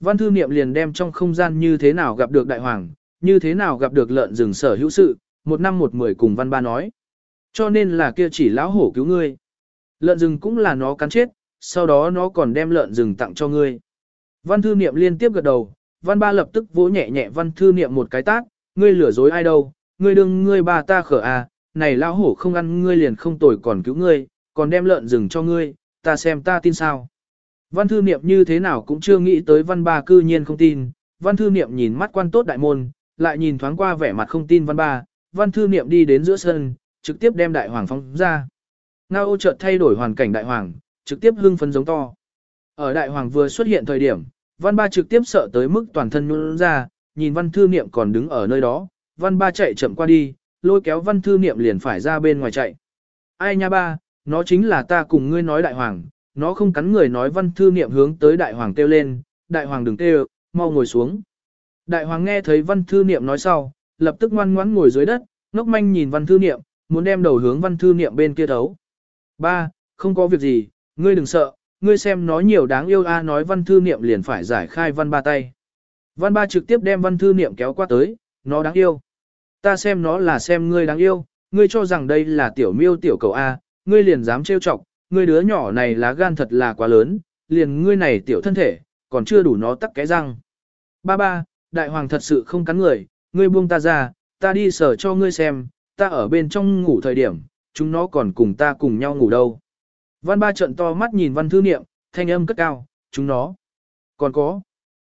Văn thư niệm liền đem trong không gian như thế nào gặp được đại hoàng, như thế nào gặp được lợn rừng sở hữu sự, một năm một mười cùng văn ba nói. Cho nên là kia chỉ lão hổ cứu ngươi. Lợn rừng cũng là nó cắn chết, sau đó nó còn đem lợn rừng tặng cho ngươi. Văn thư niệm liên tiếp gật đầu, văn ba lập tức vỗ nhẹ nhẹ văn thư niệm một cái tát, ngươi lừa dối ai đâu, ngươi đừng ngươi ba ta khở à, này lão hổ không ăn ngươi liền không tồi còn cứu ngươi, còn đem lợn rừng cho ngươi, ta xem ta tin sao. Văn thư niệm như thế nào cũng chưa nghĩ tới văn ba cư nhiên không tin, văn thư niệm nhìn mắt quan tốt đại môn, lại nhìn thoáng qua vẻ mặt không tin văn ba, văn thư niệm đi đến giữa sân, trực tiếp đem đại hoàng phóng ra. Ngao ô chợt thay đổi hoàn cảnh đại hoàng, trực tiếp hưng phấn giống to. Ở đại hoàng vừa xuất hiện thời điểm, văn ba trực tiếp sợ tới mức toàn thân nhún ra, nhìn văn thư niệm còn đứng ở nơi đó, văn ba chạy chậm qua đi, lôi kéo văn thư niệm liền phải ra bên ngoài chạy. Ai nha ba, nó chính là ta cùng ngươi nói đại hoàng, nó không cắn người nói văn thư niệm hướng tới đại hoàng kêu lên, đại hoàng đừng kêu, mau ngồi xuống. Đại hoàng nghe thấy văn thư niệm nói sau, lập tức ngoan ngoãn ngồi dưới đất, ngốc manh nhìn văn thư niệm, muốn đem đầu hướng văn thư niệm bên kia thấu. Ba, không có việc gì, ngươi đừng sợ, ngươi xem nó nhiều đáng yêu a nói văn thư niệm liền phải giải khai văn ba tay. Văn ba trực tiếp đem văn thư niệm kéo qua tới, nó đáng yêu. Ta xem nó là xem ngươi đáng yêu, ngươi cho rằng đây là tiểu miêu tiểu cầu A, ngươi liền dám trêu chọc, ngươi đứa nhỏ này lá gan thật là quá lớn, liền ngươi này tiểu thân thể, còn chưa đủ nó tắc cái răng. Ba ba, đại hoàng thật sự không cắn người, ngươi buông ta ra, ta đi sở cho ngươi xem, ta ở bên trong ngủ thời điểm, chúng nó còn cùng ta cùng nhau ngủ đâu. Văn ba trận to mắt nhìn văn thư niệm, thanh âm cất cao, chúng nó. Còn có.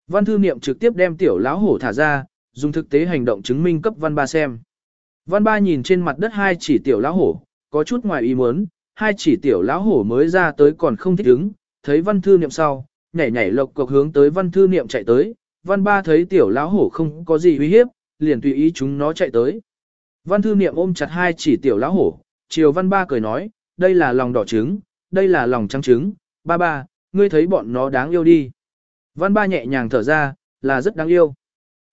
Văn thư niệm trực tiếp đem tiểu lão hổ thả ra, dùng thực tế hành động chứng minh cấp văn ba xem. Văn ba nhìn trên mặt đất hai chỉ tiểu lão hổ, có chút ngoài ý muốn, hai chỉ tiểu lão hổ mới ra tới còn không thích ứng, thấy văn thư niệm sau, nhảy nhảy lộc cộc hướng tới văn thư niệm chạy tới, văn ba thấy tiểu lão hổ không có gì uy hiếp, liền tùy ý chúng nó chạy tới. Văn thư niệm ôm chặt hai chỉ tiểu lão hổ, chiều văn ba cười nói, đây là lòng đỏ trứng, đây là lòng trắng trứng, ba ba, ngươi thấy bọn nó đáng yêu đi. Văn ba nhẹ nhàng thở ra, là rất đáng yêu.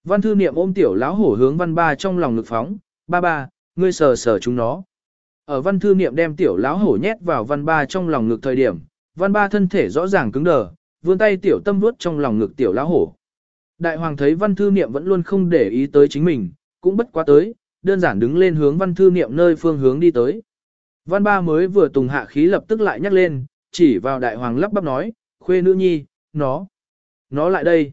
Văn thư niệm ôm tiểu lão hổ hướng văn ba trong lòng ngực phóng, ba ba, ngươi sờ sờ chúng nó. Ở văn thư niệm đem tiểu lão hổ nhét vào văn ba trong lòng ngực thời điểm, văn ba thân thể rõ ràng cứng đờ, vươn tay tiểu tâm vuốt trong lòng ngực tiểu lão hổ. Đại hoàng thấy văn thư niệm vẫn luôn không để ý tới chính mình, cũng bất quá tới, đơn giản đứng lên hướng văn thư niệm nơi phương hướng đi tới. Văn ba mới vừa tùng hạ khí lập tức lại nhắc lên, chỉ vào đại hoàng lắp bắp nói, khuê nữ nhi, nó, nó lại đây.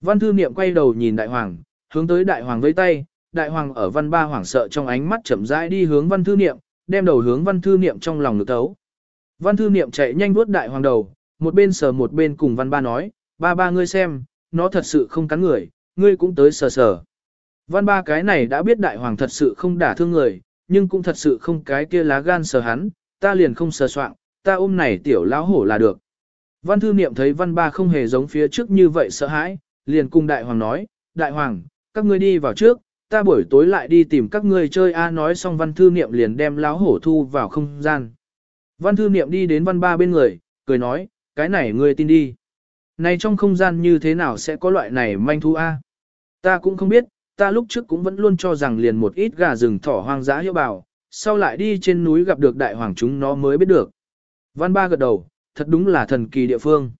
Văn thư niệm quay đầu nhìn đại hoàng, hướng tới đại hoàng với tay, đại hoàng ở văn ba hoảng sợ trong ánh mắt chậm rãi đi hướng văn thư niệm, đem đầu hướng văn thư niệm trong lòng ngực tấu. Văn thư niệm chạy nhanh vuốt đại hoàng đầu, một bên sờ một bên cùng văn ba nói, ba ba ngươi xem, nó thật sự không cắn người, ngươi cũng tới sờ sờ. Văn ba cái này đã biết đại hoàng thật sự không đả thương người, nhưng cũng thật sự không cái kia lá gan sờ hắn, ta liền không sờ soạn, ta ôm này tiểu lão hổ là được. Văn thư niệm thấy văn ba không hề giống phía trước như vậy sợ hãi, liền cùng đại hoàng nói, đại hoàng, các ngươi đi vào trước, ta buổi tối lại đi tìm các ngươi chơi a nói xong văn thư niệm liền đem lão hổ thu vào không gian. Văn thư niệm đi đến văn ba bên người, cười nói, cái này ngươi tin đi. Này trong không gian như thế nào sẽ có loại này manh thú a? Ta cũng không biết, ta lúc trước cũng vẫn luôn cho rằng liền một ít gà rừng thỏ hoang dã hiệu bảo, sau lại đi trên núi gặp được đại hoàng chúng nó mới biết được. Văn ba gật đầu, thật đúng là thần kỳ địa phương.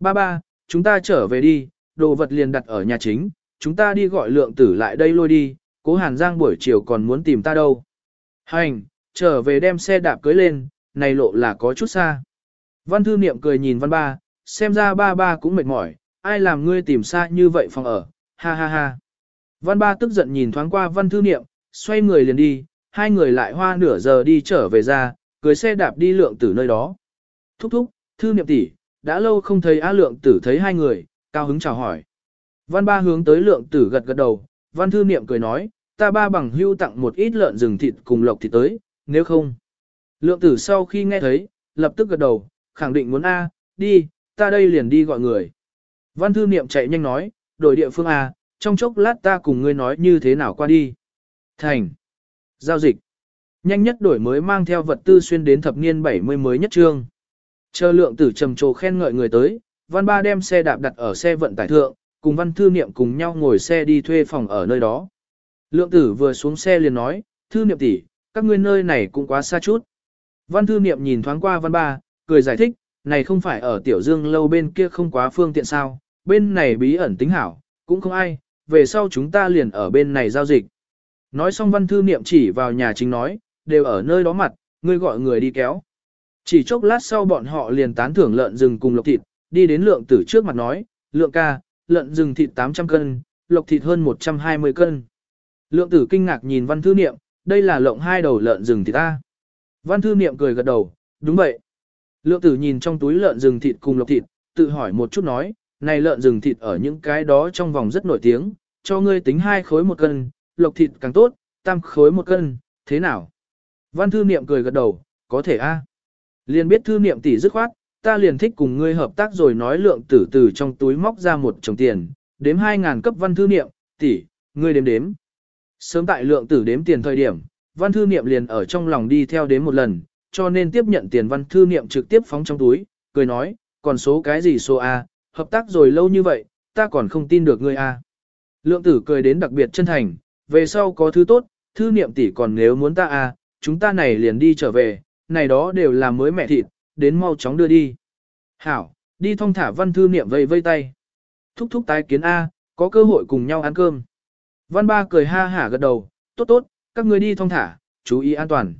Ba ba, chúng ta trở về đi, đồ vật liền đặt ở nhà chính, chúng ta đi gọi lượng tử lại đây lôi đi, cố Hàn Giang buổi chiều còn muốn tìm ta đâu. Hành, trở về đem xe đạp cưới lên, này lộ là có chút xa. Văn thư niệm cười nhìn văn ba, xem ra ba ba cũng mệt mỏi, ai làm ngươi tìm xa như vậy phòng ở, ha ha ha. Văn ba tức giận nhìn thoáng qua văn thư niệm, xoay người liền đi, hai người lại hoa nửa giờ đi trở về ra, cưới xe đạp đi lượng tử nơi đó. Thúc thúc, thư niệm tỷ, đã lâu không thấy Á lượng tử thấy hai người, cao hứng chào hỏi. Văn ba hướng tới lượng tử gật gật đầu, văn thư niệm cười nói, ta ba bằng hưu tặng một ít lợn rừng thịt cùng lộc thịt tới, nếu không. Lượng tử sau khi nghe thấy, lập tức gật đầu, khẳng định muốn A, đi, ta đây liền đi gọi người. Văn thư niệm chạy nhanh nói, đổi địa phương A, trong chốc lát ta cùng ngươi nói như thế nào qua đi. Thành. Giao dịch. Nhanh nhất đổi mới mang theo vật tư xuyên đến thập niên 70 mới nhất trương. Chờ lượng tử trầm trồ khen ngợi người tới, văn ba đem xe đạp đặt ở xe vận tải thượng, cùng văn thư niệm cùng nhau ngồi xe đi thuê phòng ở nơi đó. Lượng tử vừa xuống xe liền nói, thư niệm tỷ, các ngươi nơi này cũng quá xa chút. Văn thư niệm nhìn thoáng qua văn ba, cười giải thích, này không phải ở tiểu dương lâu bên kia không quá phương tiện sao, bên này bí ẩn tính hảo, cũng không ai, về sau chúng ta liền ở bên này giao dịch. Nói xong văn thư niệm chỉ vào nhà chính nói, đều ở nơi đó mặt, ngươi gọi người đi kéo. Chỉ chốc lát sau bọn họ liền tán thưởng lợn rừng cùng lộc thịt, đi đến lượng tử trước mặt nói, lượng ca, lợn rừng thịt 800 cân, lộc thịt hơn 120 cân. Lượng tử kinh ngạc nhìn văn thư niệm, đây là lộng hai đầu lợn rừng thịt ta. Văn thư niệm cười gật đầu, đúng vậy. Lượng tử nhìn trong túi lợn rừng thịt cùng lộc thịt, tự hỏi một chút nói, này lợn rừng thịt ở những cái đó trong vòng rất nổi tiếng, cho ngươi tính hai khối một cân, lộc thịt càng tốt, tam khối một cân, thế nào? Văn thư niệm cười gật đầu, có thể a. Liền biết thư niệm tỷ dứt khoát, ta liền thích cùng ngươi hợp tác rồi nói lượng tử từ trong túi móc ra một chồng tiền, đếm 2.000 cấp văn thư niệm, tỷ, ngươi đếm đếm. Sớm tại lượng tử đếm tiền thời điểm, văn thư niệm liền ở trong lòng đi theo đếm một lần, cho nên tiếp nhận tiền văn thư niệm trực tiếp phóng trong túi, cười nói, còn số cái gì số A, hợp tác rồi lâu như vậy, ta còn không tin được ngươi A. Lượng tử cười đến đặc biệt chân thành, về sau có thứ tốt, thư niệm tỷ còn nếu muốn ta A, chúng ta này liền đi trở về, này đó đều là mới mẹ thịt, đến mau chóng đưa đi. Hảo, đi thong thả văn thư niệm vây vây tay. Thúc thúc tái kiến A, có cơ hội cùng nhau ăn cơm. Văn ba cười ha hả gật đầu, tốt tốt, các người đi thong thả, chú ý an toàn.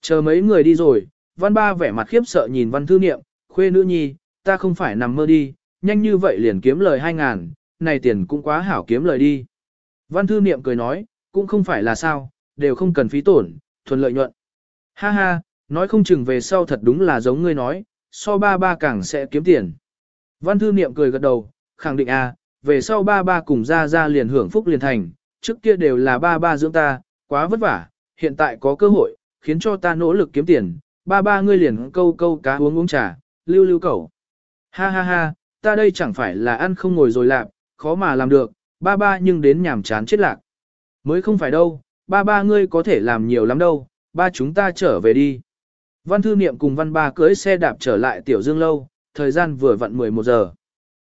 Chờ mấy người đi rồi, văn ba vẻ mặt khiếp sợ nhìn văn thư niệm, khuê nữ nhi, ta không phải nằm mơ đi, nhanh như vậy liền kiếm lời hai ngàn, này tiền cũng quá hảo kiếm lời đi. Văn thư niệm cười nói, cũng không phải là sao, đều không cần phí tổn, thuần lợi nhuận. Ha ha, nói không chừng về sau thật đúng là giống ngươi nói, so ba ba càng sẽ kiếm tiền. Văn thư niệm cười gật đầu, khẳng định à, về sau ba ba cùng ra ra liền hưởng phúc liền thành, trước kia đều là ba ba dưỡng ta, quá vất vả, hiện tại có cơ hội, khiến cho ta nỗ lực kiếm tiền, ba ba ngươi liền câu câu cá uống uống trà, lưu lưu cẩu. Ha ha ha, ta đây chẳng phải là ăn không ngồi rồi lạp, khó mà làm được, ba ba nhưng đến nhảm chán chết lạc. Mới không phải đâu, ba ba ngươi có thể làm nhiều lắm đâu, ba chúng ta trở về đi. Văn thư niệm cùng văn ba cưới xe đạp trở lại tiểu dương lâu, thời gian vừa vặn 11 giờ.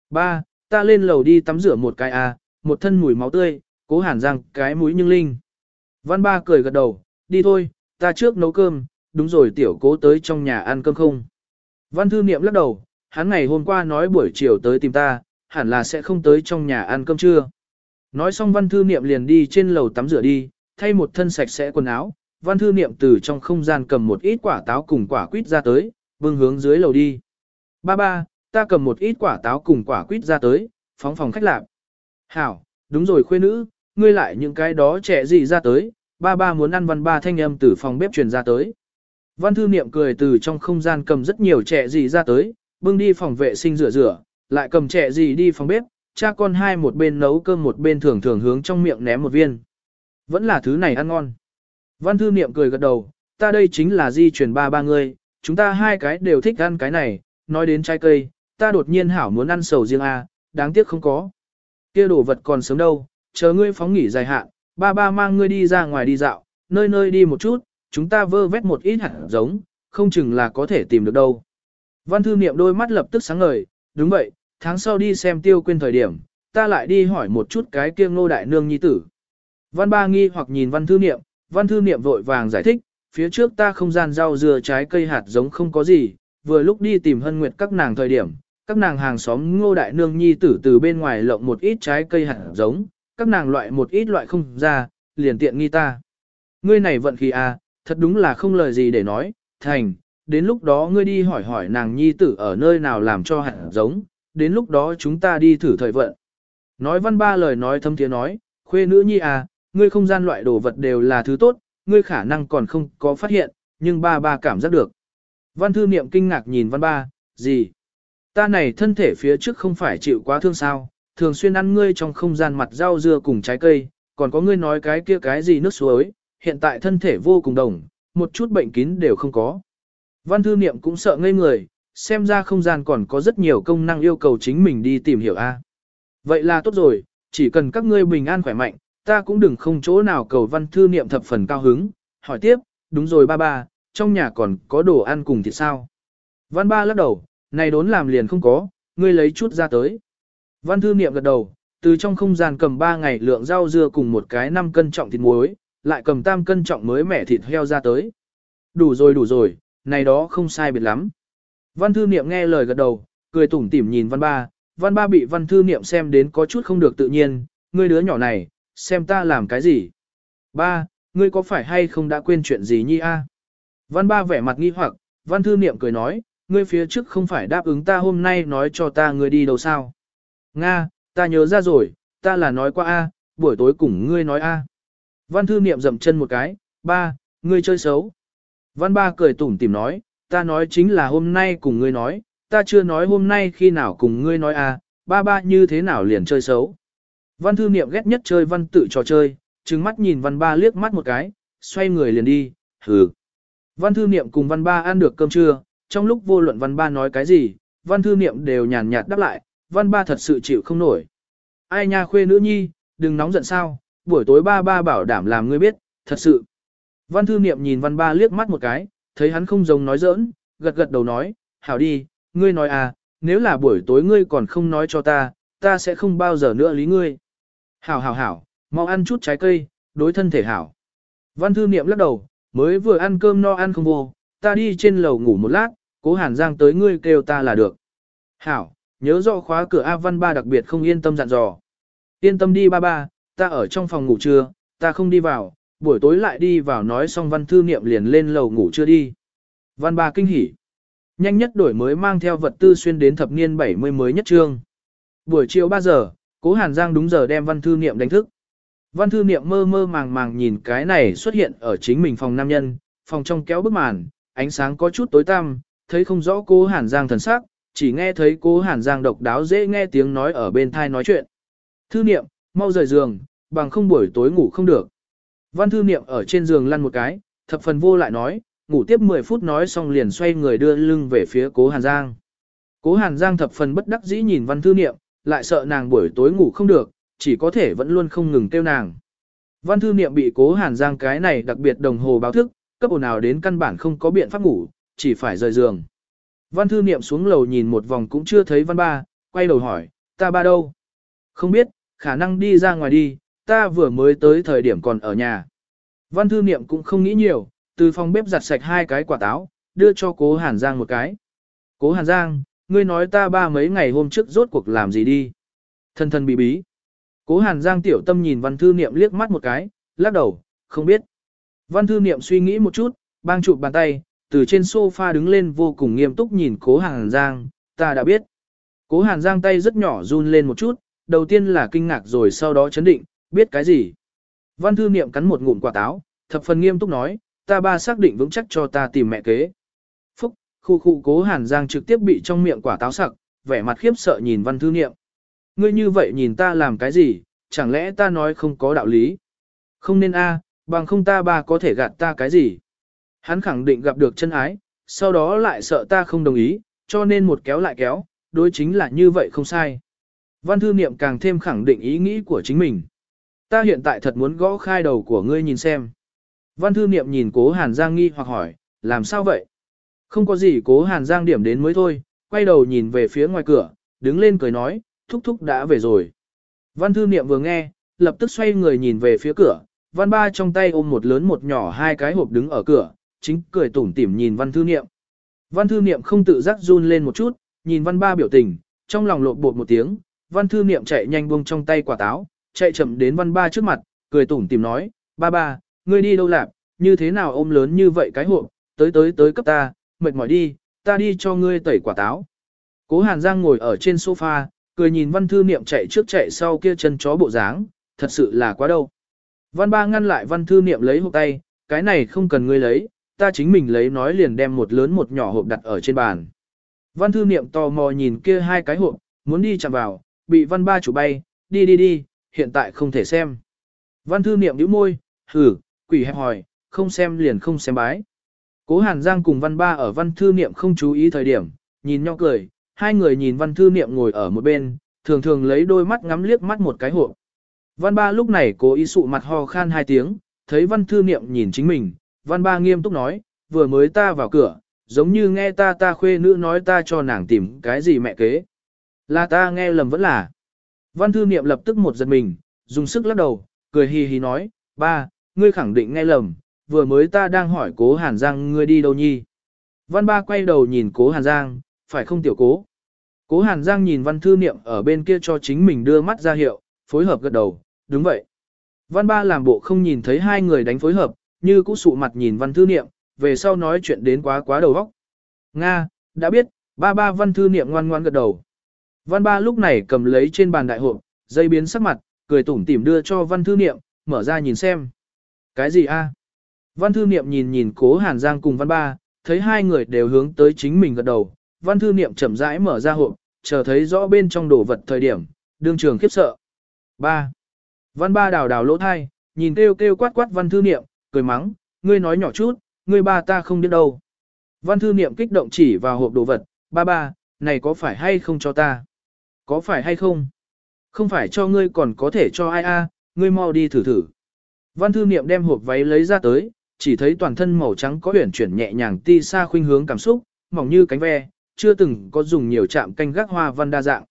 Ba, ta lên lầu đi tắm rửa một cái a, một thân mùi máu tươi, cố hàn răng cái mũi nhưng linh. Văn ba cười gật đầu, đi thôi, ta trước nấu cơm, đúng rồi tiểu cố tới trong nhà ăn cơm không. Văn thư niệm lắc đầu, hắn ngày hôm qua nói buổi chiều tới tìm ta, hẳn là sẽ không tới trong nhà ăn cơm trưa. Nói xong văn thư niệm liền đi trên lầu tắm rửa đi, thay một thân sạch sẽ quần áo, văn thư niệm từ trong không gian cầm một ít quả táo cùng quả quýt ra tới, vương hướng dưới lầu đi. Ba ba, ta cầm một ít quả táo cùng quả quýt ra tới, phóng phòng khách lạp. Hảo, đúng rồi khuê nữ, ngươi lại những cái đó trẻ gì ra tới, ba ba muốn ăn văn ba thanh âm từ phòng bếp truyền ra tới. Văn thư niệm cười từ trong không gian cầm rất nhiều trẻ gì ra tới, bưng đi phòng vệ sinh rửa rửa, lại cầm trẻ gì đi phòng bếp, cha con hai một bên nấu cơm một bên thường thường hướng trong miệng ném một viên. Vẫn là thứ này ăn ngon. Văn thư niệm cười gật đầu, ta đây chính là di chuyển ba ba người, chúng ta hai cái đều thích ăn cái này, nói đến trái cây, ta đột nhiên hảo muốn ăn sầu riêng a, đáng tiếc không có. Kia đồ vật còn sớm đâu, chờ ngươi phóng nghỉ dài hạn, ba ba mang ngươi đi ra ngoài đi dạo, nơi nơi đi một chút, chúng ta vơ vét một ít hạt giống, không chừng là có thể tìm được đâu. Văn thư niệm đôi mắt lập tức sáng ngời, đúng vậy, tháng sau đi xem tiêu quên thời điểm, ta lại đi hỏi một chút cái kia ngô đại nương nhi tử. Văn ba nghi hoặc nhìn văn thư niệm, văn thư niệm vội vàng giải thích, phía trước ta không gian rau dừa trái cây hạt giống không có gì, vừa lúc đi tìm hân nguyệt các nàng thời điểm, các nàng hàng xóm ngô đại nương nhi tử từ bên ngoài lộng một ít trái cây hạt giống, các nàng loại một ít loại không ra, liền tiện nghi ta. Ngươi này vận khí à, thật đúng là không lời gì để nói, thành, đến lúc đó ngươi đi hỏi hỏi nàng nhi tử ở nơi nào làm cho hạt giống, đến lúc đó chúng ta đi thử thời vận. Nói văn ba lời nói thâm tiếng nói, khuê nữ nhi à, ngươi không gian loại đồ vật đều là thứ tốt, ngươi khả năng còn không có phát hiện, nhưng ba ba cảm giác được. Văn thư niệm kinh ngạc nhìn văn ba, gì? Ta này thân thể phía trước không phải chịu quá thương sao, thường xuyên ăn ngươi trong không gian mặt rau dưa cùng trái cây, còn có ngươi nói cái kia cái gì nước suối, hiện tại thân thể vô cùng đồng, một chút bệnh kín đều không có. Văn thư niệm cũng sợ ngây người, xem ra không gian còn có rất nhiều công năng yêu cầu chính mình đi tìm hiểu a. Vậy là tốt rồi, chỉ cần các ngươi bình an khỏe mạnh, ta cũng đừng không chỗ nào cầu văn thư niệm thập phần cao hứng. Hỏi tiếp, đúng rồi ba ba, trong nhà còn có đồ ăn cùng thì sao? Văn ba lắc đầu, này đốn làm liền không có, ngươi lấy chút ra tới. Văn thư niệm gật đầu, từ trong không gian cầm 3 ngày lượng rau dưa cùng một cái 5 cân trọng thịt muối, lại cầm tam cân trọng mới mẻ thịt heo ra tới. Đủ rồi đủ rồi, này đó không sai biệt lắm. Văn thư niệm nghe lời gật đầu, cười tủm tỉm nhìn văn ba, văn ba bị văn thư niệm xem đến có chút không được tự nhiên, ngươi đứa nhỏ này, xem ta làm cái gì. Ba, ngươi có phải hay không đã quên chuyện gì nhi a? Văn ba vẻ mặt nghi hoặc, văn thư niệm cười nói, ngươi phía trước không phải đáp ứng ta hôm nay nói cho ta ngươi đi đâu sao. Nga, ta nhớ ra rồi, ta là nói qua a, buổi tối cùng ngươi nói a. Văn thư niệm dậm chân một cái, ba, ngươi chơi xấu. Văn ba cười tủm tỉm nói, ta nói chính là hôm nay cùng ngươi nói, ta chưa nói hôm nay khi nào cùng ngươi nói a, ba ba như thế nào liền chơi xấu. Văn thư niệm ghét nhất chơi văn tự trò chơi, trừng mắt nhìn văn ba liếc mắt một cái, xoay người liền đi, hừ. Văn thư niệm cùng văn ba ăn được cơm trưa, trong lúc vô luận văn ba nói cái gì, văn thư niệm đều nhàn nhạt đáp lại, văn ba thật sự chịu không nổi. Ai nha khuê nữ nhi, đừng nóng giận sao, buổi tối ba ba bảo đảm làm ngươi biết, thật sự. Văn thư niệm nhìn văn ba liếc mắt một cái, thấy hắn không giống nói giỡn, gật gật đầu nói, hảo đi, ngươi nói à, nếu là buổi tối ngươi còn không nói cho ta, ta sẽ không bao giờ nữa lý ngươi. Hảo hảo hảo, mau ăn chút trái cây, đối thân thể hảo. Văn thư niệm lắc đầu, mới vừa ăn cơm no ăn không vô, ta đi trên lầu ngủ một lát, cố hàn giang tới ngươi kêu ta là được. Hảo, nhớ rõ khóa cửa A văn ba đặc biệt không yên tâm dặn dò. Yên tâm đi ba ba, ta ở trong phòng ngủ trưa, ta không đi vào, buổi tối lại đi vào nói xong văn thư niệm liền lên lầu ngủ chưa đi. Văn ba kinh hỉ. Nhanh nhất đổi mới mang theo vật tư xuyên đến thập niên 70 mới nhất trương. Buổi chiều 3 giờ, cố Hàn Giang đúng giờ đem văn thư niệm đánh thức. Văn thư niệm mơ mơ màng màng nhìn cái này xuất hiện ở chính mình phòng nam nhân, phòng trong kéo bức màn, ánh sáng có chút tối tăm, thấy không rõ cố Hàn Giang thần sắc, chỉ nghe thấy cố Hàn Giang độc đáo dễ nghe tiếng nói ở bên thai nói chuyện. Thư niệm, mau rời giường, bằng không buổi tối ngủ không được. Văn thư niệm ở trên giường lăn một cái, thập phần vô lại nói, ngủ tiếp 10 phút nói xong liền xoay người đưa lưng về phía cố Hàn Giang. Cố Hàn Giang thập phần bất đắc dĩ nhìn văn thư niệm, lại sợ nàng buổi tối ngủ không được, chỉ có thể vẫn luôn không ngừng kêu nàng. Văn thư niệm bị cố Hàn Giang cái này đặc biệt đồng hồ báo thức, cấp ồn nào đến căn bản không có biện pháp ngủ, chỉ phải rời giường. Văn thư niệm xuống lầu nhìn một vòng cũng chưa thấy văn ba, quay đầu hỏi, ta ba đâu? Không biết, khả năng đi ra ngoài đi, ta vừa mới tới thời điểm còn ở nhà. Văn thư niệm cũng không nghĩ nhiều, từ phòng bếp giặt sạch hai cái quả táo, đưa cho cố Hàn Giang một cái. Cố Hàn Giang, ngươi nói ta ba mấy ngày hôm trước rốt cuộc làm gì đi. Thân thân bí bí. Cố Hàn Giang tiểu tâm nhìn văn thư niệm liếc mắt một cái, lắc đầu, không biết. Văn thư niệm suy nghĩ một chút, bang chụp bàn tay, từ trên sofa đứng lên vô cùng nghiêm túc nhìn cố Hàn Giang, ta đã biết. Cố Hàn Giang tay rất nhỏ run lên một chút, đầu tiên là kinh ngạc rồi sau đó chấn định, biết cái gì. Văn thư niệm cắn một ngụm quả táo, thập phần nghiêm túc nói, ta ba xác định vững chắc cho ta tìm mẹ kế. Khu khu cố Hàn Giang trực tiếp bị trong miệng quả táo sặc, vẻ mặt khiếp sợ nhìn văn thư niệm. Ngươi như vậy nhìn ta làm cái gì, chẳng lẽ ta nói không có đạo lý? Không nên a, bằng không ta ba có thể gạt ta cái gì? Hắn khẳng định gặp được chân ái, sau đó lại sợ ta không đồng ý, cho nên một kéo lại kéo, đối chính là như vậy không sai. Văn thư niệm càng thêm khẳng định ý nghĩ của chính mình. Ta hiện tại thật muốn gõ khai đầu của ngươi nhìn xem. Văn thư niệm nhìn cố Hàn Giang nghi hoặc hỏi, làm sao vậy? Không có gì cố Hàn Giang điểm đến mới thôi, quay đầu nhìn về phía ngoài cửa, đứng lên cười nói, thúc thúc đã về rồi. Văn thư niệm vừa nghe, lập tức xoay người nhìn về phía cửa, văn ba trong tay ôm một lớn một nhỏ hai cái hộp đứng ở cửa, chính cười tủm tỉm nhìn văn thư niệm. Văn thư niệm không tự giác run lên một chút, nhìn văn ba biểu tình, trong lòng lộn bột một tiếng, văn thư niệm chạy nhanh buông trong tay quả táo, chạy chậm đến văn ba trước mặt, cười tủm tỉm nói, ba ba, ngươi đi đâu làm? như thế nào ôm lớn như vậy cái hộp, tới tới tới cấp ta, mệt mỏi đi, ta đi cho ngươi tẩy quả táo. Cố Hàn Giang ngồi ở trên sofa, cười nhìn văn thư niệm chạy trước chạy sau kia chân chó bộ dáng, thật sự là quá đâu. Văn ba ngăn lại văn thư niệm lấy hộp tay, cái này không cần ngươi lấy, ta chính mình lấy nói liền đem một lớn một nhỏ hộp đặt ở trên bàn. Văn thư niệm tò mò nhìn kia hai cái hộp, muốn đi chạm vào, bị văn ba chủ bay, đi đi đi, hiện tại không thể xem. Văn thư niệm nhíu môi, hử, quỷ hẹp hỏi, không xem liền không xem bái. Cố Hàn Giang cùng văn ba ở văn thư niệm không chú ý thời điểm, nhìn nhau cười, hai người nhìn văn thư niệm ngồi ở một bên, thường thường lấy đôi mắt ngắm liếc mắt một cái hộp. Văn ba lúc này cố ý sụ mặt ho khan hai tiếng, thấy văn thư niệm nhìn chính mình, văn ba nghiêm túc nói, vừa mới ta vào cửa, giống như nghe ta ta khuê nữ nói ta cho nàng tìm cái gì mẹ kế. Là ta nghe lầm vẫn là. Văn thư niệm lập tức một giật mình, dùng sức lắc đầu, cười hì hì nói, ba, ngươi khẳng định nghe lầm, vừa mới ta đang hỏi cố Hàn Giang ngươi đi đâu nhi. Văn ba quay đầu nhìn cố Hàn Giang, phải không tiểu cố. Cố Hàn Giang nhìn văn thư niệm ở bên kia cho chính mình đưa mắt ra hiệu, phối hợp gật đầu, đúng vậy. Văn ba làm bộ không nhìn thấy hai người đánh phối hợp, như cũ sụ mặt nhìn văn thư niệm, về sau nói chuyện đến quá quá đầu óc. Nga, đã biết, ba ba văn thư niệm ngoan ngoan gật đầu. Văn ba lúc này cầm lấy trên bàn đại hộp, dây biến sắc mặt, cười tủm tỉm đưa cho văn thư niệm, mở ra nhìn xem. Cái gì a? Văn thư niệm nhìn nhìn cố hàn giang cùng văn ba, thấy hai người đều hướng tới chính mình gật đầu. Văn thư niệm chậm rãi mở ra hộp, chờ thấy rõ bên trong đồ vật thời điểm, đương trường khiếp sợ. 3. Văn ba đào đào lỗ thai, nhìn kêu kêu quát quát văn thư niệm, cười mắng, ngươi nói nhỏ chút, ngươi ba ta không biết đâu. Văn thư niệm kích động chỉ vào hộp đồ vật, ba ba, này có phải hay không cho ta? Có phải hay không? Không phải cho ngươi còn có thể cho ai a? ngươi mau đi thử thử. Văn thư niệm đem hộp váy lấy ra tới, chỉ thấy toàn thân màu trắng có huyển chuyển nhẹ nhàng ti xa khuynh hướng cảm xúc, mỏng như cánh ve, chưa từng có dùng nhiều chạm canh gác hoa văn đa dạng.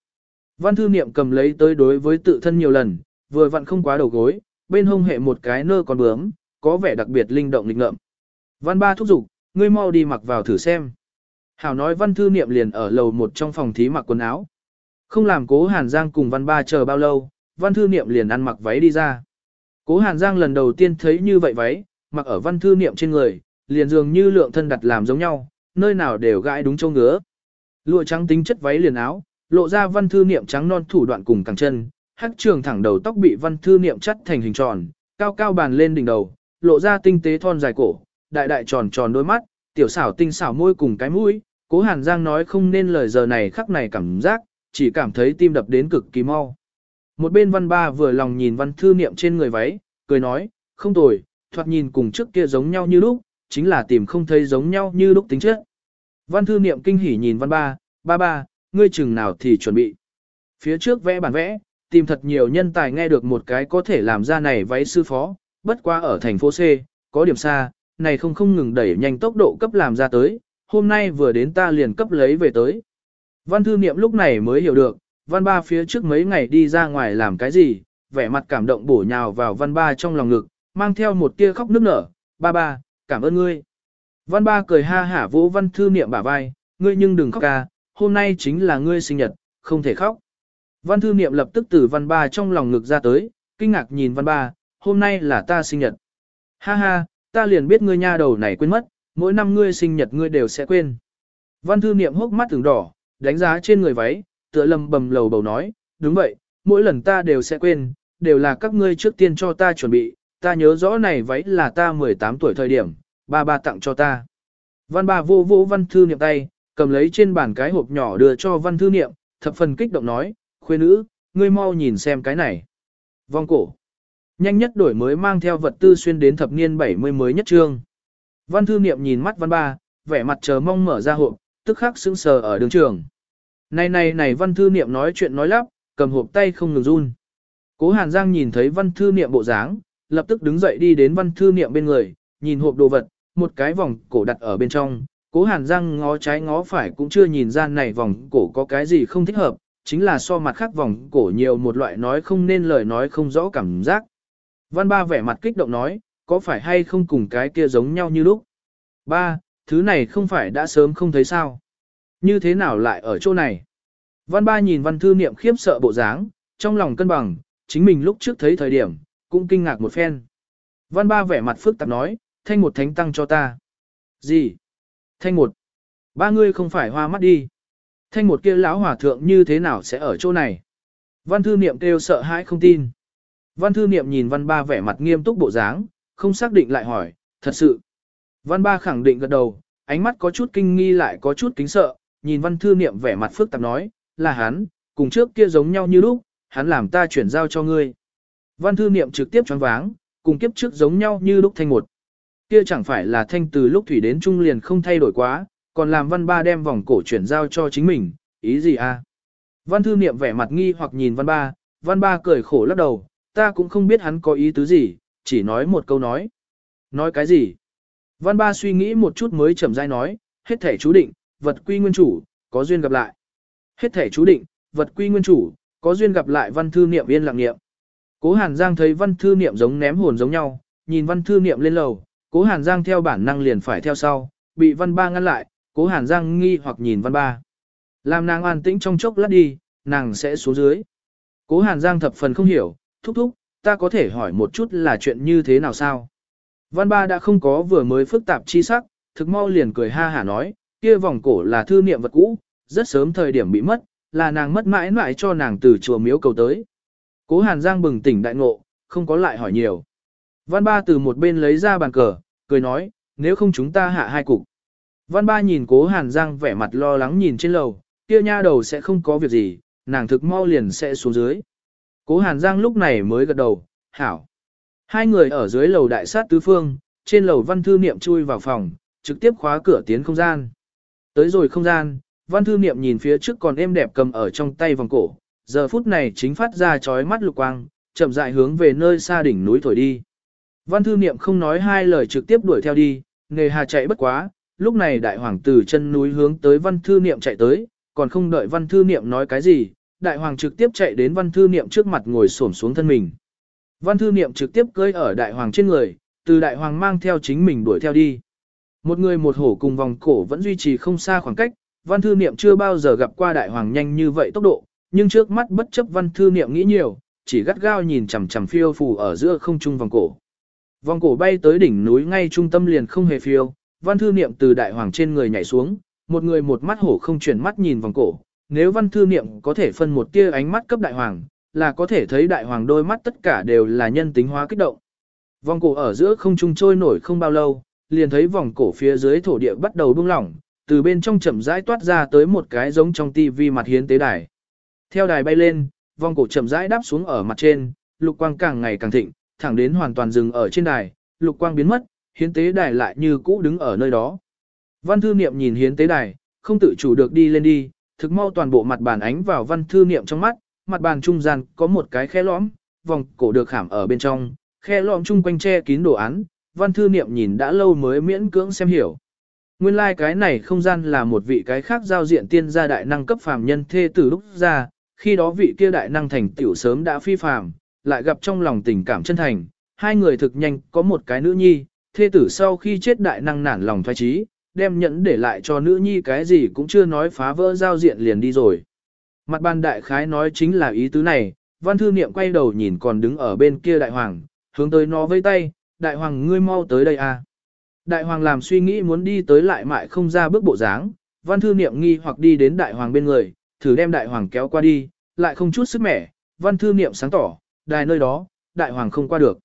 Văn thư niệm cầm lấy tới đối với tự thân nhiều lần, vừa vặn không quá đầu gối, bên hông hệ một cái nơ còn bướm, có vẻ đặc biệt linh động lịch ngợm. Văn ba thúc giục, ngươi mau đi mặc vào thử xem. Hảo nói văn thư niệm liền ở lầu một trong phòng thí mặc quần áo. Không làm cố Hàn Giang cùng văn ba chờ bao lâu, văn thư niệm liền ăn mặc váy đi ra. Cố Hàn Giang lần đầu tiên thấy như vậy váy, mặc ở văn thư niệm trên người, liền dường như lượng thân đặt làm giống nhau, nơi nào đều gãi đúng châu ngứa. Lụa trắng tính chất váy liền áo, lộ ra văn thư niệm trắng non thủ đoạn cùng cẳng chân, hắc trường thẳng đầu tóc bị văn thư niệm chắt thành hình tròn, cao cao bàn lên đỉnh đầu, lộ ra tinh tế thon dài cổ, đại đại tròn tròn đôi mắt, tiểu xảo tinh xảo môi cùng cái mũi, Cố Hàn Giang nói không nên lời giờ này khắc này cảm giác, chỉ cảm thấy tim đập đến cực kỳ mau. Một bên văn ba vừa lòng nhìn văn thư niệm trên người váy, cười nói, không tồi, thoạt nhìn cùng trước kia giống nhau như lúc, chính là tìm không thấy giống nhau như lúc tính chất. Văn thư niệm kinh hỉ nhìn văn ba, ba ba, ngươi chừng nào thì chuẩn bị. Phía trước vẽ bản vẽ, tìm thật nhiều nhân tài nghe được một cái có thể làm ra này váy sư phó, bất qua ở thành phố C, có điểm xa, này không không ngừng đẩy nhanh tốc độ cấp làm ra tới, hôm nay vừa đến ta liền cấp lấy về tới. Văn thư niệm lúc này mới hiểu được, văn ba phía trước mấy ngày đi ra ngoài làm cái gì, vẻ mặt cảm động bổ nhào vào văn ba trong lòng ngực, mang theo một tia khóc nức nở, ba ba, cảm ơn ngươi. Văn ba cười ha hả vỗ văn thư niệm bả vai, ngươi nhưng đừng khóc ca, hôm nay chính là ngươi sinh nhật, không thể khóc. Văn thư niệm lập tức từ văn ba trong lòng ngực ra tới, kinh ngạc nhìn văn ba, hôm nay là ta sinh nhật. Ha ha, ta liền biết ngươi nha đầu này quên mất, mỗi năm ngươi sinh nhật ngươi đều sẽ quên. Văn thư niệm hốc mắt từng đỏ, đánh giá trên người váy, tựa lầm bầm lầu bầu nói, đúng vậy, mỗi lần ta đều sẽ quên, đều là các ngươi trước tiên cho ta chuẩn bị, ta nhớ rõ này váy là ta 18 tuổi thời điểm, ba ba tặng cho ta. Văn ba vô vô văn thư niệm tay, cầm lấy trên bàn cái hộp nhỏ đưa cho văn thư niệm, thập phần kích động nói, khuê nữ, ngươi mau nhìn xem cái này. Vong cổ. Nhanh nhất đổi mới mang theo vật tư xuyên đến thập niên 70 mới nhất trương. Văn thư niệm nhìn mắt văn ba, vẻ mặt chờ mong mở ra hộp, tức khắc sững sờ ở đường trường. Này này này văn thư niệm nói chuyện nói lắp, cầm hộp tay không ngừng run. Cố Hàn Giang nhìn thấy văn thư niệm bộ dáng, lập tức đứng dậy đi đến văn thư niệm bên người, nhìn hộp đồ vật, một cái vòng cổ đặt ở bên trong. Cố Hàn Giang ngó trái ngó phải cũng chưa nhìn ra này vòng cổ có cái gì không thích hợp, chính là so mặt khác vòng cổ nhiều một loại nói không nên lời nói không rõ cảm giác. Văn ba vẻ mặt kích động nói, có phải hay không cùng cái kia giống nhau như lúc? Ba, thứ này không phải đã sớm không thấy sao? Như thế nào lại ở chỗ này? Văn ba nhìn văn thư niệm khiếp sợ bộ dáng, trong lòng cân bằng, chính mình lúc trước thấy thời điểm, cũng kinh ngạc một phen. Văn ba vẻ mặt phức tạp nói, thanh một thánh tăng cho ta. Gì? Thanh một. Ba ngươi không phải hoa mắt đi. Thanh một kia lão hòa thượng như thế nào sẽ ở chỗ này? Văn thư niệm kêu sợ hãi không tin. Văn thư niệm nhìn văn ba vẻ mặt nghiêm túc bộ dáng, không xác định lại hỏi, thật sự. Văn ba khẳng định gật đầu, ánh mắt có chút kinh nghi lại có chút kính sợ, nhìn văn thư niệm vẻ mặt phức tạp nói, là hắn, cùng trước kia giống nhau như lúc, hắn làm ta chuyển giao cho ngươi. Văn thư niệm trực tiếp choáng váng, cùng kiếp trước giống nhau như lúc thanh một. Kia chẳng phải là thanh từ lúc thủy đến trung liền không thay đổi quá, còn làm văn ba đem vòng cổ chuyển giao cho chính mình, ý gì a? À? Văn thư niệm vẻ mặt nghi hoặc nhìn văn ba, văn ba cười khổ lắc đầu, ta cũng không biết hắn có ý tứ gì, chỉ nói một câu nói. Nói cái gì? Văn ba suy nghĩ một chút mới chậm rãi nói, hết thể chú định, vật quy nguyên chủ, có duyên gặp lại. Hết thể chú định, vật quy nguyên chủ, có duyên gặp lại văn thư niệm yên lặng niệm. Cố Hàn Giang thấy văn thư niệm giống ném hồn giống nhau, nhìn văn thư niệm lên lầu, cố Hàn Giang theo bản năng liền phải theo sau, bị văn ba ngăn lại, cố Hàn Giang nghi hoặc nhìn văn ba. Làm nàng an tĩnh trong chốc lát đi, nàng sẽ xuống dưới. Cố Hàn Giang thập phần không hiểu, thúc thúc, ta có thể hỏi một chút là chuyện như thế nào sao? Văn ba đã không có vừa mới phức tạp chi sắc, thực mau liền cười ha hả nói, kia vòng cổ là thư niệm vật cũ, rất sớm thời điểm bị mất, là nàng mất mãi mãi cho nàng từ chùa miếu cầu tới. Cố Hàn Giang bừng tỉnh đại ngộ, không có lại hỏi nhiều. Văn ba từ một bên lấy ra bàn cờ, cười nói, nếu không chúng ta hạ hai cục. Văn ba nhìn cố Hàn Giang vẻ mặt lo lắng nhìn trên lầu, kia nha đầu sẽ không có việc gì, nàng thực mau liền sẽ xuống dưới. Cố Hàn Giang lúc này mới gật đầu, hảo. Hai người ở dưới lầu đại sát tứ phương, trên lầu văn thư niệm chui vào phòng, trực tiếp khóa cửa tiến không gian. Tới rồi không gian, văn thư niệm nhìn phía trước còn êm đẹp cầm ở trong tay vòng cổ, giờ phút này chính phát ra chói mắt lục quang, chậm rãi hướng về nơi xa đỉnh núi thổi đi. Văn thư niệm không nói hai lời trực tiếp đuổi theo đi, nghề hà chạy bất quá, lúc này đại hoàng từ chân núi hướng tới văn thư niệm chạy tới, còn không đợi văn thư niệm nói cái gì, đại hoàng trực tiếp chạy đến văn thư niệm trước mặt ngồi xổm xuống thân mình. Văn thư niệm trực tiếp cưỡi ở đại hoàng trên người, từ đại hoàng mang theo chính mình đuổi theo đi. Một người một hổ cùng vòng cổ vẫn duy trì không xa khoảng cách, văn thư niệm chưa bao giờ gặp qua đại hoàng nhanh như vậy tốc độ, nhưng trước mắt bất chấp văn thư niệm nghĩ nhiều, chỉ gắt gao nhìn chằm chằm phiêu phù ở giữa không trung vòng cổ. Vòng cổ bay tới đỉnh núi ngay trung tâm liền không hề phiêu, văn thư niệm từ đại hoàng trên người nhảy xuống, một người một mắt hổ không chuyển mắt nhìn vòng cổ, nếu văn thư niệm có thể phân một tia ánh mắt cấp đại hoàng, là có thể thấy đại hoàng đôi mắt tất cả đều là nhân tính hóa kích động. Vòng cổ ở giữa không trung trôi nổi không bao lâu, liền thấy vòng cổ phía dưới thổ địa bắt đầu buông lỏng, từ bên trong chậm rãi toát ra tới một cái giống trong tivi mặt hiến tế đài. Theo đài bay lên, vòng cổ chậm rãi đáp xuống ở mặt trên, lục quang càng ngày càng thịnh, thẳng đến hoàn toàn dừng ở trên đài, lục quang biến mất, hiến tế đài lại như cũ đứng ở nơi đó. Văn thư niệm nhìn hiến tế đài, không tự chủ được đi lên đi, thực mau toàn bộ mặt bàn ánh vào văn thư niệm trong mắt, mặt bàn trung gian có một cái khe lõm, vòng cổ được khảm ở bên trong, khe lõm chung quanh che kín đồ án, văn thư niệm nhìn đã lâu mới miễn cưỡng xem hiểu. Nguyên lai like cái này không gian là một vị cái khác giao diện tiên gia đại năng cấp phàm nhân thê tử lúc ra, khi đó vị kia đại năng thành tiểu sớm đã phi phàm, lại gặp trong lòng tình cảm chân thành, hai người thực nhanh có một cái nữ nhi, thê tử sau khi chết đại năng nản lòng thoái trí, đem nhẫn để lại cho nữ nhi cái gì cũng chưa nói phá vỡ giao diện liền đi rồi. Mặt ban đại khái nói chính là ý tứ này, văn thư niệm quay đầu nhìn còn đứng ở bên kia đại hoàng, hướng tới nó với tay, đại hoàng ngươi mau tới đây à. Đại hoàng làm suy nghĩ muốn đi tới lại mại không ra bước bộ dáng, văn thư niệm nghi hoặc đi đến đại hoàng bên người, thử đem đại hoàng kéo qua đi, lại không chút sức mẻ, văn thư niệm sáng tỏ, đài nơi đó, đại hoàng không qua được.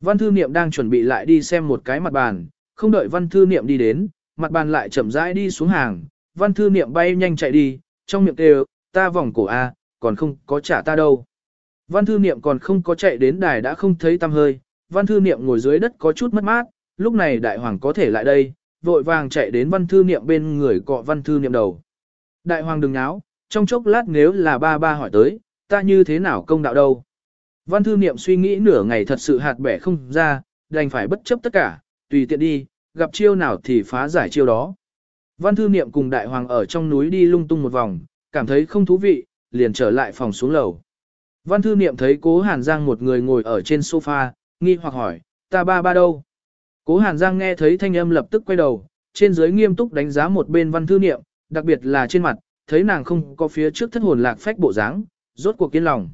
Văn thư niệm đang chuẩn bị lại đi xem một cái mặt bàn, không đợi văn thư niệm đi đến, mặt bàn lại chậm rãi đi xuống hàng, văn thư niệm bay nhanh chạy đi, trong miệng kêu, ta vòng cổ A, còn không có trả ta đâu. Văn thư niệm còn không có chạy đến đài đã không thấy tăm hơi, văn thư niệm ngồi dưới đất có chút mất mát, lúc này đại hoàng có thể lại đây, vội vàng chạy đến văn thư niệm bên người cọ văn thư niệm đầu. Đại hoàng đừng náo, trong chốc lát nếu là ba ba hỏi tới, ta như thế nào công đạo đâu. Văn thư niệm suy nghĩ nửa ngày thật sự hạt bẻ không ra, đành phải bất chấp tất cả, tùy tiện đi, gặp chiêu nào thì phá giải chiêu đó. Văn thư niệm cùng đại hoàng ở trong núi đi lung tung một vòng, cảm thấy không thú vị, liền trở lại phòng xuống lầu. Văn thư niệm thấy cố Hàn Giang một người ngồi ở trên sofa, nghi hoặc hỏi, ta ba ba đâu? Cố Hàn Giang nghe thấy thanh âm lập tức quay đầu, trên dưới nghiêm túc đánh giá một bên văn thư niệm, đặc biệt là trên mặt, thấy nàng không có phía trước thất hồn lạc phách bộ dáng, rốt cuộc kiên lòng.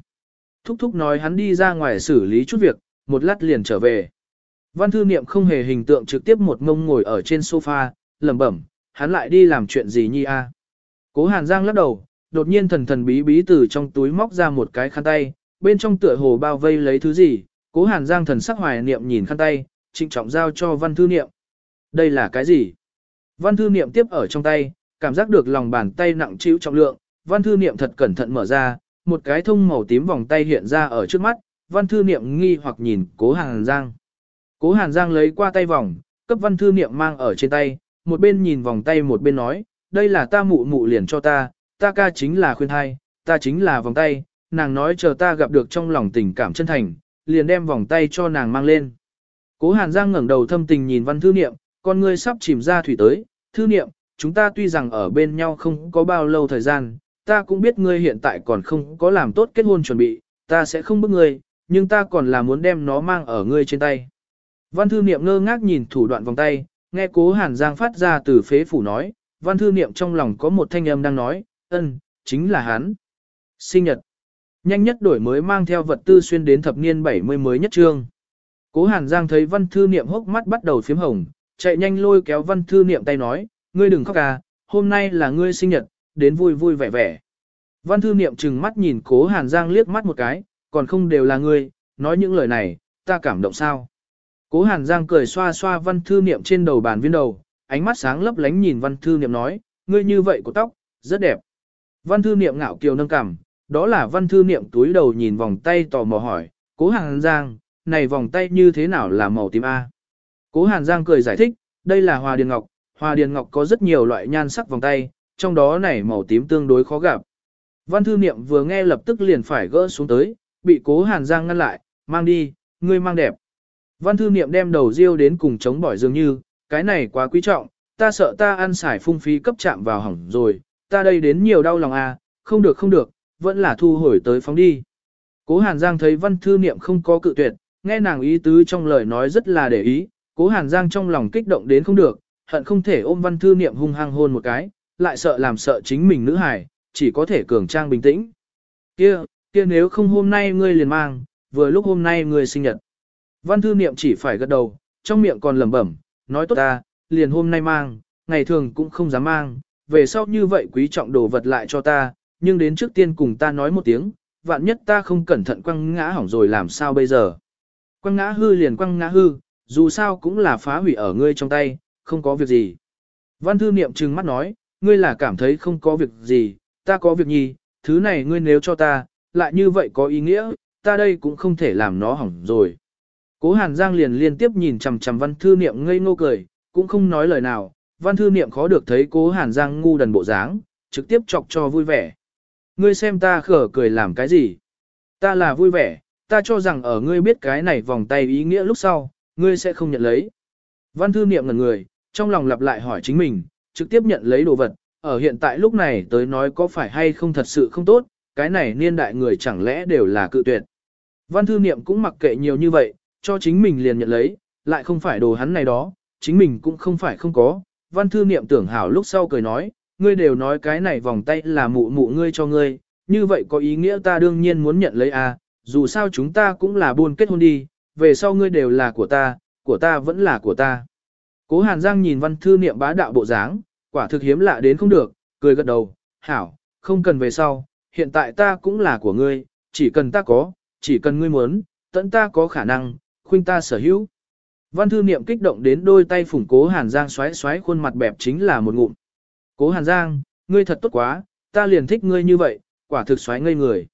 Thúc thúc nói hắn đi ra ngoài xử lý chút việc, một lát liền trở về. Văn thư niệm không hề hình tượng trực tiếp một ngông ngồi ở trên sofa, lẩm bẩm, hắn lại đi làm chuyện gì nhi a? Cố Hàn Giang lắc đầu, đột nhiên thần thần bí bí từ trong túi móc ra một cái khăn tay, bên trong tựa hồ bao vây lấy thứ gì, Cố Hàn Giang thần sắc hoài niệm nhìn khăn tay, trịnh trọng giao cho văn thư niệm. Đây là cái gì? Văn thư niệm tiếp ở trong tay, cảm giác được lòng bàn tay nặng chịu trọng lượng, văn thư niệm thật cẩn thận mở ra, một cái thông màu tím vòng tay hiện ra ở trước mắt, văn thư niệm nghi hoặc nhìn cố Hàn Giang. Cố Hàn Giang lấy qua tay vòng, cấp văn thư niệm mang ở trên tay, một bên nhìn vòng tay một bên nói, đây là ta mụ mụ liền cho ta, ta ca chính là khuyên thai, ta chính là vòng tay, nàng nói chờ ta gặp được trong lòng tình cảm chân thành, liền đem vòng tay cho nàng mang lên. Cố Hàn Giang ngẩng đầu thâm tình nhìn văn thư niệm, con ngươi sắp chìm ra thủy tới, thư niệm, chúng ta tuy rằng ở bên nhau không có bao lâu thời gian, ta cũng biết ngươi hiện tại còn không có làm tốt kết hôn chuẩn bị, ta sẽ không bức ngươi, nhưng ta còn là muốn đem nó mang ở ngươi trên tay. Văn thư niệm ngơ ngác nhìn thủ đoạn vòng tay, nghe cố hàn giang phát ra từ phế phủ nói, văn thư niệm trong lòng có một thanh âm đang nói, ân, chính là hắn. Sinh nhật. Nhanh nhất đổi mới mang theo vật tư xuyên đến thập niên 70 mới nhất trương. Cố Hàn Giang thấy văn thư niệm hốc mắt bắt đầu phím hồng, chạy nhanh lôi kéo văn thư niệm tay nói, ngươi đừng khóc à, hôm nay là ngươi sinh nhật, đến vui vui vẻ vẻ. Văn thư niệm trừng mắt nhìn cố Hàn Giang liếc mắt một cái, còn không đều là ngươi, nói những lời này, ta cảm động sao. Cố Hàn Giang cười xoa xoa văn thư niệm trên đầu bàn viên đầu, ánh mắt sáng lấp lánh nhìn văn thư niệm nói, ngươi như vậy của tóc, rất đẹp. Văn thư niệm ngạo kiều nâng cằm, đó là văn thư niệm túi đầu nhìn vòng tay tò mò hỏi, cố Hàn Giang, này vòng tay như thế nào là màu tím A? Cố Hàn Giang cười giải thích, đây là hòa điền ngọc, Hoa điền ngọc có rất nhiều loại nhan sắc vòng tay, trong đó này màu tím tương đối khó gặp. Văn thư niệm vừa nghe lập tức liền phải gỡ xuống tới, bị cố Hàn Giang ngăn lại, mang đi, ngươi mang đẹp. Văn thư niệm đem đầu riêu đến cùng chống bỏi dường như, cái này quá quý trọng, ta sợ ta ăn xài phung phí cấp chạm vào hỏng rồi, ta đây đến nhiều đau lòng à, không được không được, vẫn là thu hồi tới phóng đi. Cố Hàn Giang thấy văn thư niệm không có cự tuyệt, nghe nàng ý tứ trong lời nói rất là để ý, cố Hàn Giang trong lòng kích động đến không được, hận không thể ôm văn thư niệm hung hăng hôn một cái, lại sợ làm sợ chính mình nữ hải, chỉ có thể cường trang bình tĩnh. Kia, kia nếu không hôm nay ngươi liền mang, vừa lúc hôm nay ngươi sinh nhật. Văn thư niệm chỉ phải gật đầu, trong miệng còn lẩm bẩm, nói tốt ta, liền hôm nay mang, ngày thường cũng không dám mang, về sau như vậy quý trọng đồ vật lại cho ta, nhưng đến trước tiên cùng ta nói một tiếng, vạn nhất ta không cẩn thận quăng ngã hỏng rồi làm sao bây giờ. Quăng ngã hư liền quăng ngã hư, dù sao cũng là phá hủy ở ngươi trong tay, không có việc gì. Văn thư niệm trừng mắt nói, ngươi là cảm thấy không có việc gì, ta có việc gì. thứ này ngươi nếu cho ta, lại như vậy có ý nghĩa, ta đây cũng không thể làm nó hỏng rồi. Cố Hàn Giang liền liên tiếp nhìn chằm chằm văn thư niệm ngây ngô cười, cũng không nói lời nào, văn thư niệm khó được thấy cố Hàn Giang ngu đần bộ dáng, trực tiếp chọc cho vui vẻ. Ngươi xem ta khở cười làm cái gì? Ta là vui vẻ, ta cho rằng ở ngươi biết cái này vòng tay ý nghĩa lúc sau, ngươi sẽ không nhận lấy. Văn thư niệm ngần người, trong lòng lặp lại hỏi chính mình, trực tiếp nhận lấy đồ vật, ở hiện tại lúc này tới nói có phải hay không thật sự không tốt, cái này niên đại người chẳng lẽ đều là cự tuyệt. Văn thư niệm cũng mặc kệ nhiều như vậy, cho chính mình liền nhận lấy, lại không phải đồ hắn này đó, chính mình cũng không phải không có. Văn thư niệm tưởng hảo lúc sau cười nói, ngươi đều nói cái này vòng tay là mụ mụ ngươi cho ngươi, như vậy có ý nghĩa ta đương nhiên muốn nhận lấy à, dù sao chúng ta cũng là buôn kết hôn đi, về sau ngươi đều là của ta, của ta vẫn là của ta. Cố Hàn Giang nhìn văn thư niệm bá đạo bộ dáng, quả thực hiếm lạ đến không được, cười gật đầu, hảo, không cần về sau, hiện tại ta cũng là của ngươi, chỉ cần ta có, chỉ cần ngươi muốn, tận ta có khả năng, khuyên ta sở hữu. Văn thư niệm kích động đến đôi tay phủng cố Hàn Giang xoáy xoáy khuôn mặt bẹp chính là một ngụm. Cố Hàn Giang, ngươi thật tốt quá, ta liền thích ngươi như vậy, quả thực xoáy ngây người.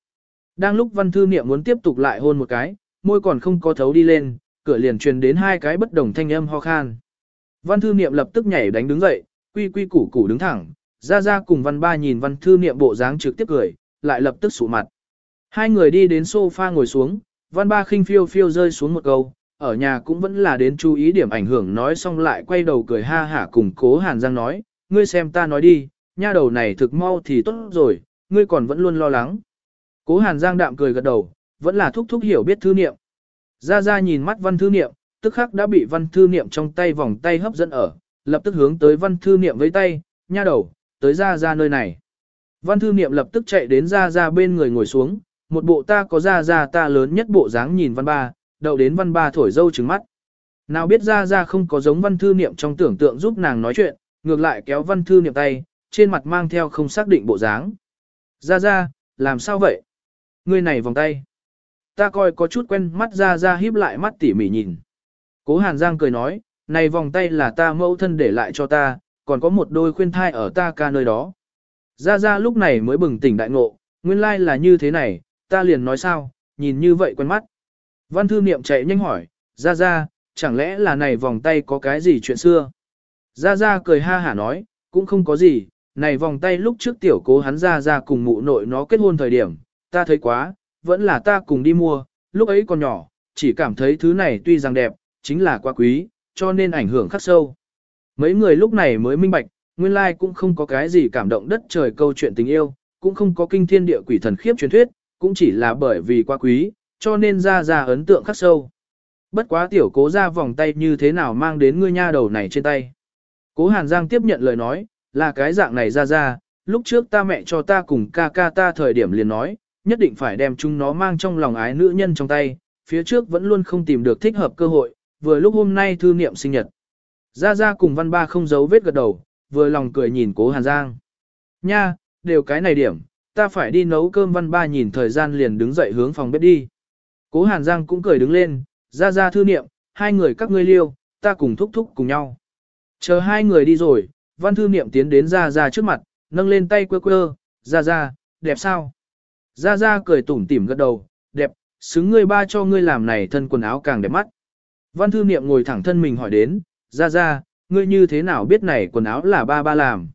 Đang lúc văn thư niệm muốn tiếp tục lại hôn một cái, môi còn không có thấu đi lên, cửa liền truyền đến hai cái bất đồng thanh âm ho khan. Văn thư niệm lập tức nhảy đánh đứng dậy, quy quy củ củ đứng thẳng, ra ra cùng văn ba nhìn văn thư niệm bộ dáng trực tiếp cười, lại lập tức sụ mặt. Hai người đi đến sofa ngồi xuống, văn ba khinh phiêu phiêu rơi xuống một câu, ở nhà cũng vẫn là đến chú ý điểm ảnh hưởng nói xong lại quay đầu cười ha hả cùng cố hàn giang nói, ngươi xem ta nói đi, nha đầu này thực mau thì tốt rồi, ngươi còn vẫn luôn lo lắng. Cố hàn giang đạm cười gật đầu, vẫn là thúc thúc hiểu biết thư niệm. Ra ra nhìn mắt văn thư niệm, tức khắc đã bị văn thư niệm trong tay vòng tay hấp dẫn ở, lập tức hướng tới văn thư niệm với tay, nha đầu, tới ra ra nơi này. Văn thư niệm lập tức chạy đến ra ra bên người ngồi xuống, một bộ ta có ra ra ta lớn nhất bộ dáng nhìn văn ba, đậu đến văn ba thổi dâu trứng mắt. Nào biết ra ra không có giống văn thư niệm trong tưởng tượng giúp nàng nói chuyện, ngược lại kéo văn thư niệm tay, trên mặt mang theo không xác định bộ dáng. Ra ra, làm sao vậy? Người này vòng tay. Ta coi có chút quen mắt ra ra híp lại mắt tỉ mỉ nhìn. Cố Hàn Giang cười nói, này vòng tay là ta mẫu thân để lại cho ta, còn có một đôi khuyên thai ở ta ca nơi đó. Ra ra lúc này mới bừng tỉnh đại ngộ, nguyên lai like là như thế này, ta liền nói sao, nhìn như vậy quen mắt. Văn thư niệm chạy nhanh hỏi, ra ra, chẳng lẽ là này vòng tay có cái gì chuyện xưa? Ra ra cười ha hả nói, cũng không có gì, này vòng tay lúc trước tiểu cố hắn ra ra cùng mụ nội nó kết hôn thời điểm, ta thấy quá, vẫn là ta cùng đi mua, lúc ấy còn nhỏ, chỉ cảm thấy thứ này tuy rằng đẹp, chính là quá quý, cho nên ảnh hưởng khắc sâu. Mấy người lúc này mới minh bạch, nguyên lai cũng không có cái gì cảm động đất trời câu chuyện tình yêu, cũng không có kinh thiên địa quỷ thần khiếp truyền thuyết, cũng chỉ là bởi vì quá quý, cho nên ra ra ấn tượng khắc sâu. Bất quá tiểu cố ra vòng tay như thế nào mang đến ngươi nha đầu này trên tay. Cố Hàn Giang tiếp nhận lời nói, là cái dạng này ra ra, lúc trước ta mẹ cho ta cùng ca ca ta thời điểm liền nói, nhất định phải đem chúng nó mang trong lòng ái nữ nhân trong tay, phía trước vẫn luôn không tìm được thích hợp cơ hội, vừa lúc hôm nay thư niệm sinh nhật. Gia Gia cùng văn ba không giấu vết gật đầu, vừa lòng cười nhìn cố Hàn Giang. Nha, đều cái này điểm, ta phải đi nấu cơm văn ba nhìn thời gian liền đứng dậy hướng phòng bếp đi. Cố Hàn Giang cũng cười đứng lên, Gia Gia thư niệm, hai người các ngươi liêu, ta cùng thúc thúc cùng nhau. Chờ hai người đi rồi, văn thư niệm tiến đến Gia Gia trước mặt, nâng lên tay quơ quơ, Gia Gia, đẹp sao? Gia Gia cười tủm tỉm gật đầu, đẹp, xứng ngươi ba cho ngươi làm này thân quần áo càng đẹp mắt. Văn thư niệm ngồi thẳng thân mình hỏi đến, Ra Ra, ngươi như thế nào biết này quần áo là ba ba làm?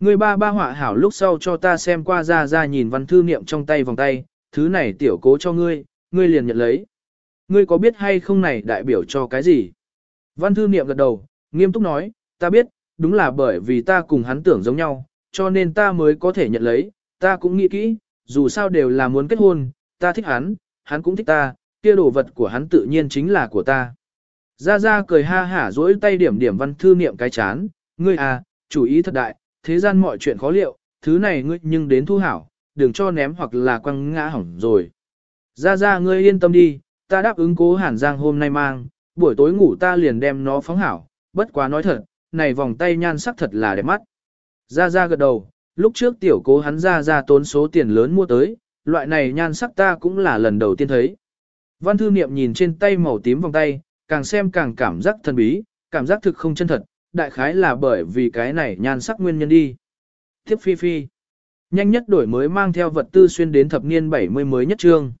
Ngươi ba ba họa hảo lúc sau cho ta xem qua Ra Ra nhìn văn thư niệm trong tay vòng tay, thứ này tiểu cố cho ngươi, ngươi liền nhận lấy. Ngươi có biết hay không này đại biểu cho cái gì? Văn thư niệm gật đầu, nghiêm túc nói, ta biết, đúng là bởi vì ta cùng hắn tưởng giống nhau, cho nên ta mới có thể nhận lấy, ta cũng nghĩ kỹ, dù sao đều là muốn kết hôn, ta thích hắn, hắn cũng thích ta, kia đồ vật của hắn tự nhiên chính là của ta. Gia Gia cười ha hả dỗi tay điểm điểm văn thư niệm cái chán, ngươi à, chủ ý thật đại, thế gian mọi chuyện khó liệu, thứ này ngươi nhưng đến thu hảo, đừng cho ném hoặc là quăng ngã hỏng rồi. Gia Gia ngươi yên tâm đi, ta đáp ứng cố hàn giang hôm nay mang, buổi tối ngủ ta liền đem nó phóng hảo, bất quá nói thật, này vòng tay nhan sắc thật là đẹp mắt. Gia Gia gật đầu, lúc trước tiểu cố hắn ra ra tốn số tiền lớn mua tới, loại này nhan sắc ta cũng là lần đầu tiên thấy. Văn thư niệm nhìn trên tay màu tím vòng tay, càng xem càng cảm giác thần bí, cảm giác thực không chân thật, đại khái là bởi vì cái này nhan sắc nguyên nhân đi. Tiếp phi phi. Nhanh nhất đổi mới mang theo vật tư xuyên đến thập niên 70 mới nhất trương.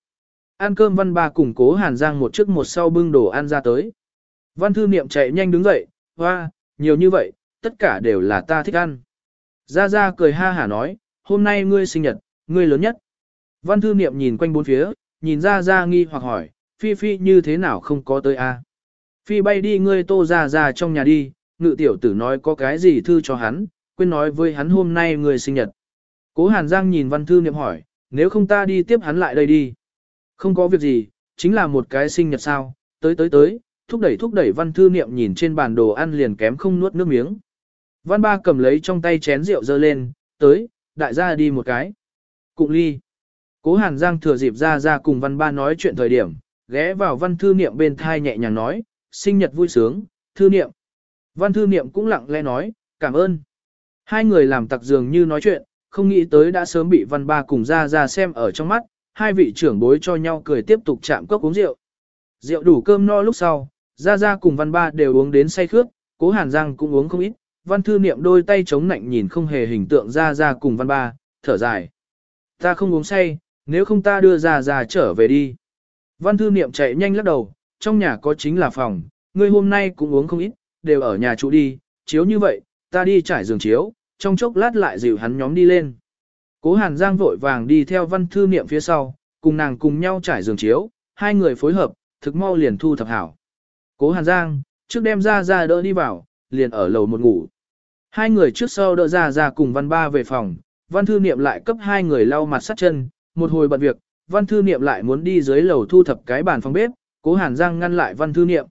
Ăn cơm văn ba cùng cố hàn giang một trước một sau bưng đồ ăn ra tới. Văn thư niệm chạy nhanh đứng dậy, hoa, nhiều như vậy, tất cả đều là ta thích ăn. Gia Gia cười ha hả nói, hôm nay ngươi sinh nhật, ngươi lớn nhất. Văn thư niệm nhìn quanh bốn phía, nhìn Gia Gia nghi hoặc hỏi, Phi Phi như thế nào không có tới a? Phi bay đi ngươi tô ra ra trong nhà đi, ngự tiểu tử nói có cái gì thư cho hắn, quên nói với hắn hôm nay người sinh nhật. Cố Hàn Giang nhìn văn thư niệm hỏi, nếu không ta đi tiếp hắn lại đây đi. Không có việc gì, chính là một cái sinh nhật sao, tới tới tới, thúc đẩy thúc đẩy văn thư niệm nhìn trên bàn đồ ăn liền kém không nuốt nước miếng. Văn ba cầm lấy trong tay chén rượu dơ lên, tới, đại gia đi một cái. Cụng ly. Cố hàn giang thừa dịp ra ra cùng văn ba nói chuyện thời điểm, ghé vào văn thư niệm bên thai nhẹ nhàng nói, sinh nhật vui sướng, thư niệm. Văn thư niệm cũng lặng lẽ nói, cảm ơn. Hai người làm tặc dường như nói chuyện, không nghĩ tới đã sớm bị văn ba cùng ra ra xem ở trong mắt, hai vị trưởng bối cho nhau cười tiếp tục chạm cốc uống rượu. Rượu đủ cơm no lúc sau, ra ra cùng văn ba đều uống đến say khước, cố hàn giang cũng uống không ít, văn thư niệm đôi tay chống nạnh nhìn không hề hình tượng ra ra cùng văn ba, thở dài. Ta không uống say, nếu không ta đưa ra ra trở về đi. Văn thư niệm chạy nhanh lắc đầu, trong nhà có chính là phòng, ngươi hôm nay cũng uống không ít, đều ở nhà trụ đi, chiếu như vậy, ta đi trải giường chiếu, trong chốc lát lại dịu hắn nhóm đi lên. Cố Hàn Giang vội vàng đi theo văn thư niệm phía sau, cùng nàng cùng nhau trải giường chiếu, hai người phối hợp, thực mau liền thu thập hảo. Cố Hàn Giang, trước đem ra ra đỡ đi vào, liền ở lầu một ngủ. Hai người trước sau đỡ ra ra cùng văn ba về phòng, văn thư niệm lại cấp hai người lau mặt sát chân, một hồi bận việc, văn thư niệm lại muốn đi dưới lầu thu thập cái bàn phòng bếp, cố hàn giang ngăn lại văn thư niệm.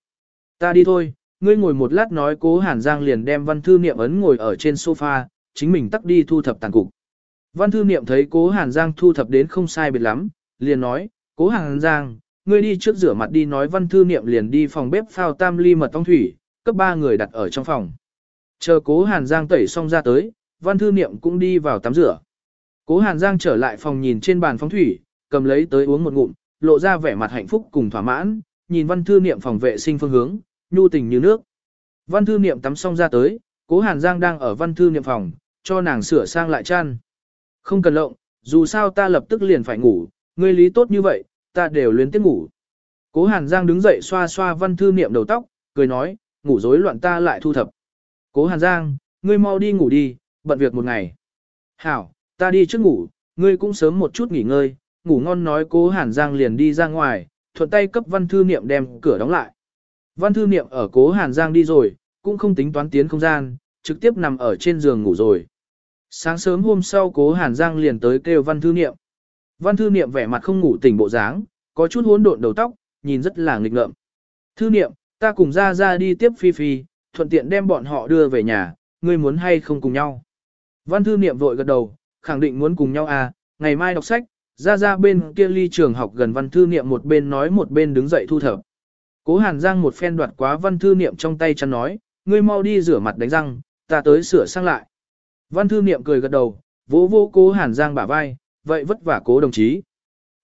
Ta đi thôi, ngươi ngồi một lát nói cố hàn giang liền đem văn thư niệm ấn ngồi ở trên sofa, chính mình tắt đi thu thập tàn cục. Văn thư niệm thấy cố hàn giang thu thập đến không sai biệt lắm, liền nói, cố hàn giang, ngươi đi trước rửa mặt đi nói văn thư niệm liền đi phòng bếp phao tam ly mật ong thủy, cấp ba người đặt ở trong phòng. Chờ cố Hàn Giang tẩy xong ra tới, văn thư niệm cũng đi vào tắm rửa. Cố Hàn Giang trở lại phòng nhìn trên bàn phóng thủy, cầm lấy tới uống một ngụm, lộ ra vẻ mặt hạnh phúc cùng thỏa mãn, nhìn văn thư niệm phòng vệ sinh phương hướng, nhu tình như nước. Văn thư niệm tắm xong ra tới, cố Hàn Giang đang ở văn thư niệm phòng, cho nàng sửa sang lại chăn. Không cần lộng, dù sao ta lập tức liền phải ngủ, ngươi lý tốt như vậy, ta đều luyến tiếc ngủ. Cố Hàn Giang đứng dậy xoa xoa văn thư niệm đầu tóc, cười nói, ngủ rối loạn ta lại thu thập. Cố Hàn Giang, ngươi mau đi ngủ đi, bận việc một ngày. Hảo, ta đi trước ngủ, ngươi cũng sớm một chút nghỉ ngơi, ngủ ngon nói cố Hàn Giang liền đi ra ngoài, thuận tay cấp văn thư niệm đem cửa đóng lại. Văn thư niệm ở cố Hàn Giang đi rồi, cũng không tính toán tiến không gian, trực tiếp nằm ở trên giường ngủ rồi. Sáng sớm hôm sau cố Hàn Giang liền tới kêu văn thư niệm. Văn thư niệm vẻ mặt không ngủ tỉnh bộ dáng, có chút hỗn độn đầu tóc, nhìn rất là nghịch ngợm. Thư niệm, ta cùng ra ra đi tiếp Phi Phi, thuận tiện đem bọn họ đưa về nhà, ngươi muốn hay không cùng nhau. Văn thư niệm vội gật đầu, khẳng định muốn cùng nhau à, ngày mai đọc sách, ra ra bên kia ly trường học gần văn thư niệm một bên nói một bên đứng dậy thu thập. Cố Hàn Giang một phen đoạt quá văn thư niệm trong tay chăn nói, ngươi mau đi rửa mặt đánh răng, ta tới sửa sang lại. Văn thư niệm cười gật đầu, vỗ vỗ cố Hàn Giang bả vai, vậy vất vả cố đồng chí.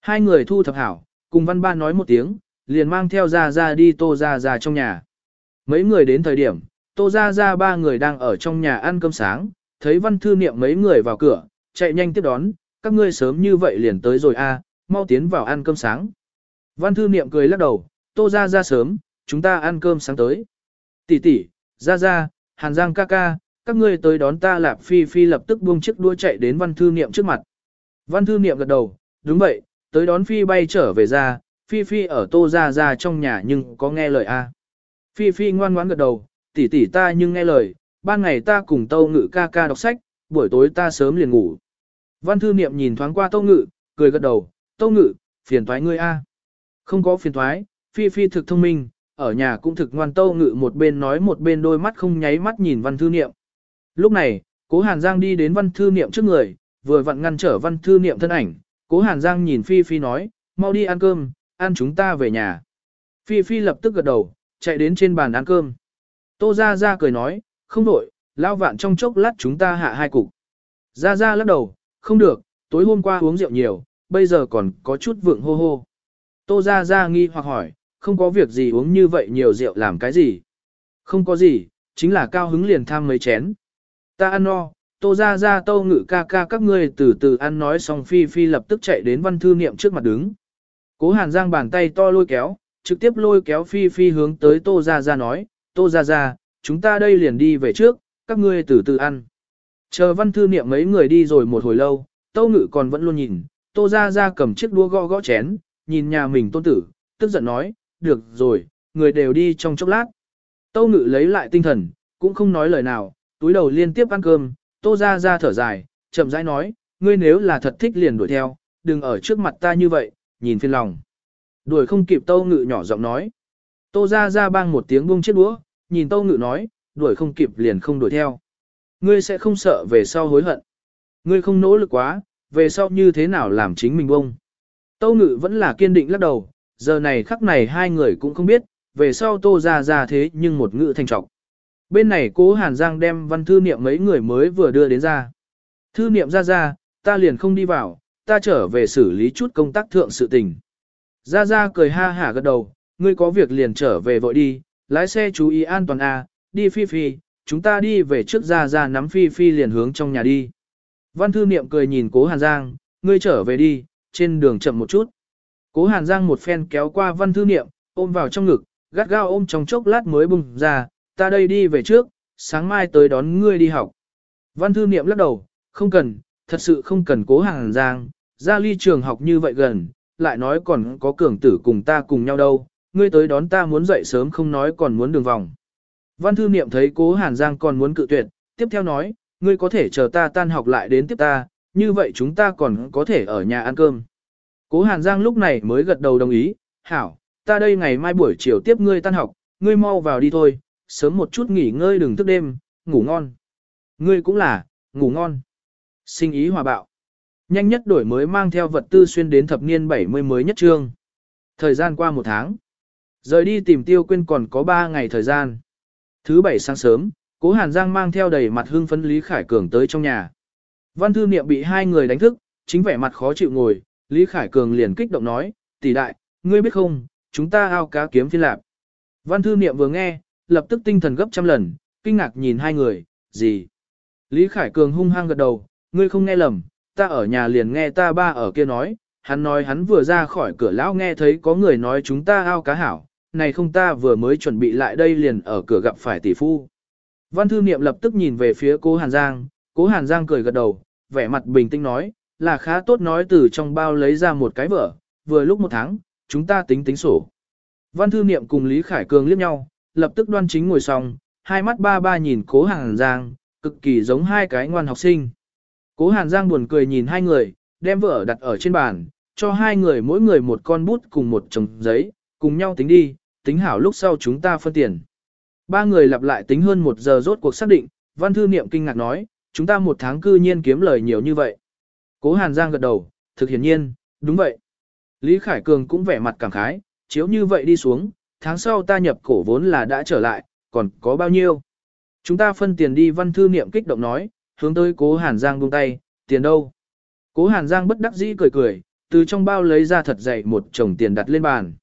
Hai người thu thập hảo, cùng văn ba nói một tiếng, liền mang theo ra ra đi tô ra ra trong nhà. Mấy người đến thời điểm, tô ra ra ba người đang ở trong nhà ăn cơm sáng, thấy văn thư niệm mấy người vào cửa, chạy nhanh tiếp đón, các ngươi sớm như vậy liền tới rồi a, mau tiến vào ăn cơm sáng. Văn thư niệm cười lắc đầu, tô ra ra sớm, chúng ta ăn cơm sáng tới. Tỷ tỷ, ra ra, hàn giang ca ca, các ngươi tới đón ta lạp phi phi lập tức buông chiếc đua chạy đến văn thư niệm trước mặt. Văn thư niệm gật đầu, đúng vậy, tới đón phi bay trở về ra, phi phi ở tô ra ra trong nhà nhưng có nghe lời a. Phi phi ngoan ngoãn gật đầu, tỷ tỷ ta nhưng nghe lời, ban ngày ta cùng tâu ngự ca ca đọc sách, buổi tối ta sớm liền ngủ. Văn thư niệm nhìn thoáng qua tâu ngự, cười gật đầu, tâu ngự, phiền thoái ngươi a. Không có phiền thoái, phi phi thực thông minh, ở nhà cũng thực ngoan tâu ngự một bên nói một bên đôi mắt không nháy mắt nhìn văn thư niệm. Lúc này, cố Hàn Giang đi đến văn thư niệm trước người, vừa vặn ngăn trở văn thư niệm thân ảnh, cố Hàn Giang nhìn phi phi nói, mau đi ăn cơm, ăn chúng ta về nhà. Phi phi lập tức gật đầu, chạy đến trên bàn ăn cơm. Tô Gia Gia cười nói, không đổi, lao vạn trong chốc lát chúng ta hạ hai cục. Gia Gia lắc đầu, không được, tối hôm qua uống rượu nhiều, bây giờ còn có chút vượng hô hô. Tô Gia Gia nghi hoặc hỏi, không có việc gì uống như vậy nhiều rượu làm cái gì? Không có gì, chính là cao hứng liền tham mấy chén. Ta ăn no, Tô Gia Gia Tô Ngự ca ca các ngươi từ từ ăn nói xong Phi Phi lập tức chạy đến văn thư niệm trước mặt đứng. Cố Hàn Giang bàn tay to lôi kéo, trực tiếp lôi kéo Phi Phi hướng tới Tô Gia Gia nói, Tô Gia Gia, chúng ta đây liền đi về trước, các ngươi từ từ ăn. Chờ văn thư niệm mấy người đi rồi một hồi lâu, Tô Ngự còn vẫn luôn nhìn, Tô Gia Gia cầm chiếc đũa gõ gõ chén, nhìn nhà mình tôn tử, tức giận nói, được rồi, người đều đi trong chốc lát. Tô Ngự lấy lại tinh thần, cũng không nói lời nào, túi đầu liên tiếp ăn cơm, Tô Gia Gia thở dài, chậm rãi nói, ngươi nếu là thật thích liền đuổi theo, đừng ở trước mặt ta như vậy, nhìn phiền lòng. Đuổi không kịp Tô Ngự nhỏ giọng nói. Tô Gia Gia bang một tiếng buông chiếc đũa, nhìn Tô Ngự nói, đuổi không kịp liền không đuổi theo. Ngươi sẽ không sợ về sau hối hận. Ngươi không nỗ lực quá, về sau như thế nào làm chính mình bông. Tâu Ngự vẫn là kiên định lắc đầu, giờ này khắc này hai người cũng không biết, về sau Tô ra ra thế nhưng một ngự thành trọng. Bên này cố Hàn Giang đem văn thư niệm mấy người mới vừa đưa đến ra. Thư niệm ra ra, ta liền không đi vào, ta trở về xử lý chút công tác thượng sự tình. Ra ra cười ha hả gật đầu, ngươi có việc liền trở về vội đi, lái xe chú ý an toàn a, đi phi phi, chúng ta đi về trước ra ra nắm phi phi liền hướng trong nhà đi. Văn thư niệm cười nhìn cố Hàn Giang, ngươi trở về đi, trên đường chậm một chút. Cố Hàn Giang một phen kéo qua văn thư niệm, ôm vào trong ngực, gắt gao ôm trong chốc lát mới bùng ra, ta đây đi về trước, sáng mai tới đón ngươi đi học. Văn thư niệm lắc đầu, không cần, thật sự không cần cố Hàn Giang, ra ly trường học như vậy gần, lại nói còn có cường tử cùng ta cùng nhau đâu, ngươi tới đón ta muốn dậy sớm không nói còn muốn đường vòng. Văn thư niệm thấy cố Hàn Giang còn muốn cự tuyệt, tiếp theo nói, ngươi có thể chờ ta tan học lại đến tiếp ta, như vậy chúng ta còn có thể ở nhà ăn cơm. Cố Hàn Giang lúc này mới gật đầu đồng ý, hảo, ta đây ngày mai buổi chiều tiếp ngươi tan học, ngươi mau vào đi thôi, sớm một chút nghỉ ngơi đừng thức đêm, ngủ ngon. Ngươi cũng là, ngủ ngon. Sinh ý hòa bạo. Nhanh nhất đổi mới mang theo vật tư xuyên đến thập niên 70 mới nhất trương. Thời gian qua một tháng. Rời đi tìm tiêu quên còn có 3 ngày thời gian. Thứ bảy sáng sớm, cố Hàn Giang mang theo đầy mặt hưng phấn Lý Khải Cường tới trong nhà. Văn thư niệm bị hai người đánh thức, chính vẻ mặt khó chịu ngồi, Lý Khải Cường liền kích động nói, tỷ đại, ngươi biết không, chúng ta ao cá kiếm phiên lạp. Văn thư niệm vừa nghe, lập tức tinh thần gấp trăm lần, kinh ngạc nhìn hai người, gì? Lý Khải Cường hung hăng gật đầu, ngươi không nghe lầm, ta ở nhà liền nghe ta ba ở kia nói, hắn nói hắn vừa ra khỏi cửa lão nghe thấy có người nói chúng ta ao cá hảo, này không ta vừa mới chuẩn bị lại đây liền ở cửa gặp phải tỷ phu. Văn thư niệm lập tức nhìn về phía cố Hàn Giang, cố Hàn Giang cười gật đầu, vẻ mặt bình tĩnh nói, là khá tốt nói từ trong bao lấy ra một cái vở, vừa lúc một tháng, chúng ta tính tính sổ. Văn thư niệm cùng Lý Khải Cường liếc nhau, lập tức đoan chính ngồi xong, hai mắt ba ba nhìn cố Hàn Giang, cực kỳ giống hai cái ngoan học sinh. Cố Hàn Giang buồn cười nhìn hai người, đem vở đặt ở trên bàn, cho hai người mỗi người một con bút cùng một chồng giấy, cùng nhau tính đi, tính hảo lúc sau chúng ta phân tiền. Ba người lặp lại tính hơn một giờ rốt cuộc xác định, văn thư niệm kinh ngạc nói, chúng ta một tháng cư nhiên kiếm lời nhiều như vậy. Cố Hàn Giang gật đầu, thực hiển nhiên, đúng vậy. Lý Khải Cường cũng vẻ mặt cảm khái, chiếu như vậy đi xuống, tháng sau ta nhập cổ vốn là đã trở lại, còn có bao nhiêu? Chúng ta phân tiền đi văn thư niệm kích động nói, hướng tới cố Hàn Giang buông tay, tiền đâu? Cố Hàn Giang bất đắc dĩ cười cười, từ trong bao lấy ra thật dày một chồng tiền đặt lên bàn.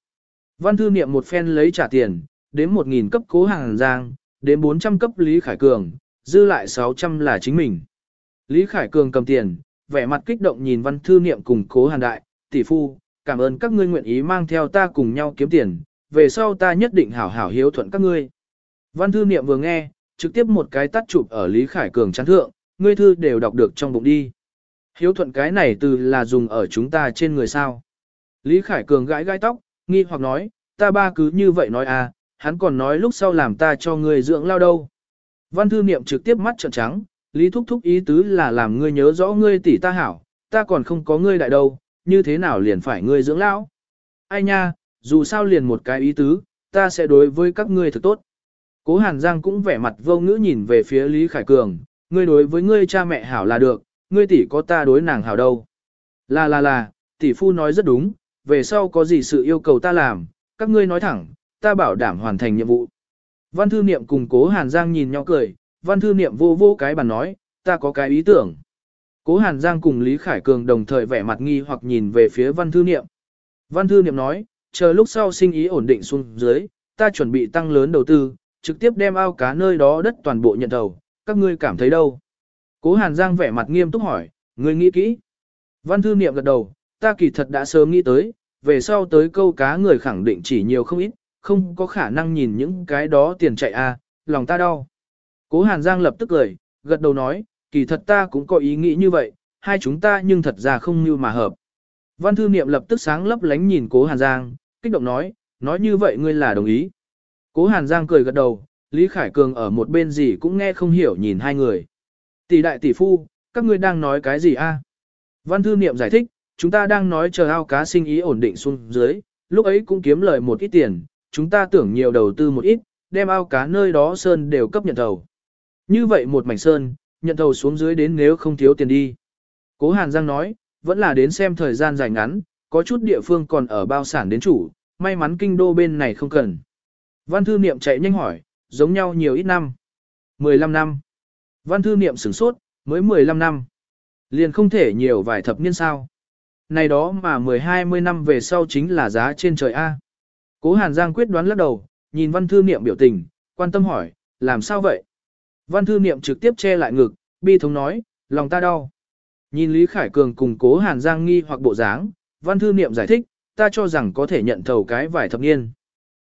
Văn thư niệm một phen lấy trả tiền, đến 1.000 cấp cố Hàn Giang, đến 400 cấp Lý Khải Cường, dư lại 600 là chính mình. Lý Khải Cường cầm tiền, vẻ mặt kích động nhìn văn thư niệm cùng cố Hàn Đại, tỷ phu, cảm ơn các ngươi nguyện ý mang theo ta cùng nhau kiếm tiền, về sau ta nhất định hảo hảo hiếu thuận các ngươi. Văn thư niệm vừa nghe, trực tiếp một cái tắt chụp ở Lý Khải Cường chán thượng, ngươi thư đều đọc được trong bụng đi. Hiếu thuận cái này từ là dùng ở chúng ta trên người sao. Lý Khải Cường gãi gãi tóc, nghi hoặc nói, ta ba cứ như vậy nói à, hắn còn nói lúc sau làm ta cho ngươi dưỡng lao đâu. Văn thư niệm trực tiếp mắt trợn trắng, Lý Thúc Thúc ý tứ là làm ngươi nhớ rõ ngươi tỷ ta hảo, ta còn không có ngươi đại đâu, như thế nào liền phải ngươi dưỡng lão? Ai nha, dù sao liền một cái ý tứ, ta sẽ đối với các ngươi thật tốt. Cố Hàn Giang cũng vẻ mặt vô ngữ nhìn về phía Lý Khải Cường, ngươi đối với ngươi cha mẹ hảo là được, ngươi tỷ có ta đối nàng hảo đâu. Là là là, tỷ phu nói rất đúng, về sau có gì sự yêu cầu ta làm, các ngươi nói thẳng, ta bảo đảm hoàn thành nhiệm vụ. Văn thư niệm cùng cố Hàn Giang nhìn nhau cười, văn thư niệm vô vô cái bàn nói, ta có cái ý tưởng. Cố Hàn Giang cùng Lý Khải Cường đồng thời vẻ mặt nghi hoặc nhìn về phía văn thư niệm. Văn thư niệm nói, chờ lúc sau sinh ý ổn định xuống dưới, ta chuẩn bị tăng lớn đầu tư, trực tiếp đem ao cá nơi đó đất toàn bộ nhận đầu, các ngươi cảm thấy đâu? Cố Hàn Giang vẻ mặt nghiêm túc hỏi, ngươi nghĩ kỹ. Văn thư niệm gật đầu, ta kỳ thật đã sớm nghĩ tới, về sau tới câu cá người khẳng định chỉ nhiều không ít, không có khả năng nhìn những cái đó tiền chạy a, à, lòng ta đau. Cố Hàn Giang lập tức cười, gật đầu nói, kỳ thật ta cũng có ý nghĩ như vậy, hai chúng ta nhưng thật ra không như mà hợp. Văn thư niệm lập tức sáng lấp lánh nhìn cố Hàn Giang, kích động nói, nói như vậy ngươi là đồng ý. Cố Hàn Giang cười gật đầu, Lý Khải Cường ở một bên gì cũng nghe không hiểu nhìn hai người. Tỷ đại tỷ phu, các ngươi đang nói cái gì a? Văn thư niệm giải thích, chúng ta đang nói chờ ao cá sinh ý ổn định xuống dưới, lúc ấy cũng kiếm lời một ít tiền, chúng ta tưởng nhiều đầu tư một ít, đem ao cá nơi đó sơn đều cấp nhận thầu. Như vậy một mảnh sơn, nhận thầu xuống dưới đến nếu không thiếu tiền đi. Cố Hàn Giang nói, vẫn là đến xem thời gian dài ngắn, có chút địa phương còn ở bao sản đến chủ, may mắn kinh đô bên này không cần. Văn thư niệm chạy nhanh hỏi, giống nhau nhiều ít năm. 15 năm. Văn thư niệm sửng sốt, mới 15 năm. Liền không thể nhiều vài thập niên sao. Này đó mà 10-20 năm về sau chính là giá trên trời A. Cố Hàn Giang quyết đoán lắc đầu, nhìn văn thư niệm biểu tình, quan tâm hỏi, làm sao vậy? Văn thư niệm trực tiếp che lại ngực, bi thống nói, lòng ta đau. Nhìn Lý Khải Cường cùng cố Hàn Giang nghi hoặc bộ dáng, văn thư niệm giải thích, ta cho rằng có thể nhận thầu cái vài thập niên.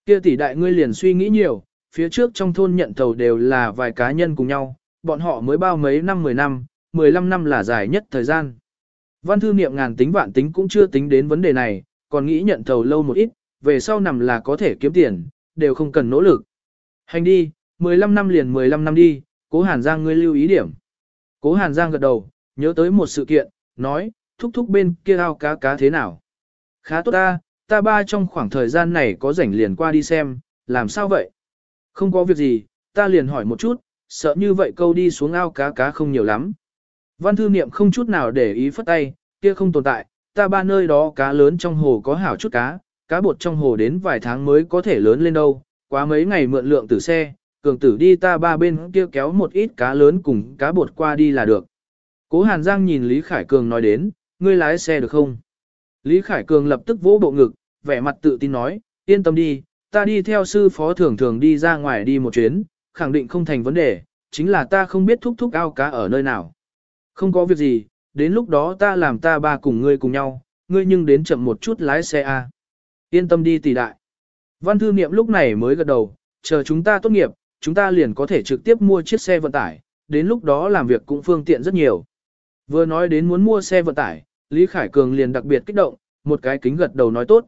Kia tỷ đại ngươi liền suy nghĩ nhiều, phía trước trong thôn nhận thầu đều là vài cá nhân cùng nhau, bọn họ mới bao mấy năm 10 năm, 15 năm là dài nhất thời gian. Văn thư niệm ngàn tính vạn tính cũng chưa tính đến vấn đề này, còn nghĩ nhận thầu lâu một ít, về sau nằm là có thể kiếm tiền, đều không cần nỗ lực. Hành đi, 15 năm liền 15 năm đi, cố Hàn Giang ngươi lưu ý điểm. Cố Hàn Giang gật đầu, nhớ tới một sự kiện, nói, thúc thúc bên kia ao cá cá thế nào. Khá tốt ta, ta ba trong khoảng thời gian này có rảnh liền qua đi xem, làm sao vậy? Không có việc gì, ta liền hỏi một chút, sợ như vậy câu đi xuống ao cá cá không nhiều lắm. Văn thư niệm không chút nào để ý phất tay, kia không tồn tại, ta ba nơi đó cá lớn trong hồ có hảo chút cá, cá bột trong hồ đến vài tháng mới có thể lớn lên đâu, quá mấy ngày mượn lượng tử xe, cường tử đi ta ba bên kia kéo một ít cá lớn cùng cá bột qua đi là được. Cố Hàn Giang nhìn Lý Khải Cường nói đến, ngươi lái xe được không? Lý Khải Cường lập tức vỗ bộ ngực, vẻ mặt tự tin nói, yên tâm đi, ta đi theo sư phó thường thường đi ra ngoài đi một chuyến, khẳng định không thành vấn đề, chính là ta không biết thúc thúc ao cá ở nơi nào. Không có việc gì, đến lúc đó ta làm ta ba cùng ngươi cùng nhau, ngươi nhưng đến chậm một chút lái xe a. Yên tâm đi tỷ đại. Văn thư niệm lúc này mới gật đầu, chờ chúng ta tốt nghiệp, chúng ta liền có thể trực tiếp mua chiếc xe vận tải, đến lúc đó làm việc cũng phương tiện rất nhiều. Vừa nói đến muốn mua xe vận tải, Lý Khải Cường liền đặc biệt kích động, một cái kính gật đầu nói tốt.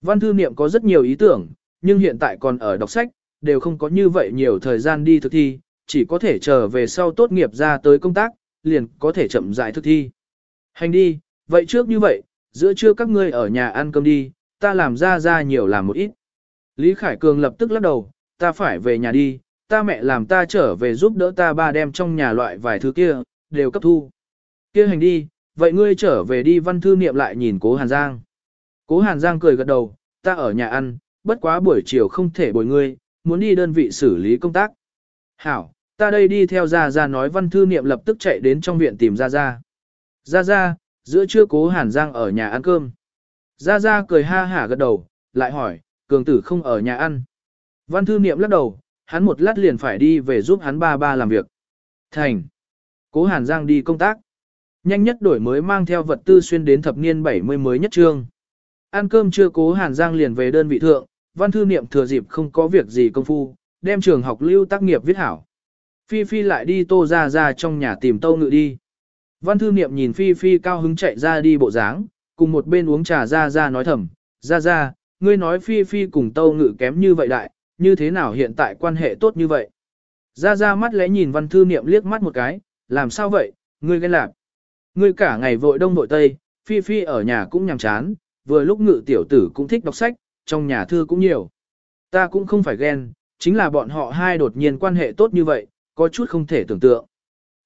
Văn thư niệm có rất nhiều ý tưởng, nhưng hiện tại còn ở đọc sách, đều không có như vậy nhiều thời gian đi thực thi, chỉ có thể chờ về sau tốt nghiệp ra tới công tác, liền có thể chậm rãi thực thi. Hành đi, vậy trước như vậy, giữa trưa các ngươi ở nhà ăn cơm đi, ta làm ra ra nhiều làm một ít. Lý Khải Cường lập tức lắc đầu, ta phải về nhà đi, ta mẹ làm ta trở về giúp đỡ ta ba đem trong nhà loại vài thứ kia, đều cấp thu. Kia hành đi, vậy ngươi trở về đi văn thư niệm lại nhìn cố Hàn Giang. Cố Hàn Giang cười gật đầu, ta ở nhà ăn, bất quá buổi chiều không thể bồi ngươi, muốn đi đơn vị xử lý công tác. Hảo, ta đây đi theo Gia Gia nói văn thư niệm lập tức chạy đến trong viện tìm Gia Gia. Gia Gia, giữa trưa cố Hàn Giang ở nhà ăn cơm. Gia Gia cười ha hả gật đầu, lại hỏi, cường tử không ở nhà ăn. Văn thư niệm lắc đầu, hắn một lát liền phải đi về giúp hắn ba ba làm việc. Thành. Cố Hàn Giang đi công tác. Nhanh nhất đổi mới mang theo vật tư xuyên đến thập niên 70 mới nhất trương. Ăn cơm trưa cố Hàn Giang liền về đơn vị thượng, văn thư niệm thừa dịp không có việc gì công phu, đem trường học lưu tác nghiệp viết hảo. Phi Phi lại đi tô ra ra trong nhà tìm tâu ngự đi. Văn thư niệm nhìn Phi Phi cao hứng chạy ra đi bộ dáng, cùng một bên uống trà ra ra nói thầm, ra ra, ngươi nói Phi Phi cùng tâu ngự kém như vậy đại, như thế nào hiện tại quan hệ tốt như vậy. Ra ra mắt lẽ nhìn văn thư niệm liếc mắt một cái, làm sao vậy, ngươi ghen lạc. Ngươi cả ngày vội đông vội tây, Phi Phi ở nhà cũng nhàm chán, vừa lúc ngự tiểu tử cũng thích đọc sách, trong nhà thư cũng nhiều. Ta cũng không phải ghen, chính là bọn họ hai đột nhiên quan hệ tốt như vậy, có chút không thể tưởng tượng.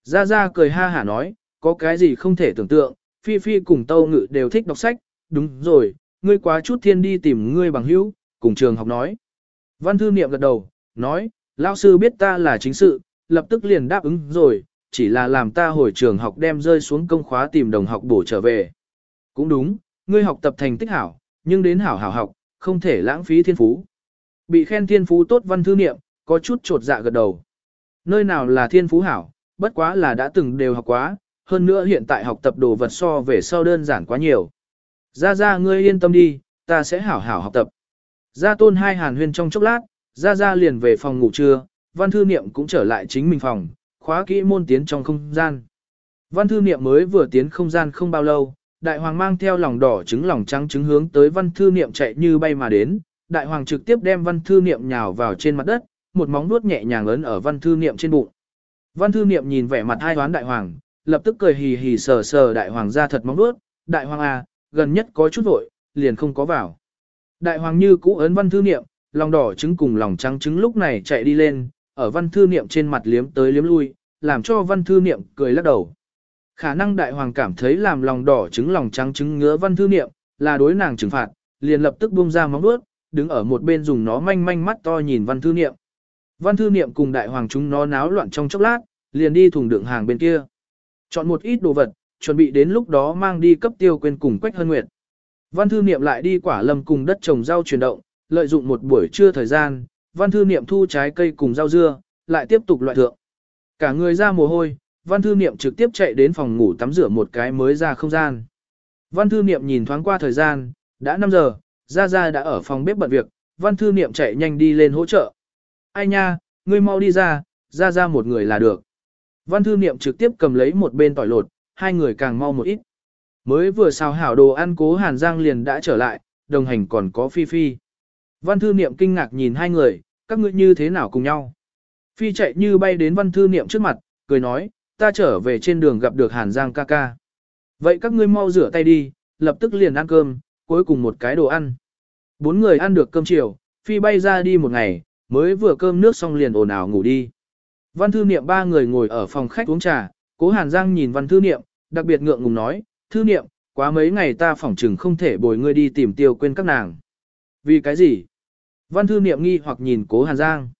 Gia Gia cười ha hả nói, có cái gì không thể tưởng tượng, Phi Phi cùng Tâu Ngự đều thích đọc sách, đúng rồi, ngươi quá chút thiên đi tìm ngươi bằng hữu, cùng trường học nói. Văn thư niệm gật đầu, nói, lão sư biết ta là chính sự, lập tức liền đáp ứng rồi, chỉ là làm ta hồi trường học đem rơi xuống công khóa tìm đồng học bổ trở về. Cũng đúng, ngươi học tập thành tích hảo, nhưng đến hảo hảo học, không thể lãng phí thiên phú. Bị khen thiên phú tốt văn thư niệm, có chút trột dạ gật đầu. Nơi nào là thiên phú hảo, bất quá là đã từng đều học quá, hơn nữa hiện tại học tập đồ vật so về sau đơn giản quá nhiều. Ra ra ngươi yên tâm đi, ta sẽ hảo hảo học tập. Ra tôn hai hàn huyên trong chốc lát, ra ra liền về phòng ngủ trưa, văn thư niệm cũng trở lại chính mình phòng, khóa kỹ môn tiến trong không gian. Văn thư niệm mới vừa tiến không gian không bao lâu, đại hoàng mang theo lòng đỏ trứng lòng trắng trứng hướng tới văn thư niệm chạy như bay mà đến, đại hoàng trực tiếp đem văn thư niệm nhào vào trên mặt đất, một móng vuốt nhẹ nhàng ấn ở văn thư niệm trên bụng. Văn thư niệm nhìn vẻ mặt hai hoán đại hoàng, lập tức cười hì hì sờ sờ đại hoàng ra thật móng vuốt, đại hoàng à, gần nhất có chút vội, liền không có vào. Đại hoàng như cũ ấn văn thư niệm, lòng đỏ trứng cùng lòng trắng trứng lúc này chạy đi lên, ở văn thư niệm trên mặt liếm tới liếm lui, làm cho văn thư niệm cười lắc đầu. Khả năng đại hoàng cảm thấy làm lòng đỏ trứng lòng trắng trứng ngứa văn thư niệm, là đối nàng trừng phạt, liền lập tức buông ra móng vuốt, đứng ở một bên dùng nó manh manh mắt to nhìn văn thư niệm. Văn thư niệm cùng đại hoàng chúng nó náo loạn trong chốc lát, liền đi thùng đựng hàng bên kia. Chọn một ít đồ vật, chuẩn bị đến lúc đó mang đi cấp tiêu quên cùng Quách Hân Nguyệt. Văn thư niệm lại đi quả lâm cùng đất trồng rau chuyển động, lợi dụng một buổi trưa thời gian, văn thư niệm thu trái cây cùng rau dưa, lại tiếp tục loại thượng. Cả người ra mồ hôi, văn thư niệm trực tiếp chạy đến phòng ngủ tắm rửa một cái mới ra không gian. Văn thư niệm nhìn thoáng qua thời gian, đã 5 giờ, Gia Gia đã ở phòng bếp bận việc, văn thư niệm chạy nhanh đi lên hỗ trợ. Ai nha, ngươi mau đi ra, ra ra một người là được. Văn thư niệm trực tiếp cầm lấy một bên tỏi lột, hai người càng mau một ít. Mới vừa xào hảo đồ ăn cố Hàn Giang liền đã trở lại, đồng hành còn có Phi Phi. Văn thư niệm kinh ngạc nhìn hai người, các ngươi như thế nào cùng nhau. Phi chạy như bay đến văn thư niệm trước mặt, cười nói, ta trở về trên đường gặp được Hàn Giang ca ca. Vậy các ngươi mau rửa tay đi, lập tức liền ăn cơm, cuối cùng một cái đồ ăn. Bốn người ăn được cơm chiều, Phi bay ra đi một ngày, mới vừa cơm nước xong liền ồn ào ngủ đi. Văn thư niệm ba người ngồi ở phòng khách uống trà, cố Hàn Giang nhìn văn thư niệm, đặc biệt ngượng ngùng nói, thư niệm, quá mấy ngày ta phỏng chừng không thể bồi ngươi đi tìm tiêu quên các nàng. Vì cái gì? Văn thư niệm nghi hoặc nhìn cố Hàn Giang.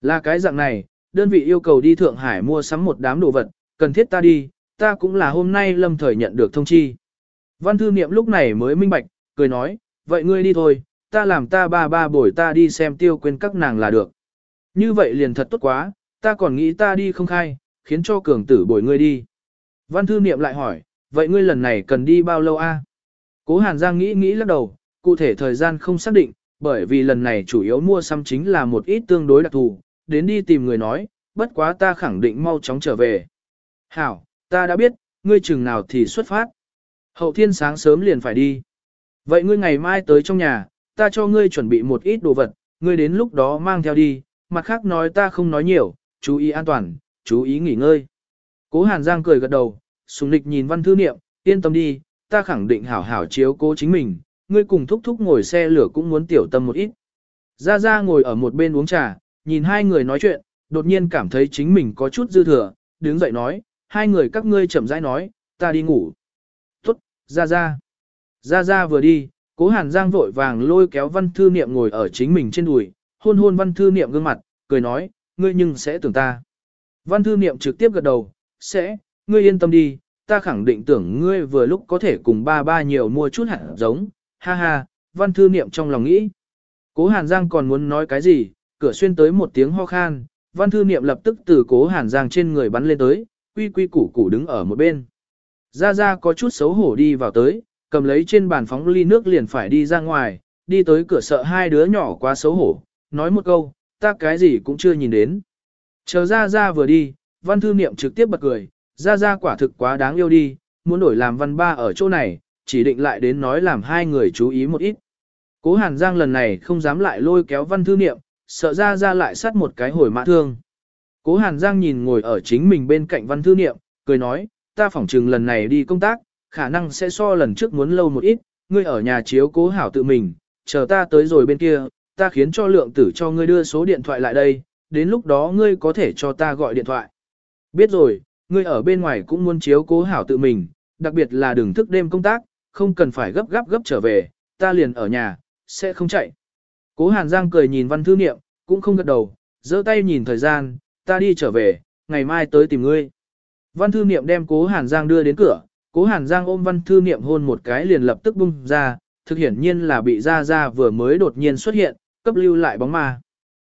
Là cái dạng này, đơn vị yêu cầu đi Thượng Hải mua sắm một đám đồ vật, cần thiết ta đi, ta cũng là hôm nay lâm thời nhận được thông chi. Văn thư niệm lúc này mới minh bạch, cười nói, vậy ngươi đi thôi, ta làm ta ba ba bồi ta đi xem tiêu quên các nàng là được. Như vậy liền thật tốt quá, ta còn nghĩ ta đi không khai, khiến cho cường tử bồi ngươi đi. Văn thư niệm lại hỏi, vậy ngươi lần này cần đi bao lâu a? Cố Hàn Giang nghĩ nghĩ lắc đầu, cụ thể thời gian không xác định, bởi vì lần này chủ yếu mua xăm chính là một ít tương đối đặc thù, đến đi tìm người nói, bất quá ta khẳng định mau chóng trở về. Hảo, ta đã biết, ngươi chừng nào thì xuất phát. Hậu thiên sáng sớm liền phải đi. Vậy ngươi ngày mai tới trong nhà, ta cho ngươi chuẩn bị một ít đồ vật, ngươi đến lúc đó mang theo đi, mặt khác nói ta không nói nhiều, chú ý an toàn, chú ý nghỉ ngơi. Cố Hàn Giang cười gật đầu, sùng lịch nhìn văn thư niệm, yên tâm đi, ta khẳng định hảo hảo chiếu cố chính mình, ngươi cùng thúc thúc ngồi xe lửa cũng muốn tiểu tâm một ít. Gia Gia ngồi ở một bên uống trà, nhìn hai người nói chuyện, đột nhiên cảm thấy chính mình có chút dư thừa, đứng dậy nói, hai người các ngươi chậm rãi nói, ta đi ngủ. Thúc, Gia Gia, Gia Gia vừa đi, cố hàn giang vội vàng lôi kéo văn thư niệm ngồi ở chính mình trên đùi, hôn hôn văn thư niệm gương mặt, cười nói, ngươi nhưng sẽ tưởng ta. Văn thư niệm trực tiếp gật đầu, sẽ, ngươi yên tâm đi, ta khẳng định tưởng ngươi vừa lúc có thể cùng ba ba nhiều mua chút hạt giống, ha ha, văn thư niệm trong lòng nghĩ. Cố Hàn Giang còn muốn nói cái gì, cửa xuyên tới một tiếng ho khan, văn thư niệm lập tức từ cố Hàn Giang trên người bắn lên tới, quy quy củ củ đứng ở một bên. Ra Ra có chút xấu hổ đi vào tới, cầm lấy trên bàn phóng ly nước liền phải đi ra ngoài, đi tới cửa sợ hai đứa nhỏ quá xấu hổ, nói một câu, ta cái gì cũng chưa nhìn đến. Chờ Ra Ra vừa đi, văn thư niệm trực tiếp bật cười, Ra Ra quả thực quá đáng yêu đi, muốn đổi làm văn ba ở chỗ này, chỉ định lại đến nói làm hai người chú ý một ít. Cố Hàn Giang lần này không dám lại lôi kéo văn thư niệm, sợ ra ra lại sát một cái hồi mã thương. Cố Hàn Giang nhìn ngồi ở chính mình bên cạnh văn thư niệm, cười nói, ta phỏng trừng lần này đi công tác, khả năng sẽ so lần trước muốn lâu một ít, ngươi ở nhà chiếu cố hảo tự mình, chờ ta tới rồi bên kia, ta khiến cho lượng tử cho ngươi đưa số điện thoại lại đây, đến lúc đó ngươi có thể cho ta gọi điện thoại. Biết rồi, ngươi ở bên ngoài cũng muốn chiếu cố hảo tự mình, đặc biệt là đừng thức đêm công tác, không cần phải gấp gáp gấp trở về, ta liền ở nhà, sẽ không chạy. Cố Hàn Giang cười nhìn văn thư niệm, cũng không gật đầu, giơ tay nhìn thời gian, ta đi trở về, ngày mai tới tìm ngươi. Văn thư niệm đem cố Hàn Giang đưa đến cửa, cố Hàn Giang ôm văn thư niệm hôn một cái liền lập tức bung ra, thực hiển nhiên là bị ra ra vừa mới đột nhiên xuất hiện, cấp lưu lại bóng ma.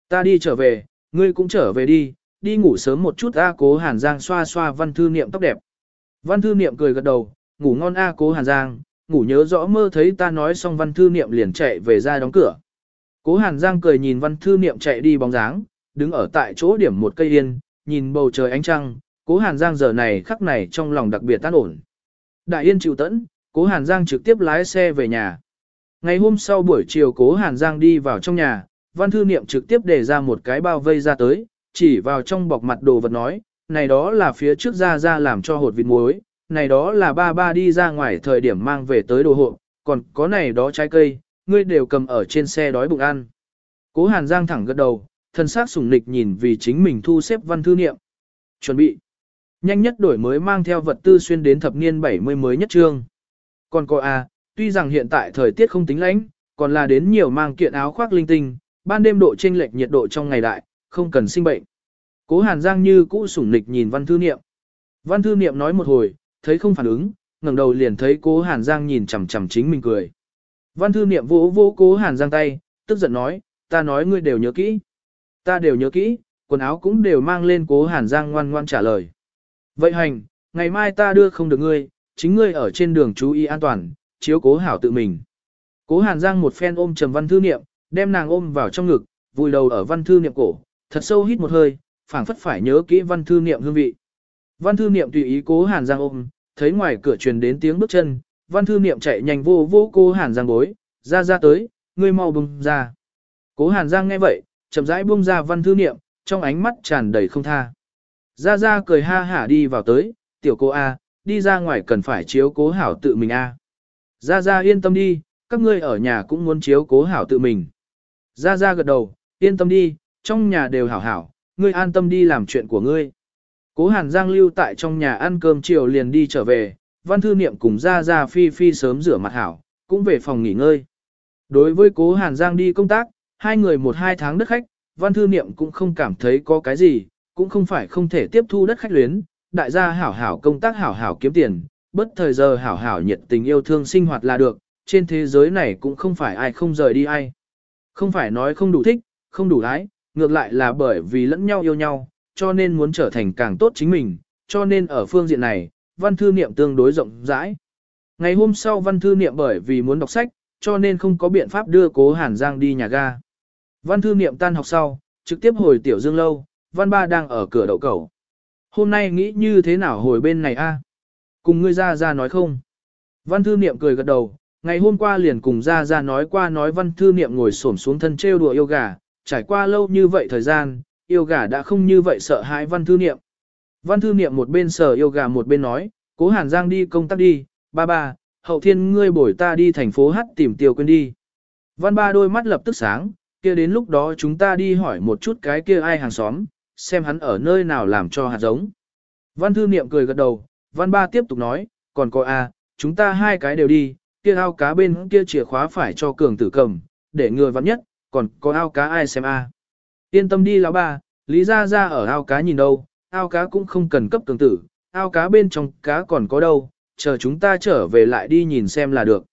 Ta đi trở về, ngươi cũng trở về đi, đi ngủ sớm một chút a cố Hàn Giang xoa xoa văn thư niệm tóc đẹp. Văn thư niệm cười gật đầu, ngủ ngon a cố Hàn Giang, ngủ nhớ rõ mơ thấy ta nói xong văn thư niệm liền chạy về ra đóng cửa. Cố Hàn Giang cười nhìn văn thư niệm chạy đi bóng dáng, đứng ở tại chỗ điểm một cây yên, nhìn bầu trời ánh trăng, cố Hàn Giang giờ này khắc này trong lòng đặc biệt tan ổn. Đại yên chịu tẫn, cố Hàn Giang trực tiếp lái xe về nhà. Ngày hôm sau buổi chiều cố Hàn Giang đi vào trong nhà, văn thư niệm trực tiếp để ra một cái bao vây ra tới, chỉ vào trong bọc mặt đồ vật nói, này đó là phía trước ra ra làm cho hột vịt muối, này đó là ba ba đi ra ngoài thời điểm mang về tới đồ hộ, còn có này đó trái cây, ngươi đều cầm ở trên xe đói bụng ăn. Cố Hàn Giang thẳng gật đầu, thân xác sủng nịch nhìn vì chính mình thu xếp văn thư niệm. Chuẩn bị. Nhanh nhất đổi mới mang theo vật tư xuyên đến thập niên 70 mới nhất trương. Còn cô A, à, tuy rằng hiện tại thời tiết không tính lạnh, còn là đến nhiều mang kiện áo khoác linh tinh, ban đêm độ chênh lệch nhiệt độ trong ngày đại, không cần sinh bệnh. Cố Hàn Giang như cũ sủng nịch nhìn văn thư niệm. Văn thư niệm nói một hồi, thấy không phản ứng, ngẩng đầu liền thấy cố Hàn Giang nhìn chằm chằm chính mình cười. Văn thư niệm vỗ vỗ cố Hàn Giang tay, tức giận nói, ta nói ngươi đều nhớ kỹ. Ta đều nhớ kỹ, quần áo cũng đều mang lên cố Hàn Giang ngoan ngoan trả lời. Vậy hành, ngày mai ta đưa không được ngươi, chính ngươi ở trên đường chú ý an toàn, chiếu cố hảo tự mình. Cố Hàn Giang một phen ôm trầm văn thư niệm, đem nàng ôm vào trong ngực, vùi đầu ở văn thư niệm cổ, thật sâu hít một hơi, phảng phất phải nhớ kỹ văn thư niệm hương vị. Văn thư niệm tùy ý cố Hàn Giang ôm, thấy ngoài cửa truyền đến tiếng bước chân, văn thư niệm chạy nhanh vô vô cố Hàn Giang bối, ra ra tới, ngươi mau buông ra. Cố Hàn Giang nghe vậy, chậm rãi buông ra văn thư niệm, trong ánh mắt tràn đầy không tha. Ra ra cười ha hả đi vào tới, tiểu cô A, đi ra ngoài cần phải chiếu cố hảo tự mình A. Ra ra yên tâm đi, các ngươi ở nhà cũng muốn chiếu cố hảo tự mình. Ra ra gật đầu, yên tâm đi, trong nhà đều hảo hảo, ngươi an tâm đi làm chuyện của ngươi. Cố Hàn Giang lưu tại trong nhà ăn cơm chiều liền đi trở về, văn thư niệm cùng ra ra phi phi sớm rửa mặt hảo, cũng về phòng nghỉ ngơi. Đối với cố Hàn Giang đi công tác, hai người một hai tháng đất khách, văn thư niệm cũng không cảm thấy có cái gì, cũng không phải không thể tiếp thu đất khách luyến, đại gia hảo hảo công tác hảo hảo kiếm tiền, bất thời giờ hảo hảo nhiệt tình yêu thương sinh hoạt là được, trên thế giới này cũng không phải ai không rời đi ai. Không phải nói không đủ thích, không đủ lái, ngược lại là bởi vì lẫn nhau yêu nhau, cho nên muốn trở thành càng tốt chính mình, cho nên ở phương diện này, văn thư niệm tương đối rộng rãi. Ngày hôm sau văn thư niệm bởi vì muốn đọc sách, cho nên không có biện pháp đưa cố Hàn Giang đi nhà ga. Văn thư niệm tan học sau, trực tiếp hồi tiểu dương lâu, văn ba đang ở cửa đậu cầu. Hôm nay nghĩ như thế nào hồi bên này a? Cùng ngươi ra ra nói không? Văn thư niệm cười gật đầu, ngày hôm qua liền cùng ra ra nói qua nói văn thư niệm ngồi xổm xuống thân trêu đùa yêu gà, trải qua lâu như vậy thời gian, yêu gà đã không như vậy sợ hãi văn thư niệm. Văn thư niệm một bên sờ yêu gà một bên nói, cố hàn giang đi công tác đi, ba ba, hậu thiên ngươi bổi ta đi thành phố hát tìm tiêu quên đi. Văn ba đôi mắt lập tức sáng, kia đến lúc đó chúng ta đi hỏi một chút cái kia ai hàng xóm, xem hắn ở nơi nào làm cho hạt giống. Văn thư niệm cười gật đầu, văn ba tiếp tục nói, còn có a, chúng ta hai cái đều đi, kia ao cá bên kia chìa khóa phải cho cường tử cầm, để người văn nhất, còn có ao cá ai xem a. Yên tâm đi lão ba, Lý Gia Gia ở ao cá nhìn đâu, ao cá cũng không cần cấp cường tử, ao cá bên trong cá còn có đâu, chờ chúng ta trở về lại đi nhìn xem là được.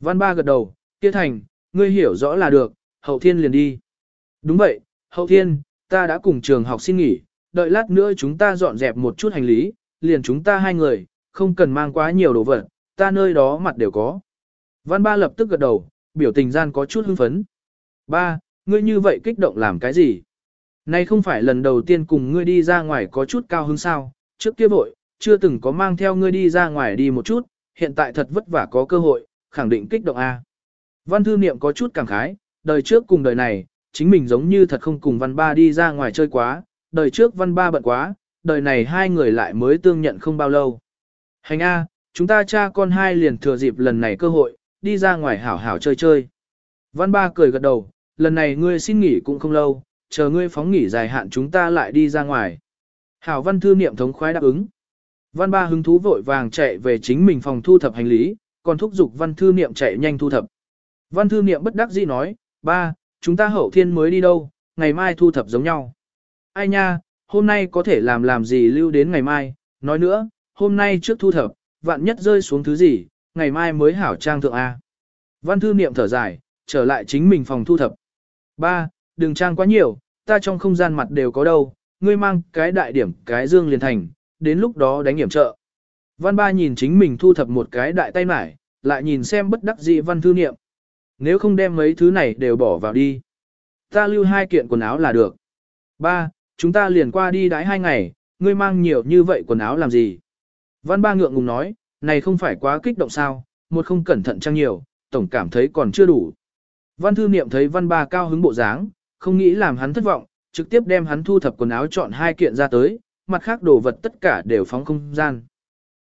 Văn ba gật đầu, kia thành, ngươi hiểu rõ là được, hậu thiên liền đi. Đúng vậy, hậu thiên, ta đã cùng trường học xin nghỉ, đợi lát nữa chúng ta dọn dẹp một chút hành lý, liền chúng ta hai người, không cần mang quá nhiều đồ vật, ta nơi đó mặt đều có. Văn ba lập tức gật đầu, biểu tình gian có chút hưng phấn. Ba, ngươi như vậy kích động làm cái gì? Nay không phải lần đầu tiên cùng ngươi đi ra ngoài có chút cao hứng sao, trước kia vội, chưa từng có mang theo ngươi đi ra ngoài đi một chút, hiện tại thật vất vả có cơ hội, khẳng định kích động A. Văn thư niệm có chút cảm khái, đời trước cùng đời này, chính mình giống như thật không cùng văn ba đi ra ngoài chơi quá, đời trước văn ba bận quá, đời này hai người lại mới tương nhận không bao lâu. Hành A, chúng ta cha con hai liền thừa dịp lần này cơ hội, đi ra ngoài hảo hảo chơi chơi. Văn ba cười gật đầu, lần này ngươi xin nghỉ cũng không lâu, chờ ngươi phóng nghỉ dài hạn chúng ta lại đi ra ngoài. Hảo văn thư niệm thống khoái đáp ứng. Văn ba hứng thú vội vàng chạy về chính mình phòng thu thập hành lý, còn thúc giục văn thư niệm chạy nhanh thu thập. Văn thư niệm bất đắc dĩ nói, ba, chúng ta hậu thiên mới đi đâu, ngày mai thu thập giống nhau. Ai nha, hôm nay có thể làm làm gì lưu đến ngày mai, nói nữa, hôm nay trước thu thập, vạn nhất rơi xuống thứ gì, ngày mai mới hảo trang thượng A. Văn thư niệm thở dài, trở lại chính mình phòng thu thập. Ba, đừng trang quá nhiều, ta trong không gian mặt đều có đâu, ngươi mang cái đại điểm cái dương liền thành, đến lúc đó đánh hiểm trợ. Văn ba nhìn chính mình thu thập một cái đại tay mải, lại nhìn xem bất đắc dĩ văn thư niệm. Nếu không đem mấy thứ này đều bỏ vào đi. Ta lưu hai kiện quần áo là được. Ba, chúng ta liền qua đi đái hai ngày, ngươi mang nhiều như vậy quần áo làm gì? Văn ba ngượng ngùng nói, này không phải quá kích động sao, một không cẩn thận trang nhiều, tổng cảm thấy còn chưa đủ. Văn thư niệm thấy văn ba cao hứng bộ dáng, không nghĩ làm hắn thất vọng, trực tiếp đem hắn thu thập quần áo chọn hai kiện ra tới, mặt khác đồ vật tất cả đều phóng không gian.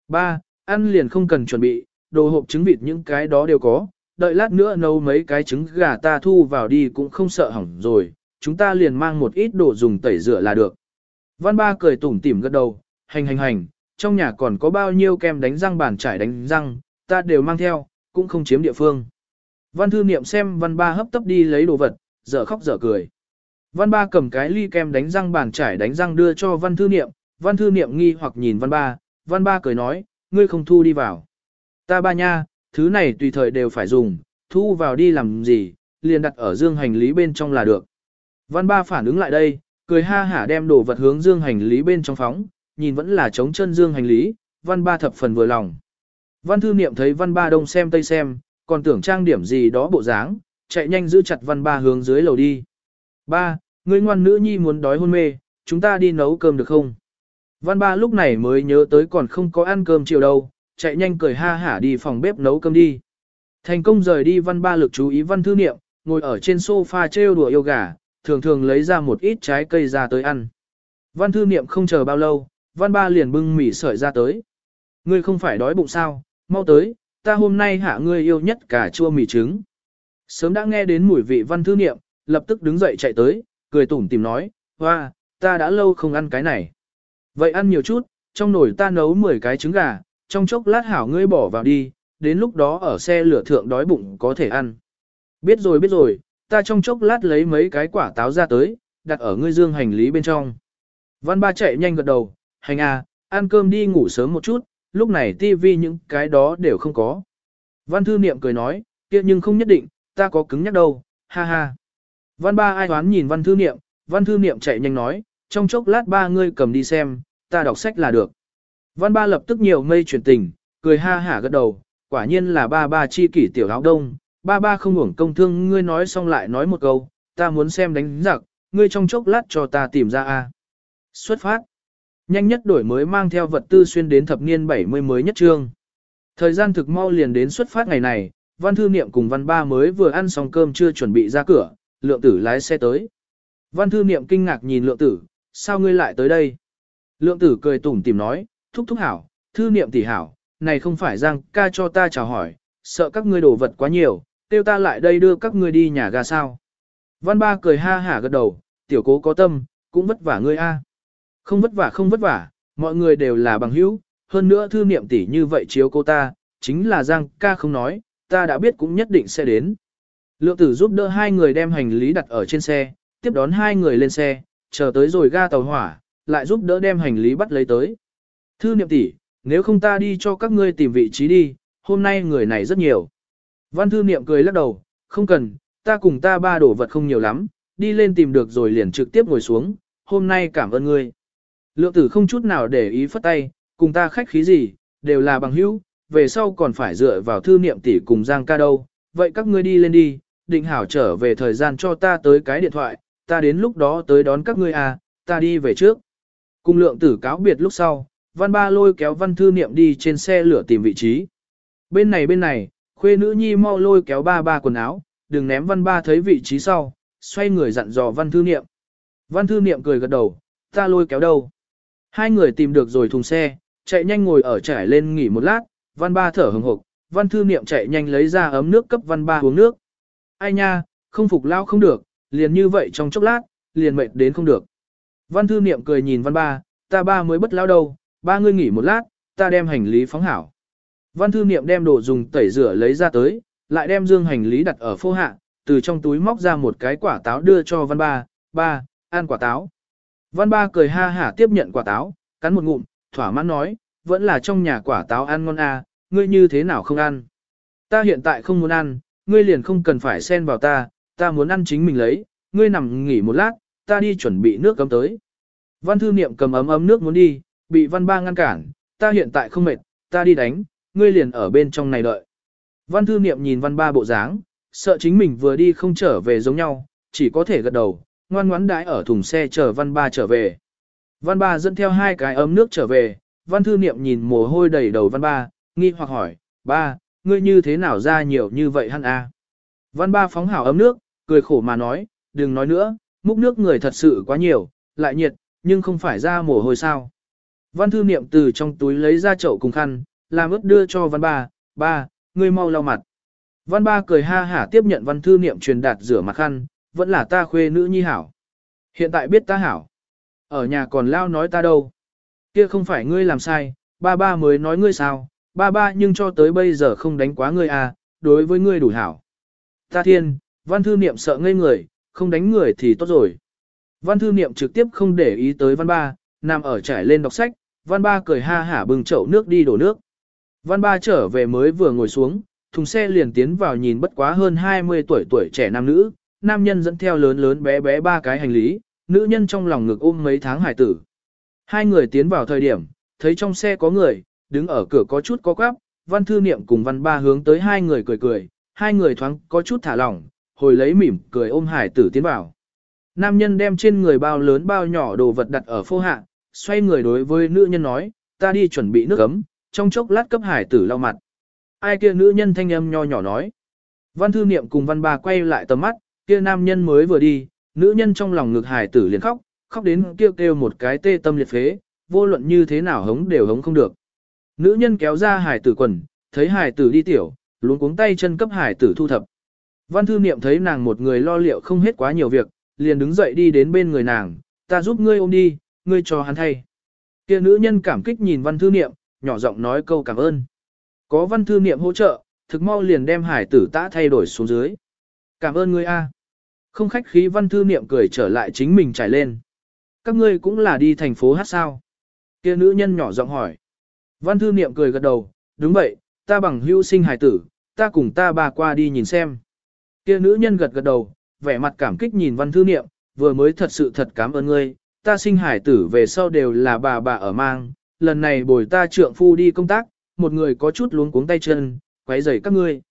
Ba, ăn liền không cần chuẩn bị, đồ hộp trứng vịt những cái đó đều có, đợi lát nữa nấu mấy cái trứng gà ta thu vào đi cũng không sợ hỏng rồi, chúng ta liền mang một ít đồ dùng tẩy rửa là được. Văn ba cười tủm tỉm gật đầu, hành hành hành, trong nhà còn có bao nhiêu kem đánh răng bàn trải đánh răng, ta đều mang theo, cũng không chiếm địa phương. Văn thư niệm xem văn ba hấp tấp đi lấy đồ vật, dở khóc dở cười. Văn ba cầm cái ly kem đánh răng bàn trải đánh răng đưa cho văn thư niệm, văn thư niệm nghi hoặc nhìn văn ba, văn ba cười nói, ngươi không thu đi vào. Ta ba nha, thứ này tùy thời đều phải dùng, thu vào đi làm gì, liền đặt ở dương hành lý bên trong là được. Văn ba phản ứng lại đây, cười ha hả đem đồ vật hướng dương hành lý bên trong phóng, nhìn vẫn là trống chân dương hành lý, văn ba thập phần vừa lòng. Văn thư niệm thấy văn ba đông xem tây xem, còn tưởng trang điểm gì đó bộ dáng, chạy nhanh giữ chặt văn ba hướng dưới lầu đi. Ba, ngươi ngoan nữ nhi muốn đói hôn mê, chúng ta đi nấu cơm được không? Văn ba lúc này mới nhớ tới còn không có ăn cơm chiều đâu, chạy nhanh cười ha hả đi phòng bếp nấu cơm đi. Thành công rời đi văn ba lực chú ý văn thư niệm, ngồi ở trên sofa trêu đùa yêu gà, thường thường lấy ra một ít trái cây ra tới ăn. Văn thư niệm không chờ bao lâu, văn ba liền bưng mì sợi ra tới. Ngươi không phải đói bụng sao, mau tới, ta hôm nay hạ ngươi yêu nhất cả chua mì trứng. Sớm đã nghe đến mùi vị văn thư niệm, lập tức đứng dậy chạy tới, cười tủm tìm nói, hoa, ta đã lâu không ăn cái này. Vậy ăn nhiều chút, trong nồi ta nấu 10 cái trứng gà, trong chốc lát hảo ngươi bỏ vào đi, đến lúc đó ở xe lửa thượng đói bụng có thể ăn. Biết rồi biết rồi, ta trong chốc lát lấy mấy cái quả táo ra tới, đặt ở ngươi dương hành lý bên trong. Văn ba chạy nhanh gật đầu, hành à, ăn cơm đi ngủ sớm một chút, lúc này tivi những cái đó đều không có. Văn thư niệm cười nói, kia nhưng không nhất định, ta có cứng nhắc đâu, ha ha. Văn ba ai toán nhìn văn thư niệm, văn thư niệm chạy nhanh nói, trong chốc lát ba ngươi cầm đi xem, ta đọc sách là được. Văn ba lập tức nhiều mây chuyển tình, cười ha hả gật đầu, quả nhiên là ba ba chi kỷ tiểu áo đông, ba ba không uổng công thương ngươi nói xong lại nói một câu, ta muốn xem đánh giặc, ngươi trong chốc lát cho ta tìm ra a. Xuất phát. Nhanh nhất đổi mới mang theo vật tư xuyên đến thập niên 70 mới nhất trương. Thời gian thực mau liền đến xuất phát ngày này, văn thư niệm cùng văn ba mới vừa ăn xong cơm chưa chuẩn bị ra cửa, lượng tử lái xe tới. Văn thư niệm kinh ngạc nhìn lượng tử, sao ngươi lại tới đây? Lượng tử cười tủm tìm nói, thúc thúc hảo, thư niệm tỷ hảo, này không phải giang ca cho ta chào hỏi, sợ các ngươi đổ vật quá nhiều, tiêu ta lại đây đưa các ngươi đi nhà ga sao. Văn ba cười ha hả gật đầu, tiểu cố có tâm, cũng vất vả ngươi a. Không vất vả không vất vả, mọi người đều là bằng hữu, hơn nữa thư niệm tỷ như vậy chiếu cô ta, chính là Giang ca không nói, ta đã biết cũng nhất định sẽ đến. Lượng tử giúp đỡ hai người đem hành lý đặt ở trên xe, tiếp đón hai người lên xe, chờ tới rồi ga tàu hỏa, lại giúp đỡ đem hành lý bắt lấy tới. Thư niệm tỷ, nếu không ta đi cho các ngươi tìm vị trí đi, hôm nay người này rất nhiều. Văn thư niệm cười lắc đầu, không cần, ta cùng ta ba đổ vật không nhiều lắm, đi lên tìm được rồi liền trực tiếp ngồi xuống, hôm nay cảm ơn ngươi. Lượng tử không chút nào để ý phất tay, cùng ta khách khí gì, đều là bằng hữu, về sau còn phải dựa vào thư niệm tỷ cùng Giang ca đâu, vậy các ngươi đi lên đi, định hảo trở về thời gian cho ta tới cái điện thoại, ta đến lúc đó tới đón các ngươi à, ta đi về trước. Cùng lượng tử cáo biệt lúc sau, văn ba lôi kéo văn thư niệm đi trên xe lửa tìm vị trí. Bên này bên này, khuê nữ nhi mau lôi kéo ba ba quần áo, đừng ném văn ba thấy vị trí sau, xoay người dặn dò văn thư niệm. Văn thư niệm cười gật đầu, ta lôi kéo đâu. Hai người tìm được rồi thùng xe, chạy nhanh ngồi ở trải lên nghỉ một lát, văn ba thở hừng hực, văn thư niệm chạy nhanh lấy ra ấm nước cấp văn ba uống nước. Ai nha, không phục lao không được, liền như vậy trong chốc lát, liền mệt đến không được. Văn thư niệm cười nhìn văn ba, ta ba mới bất lao đâu, ba ngươi nghỉ một lát, ta đem hành lý phóng hảo. Văn thư niệm đem đồ dùng tẩy rửa lấy ra tới, lại đem dương hành lý đặt ở phô hạ, từ trong túi móc ra một cái quả táo đưa cho văn ba, ba, ăn quả táo. Văn ba cười ha hả tiếp nhận quả táo, cắn một ngụm, thỏa mãn nói, vẫn là trong nhà quả táo ăn ngon à, ngươi như thế nào không ăn. Ta hiện tại không muốn ăn, ngươi liền không cần phải xen vào ta, ta muốn ăn chính mình lấy, ngươi nằm nghỉ một lát, ta đi chuẩn bị nước cấm tới. Văn thư niệm cầm ấm ấm nước muốn đi, bị văn ba ngăn cản, ta hiện tại không mệt, ta đi đánh, ngươi liền ở bên trong này đợi. Văn thư niệm nhìn văn ba bộ dáng, sợ chính mình vừa đi không trở về giống nhau, chỉ có thể gật đầu, ngoan ngoãn đãi ở thùng xe chờ văn ba trở về. Văn ba dẫn theo hai cái ấm nước trở về, văn thư niệm nhìn mồ hôi đầy đầu văn ba, nghi hoặc hỏi, ba, ngươi như thế nào ra nhiều như vậy hăn a? Văn ba phóng hảo ấm nước, cười khổ mà nói, đừng nói nữa, múc nước người thật sự quá nhiều, lại nhiệt, nhưng không phải ra mồ hôi sao. Văn thư niệm từ trong túi lấy ra chậu cùng khăn, làm ướt đưa cho văn ba, ba, ngươi mau lau mặt. Văn ba cười ha hả tiếp nhận văn thư niệm truyền đạt rửa mặt khăn, vẫn là ta khuê nữ nhi hảo. Hiện tại biết ta hảo. Ở nhà còn lao nói ta đâu. Kia không phải ngươi làm sai, ba ba mới nói ngươi sao, ba ba nhưng cho tới bây giờ không đánh quá ngươi à, đối với ngươi đủ hảo. Ta thiên, văn thư niệm sợ ngây người, không đánh người thì tốt rồi. Văn thư niệm trực tiếp không để ý tới văn ba, nằm ở trải lên đọc sách, văn ba cười ha hả bưng chậu nước đi đổ nước. Văn ba trở về mới vừa ngồi xuống, thùng xe liền tiến vào nhìn bất quá hơn 20 tuổi tuổi trẻ nam nữ, nam nhân dẫn theo lớn lớn bé bé ba cái hành lý, nữ nhân trong lòng ngực ôm mấy tháng hải tử. Hai người tiến vào thời điểm, thấy trong xe có người, đứng ở cửa có chút có quắp, văn thư niệm cùng văn ba hướng tới hai người cười cười, hai người thoáng có chút thả lỏng, hồi lấy mỉm cười ôm hải tử tiến vào. Nam nhân đem trên người bao lớn bao nhỏ đồ vật đặt ở phô hạ, xoay người đối với nữ nhân nói, ta đi chuẩn bị nước ấm, trong chốc lát cấp hải tử lau mặt. Ai kia nữ nhân thanh âm nho nhỏ nói. Văn thư niệm cùng văn ba quay lại tầm mắt, kia nam nhân mới vừa đi, nữ nhân trong lòng ngực hải tử liền khóc, khóc đến kêu kêu một cái tê tâm liệt phế, vô luận như thế nào hống đều hống không được. Nữ nhân kéo ra hải tử quần, thấy hải tử đi tiểu, luống cuống tay chân cấp hải tử thu thập. Văn thư niệm thấy nàng một người lo liệu không hết quá nhiều việc, liền đứng dậy đi đến bên người nàng, ta giúp ngươi ôm đi, ngươi cho hắn thay. Kia nữ nhân cảm kích nhìn văn thư niệm, nhỏ giọng nói câu cảm ơn. Có văn thư niệm hỗ trợ, thực mau liền đem hải tử tã thay đổi xuống dưới. Cảm ơn ngươi a. Không khách khí văn thư niệm cười trở lại chính mình trải lên. Các ngươi cũng là đi thành phố hát sao? Kia nữ nhân nhỏ giọng hỏi. Văn thư niệm cười gật đầu, đúng vậy, ta bằng hưu sinh hải tử, ta cùng ta bà qua đi nhìn xem. Kia nữ nhân gật gật đầu, vẻ mặt cảm kích nhìn văn thư niệm, vừa mới thật sự thật cảm ơn ngươi, ta sinh hải tử về sau đều là bà bà ở mang, lần này bồi ta trượng phu đi công tác, một người có chút luống cuống tay chân, quấy rầy các ngươi.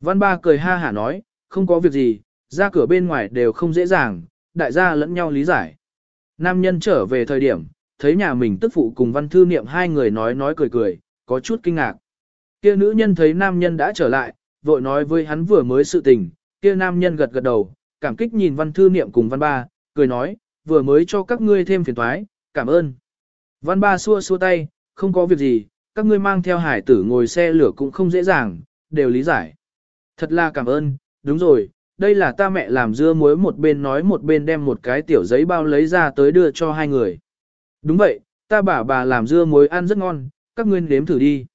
Văn ba cười ha hả nói, không có việc gì, ra cửa bên ngoài đều không dễ dàng, đại gia lẫn nhau lý giải. Nam nhân trở về thời điểm, thấy nhà mình tức phụ cùng văn thư niệm hai người nói nói cười cười, có chút kinh ngạc. Kia nữ nhân thấy nam nhân đã trở lại, vội nói với hắn vừa mới sự tình, kia nam nhân gật gật đầu, cảm kích nhìn văn thư niệm cùng văn ba, cười nói, vừa mới cho các ngươi thêm phiền thoái, cảm ơn. Văn ba xua xua tay, không có việc gì, các ngươi mang theo hải tử ngồi xe lửa cũng không dễ dàng, đều lý giải. Thật là cảm ơn, đúng rồi, đây là ta mẹ làm dưa muối một bên nói một bên đem một cái tiểu giấy bao lấy ra tới đưa cho hai người. Đúng vậy, ta bảo bà làm dưa muối ăn rất ngon, các ngươi nếm thử đi.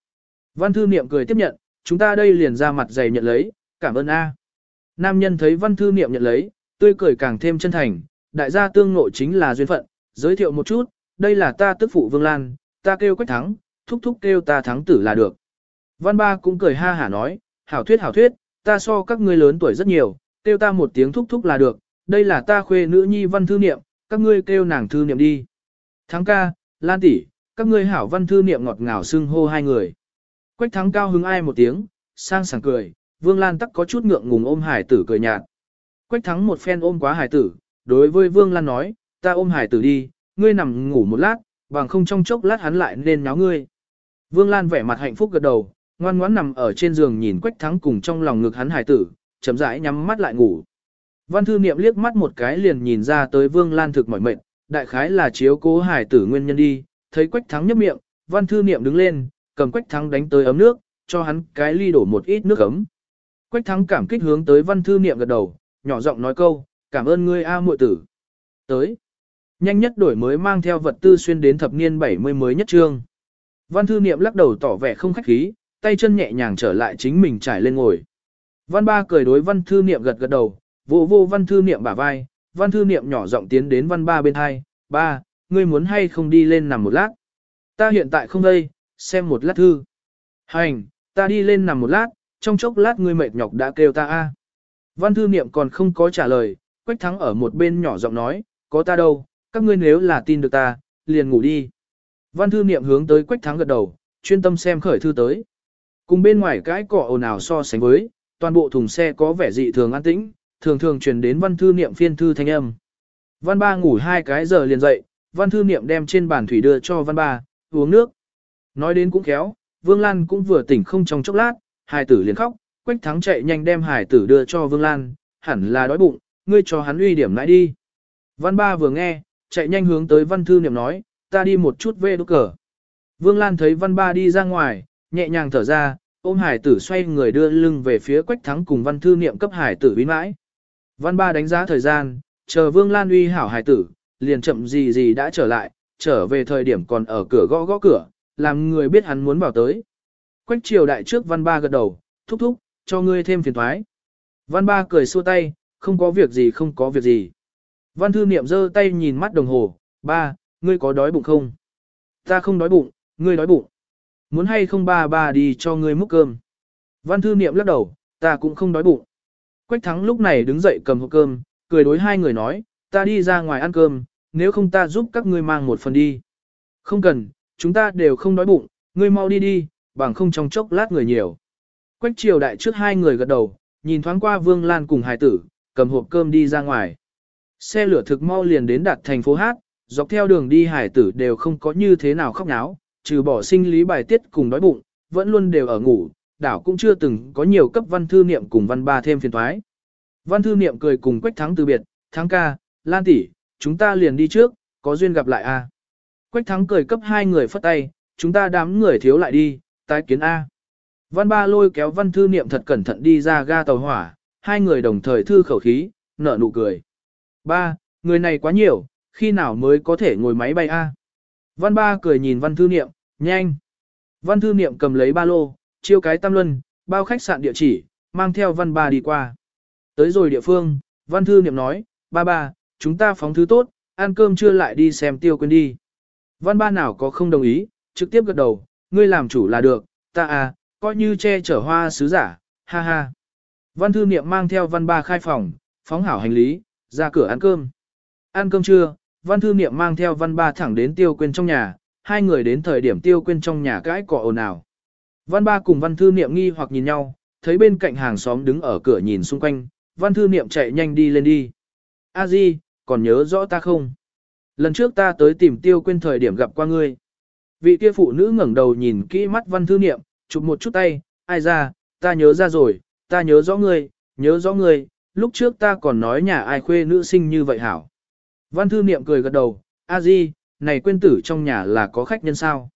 Văn thư niệm cười tiếp nhận, chúng ta đây liền ra mặt dày nhận lấy, cảm ơn A. Nam nhân thấy văn thư niệm nhận lấy, tươi cười càng thêm chân thành, đại gia tương nội chính là duyên phận, giới thiệu một chút, đây là ta tức phụ Vương Lan, ta kêu quách thắng, thúc thúc kêu ta thắng tử là được. Văn ba cũng cười ha hả nói, hảo thuyết hảo thuyết, ta so các ngươi lớn tuổi rất nhiều, kêu ta một tiếng thúc thúc là được, đây là ta khuê nữ nhi văn thư niệm, các ngươi kêu nàng thư niệm đi. Thắng ca, Lan tỷ, các ngươi hảo văn thư niệm ngọt ngào xưng hô hai người. Quách thắng cao hứng ai một tiếng, sang sảng cười, Vương Lan tắc có chút ngượng ngùng ôm hải tử cười nhạt. Quách thắng một phen ôm quá hải tử, đối với Vương Lan nói, ta ôm hải tử đi, ngươi nằm ngủ một lát, bằng không trong chốc lát hắn lại nên náo ngươi. Vương Lan vẻ mặt hạnh phúc gật đầu, ngoan ngoãn nằm ở trên giường nhìn Quách Thắng cùng trong lòng ngực hắn hải tử, chậm rãi nhắm mắt lại ngủ. Văn thư niệm liếc mắt một cái liền nhìn ra tới Vương Lan thực mỏi mệt, đại khái là chiếu cố hải tử nguyên nhân đi, thấy Quách Thắng nhấp miệng, Văn thư niệm đứng lên, cầm Quách Thắng đánh tới ấm nước, cho hắn cái ly đổ một ít nước ấm. Quách Thắng cảm kích hướng tới Văn thư niệm gật đầu, nhỏ giọng nói câu, cảm ơn ngươi a muội tử. Tới. Nhanh nhất đổi mới mang theo vật tư xuyên đến thập niên 70 mới nhất trương. Văn thư niệm lắc đầu tỏ vẻ không khách khí, tay chân nhẹ nhàng trở lại chính mình trải lên ngồi. Văn ba cười đối văn thư niệm gật gật đầu, vô vô văn thư niệm bả vai, văn thư niệm nhỏ giọng tiến đến văn ba bên hai, ba, ngươi muốn hay không đi lên nằm một lát. Ta hiện tại không đây, xem một lát thư. Hành, ta đi lên nằm một lát, trong chốc lát ngươi mệt nhọc đã kêu ta a. Văn thư niệm còn không có trả lời, Quách Thắng ở một bên nhỏ giọng nói, có ta đâu, các ngươi nếu là tin được ta, liền ngủ đi. Văn thư niệm hướng tới Quách Thắng gật đầu, chuyên tâm xem khởi thư tới. Cùng bên ngoài cái cỏ ồn ào so sánh với, toàn bộ thùng xe có vẻ dị thường an tĩnh, thường thường truyền đến văn thư niệm phiên thư thanh âm. Văn ba ngủ hai cái giờ liền dậy, văn thư niệm đem trên bàn thủy đưa cho văn ba, uống nước. Nói đến cũng khéo, Vương Lan cũng vừa tỉnh không trong chốc lát, hài tử liền khóc, Quách Thắng chạy nhanh đem hài tử đưa cho Vương Lan, hẳn là đói bụng, ngươi cho hắn uy điểm lại đi. Văn ba vừa nghe, chạy nhanh hướng tới văn thư niệm nói, ta đi một chút về đốt cờ. Vương Lan thấy văn ba đi ra ngoài, nhẹ nhàng thở ra, ôm hải tử xoay người đưa lưng về phía quách thắng cùng văn thư niệm cấp hải tử uy mãi. Văn ba đánh giá thời gian, chờ Vương Lan uy hảo hải tử, liền chậm gì gì đã trở lại, trở về thời điểm còn ở cửa gõ gõ cửa, làm người biết hắn muốn vào tới. Quách triều đại trước văn ba gật đầu, thúc thúc, cho ngươi thêm phiền thoái. Văn ba cười xua tay, không có việc gì không có việc gì. Văn thư niệm giơ tay nhìn mắt đồng hồ, ba, ngươi có đói bụng không? Ta không đói bụng, ngươi đói bụng. Muốn hay không ba ba đi cho ngươi múc cơm. Văn thư niệm lắc đầu, ta cũng không đói bụng. Quách thắng lúc này đứng dậy cầm hộp cơm, cười đối hai người nói, ta đi ra ngoài ăn cơm, nếu không ta giúp các ngươi mang một phần đi. Không cần, chúng ta đều không đói bụng, ngươi mau đi đi, bằng không trong chốc lát người nhiều. Quách triều đại trước hai người gật đầu, nhìn thoáng qua Vương Lan cùng hài tử, cầm hộp cơm đi ra ngoài. Xe lửa thực mau liền đến đạt thành phố Hát, dọc theo đường đi hải tử đều không có như thế nào khóc náo, trừ bỏ sinh lý bài tiết cùng đói bụng, vẫn luôn đều ở ngủ, đảo cũng chưa từng có nhiều cấp văn thư niệm cùng văn ba thêm phiền thoái. Văn thư niệm cười cùng Quách Thắng từ biệt, Thắng ca, Lan tỷ, chúng ta liền đi trước, có duyên gặp lại a. Quách Thắng cười cấp hai người phất tay, chúng ta đám người thiếu lại đi, tái kiến a. Văn ba lôi kéo văn thư niệm thật cẩn thận đi ra ga tàu hỏa, hai người đồng thời thư khẩu khí, nở nụ cười. Ba, người này quá nhiều, khi nào mới có thể ngồi máy bay a? Văn ba cười nhìn văn thư niệm, nhanh. Văn thư niệm cầm lấy ba lô, chiêu cái tam luân, bao khách sạn địa chỉ, mang theo văn ba đi qua. Tới rồi địa phương, văn thư niệm nói, ba ba, chúng ta phóng thứ tốt, ăn cơm trưa lại đi xem tiêu quên đi. Văn ba nào có không đồng ý, trực tiếp gật đầu, ngươi làm chủ là được, ta à, coi như che chở hoa sứ giả, ha ha. Văn thư niệm mang theo văn ba khai phòng, phóng hảo hành lý, ra cửa ăn cơm. Ăn cơm trưa, văn thư niệm mang theo văn ba thẳng đến tiêu quên trong nhà, hai người đến thời điểm tiêu quên trong nhà cãi cọ ồn ào. Văn ba cùng văn thư niệm nghi hoặc nhìn nhau, thấy bên cạnh hàng xóm đứng ở cửa nhìn xung quanh, văn thư niệm chạy nhanh đi lên đi. A Di, còn nhớ rõ ta không? Lần trước ta tới tìm tiêu quên thời điểm gặp qua ngươi. Vị kia phụ nữ ngẩng đầu nhìn kỹ mắt văn thư niệm, chụp một chút tay, ai ra, ta nhớ ra rồi, ta nhớ rõ ngươi, nhớ rõ ngươi, lúc trước ta còn nói nhà ai khuê nữ sinh như vậy hảo. Văn thư niệm cười gật đầu, a di, này quên tử trong nhà là có khách nhân sao.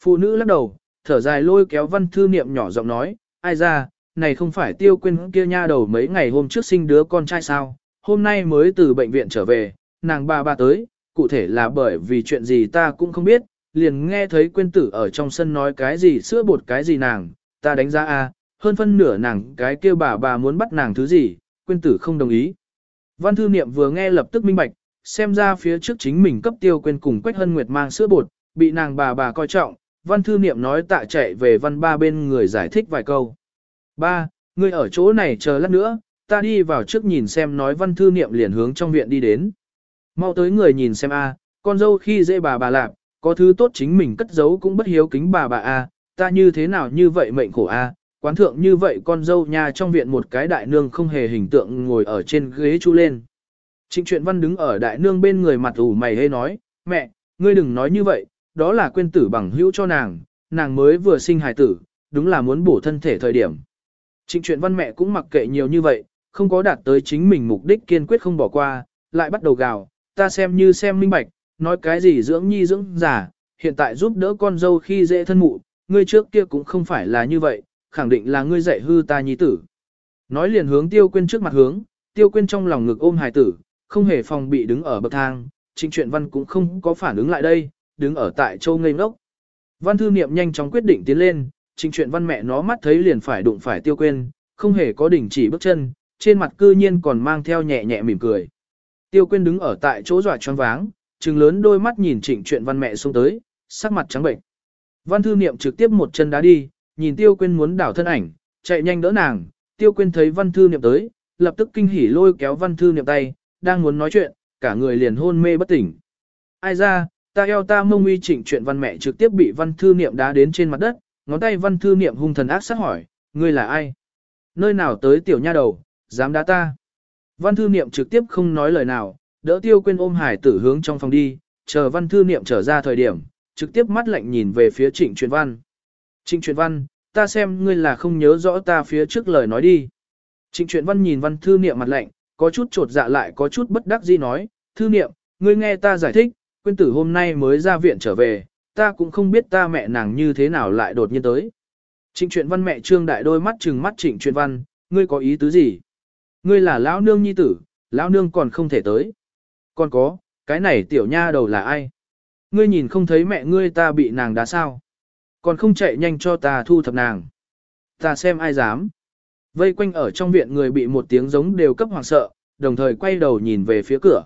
Phụ nữ lắc đầu, thở dài lôi kéo văn thư niệm nhỏ giọng nói, ai ra, này không phải tiêu quên kia nha đầu mấy ngày hôm trước sinh đứa con trai sao, hôm nay mới từ bệnh viện trở về, nàng ba ba tới, cụ thể là bởi vì chuyện gì ta cũng không biết, liền nghe thấy quên tử ở trong sân nói cái gì sữa bột cái gì nàng, ta đánh giá a, hơn phân nửa nàng cái kia bà bà muốn bắt nàng thứ gì, Quyên tử không đồng ý. Văn thư niệm vừa nghe lập tức minh bạch, xem ra phía trước chính mình cấp tiêu quên cùng Quách Hân Nguyệt mang sữa bột, bị nàng bà bà coi trọng, văn thư niệm nói tạ chạy về văn ba bên người giải thích vài câu. Ba, ngươi ở chỗ này chờ lát nữa, ta đi vào trước nhìn xem nói văn thư niệm liền hướng trong viện đi đến. Mau tới người nhìn xem a, con dâu khi dễ bà bà lạp, có thứ tốt chính mình cất giấu cũng bất hiếu kính bà bà a, ta như thế nào như vậy mệnh khổ a, quán thượng như vậy con dâu nhà trong viện một cái đại nương không hề hình tượng ngồi ở trên ghế chu lên. Trịnh truyện văn đứng ở đại nương bên người mặt ủ mày hê nói, mẹ, ngươi đừng nói như vậy, đó là quên tử bằng hữu cho nàng, nàng mới vừa sinh hài tử, đúng là muốn bổ thân thể thời điểm. Trịnh truyện văn mẹ cũng mặc kệ nhiều như vậy, không có đạt tới chính mình mục đích kiên quyết không bỏ qua, lại bắt đầu gào, ta xem như xem minh bạch, nói cái gì dưỡng nhi dưỡng giả, hiện tại giúp đỡ con dâu khi dễ thân mụ, ngươi trước kia cũng không phải là như vậy, khẳng định là ngươi dạy hư ta nhi tử. Nói liền hướng tiêu quên trước mặt hướng, tiêu quên trong lòng ngực ôm hài tử, không hề phòng bị đứng ở bậc thang, trịnh truyện văn cũng không có phản ứng lại đây, đứng ở tại châu ngây ngốc. Văn thư niệm nhanh chóng quyết định tiến lên, trịnh truyện văn mẹ nó mắt thấy liền phải đụng phải tiêu quên, không hề có đỉnh chỉ bước chân, trên mặt cư nhiên còn mang theo nhẹ nhẹ mỉm cười. Tiêu quên đứng ở tại chỗ dọa choáng váng, trừng lớn đôi mắt nhìn trịnh truyện văn mẹ xuống tới, sắc mặt trắng bệnh. Văn thư niệm trực tiếp một chân đá đi, nhìn tiêu Quyên muốn đảo thân ảnh, chạy nhanh đỡ nàng, tiêu Quyên thấy văn thư niệm tới, lập tức kinh hỉ lôi kéo văn thư niệm tay, đang muốn nói chuyện, cả người liền hôn mê bất tỉnh. Ai ra, ta eo ta mông uy trịnh chuyện văn mẹ trực tiếp bị văn thư niệm đá đến trên mặt đất, ngón tay văn thư niệm hung thần ác sát hỏi, ngươi là ai? Nơi nào tới tiểu nha đầu, dám đá ta? Văn thư niệm trực tiếp không nói lời nào, đỡ tiêu Quyên ôm hải tử hướng trong phòng đi, chờ văn thư niệm trở ra thời điểm, trực tiếp mắt lạnh nhìn về phía trịnh truyền văn. Trịnh truyền văn, ta xem ngươi là không nhớ rõ ta phía trước lời nói đi. Trịnh truyền văn nhìn văn thư niệm mặt lạnh, có chút trột dạ lại có chút bất đắc dĩ nói, thư niệm, ngươi nghe ta giải thích, Quyên tử hôm nay mới ra viện trở về, ta cũng không biết ta mẹ nàng như thế nào lại đột nhiên tới. Trịnh truyện văn mẹ trương đại đôi mắt trừng mắt trịnh truyện văn, ngươi có ý tứ gì? Ngươi là lão nương nhi tử, lão nương còn không thể tới. Còn có, cái này tiểu nha đầu là ai? Ngươi nhìn không thấy mẹ ngươi ta bị nàng đá sao? Còn không chạy nhanh cho ta thu thập nàng. Ta xem ai dám. Vây quanh ở trong viện người bị một tiếng giống đều cấp hoàng sợ, đồng thời quay đầu nhìn về phía cửa.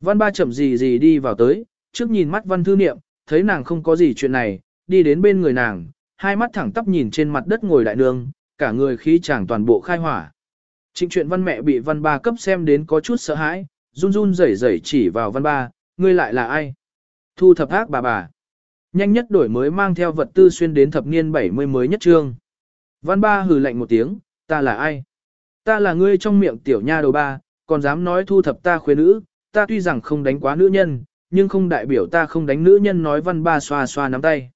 Văn ba chậm gì gì đi vào tới, trước nhìn mắt văn thư niệm, thấy nàng không có gì chuyện này, đi đến bên người nàng, hai mắt thẳng tắp nhìn trên mặt đất ngồi đại nương, cả người khí chàng toàn bộ khai hỏa. Trịnh chuyện văn mẹ bị văn ba cấp xem đến có chút sợ hãi, run run rẩy rẩy chỉ vào văn ba, ngươi lại là ai? Thu thập ác bà bà. Nhanh nhất đổi mới mang theo vật tư xuyên đến thập niên 70 mới nhất trương. Văn ba hừ lạnh một tiếng, ta là ai? Ta là ngươi trong miệng tiểu nha đầu ba, còn dám nói thu thập ta khuê nữ, ta tuy rằng không đánh quá nữ nhân, nhưng không đại biểu ta không đánh nữ nhân nói văn ba xoa xoa nắm tay.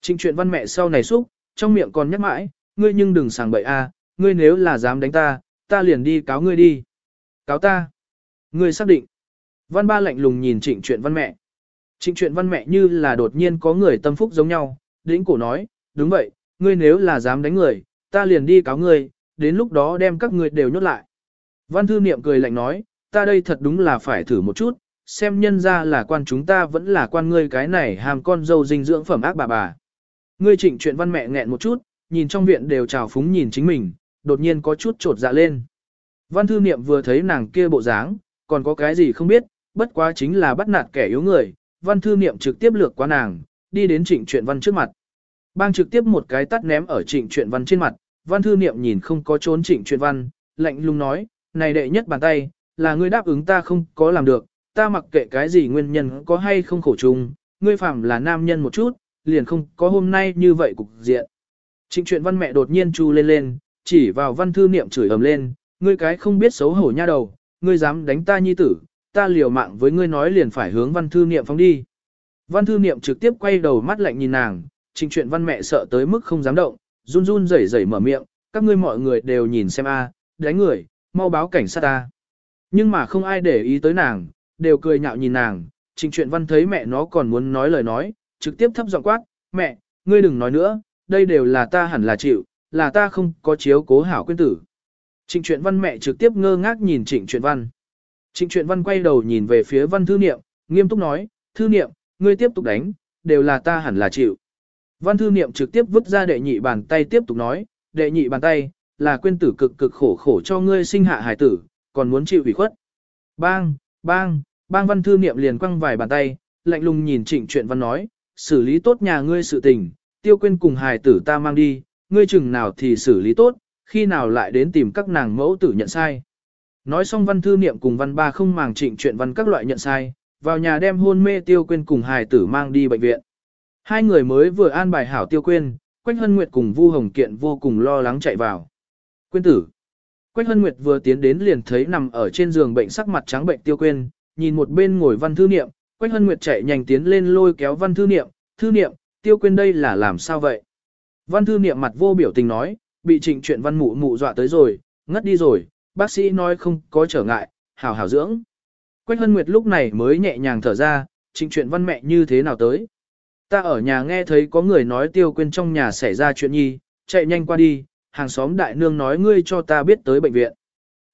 Trịnh chuyện văn mẹ sau này xúc, trong miệng còn nhắc mãi, ngươi nhưng đừng sàng bậy a, ngươi nếu là dám đánh ta, ta liền đi cáo ngươi đi. Cáo ta. Ngươi xác định. Văn ba lạnh lùng nhìn trịnh chuyện văn mẹ. Trịnh chuyện văn mẹ như là đột nhiên có người tâm phúc giống nhau, đĩnh cổ nói, đúng vậy, ngươi nếu là dám đánh người, ta liền đi cáo ngươi, đến lúc đó đem các ngươi đều nhốt lại. Văn thư niệm cười lạnh nói, ta đây thật đúng là phải thử một chút, xem nhân ra là quan chúng ta vẫn là quan ngươi cái này hàm con dâu dinh dưỡng phẩm ác bà bà. Ngươi trịnh chuyện văn mẹ nghẹn một chút, nhìn trong viện đều trào phúng nhìn chính mình, đột nhiên có chút trột dạ lên. Văn thư niệm vừa thấy nàng kia bộ dáng, còn có cái gì không biết, bất quá chính là bắt nạt kẻ yếu người, văn thư niệm trực tiếp lược qua nàng, đi đến trịnh truyện văn trước mặt. Bang trực tiếp một cái tắt ném ở trịnh truyện văn trên mặt, văn thư niệm nhìn không có trốn trịnh truyện văn, lạnh lùng nói, này đệ nhất bàn tay, là ngươi đáp ứng ta không có làm được, ta mặc kệ cái gì nguyên nhân có hay không khổ trùng, ngươi phạm là nam nhân một chút, liền không có hôm nay như vậy cục diện. Trịnh truyện văn mẹ đột nhiên chu lên lên, chỉ vào văn thư niệm chửi ầm lên, ngươi cái không biết xấu hổ nha đầu, ngươi dám đánh ta nhi tử, ta liều mạng với ngươi nói liền phải hướng văn thư niệm phóng đi. Văn thư niệm trực tiếp quay đầu mắt lạnh nhìn nàng, Trình chuyện văn mẹ sợ tới mức không dám động, run run rẩy rẩy mở miệng, các ngươi mọi người đều nhìn xem a, đánh người, mau báo cảnh sát ta. Nhưng mà không ai để ý tới nàng, đều cười nhạo nhìn nàng, trình chuyện văn thấy mẹ nó còn muốn nói lời nói, trực tiếp thấp giọng quát, mẹ, ngươi đừng nói nữa, đây đều là ta hẳn là chịu, là ta không có chiếu cố hảo quyên tử. Trịnh chuyện văn mẹ trực tiếp ngơ ngác nhìn trịnh chuyện văn. Trịnh truyện văn quay đầu nhìn về phía văn thư niệm, nghiêm túc nói, thư niệm, ngươi tiếp tục đánh, đều là ta hẳn là chịu. Văn thư niệm trực tiếp vứt ra đệ nhị bàn tay tiếp tục nói, đệ nhị bàn tay, là quên tử cực cực khổ khổ cho ngươi sinh hạ hải tử, còn muốn chịu ủy khuất. Bang, bang, bang văn thư niệm liền quăng vài bàn tay, lạnh lùng nhìn trịnh truyện văn nói, xử lý tốt nhà ngươi sự tình, tiêu quên cùng Hải tử ta mang đi, ngươi chừng nào thì xử lý tốt, khi nào lại đến tìm các nàng mẫu tử nhận sai. Nói xong văn thư niệm cùng văn ba không màng trịnh chuyện văn các loại nhận sai, vào nhà đem hôn mê tiêu quên cùng hài tử mang đi bệnh viện. Hai người mới vừa an bài hảo tiêu quên, Quách Hân Nguyệt cùng Vu Hồng Kiện vô cùng lo lắng chạy vào. Quyên tử. Quách Hân Nguyệt vừa tiến đến liền thấy nằm ở trên giường bệnh sắc mặt trắng bệnh tiêu quên, nhìn một bên ngồi văn thư niệm, Quách Hân Nguyệt chạy nhanh tiến lên lôi kéo văn thư niệm, thư niệm, tiêu quên đây là làm sao vậy? Văn thư niệm mặt vô biểu tình nói, bị trịnh chuyện văn mụ mụ dọa tới rồi, ngất đi rồi, bác sĩ nói không có trở ngại, hảo hảo dưỡng. Quách Hân Nguyệt lúc này mới nhẹ nhàng thở ra, trịnh chuyện văn mẹ như thế nào tới. Ta ở nhà nghe thấy có người nói tiêu quên trong nhà xảy ra chuyện nhi, chạy nhanh qua đi, hàng xóm đại nương nói ngươi cho ta biết tới bệnh viện.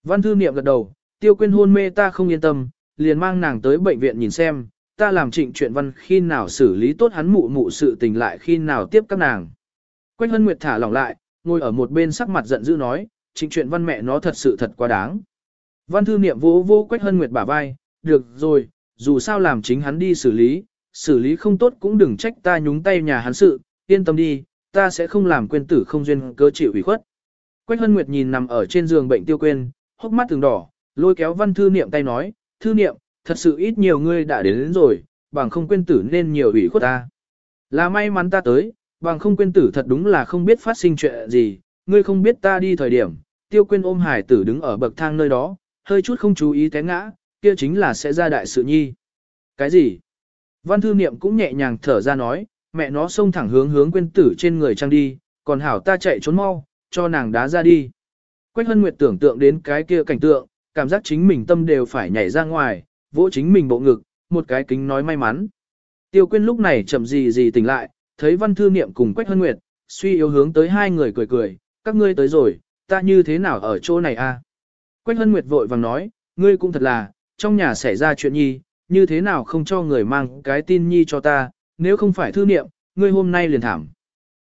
Văn thư niệm gật đầu, tiêu quên hôn mê ta không yên tâm, liền mang nàng tới bệnh viện nhìn xem, ta làm trịnh chuyện văn khi nào xử lý tốt hắn mụ mụ sự tình lại khi nào tiếp các nàng. Quách Hân Nguyệt thả lỏng lại, ngồi ở một bên sắc mặt giận dữ nói, trịnh chuyện văn mẹ nó thật sự thật quá đáng. Văn thư niệm vô vô Quách Hân Nguyệt bả vai, được rồi, dù sao làm chính hắn đi xử lý, xử lý không tốt cũng đừng trách ta nhúng tay nhà hắn sự, yên tâm đi, ta sẽ không làm quên tử không duyên cơ chịu ủy khuất. Quách Hân Nguyệt nhìn nằm ở trên giường bệnh tiêu quên, hốc mắt từng đỏ, lôi kéo văn thư niệm tay nói, thư niệm, thật sự ít nhiều ngươi đã đến, đến rồi, bằng không quên tử nên nhiều ủy khuất ta. Là may mắn ta tới, bằng không quên tử thật đúng là không biết phát sinh chuyện gì, ngươi không biết ta đi thời điểm, tiêu quên ôm hải tử đứng ở bậc thang nơi đó, hơi chút không chú ý té ngã, kia chính là sẽ ra đại sự nhi. Cái gì? Văn thư niệm cũng nhẹ nhàng thở ra nói, mẹ nó xông thẳng hướng hướng quên tử trên người trang đi, còn hảo ta chạy trốn mau, cho nàng đá ra đi. Quách Hân Nguyệt tưởng tượng đến cái kia cảnh tượng, cảm giác chính mình tâm đều phải nhảy ra ngoài, vỗ chính mình bộ ngực, một cái kính nói may mắn. Tiêu Quyên lúc này chậm gì gì tỉnh lại, thấy Văn Thư Niệm cùng Quách Hân Nguyệt, suy yếu hướng tới hai người cười cười, các ngươi tới rồi, ta như thế nào ở chỗ này a? Quách Hân Nguyệt vội vàng nói, ngươi cũng thật là, trong nhà xảy ra chuyện nhi, như thế nào không cho người mang cái tin nhi cho ta, nếu không phải thư niệm, ngươi hôm nay liền thảm.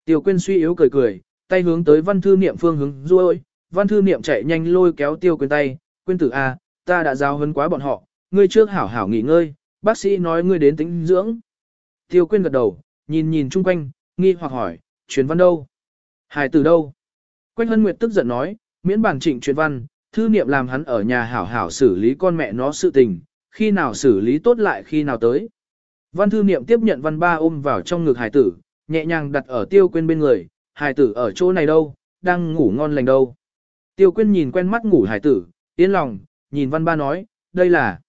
Tiêu Quyên suy yếu cười cười, tay hướng tới văn thư niệm phương hướng ruôi, văn thư niệm chạy nhanh lôi kéo Tiêu Quyên tay, Quyên tử a, ta đã giao hấn quá bọn họ, ngươi trước hảo hảo nghỉ ngơi, bác sĩ nói ngươi đến tính dưỡng. Tiêu Quyên gật đầu, nhìn nhìn chung quanh, nghi hoặc hỏi, truyền văn đâu? Hải tử đâu? Quách Hân Nguyệt tức giận nói, miễn bản trịnh truyền văn, thư niệm làm hắn ở nhà hảo hảo xử lý con mẹ nó sự tình, khi nào xử lý tốt lại khi nào tới. Văn thư niệm tiếp nhận văn ba ôm vào trong ngực hải tử, nhẹ nhàng đặt ở tiêu quên bên người, hải tử ở chỗ này đâu, đang ngủ ngon lành đâu. Tiêu quên nhìn quen mắt ngủ hải tử, yên lòng, nhìn văn ba nói, đây là.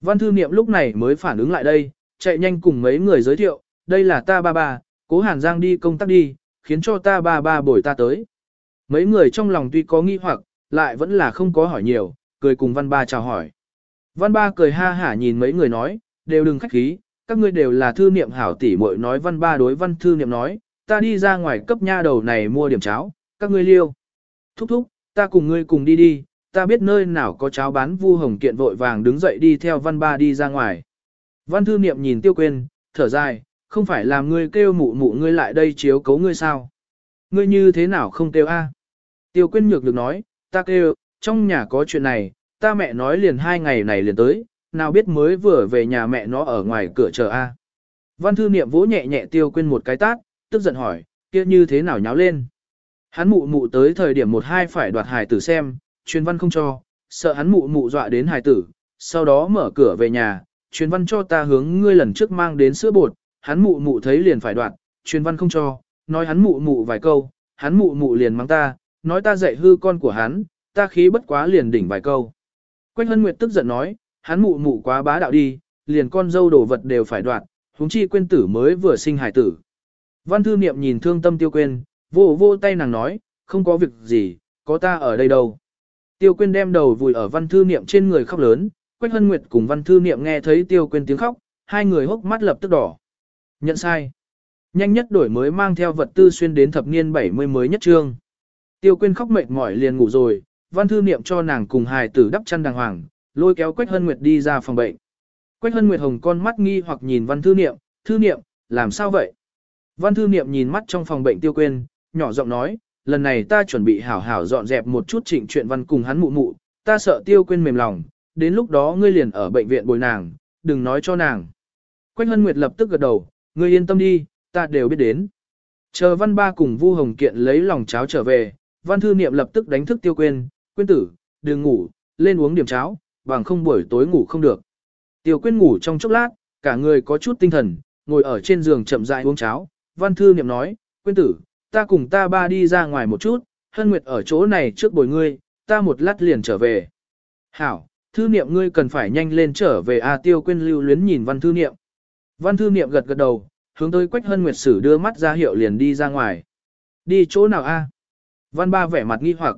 Văn thư niệm lúc này mới phản ứng lại đây, chạy nhanh cùng mấy người giới thiệu, đây là ta ba ba, cố hàn giang đi công tác đi, khiến cho ta ba ba bồi ta tới. Mấy người trong lòng tuy có nghi hoặc, lại vẫn là không có hỏi nhiều, cười cùng văn ba chào hỏi. Văn ba cười ha hả nhìn mấy người nói, đều đừng khách khí, các ngươi đều là thư niệm hảo tỷ muội nói văn ba đối văn thư niệm nói, ta đi ra ngoài cấp nha đầu này mua điểm cháo, các ngươi liêu. Thúc thúc, ta cùng ngươi cùng đi đi, ta biết nơi nào có cháo bán vu hồng kiện vội vàng đứng dậy đi theo văn ba đi ra ngoài. Văn thư niệm nhìn tiêu quên, thở dài, không phải làm ngươi kêu mụ mụ ngươi lại đây chiếu cấu ngươi sao. Ngươi như thế nào không kêu a? Tiêu Quyên nhược được nói, ta kêu, trong nhà có chuyện này, ta mẹ nói liền hai ngày này liền tới, nào biết mới vừa về nhà mẹ nó ở ngoài cửa chờ a. Văn thư niệm vỗ nhẹ nhẹ tiêu Quyên một cái tát, tức giận hỏi, kia như thế nào nháo lên. Hắn mụ mụ tới thời điểm một hai phải đoạt hài tử xem, truyền văn không cho, sợ hắn mụ mụ dọa đến hài tử, sau đó mở cửa về nhà, truyền văn cho ta hướng ngươi lần trước mang đến sữa bột, hắn mụ mụ thấy liền phải đoạt, truyền văn không cho, nói hắn mụ mụ vài câu, hắn mụ mụ liền mắng ta, nói ta dạy hư con của hắn, ta khí bất quá liền đỉnh vài câu. Quách Hân Nguyệt tức giận nói, hắn mụ mụ quá bá đạo đi, liền con dâu đồ vật đều phải đoạt, huống chi quên tử mới vừa sinh hải tử. Văn thư niệm nhìn thương tâm tiêu quên, vô vô tay nàng nói, không có việc gì, có ta ở đây đâu. Tiêu quên đem đầu vùi ở văn thư niệm trên người khóc lớn, Quách Hân Nguyệt cùng văn thư niệm nghe thấy tiêu quên tiếng khóc, hai người hốc mắt lập tức đỏ. Nhận sai. Nhanh nhất đổi mới mang theo vật tư xuyên đến thập niên 70 mới nhất trương. Tiêu Quyên khóc mệt mỏi liền ngủ rồi, văn thư niệm cho nàng cùng hài tử đắp chăn đàng hoàng, lôi kéo Quách Hân Nguyệt đi ra phòng bệnh. Quách Hân Nguyệt hồng con mắt nghi hoặc nhìn văn thư niệm, thư niệm, làm sao vậy? Văn thư niệm nhìn mắt trong phòng bệnh tiêu Quyên, nhỏ giọng nói, lần này ta chuẩn bị hảo hảo dọn dẹp một chút trịnh chuyện văn cùng hắn mụ mụ, ta sợ tiêu Quyên mềm lòng, đến lúc đó ngươi liền ở bệnh viện bồi nàng, đừng nói cho nàng. Quách Hân Nguyệt lập tức gật đầu, ngươi yên tâm đi, ta đều biết đến. Chờ văn ba cùng Vu Hồng Kiện lấy lòng cháo trở về, văn thư niệm lập tức đánh thức tiêu quên, quên tử, đừng ngủ, lên uống điểm cháo, bằng không buổi tối ngủ không được. Tiêu quên ngủ trong chốc lát, cả người có chút tinh thần, ngồi ở trên giường chậm rãi uống cháo, văn thư niệm nói, quên tử, ta cùng ta ba đi ra ngoài một chút, hân nguyệt ở chỗ này trước bồi ngươi, ta một lát liền trở về. Hảo, thư niệm ngươi cần phải nhanh lên trở về A tiêu quên lưu luyến nhìn văn thư niệm. Văn thư niệm gật gật đầu, hướng tới quách hân nguyệt sử đưa mắt ra hiệu liền đi ra ngoài. Đi chỗ nào A? Văn ba vẻ mặt nghi hoặc.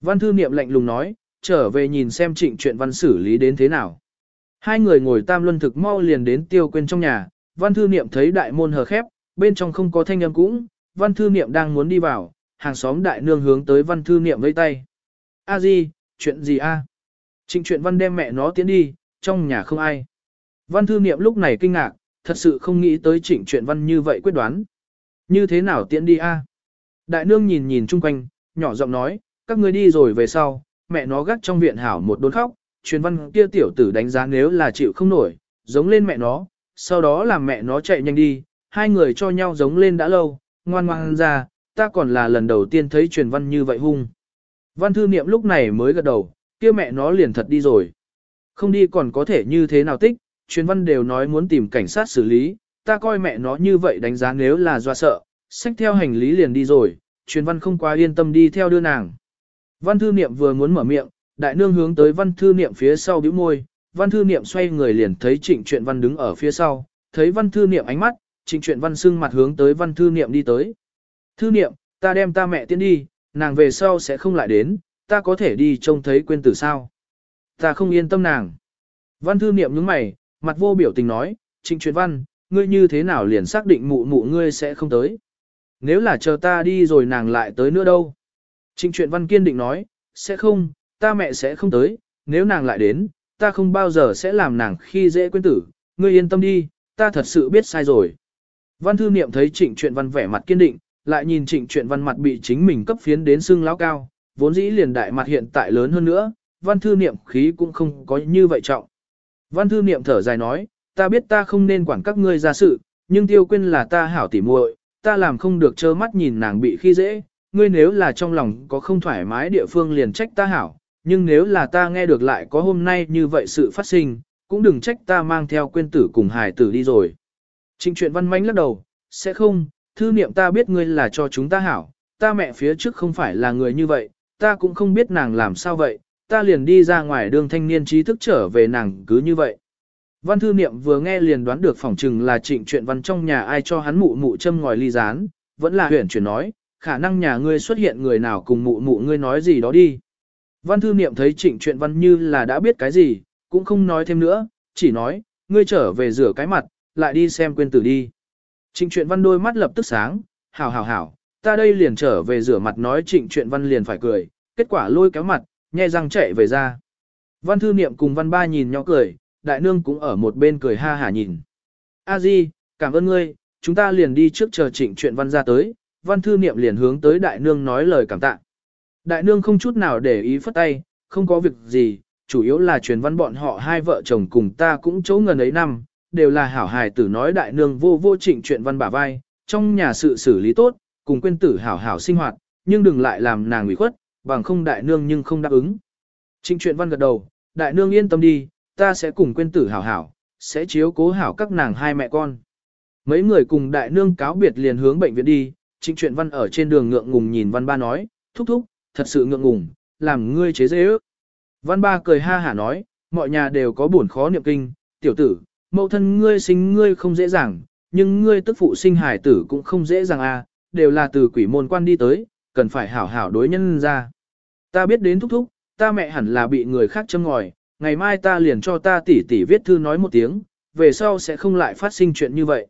Văn thư niệm lạnh lùng nói, trở về nhìn xem trịnh chuyện văn xử lý đến thế nào. Hai người ngồi tam luân thực mau liền đến tiêu quên trong nhà, văn thư niệm thấy đại môn hờ khép, bên trong không có thanh âm cũng, văn thư niệm đang muốn đi vào, hàng xóm đại nương hướng tới văn thư niệm vẫy tay. A di, chuyện gì a? Trịnh chuyện văn đem mẹ nó tiến đi, trong nhà không ai. Văn thư niệm lúc này kinh ngạc, thật sự không nghĩ tới trịnh chuyện văn như vậy quyết đoán. Như thế nào tiễn đi a? Đại nương nhìn nhìn chung quanh, nhỏ giọng nói, các ngươi đi rồi về sau, mẹ nó gắt trong viện hảo một đốn khóc, truyền văn kia tiểu tử đánh giá nếu là chịu không nổi, giống lên mẹ nó, sau đó làm mẹ nó chạy nhanh đi, hai người cho nhau giống lên đã lâu, ngoan ngoan ra, ta còn là lần đầu tiên thấy truyền văn như vậy hung. Văn thư niệm lúc này mới gật đầu, kia mẹ nó liền thật đi rồi. Không đi còn có thể như thế nào tích, truyền văn đều nói muốn tìm cảnh sát xử lý, ta coi mẹ nó như vậy đánh giá nếu là do sợ, xách theo hành lý liền đi rồi, truyền văn không quá yên tâm đi theo đưa nàng. Văn thư niệm vừa muốn mở miệng, đại nương hướng tới văn thư niệm phía sau bĩu môi, văn thư niệm xoay người liền thấy trịnh truyện văn đứng ở phía sau, thấy văn thư niệm ánh mắt, trịnh truyện văn xưng mặt hướng tới văn thư niệm đi tới. Thư niệm, ta đem ta mẹ tiến đi, nàng về sau sẽ không lại đến, ta có thể đi trông thấy quên tử sao. Ta không yên tâm nàng. Văn thư niệm nhướng mày, mặt vô biểu tình nói, trịnh Truyền văn, ngươi như thế nào liền xác định mụ mụ ngươi sẽ không tới. Nếu là chờ ta đi rồi nàng lại tới nữa đâu. Trịnh Truyền văn kiên định nói, sẽ không, ta mẹ sẽ không tới, nếu nàng lại đến, ta không bao giờ sẽ làm nàng khi dễ quên tử, ngươi yên tâm đi, ta thật sự biết sai rồi. Văn thư niệm thấy trịnh truyện văn vẻ mặt kiên định, lại nhìn trịnh truyện văn mặt bị chính mình cấp phiến đến sưng lão cao, vốn dĩ liền đại mặt hiện tại lớn hơn nữa, văn thư niệm khí cũng không có như vậy trọng. Văn thư niệm thở dài nói, ta biết ta không nên quản các ngươi ra sự, nhưng tiêu quên là ta hảo tỉ muội, ta làm không được trơ mắt nhìn nàng bị khi dễ, ngươi nếu là trong lòng có không thoải mái địa phương liền trách ta hảo, nhưng nếu là ta nghe được lại có hôm nay như vậy sự phát sinh, cũng đừng trách ta mang theo quên tử cùng hài tử đi rồi. Trịnh truyện văn mánh lắc đầu, sẽ không, thư niệm ta biết ngươi là cho chúng ta hảo, ta mẹ phía trước không phải là người như vậy, ta cũng không biết nàng làm sao vậy, ta liền đi ra ngoài đường thanh niên trí thức trở về nàng cứ như vậy. Văn thư niệm vừa nghe liền đoán được phỏng chừng là trịnh truyện văn trong nhà ai cho hắn mụ mụ châm ngòi ly rán, vẫn là huyển chuyển nói, khả năng nhà ngươi xuất hiện người nào cùng mụ mụ ngươi nói gì đó đi. Văn thư niệm thấy trịnh truyện văn như là đã biết cái gì, cũng không nói thêm nữa, chỉ nói, ngươi trở về rửa cái mặt, lại đi xem quên tử đi. Trịnh truyện văn đôi mắt lập tức sáng, hảo hảo hảo, ta đây liền trở về rửa mặt nói trịnh truyện văn liền phải cười, kết quả lôi kéo mặt, nhe răng chạy về ra. Văn thư niệm cùng văn ba nhìn nhỏ cười, đại nương cũng ở một bên cười ha hả nhìn. A Di, cảm ơn ngươi, chúng ta liền đi trước chờ trịnh chuyện văn ra tới, văn thư niệm liền hướng tới đại nương nói lời cảm tạ. Đại nương không chút nào để ý phất tay, không có việc gì, chủ yếu là truyền văn bọn họ hai vợ chồng cùng ta cũng chỗ ngần ấy năm, đều là hảo hài tử nói đại nương vô vô trịnh chuyện văn bả vai, trong nhà sự xử lý tốt, cùng quên tử hảo hảo sinh hoạt, nhưng đừng lại làm nàng ủy khuất, bằng không đại nương nhưng không đáp ứng. Trịnh truyện văn gật đầu, đại nương yên tâm đi, ta sẽ cùng quên tử hảo hảo, sẽ chiếu cố hảo các nàng hai mẹ con. Mấy người cùng đại nương cáo biệt liền hướng bệnh viện đi, trịnh truyện văn ở trên đường ngượng ngùng nhìn văn ba nói, thúc thúc, thật sự ngượng ngùng, làm ngươi chế dễ ước. Văn ba cười ha hả nói, mọi nhà đều có buồn khó niệm kinh, tiểu tử, mẫu thân ngươi sinh ngươi không dễ dàng, nhưng ngươi tức phụ sinh hải tử cũng không dễ dàng à, đều là từ quỷ môn quan đi tới, cần phải hảo hảo đối nhân ra. Ta biết đến thúc thúc, ta mẹ hẳn là bị người khác châm ngòi, ngày mai ta liền cho ta tỷ tỷ viết thư nói một tiếng, về sau sẽ không lại phát sinh chuyện như vậy.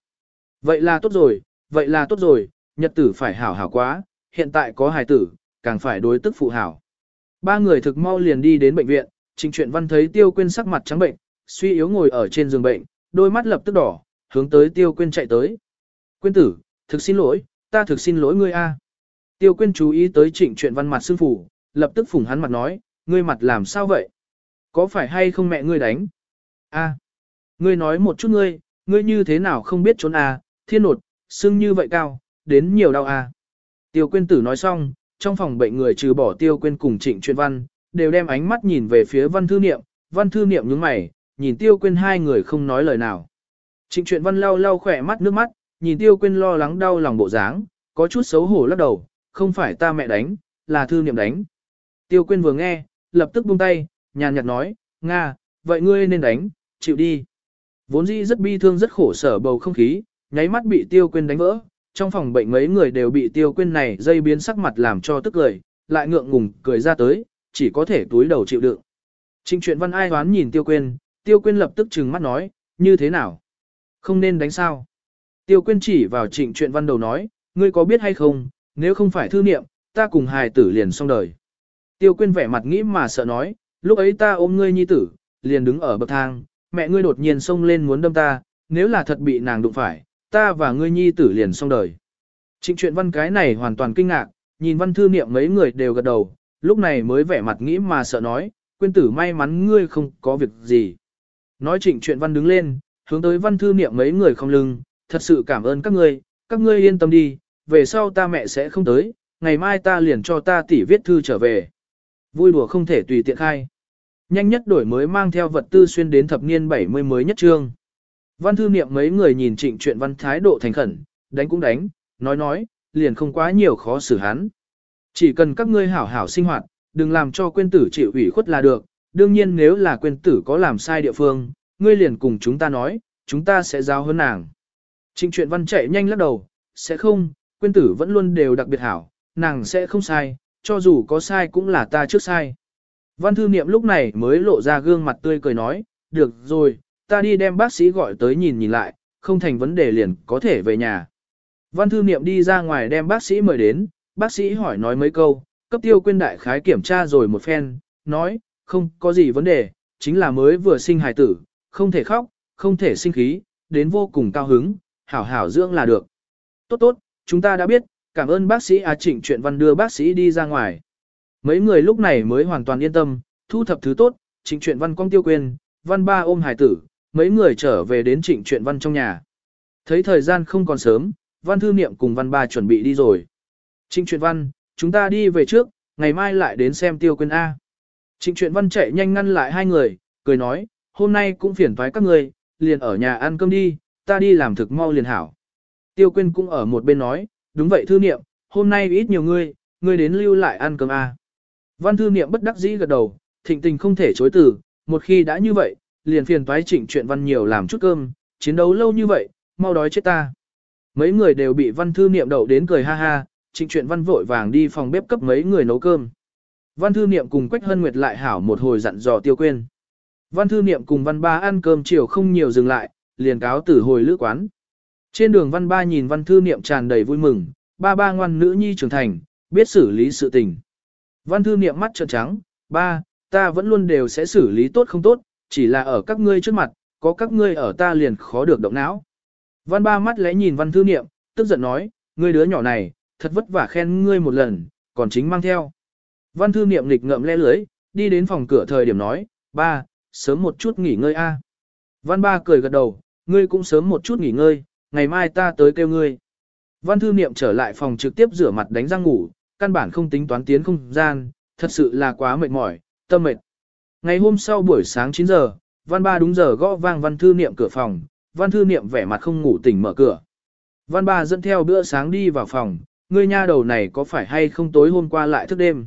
Vậy là tốt rồi, vậy là tốt rồi, nhật tử phải hảo hảo quá, hiện tại có hài tử, càng phải đối tức phụ hảo. Ba người thực mau liền đi đến bệnh viện, trình truyện văn thấy tiêu quên sắc mặt trắng bệnh, suy yếu ngồi ở trên giường bệnh, đôi mắt lập tức đỏ, hướng tới tiêu quên chạy tới. Quyên tử, thực xin lỗi, ta thực xin lỗi ngươi a. Tiêu quyên chú ý tới trịnh chuyện văn mặt sư phủ, lập tức phủng hắn mặt nói, ngươi mặt làm sao vậy? Có phải hay không mẹ ngươi đánh? A, ngươi nói một chút ngươi, ngươi như thế nào không biết trốn à? thiên nột, xương như vậy cao, đến nhiều đau à? Tiêu quyên tử nói xong, trong phòng bệnh người trừ bỏ tiêu quyên cùng trịnh chuyện văn, đều đem ánh mắt nhìn về phía văn thư niệm, văn thư niệm nhướng mày, nhìn tiêu quyên hai người không nói lời nào. Trịnh chuyện văn lau lau khỏe mắt nước mắt, nhìn tiêu quyên lo lắng đau lòng bộ dáng, có chút xấu hổ lắc đầu, không phải ta mẹ đánh, là thư niệm đánh. Tiêu quyên vừa nghe, lập tức buông tay, nhàn nhạt nói, Nga, vậy ngươi nên đánh, chịu đi. Vốn dĩ rất bi thương rất khổ sở bầu không khí, nháy mắt bị tiêu quyên đánh vỡ, trong phòng bệnh mấy người đều bị tiêu quyên này dây biến sắc mặt làm cho tức cười, lại ngượng ngùng cười ra tới, chỉ có thể túi đầu chịu đựng. Trịnh chuyện văn ai hoán nhìn tiêu quyên, tiêu quyên lập tức trừng mắt nói, như thế nào? Không nên đánh sao? Tiêu quyên chỉ vào trịnh chuyện văn đầu nói, ngươi có biết hay không, nếu không phải thư niệm, ta cùng hài tử liền xong đời. Tiêu quyên vẻ mặt nghĩ mà sợ nói, lúc ấy ta ôm ngươi nhi tử, liền đứng ở bậc thang, mẹ ngươi đột nhiên xông lên muốn đâm ta, nếu là thật bị nàng đụng phải, ta và ngươi nhi tử liền xong đời. Trịnh chuyện văn cái này hoàn toàn kinh ngạc, nhìn văn thư niệm mấy người đều gật đầu, lúc này mới vẻ mặt nghĩ mà sợ nói, quyên tử may mắn ngươi không có việc gì. Nói trịnh chuyện văn đứng lên, hướng tới văn thư niệm mấy người không lưng, thật sự cảm ơn các ngươi, các ngươi yên tâm đi, về sau ta mẹ sẽ không tới, ngày mai ta liền cho ta tỷ viết thư trở về. Vui đùa không thể tùy tiện khai. Nhanh nhất đổi mới mang theo vật tư xuyên đến thập niên 70 mới nhất trương. Văn thư niệm mấy người nhìn trịnh chuyện văn thái độ thành khẩn, đánh cũng đánh, nói nói, liền không quá nhiều khó xử hắn. Chỉ cần các ngươi hảo hảo sinh hoạt, đừng làm cho quên tử chịu ủy khuất là được, đương nhiên nếu là quên tử có làm sai địa phương, ngươi liền cùng chúng ta nói, chúng ta sẽ giao hơn nàng. Trịnh chuyện văn chạy nhanh lắc đầu, sẽ không, quên tử vẫn luôn đều đặc biệt hảo, nàng sẽ không sai, cho dù có sai cũng là ta trước sai. Văn thư niệm lúc này mới lộ ra gương mặt tươi cười nói, được rồi, ta đi đem bác sĩ gọi tới nhìn nhìn lại, không thành vấn đề liền có thể về nhà. Văn thư niệm đi ra ngoài đem bác sĩ mời đến, bác sĩ hỏi nói mấy câu, cấp tiêu quyên đại khái kiểm tra rồi một phen, nói, không có gì vấn đề, chính là mới vừa sinh hài tử, không thể khóc, không thể sinh khí, đến vô cùng cao hứng, hảo hảo dưỡng là được. Tốt tốt, chúng ta đã biết, cảm ơn bác sĩ A Trịnh chuyện văn đưa bác sĩ đi ra ngoài. Mấy người lúc này mới hoàn toàn yên tâm, thu thập thứ tốt, trịnh chuyện văn quang tiêu quên, văn ba ôm hải tử, mấy người trở về đến trịnh chuyện văn trong nhà. Thấy thời gian không còn sớm, văn thư niệm cùng văn ba chuẩn bị đi rồi. Trịnh chuyện văn, chúng ta đi về trước, ngày mai lại đến xem tiêu quên A. Trịnh chuyện văn chạy nhanh ngăn lại hai người, cười nói, hôm nay cũng phiền toái các người, liền ở nhà ăn cơm đi, ta đi làm thực mau liền hảo. Tiêu Quyên cũng ở một bên nói, đúng vậy thư niệm, hôm nay ít nhiều ngươi, ngươi đến lưu lại ăn cơm à? Văn thư niệm bất đắc dĩ gật đầu, thịnh tình không thể chối từ, một khi đã như vậy, liền phiền toái trịnh chuyện văn nhiều làm chút cơm, chiến đấu lâu như vậy, mau đói chết ta. Mấy người đều bị văn thư niệm đậu đến cười ha ha, trịnh chuyện văn vội vàng đi phòng bếp cấp mấy người nấu cơm. Văn thư niệm cùng Quách Hân Nguyệt lại hảo một hồi dặn dò tiêu quên. Văn thư niệm cùng văn ba ăn cơm chiều không nhiều dừng lại, liền cáo tử hồi lữ quán. Trên đường văn ba nhìn văn thư niệm tràn đầy vui mừng, ba ba ngoan nữ nhi trưởng thành, biết xử lý sự tình. Văn thư niệm mắt trợn trắng, ba, ta vẫn luôn đều sẽ xử lý tốt không tốt, chỉ là ở các ngươi trước mặt, có các ngươi ở ta liền khó được động não. Văn ba mắt lẽ nhìn văn thư niệm, tức giận nói, ngươi đứa nhỏ này, thật vất vả khen ngươi một lần, còn chính mang theo. Văn thư niệm nghịch ngậm le lưới, đi đến phòng cửa thời điểm nói, ba, sớm một chút nghỉ ngơi a. Văn ba cười gật đầu, ngươi cũng sớm một chút nghỉ ngơi, ngày mai ta tới kêu ngươi. Văn thư niệm trở lại phòng trực tiếp rửa mặt đánh răng ngủ, căn bản không tính toán tiến không gian, thật sự là quá mệt mỏi, tâm mệt. Ngày hôm sau buổi sáng 9 giờ, văn ba đúng giờ gõ vang văn thư niệm cửa phòng, văn thư niệm vẻ mặt không ngủ tỉnh mở cửa. Văn ba dẫn theo bữa sáng đi vào phòng, ngươi nha đầu này có phải hay không tối hôm qua lại thức đêm.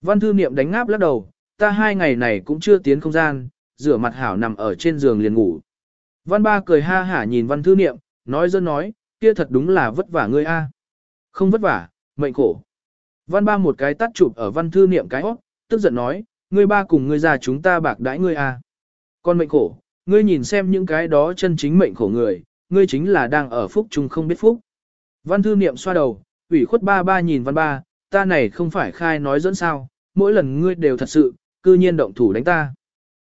Văn thư niệm đánh ngáp lắc đầu, ta hai ngày này cũng chưa tiến không gian, rửa mặt hảo nằm ở trên giường liền ngủ. Văn ba cười ha hả nhìn văn thư niệm, nói dân nói, kia thật đúng là vất vả ngươi a. Không vất vả, mệnh khổ. Văn ba một cái tắt chụp ở văn thư niệm cái hót, tức giận nói, ngươi ba cùng ngươi già chúng ta bạc đãi ngươi a. Con mệnh khổ, ngươi nhìn xem những cái đó chân chính mệnh khổ người, ngươi chính là đang ở phúc chung không biết phúc. Văn thư niệm xoa đầu, ủy khuất ba ba nhìn văn ba, ta này không phải khai nói dẫn sao, mỗi lần ngươi đều thật sự, cư nhiên động thủ đánh ta.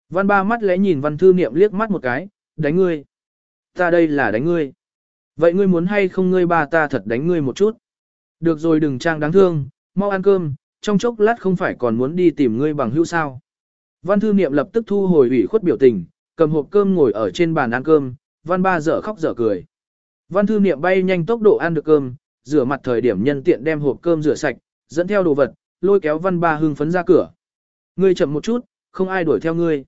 Văn ba mắt lẽ nhìn văn thư niệm liếc mắt một cái, đánh ngươi. Ta đây là đánh ngươi. Vậy ngươi muốn hay không ngươi ba ta thật đánh ngươi một chút? Được rồi đừng trang đáng thương, mau ăn cơm, trong chốc lát không phải còn muốn đi tìm ngươi bằng hữu sao. Văn thư niệm lập tức thu hồi ủy khuất biểu tình, cầm hộp cơm ngồi ở trên bàn ăn cơm, văn ba dở khóc dở cười. Văn thư niệm bay nhanh tốc độ ăn được cơm, rửa mặt thời điểm nhân tiện đem hộp cơm rửa sạch, dẫn theo đồ vật, lôi kéo văn ba hưng phấn ra cửa. Ngươi chậm một chút, không ai đuổi theo ngươi.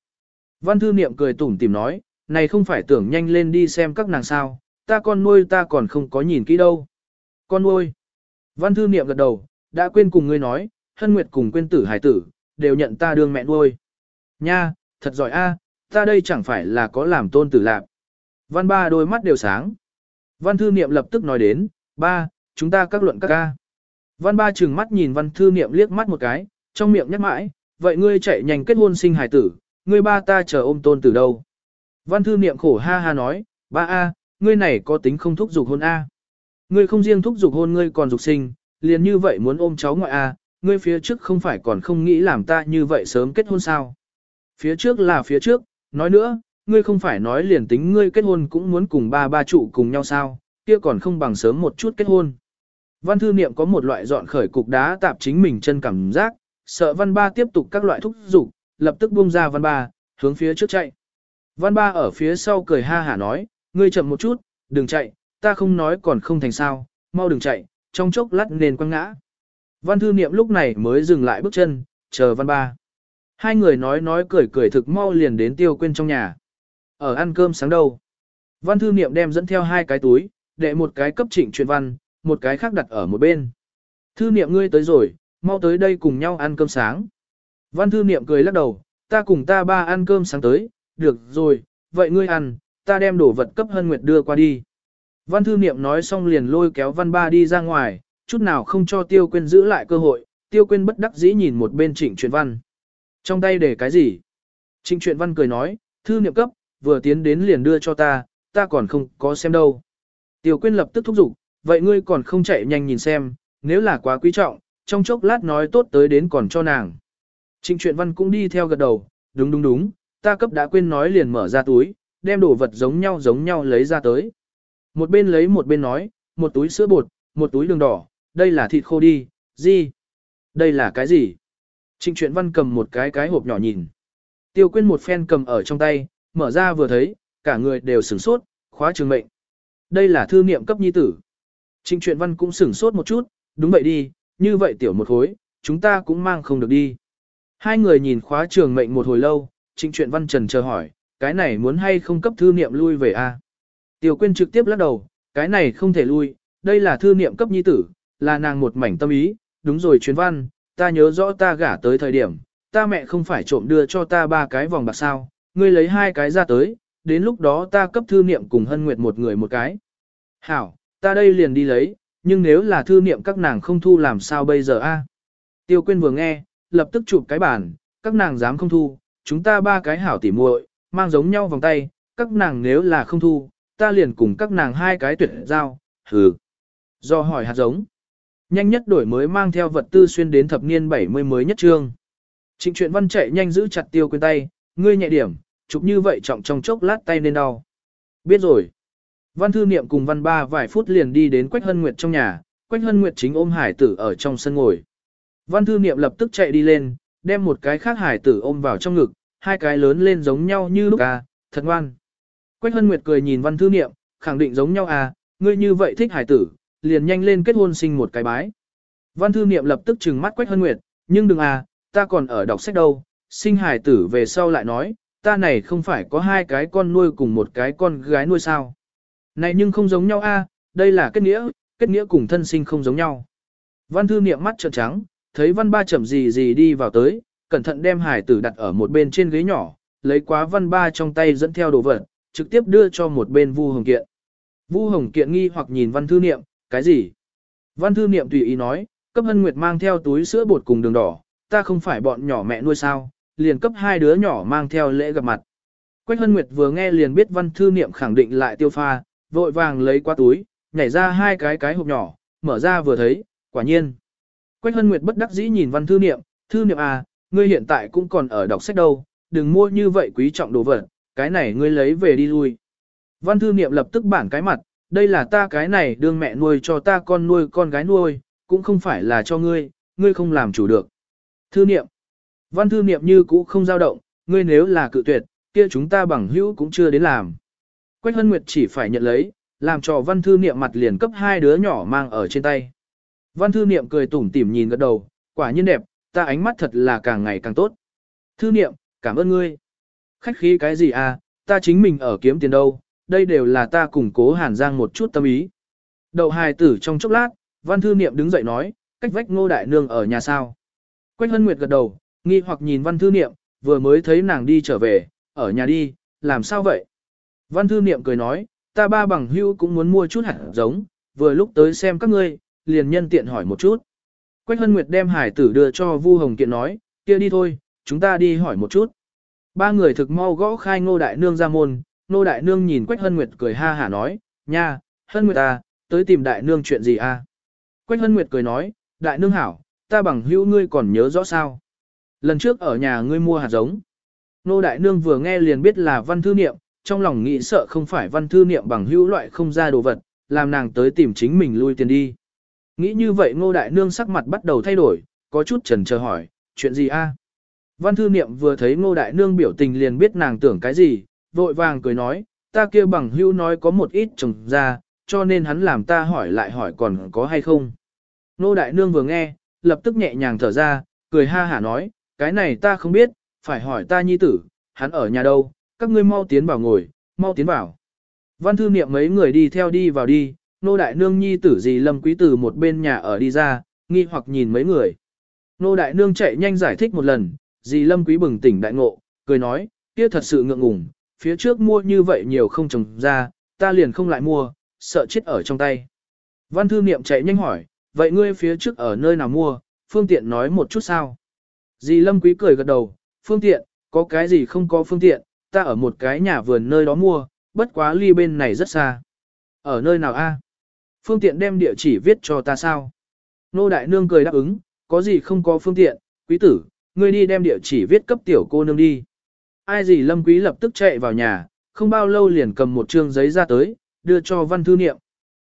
Văn thư niệm cười tủm tìm nói, này không phải tưởng nhanh lên đi xem các nàng sao, ta con nuôi ta còn không có nhìn kỹ đâu. Con nuôi. Văn thư niệm gật đầu, đã quên cùng ngươi nói, hân nguyệt cùng quên tử hải tử, đều nhận ta đương mẹ nuôi. Nha, thật giỏi a, ta đây chẳng phải là có làm tôn tử lạc. Văn ba đôi mắt đều sáng. Văn thư niệm lập tức nói đến, ba, chúng ta các luận các ca. Văn ba chừng mắt nhìn văn thư niệm liếc mắt một cái, trong miệng nhắc mãi, vậy ngươi chạy nhanh kết hôn sinh hải tử, ngươi ba ta chờ ôm tôn tử đâu. Văn thư niệm khổ ha ha nói, ba a, ngươi này có tính không thúc dục hôn a. Ngươi không riêng thúc dục hôn ngươi còn dục sinh, liền như vậy muốn ôm cháu ngoại a, ngươi phía trước không phải còn không nghĩ làm ta như vậy sớm kết hôn sao. Phía trước là phía trước, nói nữa, ngươi không phải nói liền tính ngươi kết hôn cũng muốn cùng ba ba trụ cùng nhau sao, kia còn không bằng sớm một chút kết hôn. Văn thư niệm có một loại dọn khởi cục đá tạp chính mình chân cảm giác, sợ văn ba tiếp tục các loại thúc dục lập tức buông ra văn ba, hướng phía trước chạy. Văn ba ở phía sau cười ha hả nói, ngươi chậm một chút, đừng chạy, ta không nói còn không thành sao, mau đừng chạy, trong chốc lát nền quăng ngã. Văn thư niệm lúc này mới dừng lại bước chân, chờ văn ba. Hai người nói nói cười cười thực mau liền đến tiêu quên trong nhà. Ở ăn cơm sáng đâu. Văn thư niệm đem dẫn theo hai cái túi, để một cái cấp trịnh truyền văn, một cái khác đặt ở một bên. Thư niệm ngươi tới rồi, mau tới đây cùng nhau ăn cơm sáng. Văn thư niệm cười lắc đầu, ta cùng ta ba ăn cơm sáng tới, được rồi, vậy ngươi ăn, ta đem đồ vật cấp hân nguyệt đưa qua đi. Văn thư niệm nói xong liền lôi kéo văn ba đi ra ngoài, chút nào không cho tiêu quên giữ lại cơ hội, tiêu quên bất đắc dĩ nhìn một bên trịnh truyền văn. Trong tay để cái gì? Trịnh truyền văn cười nói, thư niệm cấp, vừa tiến đến liền đưa cho ta, ta còn không có xem đâu. Tiêu quên lập tức thúc giục, vậy ngươi còn không chạy nhanh nhìn xem, nếu là quá quý trọng, trong chốc lát nói tốt tới đến còn cho nàng. Trịnh truyện văn cũng đi theo gật đầu, đúng đúng đúng, ta cấp đã quên nói liền mở ra túi, đem đồ vật giống nhau giống nhau lấy ra tới. Một bên lấy một bên nói, một túi sữa bột, một túi đường đỏ, đây là thịt khô đi, gì? Đây là cái gì? Trịnh truyện văn cầm một cái cái hộp nhỏ nhìn. Tiêu Quyên một phen cầm ở trong tay, mở ra vừa thấy, cả người đều sửng sốt, khóa trường mệnh. Đây là thư niệm cấp nhi tử. Trịnh truyện văn cũng sửng sốt một chút, đúng vậy đi, như vậy tiểu một khối, chúng ta cũng mang không được đi. Hai người nhìn khóa trường mệnh một hồi lâu, trịnh truyện văn trần chờ hỏi, cái này muốn hay không cấp thư niệm lui về a? À? Tiểu quyên trực tiếp lắc đầu, cái này không thể lui, đây là thư niệm cấp nhi tử, là nàng một mảnh tâm ý, đúng rồi chuyến văn, ta nhớ rõ ta gả tới thời điểm, ta mẹ không phải trộm đưa cho ta ba cái vòng bạc sao, ngươi lấy hai cái ra tới, đến lúc đó ta cấp thư niệm cùng hân nguyệt một người một cái. Hảo, ta đây liền đi lấy, nhưng nếu là thư niệm các nàng không thu làm sao bây giờ a? Tiêu Quyên vừa nghe, lập tức chụp cái bàn, các nàng dám không thu, chúng ta ba cái hảo tỉ muội, mang giống nhau vòng tay, các nàng nếu là không thu, ta liền cùng các nàng hai cái tuyệt giao, hừ. Do hỏi hạt giống. Nhanh nhất đổi mới mang theo vật tư xuyên đến thập niên 70 mới nhất trương. Trịnh truyện văn chạy nhanh giữ chặt tiêu quyền tay, ngươi nhẹ điểm, chụp như vậy trọng trong chốc lát tay nên đau. Biết rồi. Văn thư niệm cùng văn ba vài phút liền đi đến Quách Hân Nguyệt trong nhà, Quách Hân Nguyệt chính ôm hải tử ở trong sân ngồi. Văn thư niệm lập tức chạy đi lên, đem một cái khác hải tử ôm vào trong ngực, hai cái lớn lên giống nhau như lúc à, thật ngoan. Quách Hân Nguyệt cười nhìn văn thư niệm, khẳng định giống nhau à, ngươi như vậy thích hải tử, liền nhanh lên kết hôn sinh một cái bái. Văn thư niệm lập tức trừng mắt Quách Hân Nguyệt, nhưng đừng à, ta còn ở đọc sách đâu, sinh hải tử về sau lại nói, ta này không phải có hai cái con nuôi cùng một cái con gái nuôi sao. Này nhưng không giống nhau a, đây là kết nghĩa, kết nghĩa cùng thân sinh không giống nhau. Văn thư niệm mắt trợn trắng, thấy văn ba chậm gì gì đi vào tới, cẩn thận đem hải tử đặt ở một bên trên ghế nhỏ, lấy quá văn ba trong tay dẫn theo đồ vật, trực tiếp đưa cho một bên Vu Hồng Kiện. Vu Hồng Kiện nghi hoặc nhìn văn thư niệm, cái gì? Văn thư niệm tùy ý nói, cấp hân nguyệt mang theo túi sữa bột cùng đường đỏ, ta không phải bọn nhỏ mẹ nuôi sao, liền cấp hai đứa nhỏ mang theo lễ gặp mặt. Quách hân nguyệt vừa nghe liền biết văn thư niệm khẳng định lại tiêu pha, vội vàng lấy qua túi, nhảy ra hai cái cái hộp nhỏ, mở ra vừa thấy, quả nhiên. Quách Hân Nguyệt bất đắc dĩ nhìn văn thư niệm, thư niệm à, ngươi hiện tại cũng còn ở đọc sách đâu, đừng mua như vậy quý trọng đồ vật, cái này ngươi lấy về đi lui. Văn thư niệm lập tức bản cái mặt, đây là ta cái này đương mẹ nuôi cho ta con nuôi con gái nuôi, cũng không phải là cho ngươi, ngươi không làm chủ được. Thư niệm. Văn thư niệm như cũ không dao động, ngươi nếu là cự tuyệt, kia chúng ta bằng hữu cũng chưa đến làm. Quách Hân Nguyệt chỉ phải nhận lấy, làm cho văn thư niệm mặt liền cấp hai đứa nhỏ mang ở trên tay. Văn thư niệm cười tủm tỉm nhìn gật đầu, quả nhiên đẹp, ta ánh mắt thật là càng ngày càng tốt. Thư niệm, cảm ơn ngươi. Khách khí cái gì à, ta chính mình ở kiếm tiền đâu, đây đều là ta củng cố hàn giang một chút tâm ý. Đậu hài tử trong chốc lát, văn thư niệm đứng dậy nói, cách vách ngô đại nương ở nhà sao. Quách hân nguyệt gật đầu, nghi hoặc nhìn văn thư niệm, vừa mới thấy nàng đi trở về, ở nhà đi, làm sao vậy? Văn thư niệm cười nói, ta ba bằng hưu cũng muốn mua chút hạt giống, vừa lúc tới xem các ngươi, liền nhân tiện hỏi một chút. Quách hân nguyệt đem hải tử đưa cho Vu Hồng Kiện nói, kia đi thôi, chúng ta đi hỏi một chút. Ba người thực mau gõ khai ngô đại nương ra môn, ngô đại nương nhìn Quách hân nguyệt cười ha hả nói, nha, hân nguyệt à, tới tìm đại nương chuyện gì à? Quách hân nguyệt cười nói, đại nương hảo, ta bằng hữu ngươi còn nhớ rõ sao? Lần trước ở nhà ngươi mua hạt giống. Nô đại nương vừa nghe liền biết là văn thư niệm, trong lòng nghĩ sợ không phải văn thư niệm bằng hữu loại không ra đồ vật, làm nàng tới tìm chính mình lui tiền đi. Nghĩ như vậy ngô đại nương sắc mặt bắt đầu thay đổi, có chút chần chờ hỏi, chuyện gì a? Văn thư niệm vừa thấy ngô đại nương biểu tình liền biết nàng tưởng cái gì, vội vàng cười nói, ta kia bằng hữu nói có một ít trồng ra, cho nên hắn làm ta hỏi lại hỏi còn có hay không. Ngô đại nương vừa nghe, lập tức nhẹ nhàng thở ra, cười ha hả nói, cái này ta không biết, phải hỏi ta nhi tử, hắn ở nhà đâu, các ngươi mau tiến vào ngồi, mau tiến vào. Văn thư niệm mấy người đi theo đi vào đi, nô đại nương nhi tử gì lâm quý tử một bên nhà ở đi ra, nghi hoặc nhìn mấy người. Nô đại nương chạy nhanh giải thích một lần, dì lâm quý bừng tỉnh đại ngộ, cười nói, kia thật sự ngượng ngùng, phía trước mua như vậy nhiều không trồng ra, ta liền không lại mua, sợ chết ở trong tay. Văn thư niệm chạy nhanh hỏi, vậy ngươi phía trước ở nơi nào mua, phương tiện nói một chút sao? Dì lâm quý cười gật đầu, phương tiện, có cái gì không có phương tiện, ta ở một cái nhà vườn nơi đó mua, bất quá ly bên này rất xa. Ở nơi nào a? Phương tiện đem địa chỉ viết cho ta sao? Nô Đại Nương cười đáp ứng, có gì không có phương tiện, quý tử, ngươi đi đem địa chỉ viết cấp tiểu cô nương đi. Ai gì Lâm Quý lập tức chạy vào nhà, không bao lâu liền cầm một trương giấy ra tới, đưa cho Văn Thư Niệm.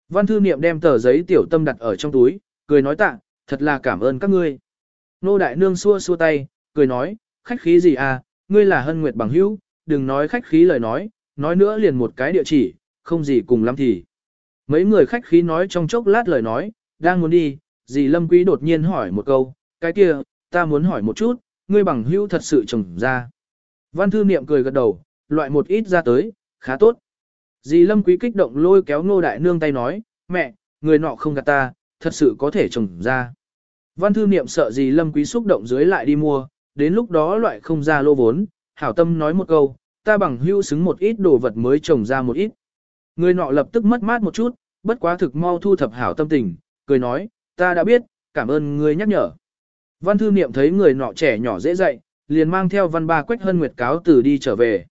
Văn Thư Niệm đem tờ giấy tiểu tâm đặt ở trong túi, cười nói tạ, thật là cảm ơn các ngươi. Nô Đại Nương xua xua tay, cười nói, khách khí gì à, ngươi là hân nguyệt bằng hữu, đừng nói khách khí lời nói, nói nữa liền một cái địa chỉ, không gì cùng lắm thì. Mấy người khách khí nói trong chốc lát lời nói, đang muốn đi, dì Lâm Quý đột nhiên hỏi một câu, cái kia, ta muốn hỏi một chút, ngươi bằng hữu thật sự trồng ra. Văn thư niệm cười gật đầu, loại một ít ra tới, khá tốt. Dì Lâm Quý kích động lôi kéo Ngô Đại Nương tay nói, mẹ, người nọ không gạt ta, thật sự có thể trồng ra. Văn thư niệm sợ dì Lâm Quý xúc động dưới lại đi mua, đến lúc đó loại không ra lô vốn, hảo tâm nói một câu, ta bằng hữu xứng một ít đồ vật mới trồng ra một ít. Người nọ lập tức mất mát một chút, bất quá thực mau thu thập hảo tâm tình, cười nói, ta đã biết, cảm ơn ngươi nhắc nhở. Văn thư niệm thấy người nọ trẻ nhỏ dễ dạy, liền mang theo văn ba quách hân nguyệt cáo từ đi trở về.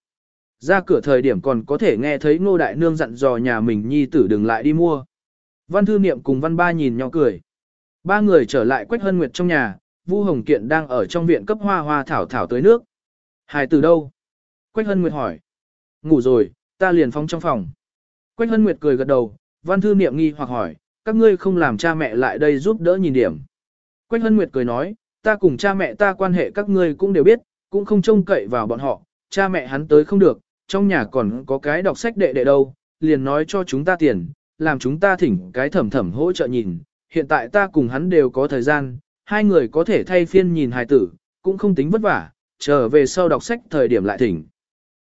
Ra cửa thời điểm còn có thể nghe thấy ngô đại nương dặn dò nhà mình nhi tử đừng lại đi mua. Văn thư niệm cùng văn ba nhìn nhau cười. Ba người trở lại quách hân nguyệt trong nhà, Vu Hồng Kiện đang ở trong viện cấp hoa hoa thảo thảo tới nước. Hải từ đâu? Quách hân nguyệt hỏi. Ngủ rồi, ta liền phóng trong phòng. Quách hân nguyệt cười gật đầu, văn thư niệm nghi hoặc hỏi, các ngươi không làm cha mẹ lại đây giúp đỡ nhìn điểm. Quách hân nguyệt cười nói, ta cùng cha mẹ ta quan hệ các ngươi cũng đều biết, cũng không trông cậy vào bọn họ, cha mẹ hắn tới không được, trong nhà còn có cái đọc sách đệ đệ đâu, liền nói cho chúng ta tiền, làm chúng ta thỉnh cái thẩm thẩm hỗ trợ nhìn, hiện tại ta cùng hắn đều có thời gian, hai người có thể thay phiên nhìn hài tử, cũng không tính vất vả, trở về sau đọc sách thời điểm lại thỉnh.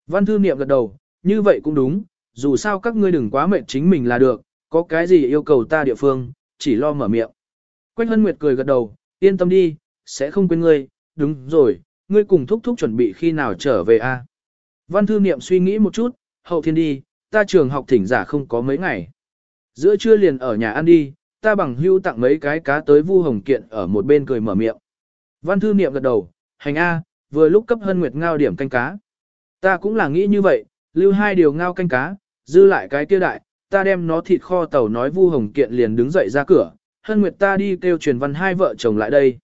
Văn thư niệm gật đầu, như vậy cũng đúng, dù sao các ngươi đừng quá mệt chính mình là được, có cái gì yêu cầu ta địa phương, chỉ lo mở miệng. Quách Hân Nguyệt cười gật đầu, yên tâm đi, sẽ không quên ngươi, đúng rồi, ngươi cùng thúc thúc chuẩn bị khi nào trở về a? Văn thư niệm suy nghĩ một chút, hậu thiên đi, ta trường học thỉnh giả không có mấy ngày. Giữa trưa liền ở nhà ăn đi, ta bằng hưu tặng mấy cái cá tới vu hồng kiện ở một bên cười mở miệng. Văn thư niệm gật đầu, hành A, vừa lúc cấp hân nguyệt ngao điểm canh cá. Ta cũng là nghĩ như vậy, lưu hai điều ngao canh cá, dư lại cái kia đại, ta đem nó thịt kho tàu nói vu hồng kiện liền đứng dậy ra cửa, hân nguyệt ta đi kêu truyền văn hai vợ chồng lại đây.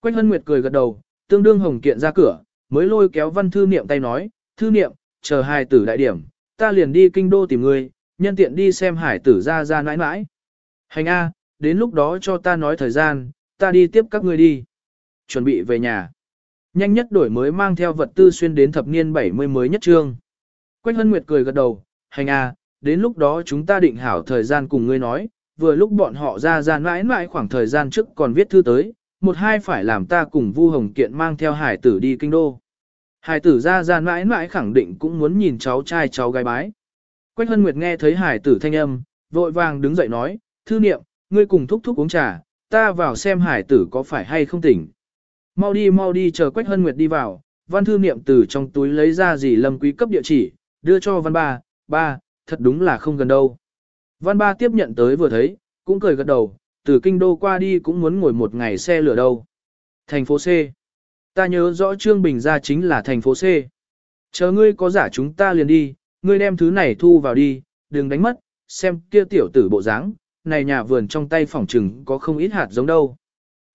Quách hân nguyệt cười gật đầu, tương đương hồng kiện ra cửa, mới lôi kéo văn thư niệm tay nói, thư niệm, chờ hai tử đại điểm, ta liền đi kinh đô tìm ngươi, nhân tiện đi xem hải tử ra ra nãi nãi. Hành A, đến lúc đó cho ta nói thời gian, ta đi tiếp các ngươi đi. Chuẩn bị về nhà. Nhanh nhất đổi mới mang theo vật tư xuyên đến thập niên 70 mới nhất trương. Quách Hân Nguyệt cười gật đầu, hành A, đến lúc đó chúng ta định hảo thời gian cùng ngươi nói, vừa lúc bọn họ ra ra mãi mãi khoảng thời gian trước còn viết thư tới, một hai phải làm ta cùng Vu Hồng Kiện mang theo hải tử đi kinh đô. Hải tử ra ra mãi mãi khẳng định cũng muốn nhìn cháu trai cháu gái bái. Quách Hân Nguyệt nghe thấy hải tử thanh âm, vội vàng đứng dậy nói, thư niệm, ngươi cùng thúc thúc uống trà, ta vào xem hải tử có phải hay không tỉnh. Mau đi mau đi chờ Quách Hân Nguyệt đi vào, văn thư niệm từ trong túi lấy ra gì lâm quý cấp địa chỉ, đưa cho văn ba, ba, thật đúng là không gần đâu. Văn ba tiếp nhận tới vừa thấy, cũng cười gật đầu, từ kinh đô qua đi cũng muốn ngồi một ngày xe lửa đâu. Thành phố C. Ta nhớ rõ Trương Bình ra chính là thành phố C. Chờ ngươi có giả chúng ta liền đi, ngươi đem thứ này thu vào đi, đừng đánh mất, xem kia tiểu tử bộ dáng, này nhà vườn trong tay phòng trừng có không ít hạt giống đâu.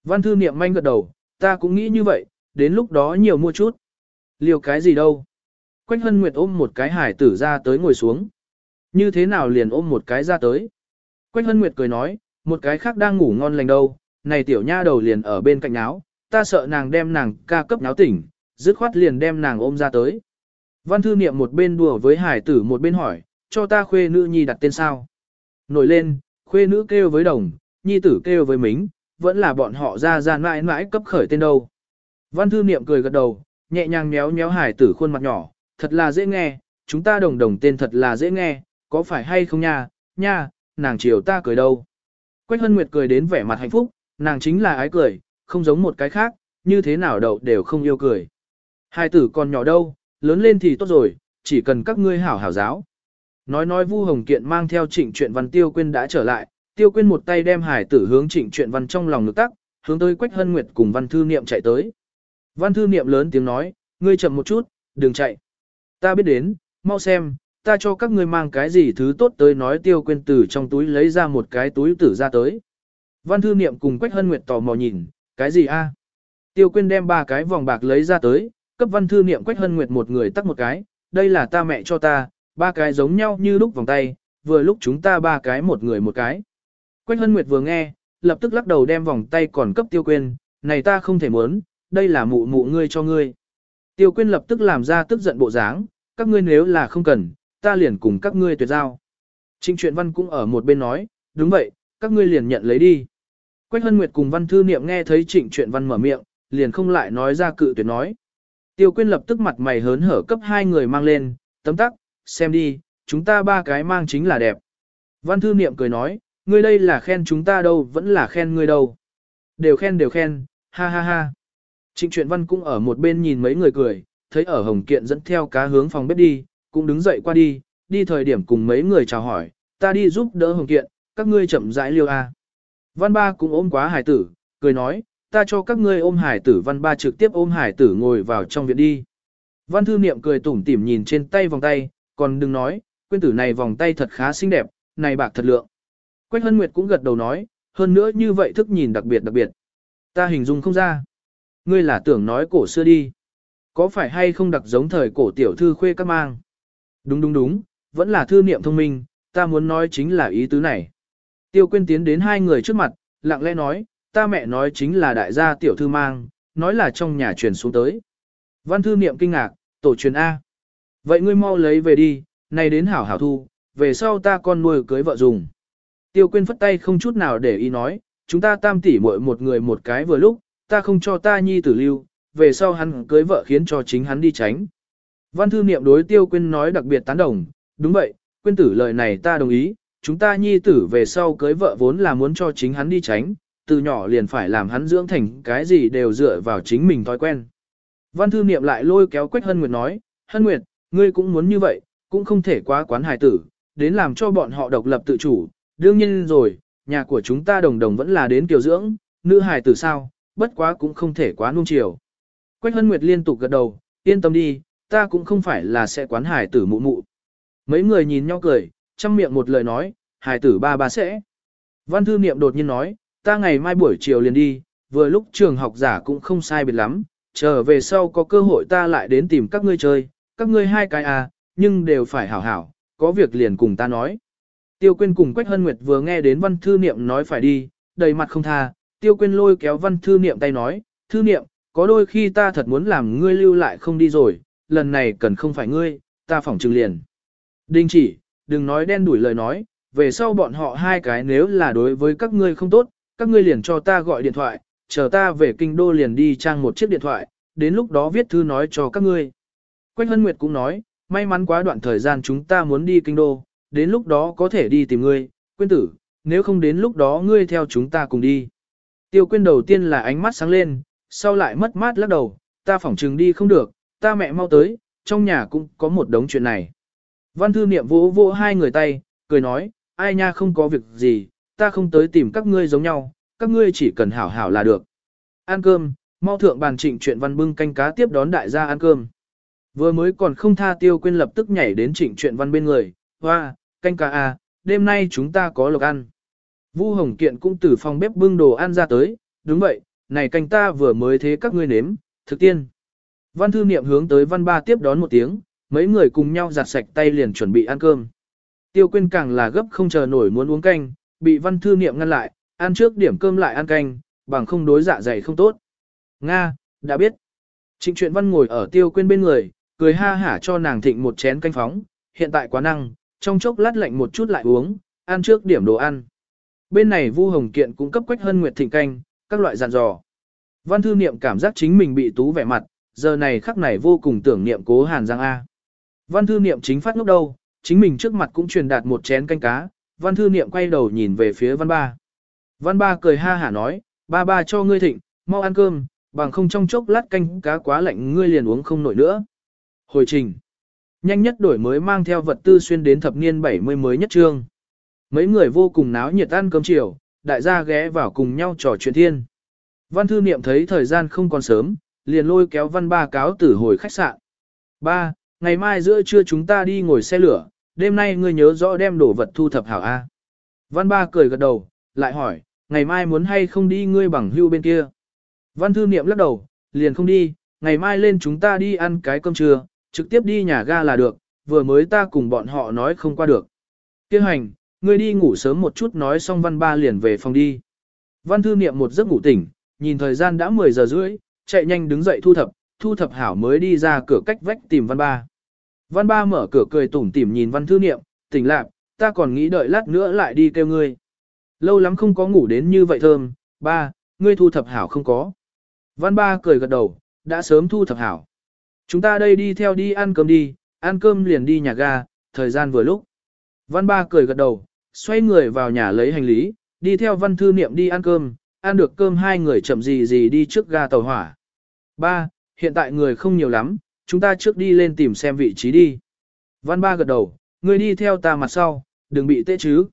Văn thư niệm manh gật đầu, ta cũng nghĩ như vậy, đến lúc đó nhiều mua chút. Liều cái gì đâu. Quách Hân Nguyệt ôm một cái hải tử ra tới ngồi xuống. Như thế nào liền ôm một cái ra tới. Quách Hân Nguyệt cười nói, một cái khác đang ngủ ngon lành đâu, này tiểu nha đầu liền ở bên cạnh áo, ta sợ nàng đem nàng ca cấp náo tỉnh, dứt khoát liền đem nàng ôm ra tới. Văn thư niệm một bên đùa với hải tử một bên hỏi, cho ta khuê nữ nhi đặt tên sao. Nổi lên, khuê nữ kêu với đồng, nhi tử kêu với mính, vẫn là bọn họ ra ra mãi mãi cấp khởi tên đâu. Văn thư niệm cười gật đầu, nhẹ nhàng méo méo hải tử khuôn mặt nhỏ, thật là dễ nghe, chúng ta đồng đồng tên thật là dễ nghe, có phải hay không nha, nha, nàng chiều ta cười đâu. Quách Hân Nguyệt cười đến vẻ mặt hạnh phúc, nàng chính là ái cười, không giống một cái khác, như thế nào đậu đều không yêu cười. Hai tử còn nhỏ đâu, lớn lên thì tốt rồi, chỉ cần các ngươi hảo hảo giáo. Nói nói Vu Hồng Kiện mang theo trịnh truyện văn Tiêu Quyên đã trở lại, Tiêu Quyên một tay đem hải tử hướng trịnh truyện văn trong lòng ngực tắc, hướng tới Quách Hân Nguyệt cùng văn thư niệm chạy tới. Văn thư niệm lớn tiếng nói, ngươi chậm một chút, đừng chạy. Ta biết đến, mau xem, ta cho các ngươi mang cái gì thứ tốt tới nói tiêu quên từ trong túi lấy ra một cái túi tử ra tới. Văn thư niệm cùng Quách Hân Nguyệt tò mò nhìn, cái gì a? Tiêu quên đem ba cái vòng bạc lấy ra tới, cấp văn thư niệm Quách Hân Nguyệt một người tắt một cái, đây là ta mẹ cho ta, ba cái giống nhau như lúc vòng tay, vừa lúc chúng ta ba cái một người một cái. Quách Hân Nguyệt vừa nghe, lập tức lắc đầu đem vòng tay còn cấp tiêu quên, này ta không thể muốn, đây là mụ mụ ngươi cho ngươi. Tiêu quên lập tức làm ra tức giận bộ dáng, các ngươi nếu là không cần, ta liền cùng các ngươi tuyệt giao. Trịnh truyện văn cũng ở một bên nói, đúng vậy, các ngươi liền nhận lấy đi. Quách Hân Nguyệt cùng văn thư niệm nghe thấy trịnh truyện văn mở miệng, liền không lại nói ra cự tuyệt nói. Tiêu quyên lập tức mặt mày hớn hở cấp hai người mang lên, tấm tắc, xem đi, chúng ta ba cái mang chính là đẹp. Văn thư niệm cười nói, ngươi đây là khen chúng ta đâu, vẫn là khen ngươi đâu. Đều khen đều khen, ha ha ha. Trịnh truyện văn cũng ở một bên nhìn mấy người cười, thấy ở Hồng Kiện dẫn theo cá hướng phòng bếp đi, cũng đứng dậy qua đi, đi thời điểm cùng mấy người chào hỏi, ta đi giúp đỡ Hồng Kiện, các ngươi chậm rãi liêu a. Văn ba cũng ôm quá hải tử, cười nói, ta cho các ngươi ôm hải tử văn ba trực tiếp ôm hải tử ngồi vào trong viện đi. Văn thư niệm cười tủm tỉm nhìn trên tay vòng tay, còn đừng nói, quyên tử này vòng tay thật khá xinh đẹp, này bạc thật lượng. Quách Hân Nguyệt cũng gật đầu nói, hơn nữa như vậy thức nhìn đặc biệt đặc biệt. Ta hình dung không ra. Ngươi là tưởng nói cổ xưa đi. Có phải hay không đặc giống thời cổ tiểu thư khuê các mang? Đúng đúng đúng, vẫn là thư niệm thông minh, ta muốn nói chính là ý tứ này. Tiêu quyên tiến đến hai người trước mặt, lặng lẽ nói, ta mẹ nói chính là đại gia tiểu thư mang, nói là trong nhà truyền xuống tới. Văn thư niệm kinh ngạc, tổ truyền A. Vậy ngươi mau lấy về đi, này đến hảo hảo thu, về sau ta con nuôi cưới vợ dùng. Tiêu quyên phất tay không chút nào để ý nói, chúng ta tam tỷ muội một người một cái vừa lúc, ta không cho ta nhi tử lưu, về sau hắn cưới vợ khiến cho chính hắn đi tránh. Văn thư niệm đối tiêu quyên nói đặc biệt tán đồng, đúng vậy, quyên tử lời này ta đồng ý, chúng ta nhi tử về sau cưới vợ vốn là muốn cho chính hắn đi tránh, từ nhỏ liền phải làm hắn dưỡng thành cái gì đều dựa vào chính mình thói quen. Văn thư niệm lại lôi kéo Quách Hân Nguyệt nói, Hân Nguyệt, ngươi cũng muốn như vậy, cũng không thể quá quán hài tử, đến làm cho bọn họ độc lập tự chủ, đương nhiên rồi, nhà của chúng ta đồng đồng vẫn là đến tiểu dưỡng, nữ hài tử sao, bất quá cũng không thể quá nuông chiều. Quách Hân Nguyệt liên tục gật đầu, yên tâm đi, ta cũng không phải là sẽ quán hải tử mụ mụ. Mấy người nhìn nhau cười, trong miệng một lời nói, hải tử ba ba sẽ. Văn thư niệm đột nhiên nói, ta ngày mai buổi chiều liền đi, vừa lúc trường học giả cũng không sai biệt lắm, trở về sau có cơ hội ta lại đến tìm các ngươi chơi, các ngươi hai cái à, nhưng đều phải hảo hảo, có việc liền cùng ta nói. Tiêu Quyên cùng Quách Hân Nguyệt vừa nghe đến văn thư niệm nói phải đi, đầy mặt không tha, Tiêu Quyên lôi kéo văn thư niệm tay nói, thư niệm, có đôi khi ta thật muốn làm ngươi lưu lại không đi rồi, lần này cần không phải ngươi, ta phỏng trừng liền. Đinh chỉ, đừng nói đen đuổi lời nói, về sau bọn họ hai cái nếu là đối với các ngươi không tốt, các ngươi liền cho ta gọi điện thoại, chờ ta về kinh đô liền đi trang một chiếc điện thoại, đến lúc đó viết thư nói cho các ngươi. Quách Hân Nguyệt cũng nói, may mắn quá đoạn thời gian chúng ta muốn đi kinh đô, đến lúc đó có thể đi tìm ngươi, quyên tử, nếu không đến lúc đó ngươi theo chúng ta cùng đi. Tiêu quyên đầu tiên là ánh mắt sáng lên, sau lại mất mát lắc đầu, ta phỏng trừng đi không được, ta mẹ mau tới, trong nhà cũng có một đống chuyện này. Văn thư niệm vỗ vỗ hai người tay, cười nói, ai nha không có việc gì, ta không tới tìm các ngươi giống nhau, các ngươi chỉ cần hảo hảo là được. Ăn cơm, mau thượng bàn trịnh chuyện văn bưng canh cá tiếp đón đại gia ăn cơm. Vừa mới còn không tha tiêu quên lập tức nhảy đến trịnh chuyện văn bên người, hoa, canh cá à, đêm nay chúng ta có lộc ăn. Vu Hồng Kiện cũng từ phòng bếp bưng đồ ăn ra tới, đúng vậy, này canh ta vừa mới thế các ngươi nếm, thực tiên. Văn thư niệm hướng tới văn ba tiếp đón một tiếng, mấy người cùng nhau giặt sạch tay liền chuẩn bị ăn cơm. Tiêu Quyên càng là gấp không chờ nổi muốn uống canh, bị văn thư niệm ngăn lại, ăn trước điểm cơm lại ăn canh, bằng không đối dạ dày không tốt. Nga, đã biết. Trịnh truyện văn ngồi ở Tiêu Quyên bên người, cười ha hả cho nàng thịnh một chén canh phóng, hiện tại quá năng, trong chốc lát lạnh một chút lại uống, ăn trước điểm đồ ăn. Bên này Vu Hồng Kiện cũng cấp Quách Hân Nguyệt thịnh canh, các loại dặn dò. Văn thư niệm cảm giác chính mình bị tú vẻ mặt, giờ này khắc này vô cùng tưởng niệm cố Hàn Giang A. Văn thư niệm chính phát ngốc đâu, chính mình trước mặt cũng truyền đạt một chén canh cá, văn thư niệm quay đầu nhìn về phía văn ba. Văn ba cười ha hả nói, ba ba cho ngươi thịnh, mau ăn cơm, bằng không trong chốc lát canh cá quá lạnh ngươi liền uống không nổi nữa. Hồi trình. Nhanh nhất đổi mới mang theo vật tư xuyên đến thập niên 70 mới nhất trương. Mấy người vô cùng náo nhiệt ăn cơm chiều, đại gia ghé vào cùng nhau trò chuyện thiên. Văn thư niệm thấy thời gian không còn sớm, liền lôi kéo văn ba cáo tử hồi khách sạn. Ba, ngày mai giữa trưa chúng ta đi ngồi xe lửa, đêm nay ngươi nhớ rõ đem đồ vật thu thập hảo A. Văn ba cười gật đầu, lại hỏi, ngày mai muốn hay không đi ngươi bằng hưu bên kia. Văn thư niệm lắc đầu, liền không đi, ngày mai lên chúng ta đi ăn cái cơm trưa, trực tiếp đi nhà ga là được, vừa mới ta cùng bọn họ nói không qua được. Kêu hành, ngươi đi ngủ sớm một chút nói xong văn ba liền về phòng đi. Văn thư niệm một giấc ngủ tỉnh, nhìn thời gian đã 10 giờ rưỡi, chạy nhanh đứng dậy thu thập, thu thập hảo mới đi ra cửa cách vách tìm văn ba. Văn ba mở cửa cười tủm tỉm nhìn văn thư niệm, tỉnh lạc, ta còn nghĩ đợi lát nữa lại đi kêu ngươi. Lâu lắm không có ngủ đến như vậy thơm, ba, ngươi thu thập hảo không có. Văn ba cười gật đầu, đã sớm thu thập hảo. Chúng ta đây đi theo đi ăn cơm đi, ăn cơm liền đi nhà ga, thời gian vừa lúc. Văn ba cười gật đầu, xoay người vào nhà lấy hành lý, đi theo văn thư niệm đi ăn cơm, ăn được cơm hai người chậm gì gì đi trước ga tàu hỏa. Ba, hiện tại người không nhiều lắm, chúng ta trước đi lên tìm xem vị trí đi. Văn ba gật đầu, ngươi đi theo ta mặt sau, đừng bị tê chứ.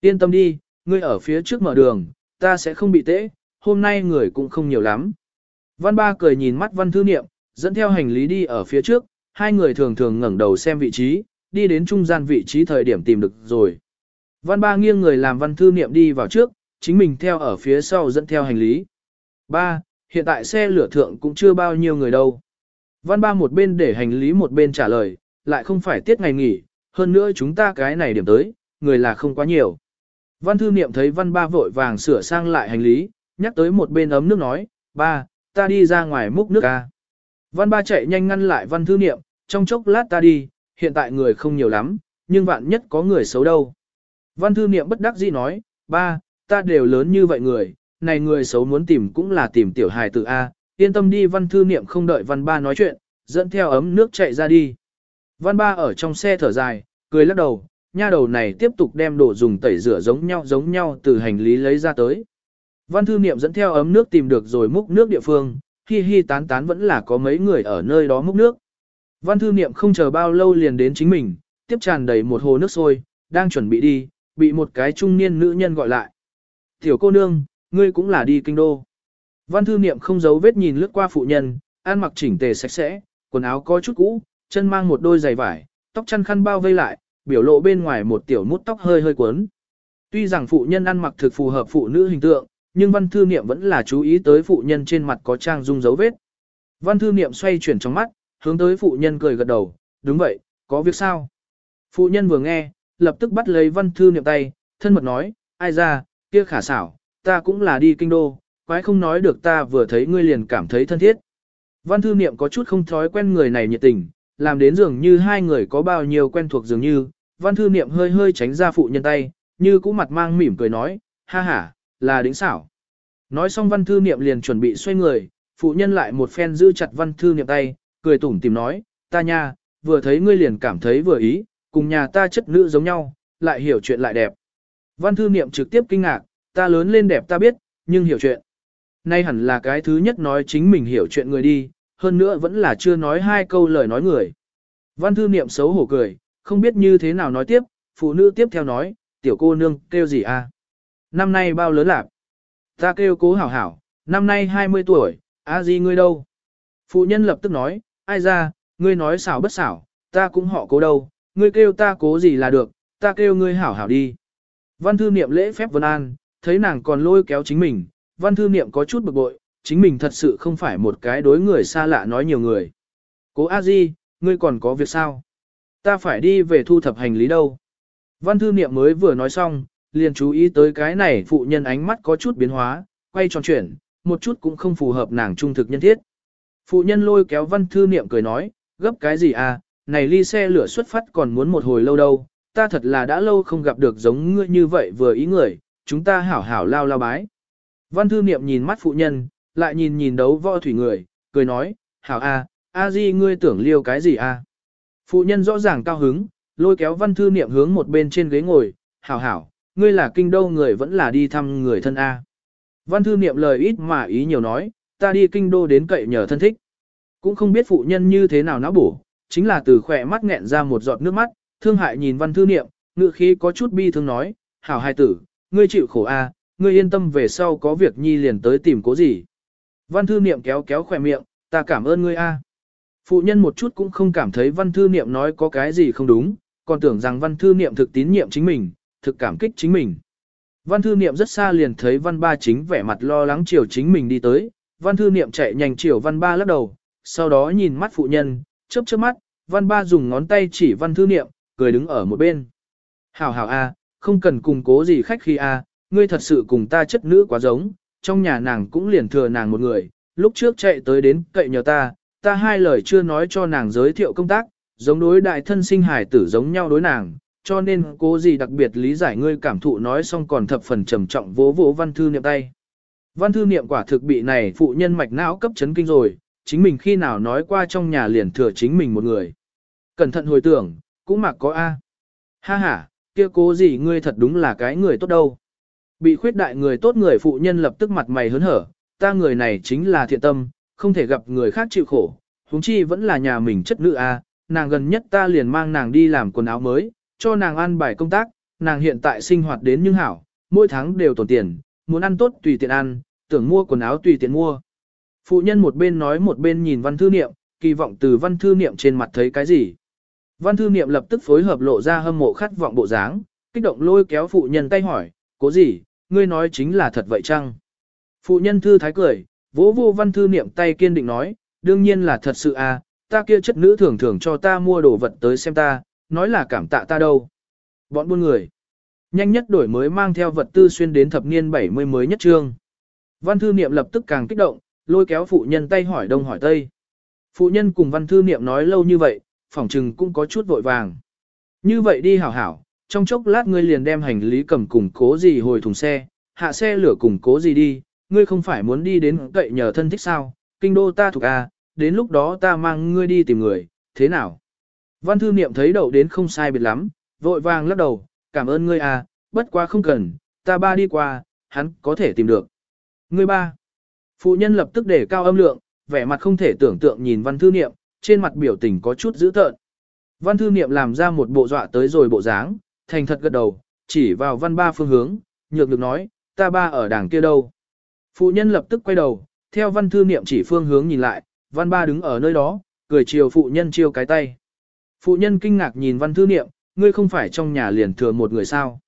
Yên tâm đi, ngươi ở phía trước mở đường, ta sẽ không bị tê. hôm nay người cũng không nhiều lắm. Văn ba cười nhìn mắt văn thư niệm, dẫn theo hành lý đi ở phía trước, hai người thường thường ngẩng đầu xem vị trí, đi đến trung gian vị trí thời điểm tìm được rồi. Văn ba nghiêng người làm văn thư niệm đi vào trước, chính mình theo ở phía sau dẫn theo hành lý. Ba, hiện tại xe lửa thượng cũng chưa bao nhiêu người đâu. Văn ba một bên để hành lý một bên trả lời, lại không phải tiết ngày nghỉ, hơn nữa chúng ta cái này điểm tới, người là không quá nhiều. Văn thư niệm thấy văn ba vội vàng sửa sang lại hành lý, nhắc tới một bên ấm nước nói, ba, ta đi ra ngoài múc nước ca. Văn ba chạy nhanh ngăn lại văn thư niệm, trong chốc lát ta đi, hiện tại người không nhiều lắm, nhưng vạn nhất có người xấu đâu. Văn thư niệm bất đắc dĩ nói, ba, ta đều lớn như vậy người, này người xấu muốn tìm cũng là tìm tiểu hài tử A, yên tâm đi văn thư niệm không đợi văn ba nói chuyện, dẫn theo ấm nước chạy ra đi. Văn ba ở trong xe thở dài, cười lắc đầu, nha đầu này tiếp tục đem đồ dùng tẩy rửa giống nhau giống nhau từ hành lý lấy ra tới. Văn thư niệm dẫn theo ấm nước tìm được rồi múc nước địa phương, hi hi tán tán vẫn là có mấy người ở nơi đó múc nước. Văn thư niệm không chờ bao lâu liền đến chính mình, tiếp tràn đầy một hồ nước sôi, đang chuẩn bị đi, bị một cái trung niên nữ nhân gọi lại. Tiểu cô nương, ngươi cũng là đi kinh đô. Văn thư niệm không giấu vết nhìn lướt qua phụ nhân, ăn mặc chỉnh tề sạch sẽ, quần áo có chút cũ, chân mang một đôi giày vải, tóc chăn khăn bao vây lại, biểu lộ bên ngoài một tiểu mút tóc hơi hơi cuốn. Tuy rằng phụ nhân ăn mặc thực phù hợp phụ nữ hình tượng, nhưng văn thư niệm vẫn là chú ý tới phụ nhân trên mặt có trang dung dấu vết. Văn thư niệm xoay chuyển trong mắt, hướng tới phụ nhân cười gật đầu, đúng vậy, có việc sao? Phụ nhân vừa nghe, lập tức bắt lấy văn thư niệm tay, thân mật nói, ai ra, kia khả xảo, ta cũng là đi kinh đô, quái không nói được ta vừa thấy ngươi liền cảm thấy thân thiết. Văn thư niệm có chút không thói quen người này nhiệt tình, làm đến dường như hai người có bao nhiêu quen thuộc dường như, văn thư niệm hơi hơi tránh ra phụ nhân tay, như cũng mặt mang mỉm cười nói, ha ha, là đính xảo. Nói xong văn thư niệm liền chuẩn bị xoay người, phụ nhân lại một phen giữ chặt văn thư niệm tay, cười tủm tìm nói, ta nha, vừa thấy ngươi liền cảm thấy vừa ý, cùng nhà ta chất nữ giống nhau, lại hiểu chuyện lại đẹp. Văn thư niệm trực tiếp kinh ngạc, ta lớn lên đẹp ta biết, nhưng hiểu chuyện. Nay hẳn là cái thứ nhất nói chính mình hiểu chuyện người đi, hơn nữa vẫn là chưa nói hai câu lời nói người. Văn thư niệm xấu hổ cười, không biết như thế nào nói tiếp, phụ nữ tiếp theo nói, tiểu cô nương kêu gì à? Năm nay bao lớn lạc? Ta kêu cố hảo hảo, năm nay 20 tuổi, a gì ngươi đâu? Phụ nhân lập tức nói, ai ra, ngươi nói xảo bất xảo, ta cũng họ cố đâu, ngươi kêu ta cố gì là được, ta kêu ngươi hảo hảo đi. Văn thư niệm lễ phép vân an, thấy nàng còn lôi kéo chính mình, văn thư niệm có chút bực bội, chính mình thật sự không phải một cái đối người xa lạ nói nhiều người. Cố a di, ngươi còn có việc sao? Ta phải đi về thu thập hành lý đâu? Văn thư niệm mới vừa nói xong, liền chú ý tới cái này phụ nhân ánh mắt có chút biến hóa, quay tròn chuyển, một chút cũng không phù hợp nàng trung thực nhân thiết. Phụ nhân lôi kéo văn thư niệm cười nói, gấp cái gì à, này ly xe lửa xuất phát còn muốn một hồi lâu đâu, ta thật là đã lâu không gặp được giống ngươi như vậy vừa ý người, chúng ta hảo hảo lao lao bái. Văn thư niệm nhìn mắt phụ nhân, lại nhìn nhìn đấu võ thủy người, cười nói, hảo a, a di ngươi tưởng liêu cái gì a? Phụ nhân rõ ràng cao hứng, lôi kéo văn thư niệm hướng một bên trên ghế ngồi, hảo hảo, ngươi là kinh đô người vẫn là đi thăm người thân a. Văn thư niệm lời ít mà ý nhiều nói, ta đi kinh đô đến cậy nhờ thân thích. Cũng không biết phụ nhân như thế nào não bổ, chính là từ khỏe mắt nghẹn ra một giọt nước mắt, thương hại nhìn văn thư niệm, ngự khí có chút bi thương nói, hảo hai tử, ngươi chịu khổ a, ngươi yên tâm về sau có việc nhi liền tới tìm cố gì. Văn thư niệm kéo kéo khỏe miệng, ta cảm ơn ngươi a. Phụ nhân một chút cũng không cảm thấy văn thư niệm nói có cái gì không đúng, còn tưởng rằng văn thư niệm thực tín nhiệm chính mình, thực cảm kích chính mình. Văn thư niệm rất xa liền thấy văn ba chính vẻ mặt lo lắng chiều chính mình đi tới, văn thư niệm chạy nhanh chiều văn ba lắc đầu, sau đó nhìn mắt phụ nhân, chớp chớp mắt, văn ba dùng ngón tay chỉ văn thư niệm, cười đứng ở một bên. Hảo hảo a, không cần cùng cố gì khách khi a, ngươi thật sự cùng ta chất nữ quá giống, trong nhà nàng cũng liền thừa nàng một người, lúc trước chạy tới đến cậy nhờ ta, ta hai lời chưa nói cho nàng giới thiệu công tác, giống đối đại thân sinh hải tử giống nhau đối nàng, cho nên cố gì đặc biệt lý giải ngươi cảm thụ nói xong còn thập phần trầm trọng vỗ vỗ văn thư niệm tay. Văn thư niệm quả thực bị này phụ nhân mạch não cấp chấn kinh rồi, chính mình khi nào nói qua trong nhà liền thừa chính mình một người. Cẩn thận hồi tưởng, cũng mặc có A. Ha ha, kia cố gì ngươi thật đúng là cái người tốt đâu. Bị khuyết đại người tốt người phụ nhân lập tức mặt mày hớn hở, ta người này chính là thiện tâm, không thể gặp người khác chịu khổ, huống chi vẫn là nhà mình chất nữ a, nàng gần nhất ta liền mang nàng đi làm quần áo mới, cho nàng ăn bài công tác, nàng hiện tại sinh hoạt đến nhưng hảo, mỗi tháng đều tổn tiền, muốn ăn tốt tùy tiện ăn, tưởng mua quần áo tùy tiện mua. Phụ nhân một bên nói một bên nhìn văn thư niệm, kỳ vọng từ văn thư niệm trên mặt thấy cái gì. Văn thư niệm lập tức phối hợp lộ ra hâm mộ khát vọng bộ dáng, kích động lôi kéo phụ nhân tay hỏi, cố gì, ngươi nói chính là thật vậy chăng? Phụ nhân thư thái cười, vỗ vô văn thư niệm tay kiên định nói, đương nhiên là thật sự à, ta kia chất nữ thường thường cho ta mua đồ vật tới xem ta, nói là cảm tạ ta đâu. Bọn buôn người. Nhanh nhất đổi mới mang theo vật tư xuyên đến thập niên 70 mới nhất trương. Văn thư niệm lập tức càng kích động, lôi kéo phụ nhân tay hỏi đông hỏi tây. Phụ nhân cùng văn thư niệm nói lâu như vậy, phỏng trừng cũng có chút vội vàng. Như vậy đi hảo hảo, trong chốc lát ngươi liền đem hành lý cầm cùng cố gì hồi thùng xe, hạ xe lửa cùng cố gì đi, ngươi không phải muốn đi đến cậy nhờ thân thích sao, kinh đô ta thuộc A, đến lúc đó ta mang ngươi đi tìm người, thế nào? Văn thư niệm thấy đậu đến không sai biệt lắm, vội vàng lắc đầu, cảm ơn ngươi A, bất quá không cần, ta ba đi qua, hắn có thể tìm được. Ngươi ba. Phụ nhân lập tức để cao âm lượng, vẻ mặt không thể tưởng tượng nhìn văn thư niệm, trên mặt biểu tình có chút dữ tợn. Văn thư niệm làm ra một bộ dọa tới rồi bộ dáng, thành thật gật đầu, chỉ vào văn ba phương hướng, nhược được nói, ta ba ở đảng kia đâu. Phụ nhân lập tức quay đầu, theo văn thư niệm chỉ phương hướng nhìn lại, văn ba đứng ở nơi đó, cười chiều phụ nhân chiêu cái tay. Phụ nhân kinh ngạc nhìn văn thư niệm, ngươi không phải trong nhà liền thừa một người sao.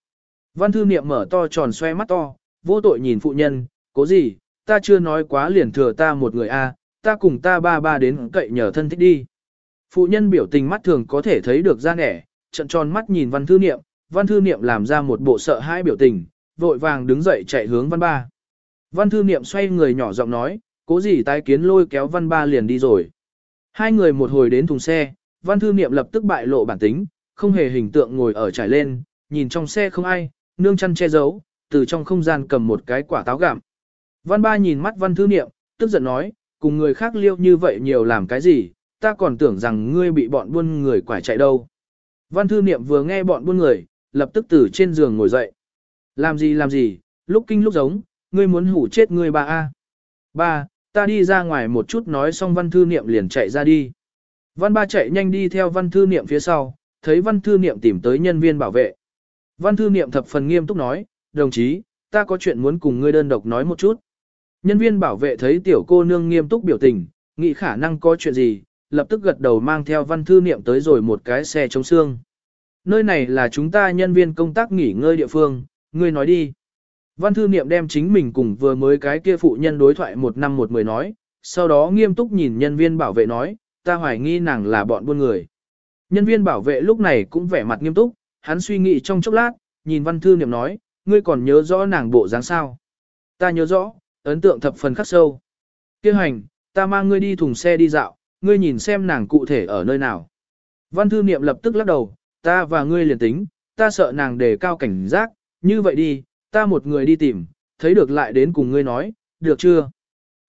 Văn thư niệm mở to tròn xoe mắt to, vô tội nhìn phụ nhân, cố gì, ta chưa nói quá liền thừa ta một người a, ta cùng ta ba ba đến cậy nhờ thân thích đi. Phụ nhân biểu tình mắt thường có thể thấy được ra nẻ, trận tròn mắt nhìn văn thư niệm, văn thư niệm làm ra một bộ sợ hãi biểu tình, vội vàng đứng dậy chạy hướng văn ba. Văn thư niệm xoay người nhỏ giọng nói, cố gì tái kiến lôi kéo văn ba liền đi rồi. Hai người một hồi đến thùng xe, văn thư niệm lập tức bại lộ bản tính, không hề hình tượng ngồi ở trải lên, nhìn trong xe không ai, nương chăn che giấu, từ trong không gian cầm một cái quả táo gặm. Văn ba nhìn mắt văn thư niệm, tức giận nói, cùng người khác liêu như vậy nhiều làm cái gì, ta còn tưởng rằng ngươi bị bọn buôn người quải chạy đâu. Văn thư niệm vừa nghe bọn buôn người, lập tức từ trên giường ngồi dậy. Làm gì làm gì, lúc kinh lúc giống, ngươi muốn hủ chết ngươi ba a. Ba, ta đi ra ngoài một chút nói xong văn thư niệm liền chạy ra đi. Văn ba chạy nhanh đi theo văn thư niệm phía sau, thấy văn thư niệm tìm tới nhân viên bảo vệ. Văn thư niệm thập phần nghiêm túc nói, đồng chí, ta có chuyện muốn cùng ngươi đơn độc nói một chút. Nhân viên bảo vệ thấy tiểu cô nương nghiêm túc biểu tình, nghĩ khả năng có chuyện gì, lập tức gật đầu mang theo văn thư niệm tới rồi một cái xe chống xương. Nơi này là chúng ta nhân viên công tác nghỉ ngơi địa phương, ngươi nói đi. Văn thư niệm đem chính mình cùng vừa mới cái kia phụ nhân đối thoại một năm một mười nói, sau đó nghiêm túc nhìn nhân viên bảo vệ nói, ta hoài nghi nàng là bọn buôn người. Nhân viên bảo vệ lúc này cũng vẻ mặt nghiêm túc, hắn suy nghĩ trong chốc lát, nhìn văn thư niệm nói, ngươi còn nhớ rõ nàng bộ dáng sao? Ta nhớ rõ, ấn tượng thập phần khắc sâu. Kêu hành, ta mang ngươi đi thùng xe đi dạo, ngươi nhìn xem nàng cụ thể ở nơi nào. Văn thư niệm lập tức lắc đầu, ta và ngươi liền tính, ta sợ nàng đề cao cảnh giác, như vậy đi, ta một người đi tìm, thấy được lại đến cùng ngươi nói, được chưa?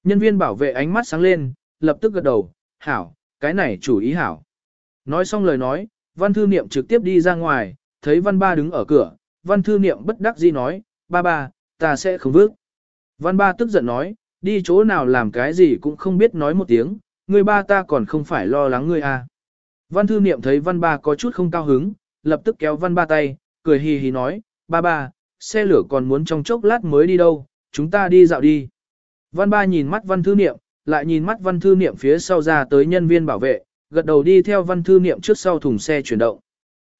Nhân viên bảo vệ ánh mắt sáng lên, lập tức gật đầu, hảo, cái này chủ ý hảo. Nói xong lời nói, văn thư niệm trực tiếp đi ra ngoài, thấy văn ba đứng ở cửa, văn thư niệm bất đắc dĩ nói, ba ba, ta sẽ không vước. Văn ba tức giận nói, đi chỗ nào làm cái gì cũng không biết nói một tiếng, người ba ta còn không phải lo lắng ngươi à. Văn thư niệm thấy văn ba có chút không cao hứng, lập tức kéo văn ba tay, cười hì hì nói, ba ba, xe lửa còn muốn trong chốc lát mới đi đâu, chúng ta đi dạo đi. Văn ba nhìn mắt văn thư niệm, lại nhìn mắt văn thư niệm phía sau ra tới nhân viên bảo vệ, gật đầu đi theo văn thư niệm trước sau thùng xe chuyển động.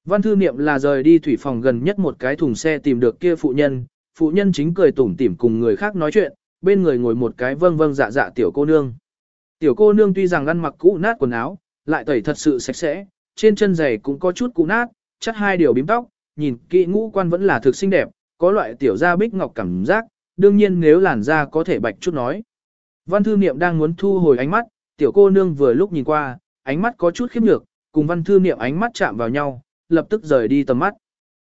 Văn thư niệm là rời đi thủy phòng gần nhất một cái thùng xe tìm được kia phụ nhân, phụ nhân chính cười tủm tỉm cùng người khác nói chuyện, bên người ngồi một cái vâng vâng dạ dạ tiểu cô nương. Tiểu cô nương tuy rằng ăn mặc cũ nát quần áo, lại tẩy thật sự sạch sẽ, trên chân giày cũng có chút cũ nát, chắc hai điều bím tóc, nhìn kỹ ngũ quan vẫn là thực xinh đẹp, có loại tiểu da bích ngọc cảm giác, đương nhiên nếu làn da có thể bạch chút nói. Văn thư niệm đang muốn thu hồi ánh mắt, tiểu cô nương vừa lúc nhìn qua, ánh mắt có chút khiếp nhược, cùng văn thư niệm ánh mắt chạm vào nhau, lập tức rời đi tầm mắt.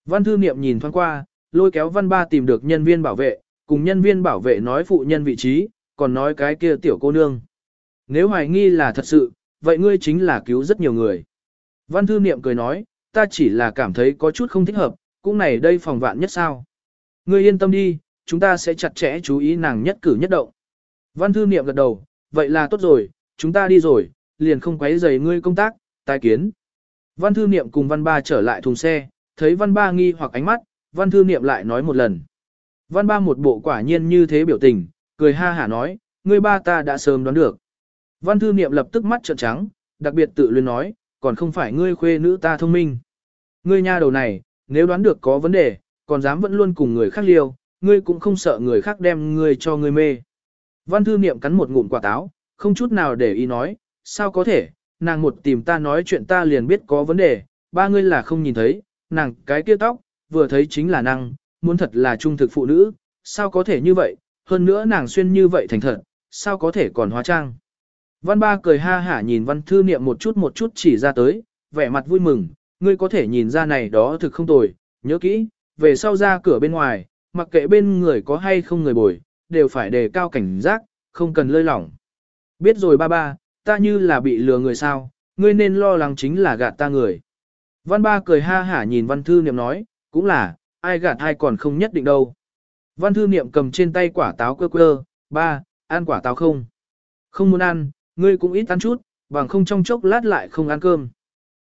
Văn thư niệm nhìn thoáng qua, lôi kéo văn ba tìm được nhân viên bảo vệ, cùng nhân viên bảo vệ nói phụ nhân vị trí, còn nói cái kia tiểu cô nương. Nếu hoài nghi là thật sự, vậy ngươi chính là cứu rất nhiều người. Văn thư niệm cười nói, ta chỉ là cảm thấy có chút không thích hợp, cũng này đây phòng vạn nhất sao. Ngươi yên tâm đi, chúng ta sẽ chặt chẽ chú ý nàng nhất cử nhất động. Văn thư niệm gật đầu, vậy là tốt rồi, chúng ta đi rồi, liền không quấy rầy ngươi công tác, tài kiến. Văn thư niệm cùng văn ba trở lại thùng xe, thấy văn ba nghi hoặc ánh mắt, văn thư niệm lại nói một lần. Văn ba một bộ quả nhiên như thế biểu tình, cười ha hả nói, ngươi ba ta đã sớm đoán được. Văn thư niệm lập tức mắt trợn trắng, đặc biệt tự luyến nói, còn không phải ngươi khuê nữ ta thông minh. Ngươi nha đầu này, nếu đoán được có vấn đề, còn dám vẫn luôn cùng người khác liêu, ngươi cũng không sợ người khác đem ngươi cho ngươi mê. Văn thư niệm cắn một ngụm quả táo, không chút nào để ý nói, sao có thể, nàng một tìm ta nói chuyện ta liền biết có vấn đề, ba ngươi là không nhìn thấy, nàng cái kia tóc, vừa thấy chính là năng muốn thật là trung thực phụ nữ, sao có thể như vậy, hơn nữa nàng xuyên như vậy thành thật, sao có thể còn hóa trang. Văn ba cười ha hả nhìn văn thư niệm một chút một chút chỉ ra tới, vẻ mặt vui mừng, ngươi có thể nhìn ra này đó thực không tồi, nhớ kỹ, về sau ra cửa bên ngoài, mặc kệ bên người có hay không người bồi, đều phải đề cao cảnh giác, không cần lơi lỏng. Biết rồi ba ba, ta như là bị lừa người sao, ngươi nên lo lắng chính là gạt ta người. Văn ba cười ha hả nhìn văn thư niệm nói, cũng là, ai gạt ai còn không nhất định đâu. Văn thư niệm cầm trên tay quả táo cơ cơ, ba, ăn quả táo không? Không muốn ăn, ngươi cũng ít ăn chút, bằng không trong chốc lát lại không ăn cơm.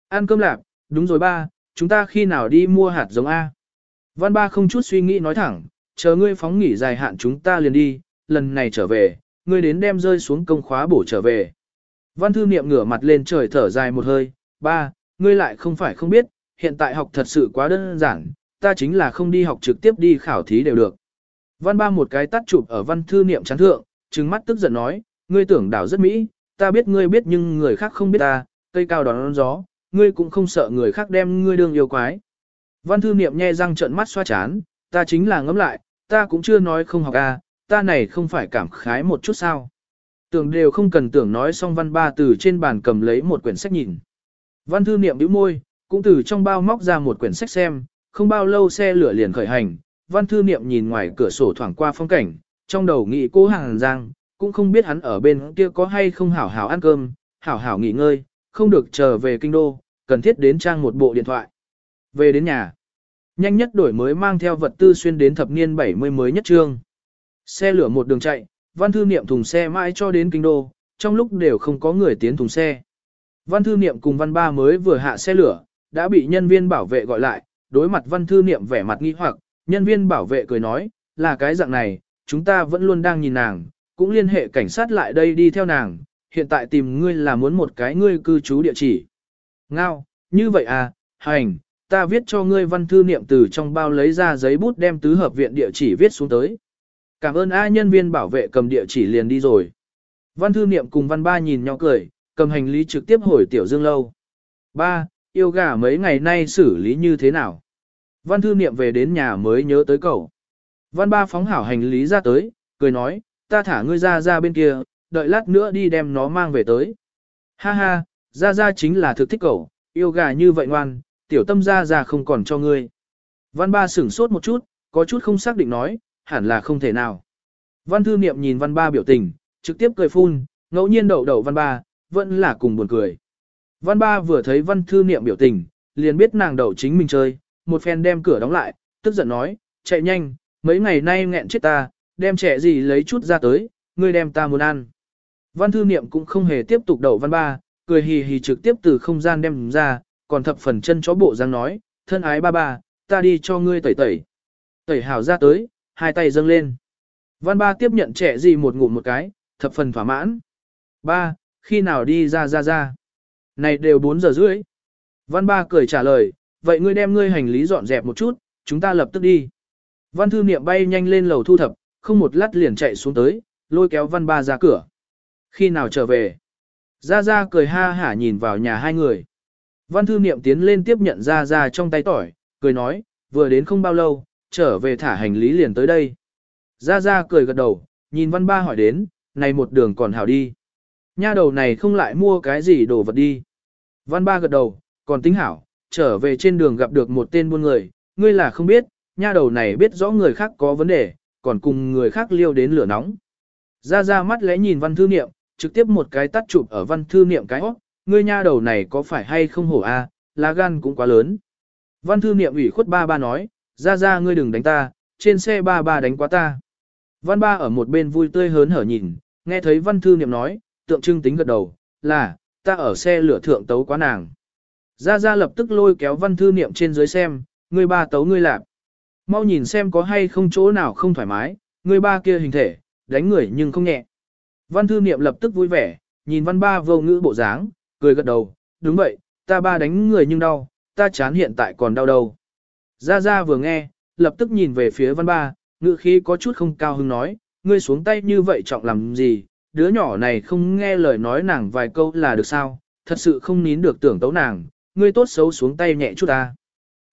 Ăn cơm lạp, đúng rồi ba, chúng ta khi nào đi mua hạt giống A. Văn ba không chút suy nghĩ nói thẳng, chờ ngươi phóng nghỉ dài hạn chúng ta liền đi, lần này trở về, ngươi đến đem rơi xuống công khóa bổ trở về. Văn thư niệm ngửa mặt lên trời thở dài một hơi, ba, ngươi lại không phải không biết, hiện tại học thật sự quá đơn giản, ta chính là không đi học trực tiếp đi khảo thí đều được. Văn ba một cái tắt chụp ở văn thư niệm chán thượng, trừng mắt tức giận nói, ngươi tưởng đảo rất mỹ, ta biết ngươi biết nhưng người khác không biết ta, cây cao đón gió, ngươi cũng không sợ người khác đem ngươi đương yêu quái. Văn thư niệm nhe răng trợn mắt xoa chán, ta chính là ngẫm lại, ta cũng chưa nói không học a, ta này không phải cảm khái một chút sao. Tưởng đều không cần tưởng nói xong văn ba từ trên bàn cầm lấy một quyển sách nhìn. Văn thư niệm bĩu môi, cũng từ trong bao móc ra một quyển sách xem, không bao lâu xe lửa liền khởi hành, văn thư niệm nhìn ngoài cửa sổ thoảng qua phong cảnh, trong đầu nghĩ cô hàng giang, cũng không biết hắn ở bên kia có hay không hảo hảo ăn cơm, hảo hảo nghỉ ngơi, không được trở về kinh đô, cần thiết đến trang một bộ điện thoại. Về đến nhà, nhanh nhất đổi mới mang theo vật tư xuyên đến thập niên 70 mới nhất trương. Xe lửa một đường chạy, văn thư niệm thùng xe mãi cho đến kinh đô, trong lúc đều không có người tiến thùng xe. Văn thư niệm cùng văn ba mới vừa hạ xe lửa, đã bị nhân viên bảo vệ gọi lại, đối mặt văn thư niệm vẻ mặt nghi hoặc, nhân viên bảo vệ cười nói, là cái dạng này, chúng ta vẫn luôn đang nhìn nàng, cũng liên hệ cảnh sát lại đây đi theo nàng, hiện tại tìm ngươi là muốn một cái ngươi cư trú địa chỉ. Ngao, như vậy à, hành, ta viết cho ngươi văn thư niệm từ trong bao lấy ra giấy bút đem tứ hợp viện địa chỉ viết xuống tới. Cảm ơn A nhân viên bảo vệ cầm địa chỉ liền đi rồi. Văn thư niệm cùng văn ba nhìn nhau cười, cầm hành lý trực tiếp hồi tiểu dương lâu. Ba, yêu gà mấy ngày nay xử lý như thế nào? Văn thư niệm về đến nhà mới nhớ tới cậu. Văn ba phóng hảo hành lý ra tới, cười nói, ta thả ngươi ra ra bên kia, đợi lát nữa đi đem nó mang về tới. Ha ha, ra ra chính là thực thích cậu, yêu gà như vậy ngoan, tiểu tâm ra ra không còn cho ngươi. Văn ba sửng sốt một chút, có chút không xác định nói, hẳn là không thể nào. Văn thư niệm nhìn văn ba biểu tình, trực tiếp cười phun, ngẫu nhiên đậu đậu văn ba, vẫn là cùng buồn cười. Văn ba vừa thấy văn thư niệm biểu tình, liền biết nàng đậu chính mình chơi, một phen đem cửa đóng lại, tức giận nói, chạy nhanh, mấy ngày nay nghẹn chết ta, đem trẻ gì lấy chút ra tới, ngươi đem ta muốn ăn. Văn thư niệm cũng không hề tiếp tục đậu văn ba, cười hì hì trực tiếp từ không gian đem ra, còn thập phần chân chó bộ răng nói, thân ái ba ba, ta đi cho ngươi tẩy tẩy. Tẩy hảo ra tới, hai tay dâng lên. Văn ba tiếp nhận trẻ gì một ngụm một cái, thập phần thỏa mãn. Ba, khi nào đi ra ra ra? Này đều 4 giờ rưỡi. Văn ba cười trả lời, vậy ngươi đem ngươi hành lý dọn dẹp một chút, chúng ta lập tức đi. Văn thư niệm bay nhanh lên lầu thu thập, không một lát liền chạy xuống tới, lôi kéo văn ba ra cửa. Khi nào trở về? Ra ra cười ha hả nhìn vào nhà hai người. Văn thư niệm tiến lên tiếp nhận ra ra trong tay tỏi, cười nói, vừa đến không bao lâu, trở về thả hành lý liền tới đây. Ra ra cười gật đầu, nhìn văn ba hỏi đến, này một đường còn hảo đi. Nha đầu này không lại mua cái gì đồ vật đi. Văn ba gật đầu, còn tính hảo, trở về trên đường gặp được một tên buôn người, ngươi là không biết, nha đầu này biết rõ người khác có vấn đề, còn cùng người khác liêu đến lửa nóng. Ra ra mắt lẽ nhìn văn thư niệm, trực tiếp một cái tắt chụp ở văn thư niệm cái hót, ngươi nha đầu này có phải hay không hổ a, lá gan cũng quá lớn. Văn thư niệm ủy khuất ba ba nói, ra ra ngươi đừng đánh ta, trên xe ba ba đánh quá ta. Văn ba ở một bên vui tươi hớn hở nhìn, nghe thấy văn thư niệm nói, tượng trưng tính gật đầu, là, ta ở xe lửa thượng tấu quá nàng. Ra ra lập tức lôi kéo văn thư niệm trên dưới xem, ngươi ba tấu ngươi lạp. Mau nhìn xem có hay không chỗ nào không thoải mái, ngươi ba kia hình thể, đánh người nhưng không nhẹ. Văn thư niệm lập tức vui vẻ, nhìn văn ba vô ngữ bộ dáng, cười gật đầu, đúng vậy, ta ba đánh người nhưng đau, ta chán hiện tại còn đau đầu. Ra ra vừa nghe, lập tức nhìn về phía văn ba, ngữ khí có chút không cao hứng nói, ngươi xuống tay như vậy trọng làm gì, đứa nhỏ này không nghe lời nói nàng vài câu là được sao, thật sự không nín được tưởng tấu nàng, ngươi tốt xấu xuống tay nhẹ chút ta.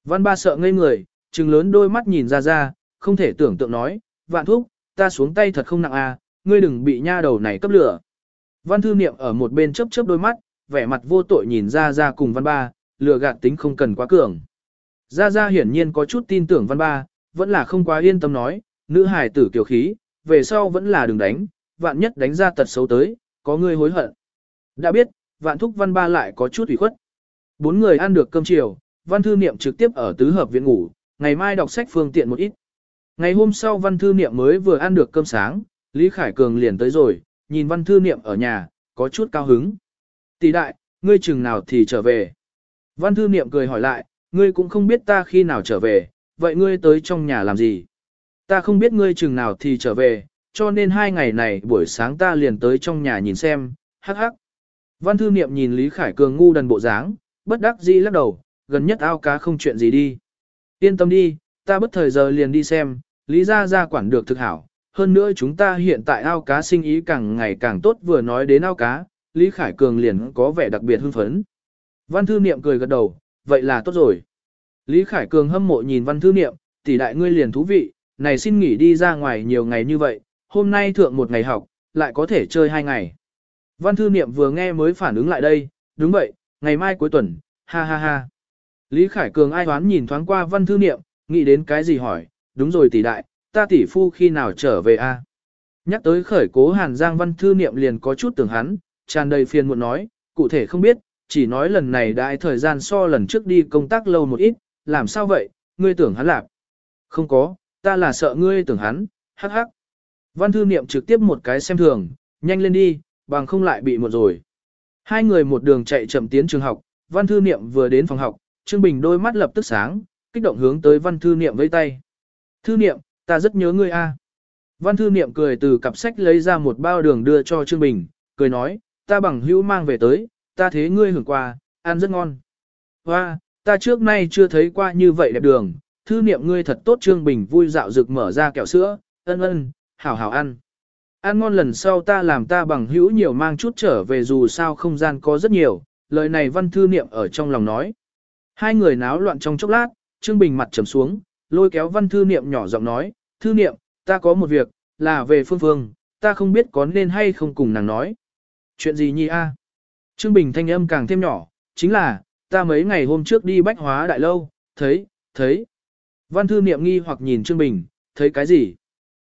Văn ba sợ ngây người, trừng lớn đôi mắt nhìn ra ra, không thể tưởng tượng nói, vạn thúc, ta xuống tay thật không nặng à, ngươi đừng bị nha đầu này cấp lửa. Văn thư niệm ở một bên chớp chớp đôi mắt, vẻ mặt vô tội nhìn ra ra cùng văn ba, lừa gạt tính không cần quá cường. Ra ra hiển nhiên có chút tin tưởng văn ba, vẫn là không quá yên tâm nói, nữ hài tử kiều khí, về sau vẫn là đừng đánh, vạn nhất đánh ra tật xấu tới, có người hối hận. Đã biết, vạn thúc văn ba lại có chút ủy khuất. Bốn người ăn được cơm chiều, văn thư niệm trực tiếp ở tứ hợp viện ngủ, ngày mai đọc sách phương tiện một ít. Ngày hôm sau văn thư niệm mới vừa ăn được cơm sáng, Lý Khải Cường liền tới rồi, nhìn văn thư niệm ở nhà, có chút cao hứng. Tỷ đại, ngươi chừng nào thì trở về. Văn thư niệm cười hỏi lại, ngươi cũng không biết ta khi nào trở về, vậy ngươi tới trong nhà làm gì? Ta không biết ngươi chừng nào thì trở về, cho nên hai ngày này buổi sáng ta liền tới trong nhà nhìn xem, hắc hắc. Văn thư niệm nhìn Lý Khải Cường ngu đần bộ dáng, bất đắc dĩ lắc đầu, gần nhất ao cá không chuyện gì đi. Yên tâm đi, ta bất thời giờ liền đi xem, Lý Gia Gia quản được thực hảo. Hơn nữa chúng ta hiện tại ao cá sinh ý càng ngày càng tốt vừa nói đến ao cá, Lý Khải Cường liền có vẻ đặc biệt hưng phấn. Văn thư niệm cười gật đầu, vậy là tốt rồi. Lý Khải Cường hâm mộ nhìn văn thư niệm, tỷ đại ngươi liền thú vị, này xin nghỉ đi ra ngoài nhiều ngày như vậy, hôm nay thượng một ngày học, lại có thể chơi hai ngày. Văn thư niệm vừa nghe mới phản ứng lại đây, đúng vậy, ngày mai cuối tuần, ha ha ha. Lý Khải Cường ai đoán nhìn thoáng qua văn thư niệm, nghĩ đến cái gì hỏi, đúng rồi tỷ đại, ta tỷ phu khi nào trở về a? Nhắc tới khởi cố Hàn Giang văn thư niệm liền có chút tưởng hắn, tràn đầy phiền muộn nói, cụ thể không biết, chỉ nói lần này đại thời gian so lần trước đi công tác lâu một ít, làm sao vậy, ngươi tưởng hắn lạc. Không có, ta là sợ ngươi tưởng hắn, hắc hắc. Văn thư niệm trực tiếp một cái xem thường, nhanh lên đi, bằng không lại bị một rồi. Hai người một đường chạy chậm tiến trường học, văn thư niệm vừa đến phòng học, Trương Bình đôi mắt lập tức sáng, kích động hướng tới văn thư niệm vẫy tay. Thư niệm, ta rất nhớ ngươi a. Văn thư niệm cười từ cặp sách lấy ra một bao đường đưa cho Trương Bình, cười nói, ta bằng hữu mang về tới, ta thế ngươi hưởng qua, ăn rất ngon. Hoa, ta trước nay chưa thấy qua như vậy đẹp đường, thư niệm ngươi thật tốt Trương Bình vui dạo rực mở ra kẹo sữa, ân ân, hảo hảo ăn. Ăn ngon lần sau ta làm ta bằng hữu nhiều mang chút trở về dù sao không gian có rất nhiều, lời này văn thư niệm ở trong lòng nói. Hai người náo loạn trong chốc lát, Trương Bình mặt trầm xuống, lôi kéo văn thư niệm nhỏ giọng nói, thư niệm, ta có một việc, là về phương phương, ta không biết có nên hay không cùng nàng nói. Chuyện gì nhi a? Trương Bình thanh âm càng thêm nhỏ, chính là, ta mấy ngày hôm trước đi bách hóa đại lâu, thấy, thấy. Văn thư niệm nghi hoặc nhìn Trương Bình, thấy cái gì?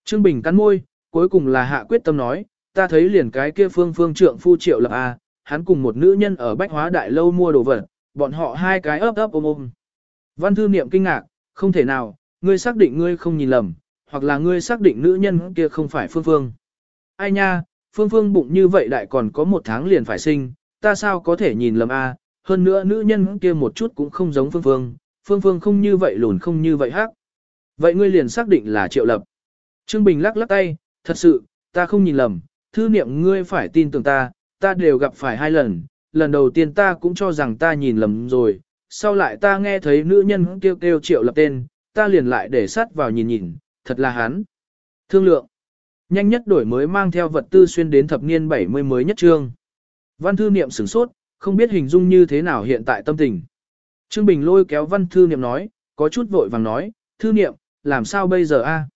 Trương Bình cắn môi, cuối cùng là hạ quyết tâm nói, ta thấy liền cái kia phương phương trượng phu triệu lập A, hắn cùng một nữ nhân ở bách hóa đại lâu mua đồ vật, bọn họ hai cái ấp ấp ôm ôm. Văn thư niệm kinh ngạc, không thể nào, ngươi xác định ngươi không nhìn lầm, hoặc là ngươi xác định nữ nhân kia không phải phương phương. Ai nha, phương phương bụng như vậy đại còn có một tháng liền phải sinh, ta sao có thể nhìn lầm a? hơn nữa nữ nhân kia một chút cũng không giống phương phương, phương phương không như vậy lùn không như vậy hắc. Vậy ngươi liền xác định là triệu lập. Trương Bình lắc lắc tay, thật sự, ta không nhìn lầm, thư niệm ngươi phải tin tưởng ta, ta đều gặp phải hai lần, lần đầu tiên ta cũng cho rằng ta nhìn lầm rồi, sau lại ta nghe thấy nữ nhân kêu kêu triệu lập tên, ta liền lại để sát vào nhìn nhìn, thật là hắn. Thương lượng. Nhanh nhất đổi mới mang theo vật tư xuyên đến thập niên 70 mới nhất trương. Văn thư niệm sửng sốt, không biết hình dung như thế nào hiện tại tâm tình. Trương Bình lôi kéo văn thư niệm nói, có chút vội vàng nói, thư niệm, làm sao bây giờ a?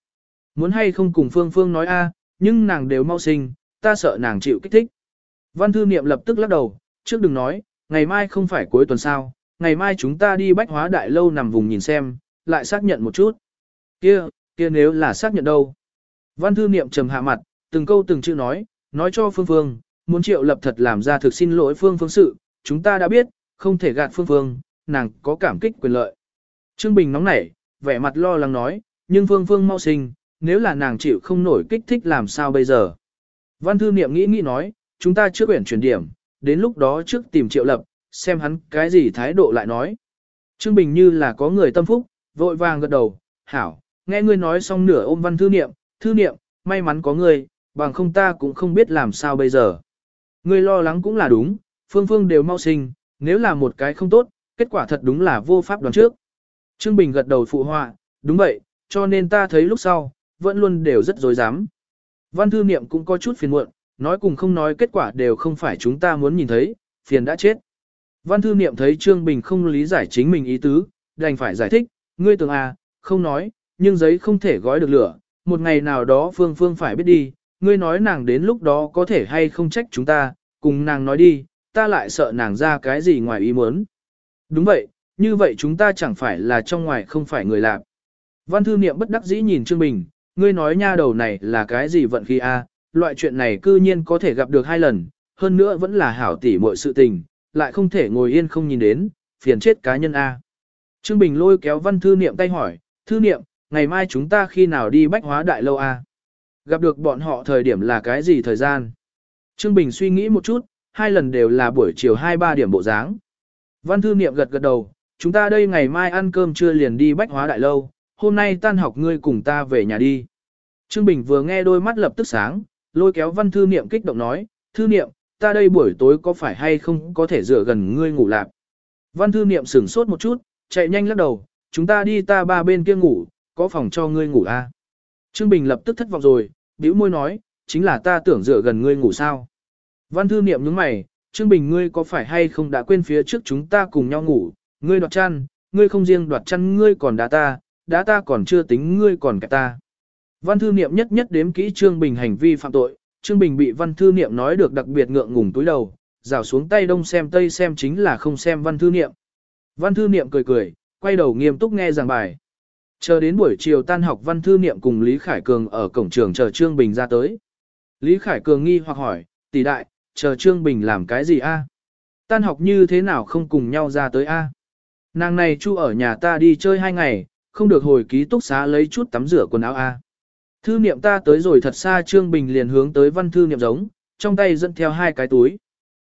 Muốn hay không cùng Phương Phương nói a, nhưng nàng đều mau sinh, ta sợ nàng chịu kích thích. Văn thư niệm lập tức lắc đầu, trước đừng nói, ngày mai không phải cuối tuần sao, ngày mai chúng ta đi bách hóa đại lâu nằm vùng nhìn xem, lại xác nhận một chút. Kia, kia nếu là xác nhận đâu? Văn thư niệm trầm hạ mặt, từng câu từng chữ nói, nói cho Phương Phương, muốn triệu lập thật làm ra thực xin lỗi Phương Phương sự, chúng ta đã biết, không thể gạt Phương Phương, nàng có cảm kích quyền lợi. Trương Bình nóng nảy, vẻ mặt lo lắng nói, nhưng Phương Phương mau sinh, nếu là nàng chịu không nổi kích thích làm sao bây giờ? Văn thư niệm nghĩ nghĩ nói, chúng ta trước quyển chuyển điểm, đến lúc đó trước tìm triệu lập, xem hắn cái gì thái độ lại nói. Trương Bình như là có người tâm phúc, vội vàng gật đầu, hảo, nghe ngươi nói xong nửa ôm văn thư niệm, thư niệm, may mắn có ngươi, bằng không ta cũng không biết làm sao bây giờ. Ngươi lo lắng cũng là đúng, phương phương đều mau sinh, nếu là một cái không tốt, kết quả thật đúng là vô pháp đoán trước. Trương Bình gật đầu phụ họa, đúng vậy, cho nên ta thấy lúc sau, vẫn luôn đều rất dối dám. Văn thư niệm cũng có chút phiền muộn, nói cùng không nói kết quả đều không phải chúng ta muốn nhìn thấy, phiền đã chết. Văn thư niệm thấy Trương Bình không lý giải chính mình ý tứ, đành phải giải thích, ngươi tưởng à, không nói, nhưng giấy không thể gói được lửa, một ngày nào đó Phương Phương phải biết đi, ngươi nói nàng đến lúc đó có thể hay không trách chúng ta, cùng nàng nói đi, ta lại sợ nàng ra cái gì ngoài ý muốn. Đúng vậy, như vậy chúng ta chẳng phải là trong ngoài không phải người lạc. Văn thư niệm bất đắc dĩ nhìn Trương Bình, ngươi nói nha đầu này là cái gì vận khí a? loại chuyện này cư nhiên có thể gặp được hai lần, hơn nữa vẫn là hảo tỷ mọi sự tình, lại không thể ngồi yên không nhìn đến, phiền chết cá nhân a. Trương Bình lôi kéo văn thư niệm tay hỏi, thư niệm, ngày mai chúng ta khi nào đi bách hóa đại lâu a? Gặp được bọn họ thời điểm là cái gì thời gian? Trương Bình suy nghĩ một chút, hai lần đều là buổi chiều 2-3 điểm bộ dáng. Văn thư niệm gật gật đầu, chúng ta đây ngày mai ăn cơm trưa liền đi bách hóa đại lâu, hôm nay tan học ngươi cùng ta về nhà đi. Trương Bình vừa nghe đôi mắt lập tức sáng, lôi kéo văn thư niệm kích động nói, thư niệm, ta đây buổi tối có phải hay không có thể dựa gần ngươi ngủ lạc. Văn thư niệm sửng sốt một chút, chạy nhanh lắc đầu, chúng ta đi ta ba bên kia ngủ, có phòng cho ngươi ngủ à? Trương Bình lập tức thất vọng rồi, bĩu môi nói, chính là ta tưởng dựa gần ngươi ngủ sao. Văn thư niệm nhướng mày, Trương Bình ngươi có phải hay không đã quên phía trước chúng ta cùng nhau ngủ, ngươi đoạt chăn, ngươi không riêng đoạt chăn ngươi còn đá ta, đã ta còn chưa tính ngươi còn cả ta. Văn thư niệm nhất nhất đếm kỹ Trương Bình hành vi phạm tội, Trương Bình bị văn thư niệm nói được đặc biệt ngượng ngùng túi đầu, rào xuống tay đông xem tây xem chính là không xem văn thư niệm. Văn thư niệm cười cười, quay đầu nghiêm túc nghe giảng bài. Chờ đến buổi chiều tan học văn thư niệm cùng Lý Khải Cường ở cổng trường chờ Trương Bình ra tới. Lý Khải Cường nghi hoặc hỏi, tỷ đại, chờ Trương Bình làm cái gì a? Tan học như thế nào không cùng nhau ra tới a? Nàng này chu ở nhà ta đi chơi hai ngày, không được hồi ký túc xá lấy chút tắm rửa quần áo a. Thư niệm ta tới rồi thật xa Trương Bình liền hướng tới văn thư niệm giống, trong tay dẫn theo hai cái túi.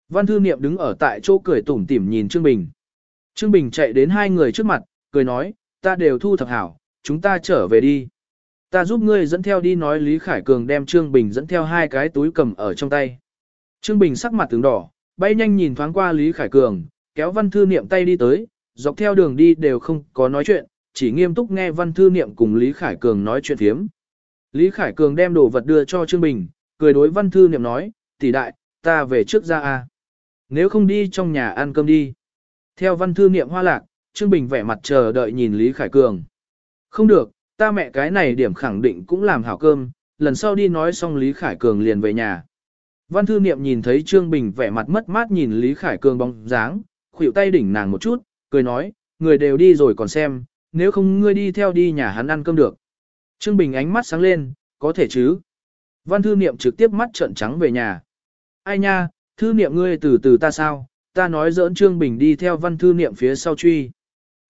Văn thư niệm đứng ở tại chỗ cười tủm tỉm nhìn Trương Bình. Trương Bình chạy đến hai người trước mặt, cười nói, ta đều thu thập hảo, chúng ta trở về đi. Ta giúp ngươi dẫn theo đi nói Lý Khải Cường đem Trương Bình dẫn theo hai cái túi cầm ở trong tay. Trương Bình sắc mặt tướng đỏ, bay nhanh nhìn thoáng qua Lý Khải Cường, kéo văn thư niệm tay đi tới, dọc theo đường đi đều không có nói chuyện, chỉ nghiêm túc nghe văn thư niệm cùng Lý Khải Cường nói chuyện thiếm. Lý Khải Cường đem đồ vật đưa cho Trương Bình, cười đối văn thư niệm nói, tỷ đại, ta về trước ra a. Nếu không đi trong nhà ăn cơm đi. Theo văn thư niệm hoa lạc, Trương Bình vẻ mặt chờ đợi nhìn Lý Khải Cường. Không được, ta mẹ cái này điểm khẳng định cũng làm hảo cơm, lần sau đi nói xong Lý Khải Cường liền về nhà. Văn thư niệm nhìn thấy Trương Bình vẻ mặt mất mát nhìn Lý Khải Cường bóng dáng, khuỷu tay đỉnh nàng một chút, cười nói, người đều đi rồi còn xem, nếu không ngươi đi theo đi nhà hắn ăn cơm được. Trương Bình ánh mắt sáng lên, có thể chứ. Văn thư niệm trực tiếp mắt trợn trắng về nhà. Ai nha, thư niệm ngươi từ từ ta sao, ta nói giỡn Trương Bình đi theo văn thư niệm phía sau truy.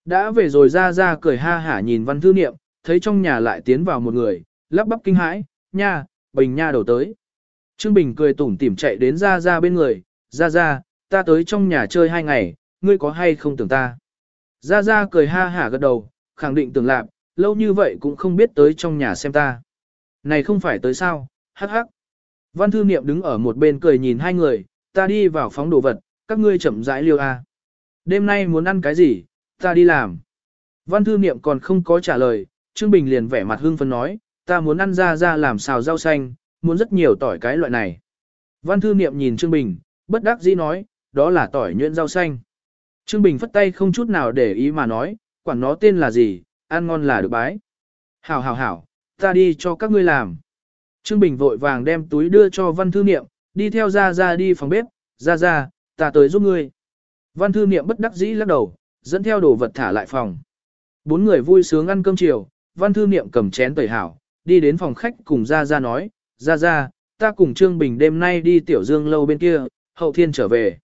Đã về rồi ra ra cười ha hả nhìn văn thư niệm, thấy trong nhà lại tiến vào một người, lắp bắp kinh hãi, nha, bình nha đầu tới. Trương Bình cười tủm tỉm chạy đến ra ra bên người, ra ra, ta tới trong nhà chơi hai ngày, ngươi có hay không tưởng ta. Ra ra cười ha hả gật đầu, khẳng định tưởng lạp, lâu như vậy cũng không biết tới trong nhà xem ta. Này không phải tới sao, hắc hắc. Văn thư niệm đứng ở một bên cười nhìn hai người, ta đi vào phóng đồ vật, các ngươi chậm rãi liêu a. Đêm nay muốn ăn cái gì, ta đi làm. Văn thư niệm còn không có trả lời, Trương Bình liền vẻ mặt hưng phấn nói, ta muốn ăn ra ra làm xào rau xanh, muốn rất nhiều tỏi cái loại này. Văn thư niệm nhìn Trương Bình, bất đắc dĩ nói, đó là tỏi nhuyễn rau xanh. Trương Bình phất tay không chút nào để ý mà nói, quản nó tên là gì, ăn ngon là được bái. Hảo hảo hảo, ta đi cho các ngươi làm. Trương Bình vội vàng đem túi đưa cho văn thư niệm, đi theo ra ra đi phòng bếp, ra ra, ta tới giúp ngươi. Văn thư niệm bất đắc dĩ lắc đầu, dẫn theo đồ vật thả lại phòng. Bốn người vui sướng ăn cơm chiều, văn thư niệm cầm chén tẩy hảo, đi đến phòng khách cùng ra ra nói, ra ra, ta cùng Trương Bình đêm nay đi tiểu dương lâu bên kia, hậu thiên trở về.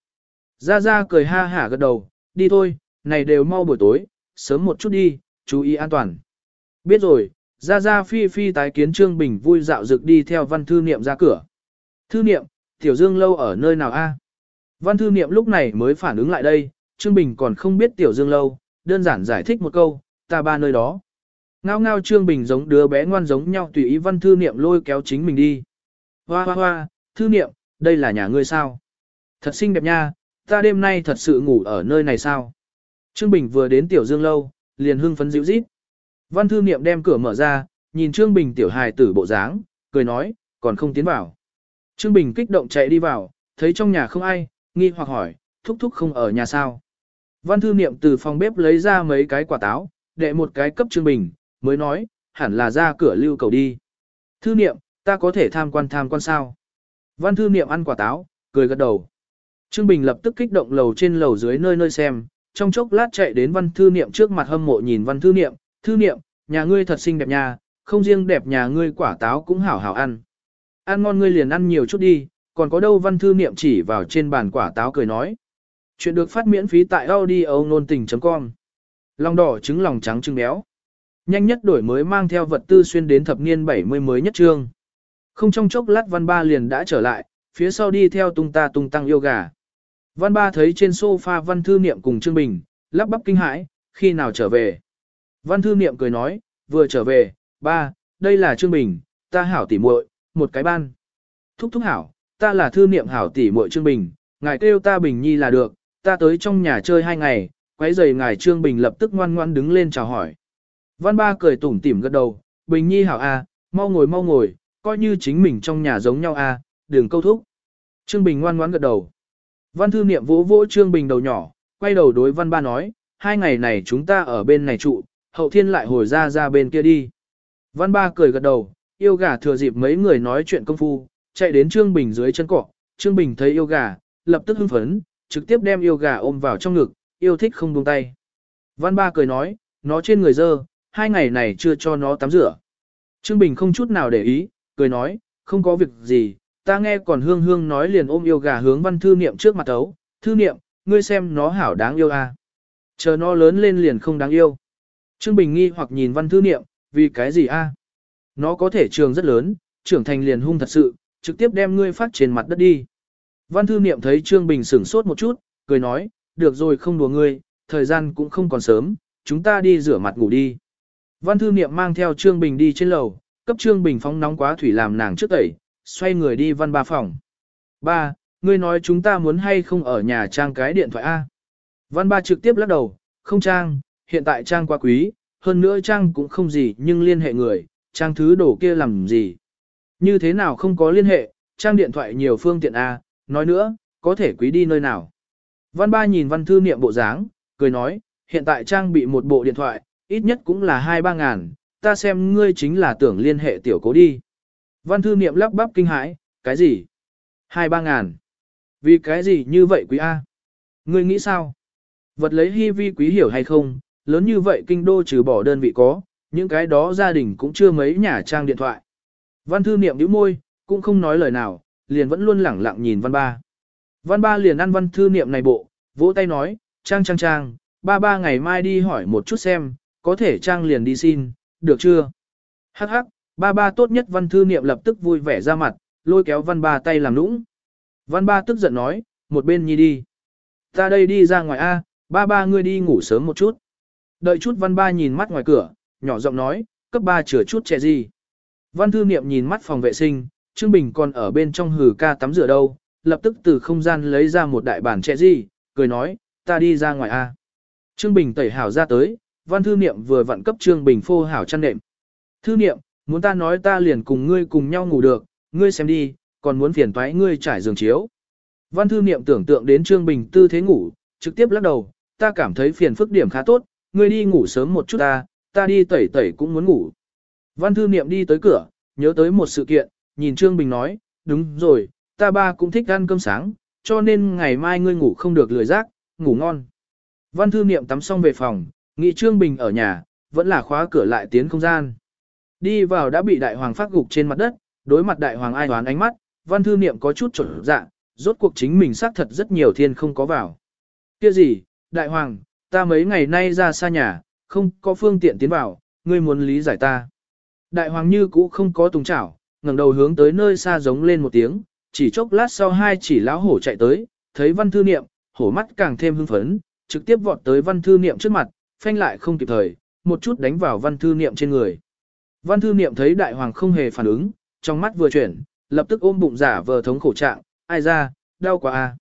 Ra ra cười ha hả gật đầu, đi thôi, này đều mau buổi tối, sớm một chút đi, chú ý an toàn. Biết rồi, ra ra phi phi tái kiến Trương Bình vui dạo dực đi theo văn thư niệm ra cửa. Thư niệm, tiểu dương lâu ở nơi nào a? Văn thư niệm lúc này mới phản ứng lại đây, Trương Bình còn không biết tiểu dương lâu, đơn giản giải thích một câu, ta ba nơi đó. Ngao ngao Trương Bình giống đứa bé ngoan giống nhau tùy ý văn thư niệm lôi kéo chính mình đi. Hoa hoa hoa, thư niệm, đây là nhà ngươi sao? Thật xinh đẹp nha, ta đêm nay thật sự ngủ ở nơi này sao? Trương Bình vừa đến tiểu dương lâu, liền hưng phấn dịu rít. Văn thư niệm đem cửa mở ra, nhìn Trương Bình tiểu hài tử bộ dáng, cười nói, còn không tiến vào. Trương Bình kích động chạy đi vào, thấy trong nhà không ai, nghi hoặc hỏi, thúc thúc không ở nhà sao? Văn thư niệm từ phòng bếp lấy ra mấy cái quả táo, đệ một cái cấp Trương Bình, mới nói, hẳn là ra cửa lưu cầu đi. Thư niệm, ta có thể tham quan tham quan sao? Văn thư niệm ăn quả táo, cười gật đầu. Trương Bình lập tức kích động lầu trên lầu dưới nơi nơi xem, trong chốc lát chạy đến văn thư niệm trước mặt hâm mộ nhìn văn thư niệm, thư niệm, nhà ngươi thật xinh đẹp nha không riêng đẹp nhà ngươi quả táo cũng hảo hảo ăn. Ăn ngon ngươi liền ăn nhiều chút đi, còn có đâu văn thư niệm chỉ vào trên bàn quả táo cười nói. Chuyện được phát miễn phí tại audio nôn tình.com. Lòng đỏ trứng lòng trắng trứng béo. Nhanh nhất đổi mới mang theo vật tư xuyên đến thập niên 70 mới nhất trương. Không trong chốc lát văn ba liền đã trở lại, phía sau đi theo tung ta tung tăng yoga. Văn ba thấy trên sofa văn thư niệm cùng Trương Bình, lắp bắp kinh hãi, khi nào trở về. Văn thư niệm cười nói, vừa trở về, ba, đây là Trương Bình, ta hảo tỉ muội, một cái ban. Thúc thúc hảo, ta là thư niệm hảo tỉ muội Trương Bình, ngài kêu ta Bình Nhi là được, ta tới trong nhà chơi hai ngày, quấy giày ngài Trương Bình lập tức ngoan ngoan đứng lên chào hỏi. Văn ba cười tủm tỉm gật đầu, Bình Nhi hảo a, à, mau ngồi mau ngồi, coi như chính mình trong nhà giống nhau a, à, đừng câu thúc. Trương Bình ngoan ngoãn gật đầu. Văn thư niệm vỗ vỗ Trương Bình đầu nhỏ, quay đầu đối văn ba nói, hai ngày này chúng ta ở bên này trụ, hậu thiên lại hồi ra ra bên kia đi. Văn ba cười gật đầu, yêu gà thừa dịp mấy người nói chuyện công phu, chạy đến Trương Bình dưới chân cỏ, Trương Bình thấy yêu gà, lập tức hưng phấn, trực tiếp đem yêu gà ôm vào trong ngực, yêu thích không buông tay. Văn ba cười nói, nó trên người dơ, hai ngày này chưa cho nó tắm rửa. Trương Bình không chút nào để ý, cười nói, không có việc gì, ta nghe còn hương hương nói liền ôm yêu gà hướng văn thư niệm trước mặt tấu. thư niệm, ngươi xem nó hảo đáng yêu à. Chờ nó lớn lên liền không đáng yêu. Trương Bình nghi hoặc nhìn văn thư niệm, vì cái gì a? Nó có thể trường rất lớn, trưởng thành liền hung thật sự, trực tiếp đem ngươi phát trên mặt đất đi. Văn thư niệm thấy Trương Bình sửng sốt một chút, cười nói, được rồi không đùa ngươi, thời gian cũng không còn sớm, chúng ta đi rửa mặt ngủ đi. Văn thư niệm mang theo Trương Bình đi trên lầu, cấp Trương Bình phóng nóng quá thủy làm nàng trước tẩy, xoay người đi văn ba phòng. Ba, ngươi nói chúng ta muốn hay không ở nhà trang cái điện thoại A. Văn ba trực tiếp lắc đầu, không trang, hiện tại trang quá quý, hơn nữa trang cũng không gì nhưng liên hệ người, trang thứ đổ kia làm gì. Như thế nào không có liên hệ, trang điện thoại nhiều phương tiện A, nói nữa, có thể quý đi nơi nào. Văn ba nhìn văn thư niệm bộ dáng, cười nói, hiện tại trang bị một bộ điện thoại, ít nhất cũng là 2-3 ngàn, ta xem ngươi chính là tưởng liên hệ tiểu cố đi. Văn thư niệm lắp bắp kinh hãi, cái gì? 2-3 ngàn. Vì cái gì như vậy quý A? Ngươi nghĩ sao? Vật lấy hy vi quý hiểu hay không, lớn như vậy kinh đô trừ bỏ đơn vị có, những cái đó gia đình cũng chưa mấy nhà trang điện thoại. Văn thư niệm nhíu môi, cũng không nói lời nào, liền vẫn luôn lẳng lặng nhìn văn ba. Văn ba liền ăn văn thư niệm này bộ, vỗ tay nói, trang trang trang, ba ba ngày mai đi hỏi một chút xem, có thể trang liền đi xin, được chưa? Hắc hắc, ba ba tốt nhất văn thư niệm lập tức vui vẻ ra mặt, lôi kéo văn ba tay làm nũng. Văn ba tức giận nói, một bên nhi đi. Ta đây đi ra ngoài A, ba ba ngươi đi ngủ sớm một chút. Đợi chút văn ba nhìn mắt ngoài cửa, nhỏ giọng nói, cấp ba chừa chút trẻ gì. Văn thư niệm nhìn mắt phòng vệ sinh, Trương Bình còn ở bên trong hử ca tắm rửa đâu, lập tức từ không gian lấy ra một đại bản trẻ gì, cười nói, ta đi ra ngoài a. Trương Bình tẩy hảo ra tới, văn thư niệm vừa vặn cấp Trương Bình phô hảo chăn đệm. Thư niệm, muốn ta nói ta liền cùng ngươi cùng nhau ngủ được, ngươi xem đi, còn muốn phiền toái ngươi trải giường chiếu. Văn thư niệm tưởng tượng đến Trương Bình tư thế ngủ, trực tiếp lắc đầu, ta cảm thấy phiền phức điểm khá tốt, ngươi đi ngủ sớm một chút ta, ta đi tẩy tẩy cũng muốn ngủ. Văn thư niệm đi tới cửa, nhớ tới một sự kiện, nhìn Trương Bình nói, đúng rồi, ta ba cũng thích ăn cơm sáng, cho nên ngày mai ngươi ngủ không được lười giác, ngủ ngon. Văn thư niệm tắm xong về phòng, nghĩ Trương Bình ở nhà, vẫn là khóa cửa lại tiến không gian. Đi vào đã bị đại hoàng phát gục trên mặt đất, đối mặt đại hoàng ai đoán ánh mắt, văn thư niệm có chút trở dạ, rốt cuộc chính mình xác thật rất nhiều thiên không có vào. Kia gì, đại hoàng, ta mấy ngày nay ra xa nhà, không có phương tiện tiến vào, ngươi muốn lý giải ta. Đại hoàng như cũ không có tùng chảo, ngẩng đầu hướng tới nơi xa giống lên một tiếng, chỉ chốc lát sau hai chỉ lão hổ chạy tới, thấy văn thư niệm, hổ mắt càng thêm hưng phấn, trực tiếp vọt tới văn thư niệm trước mặt, phanh lại không kịp thời, một chút đánh vào văn thư niệm trên người. Văn thư niệm thấy đại hoàng không hề phản ứng, trong mắt vừa chuyển, lập tức ôm bụng giả vờ thống khổ trạng, ai ra, đau quá a.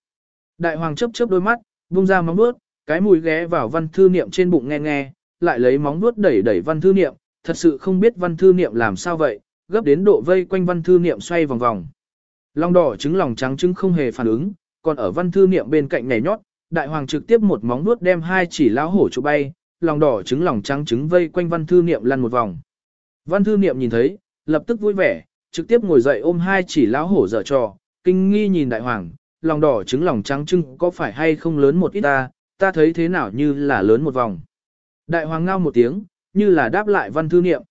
Đại hoàng chớp chớp đôi mắt, vung ra móng vuốt, cái mùi ghé vào văn thư niệm trên bụng nghe nghe, lại lấy móng vuốt đẩy đẩy văn thư niệm, thật sự không biết văn thư niệm làm sao vậy, gấp đến độ vây quanh văn thư niệm xoay vòng vòng. Long đỏ trứng lòng trắng trứng không hề phản ứng, còn ở văn thư niệm bên cạnh nhảy nhót, đại hoàng trực tiếp một móng vuốt đem hai chỉ lão hổ chụp bay, lòng đỏ trứng lòng trắng trứng vây quanh văn thư niệm lăn một vòng. Văn thư niệm nhìn thấy, lập tức vui vẻ, trực tiếp ngồi dậy ôm hai chỉ lão hổ dở trò, kinh nghi nhìn đại hoàng, lòng đỏ trứng lòng trắng trưng có phải hay không lớn một ít ta, ta thấy thế nào như là lớn một vòng. Đại hoàng ngao một tiếng, như là đáp lại văn thư niệm.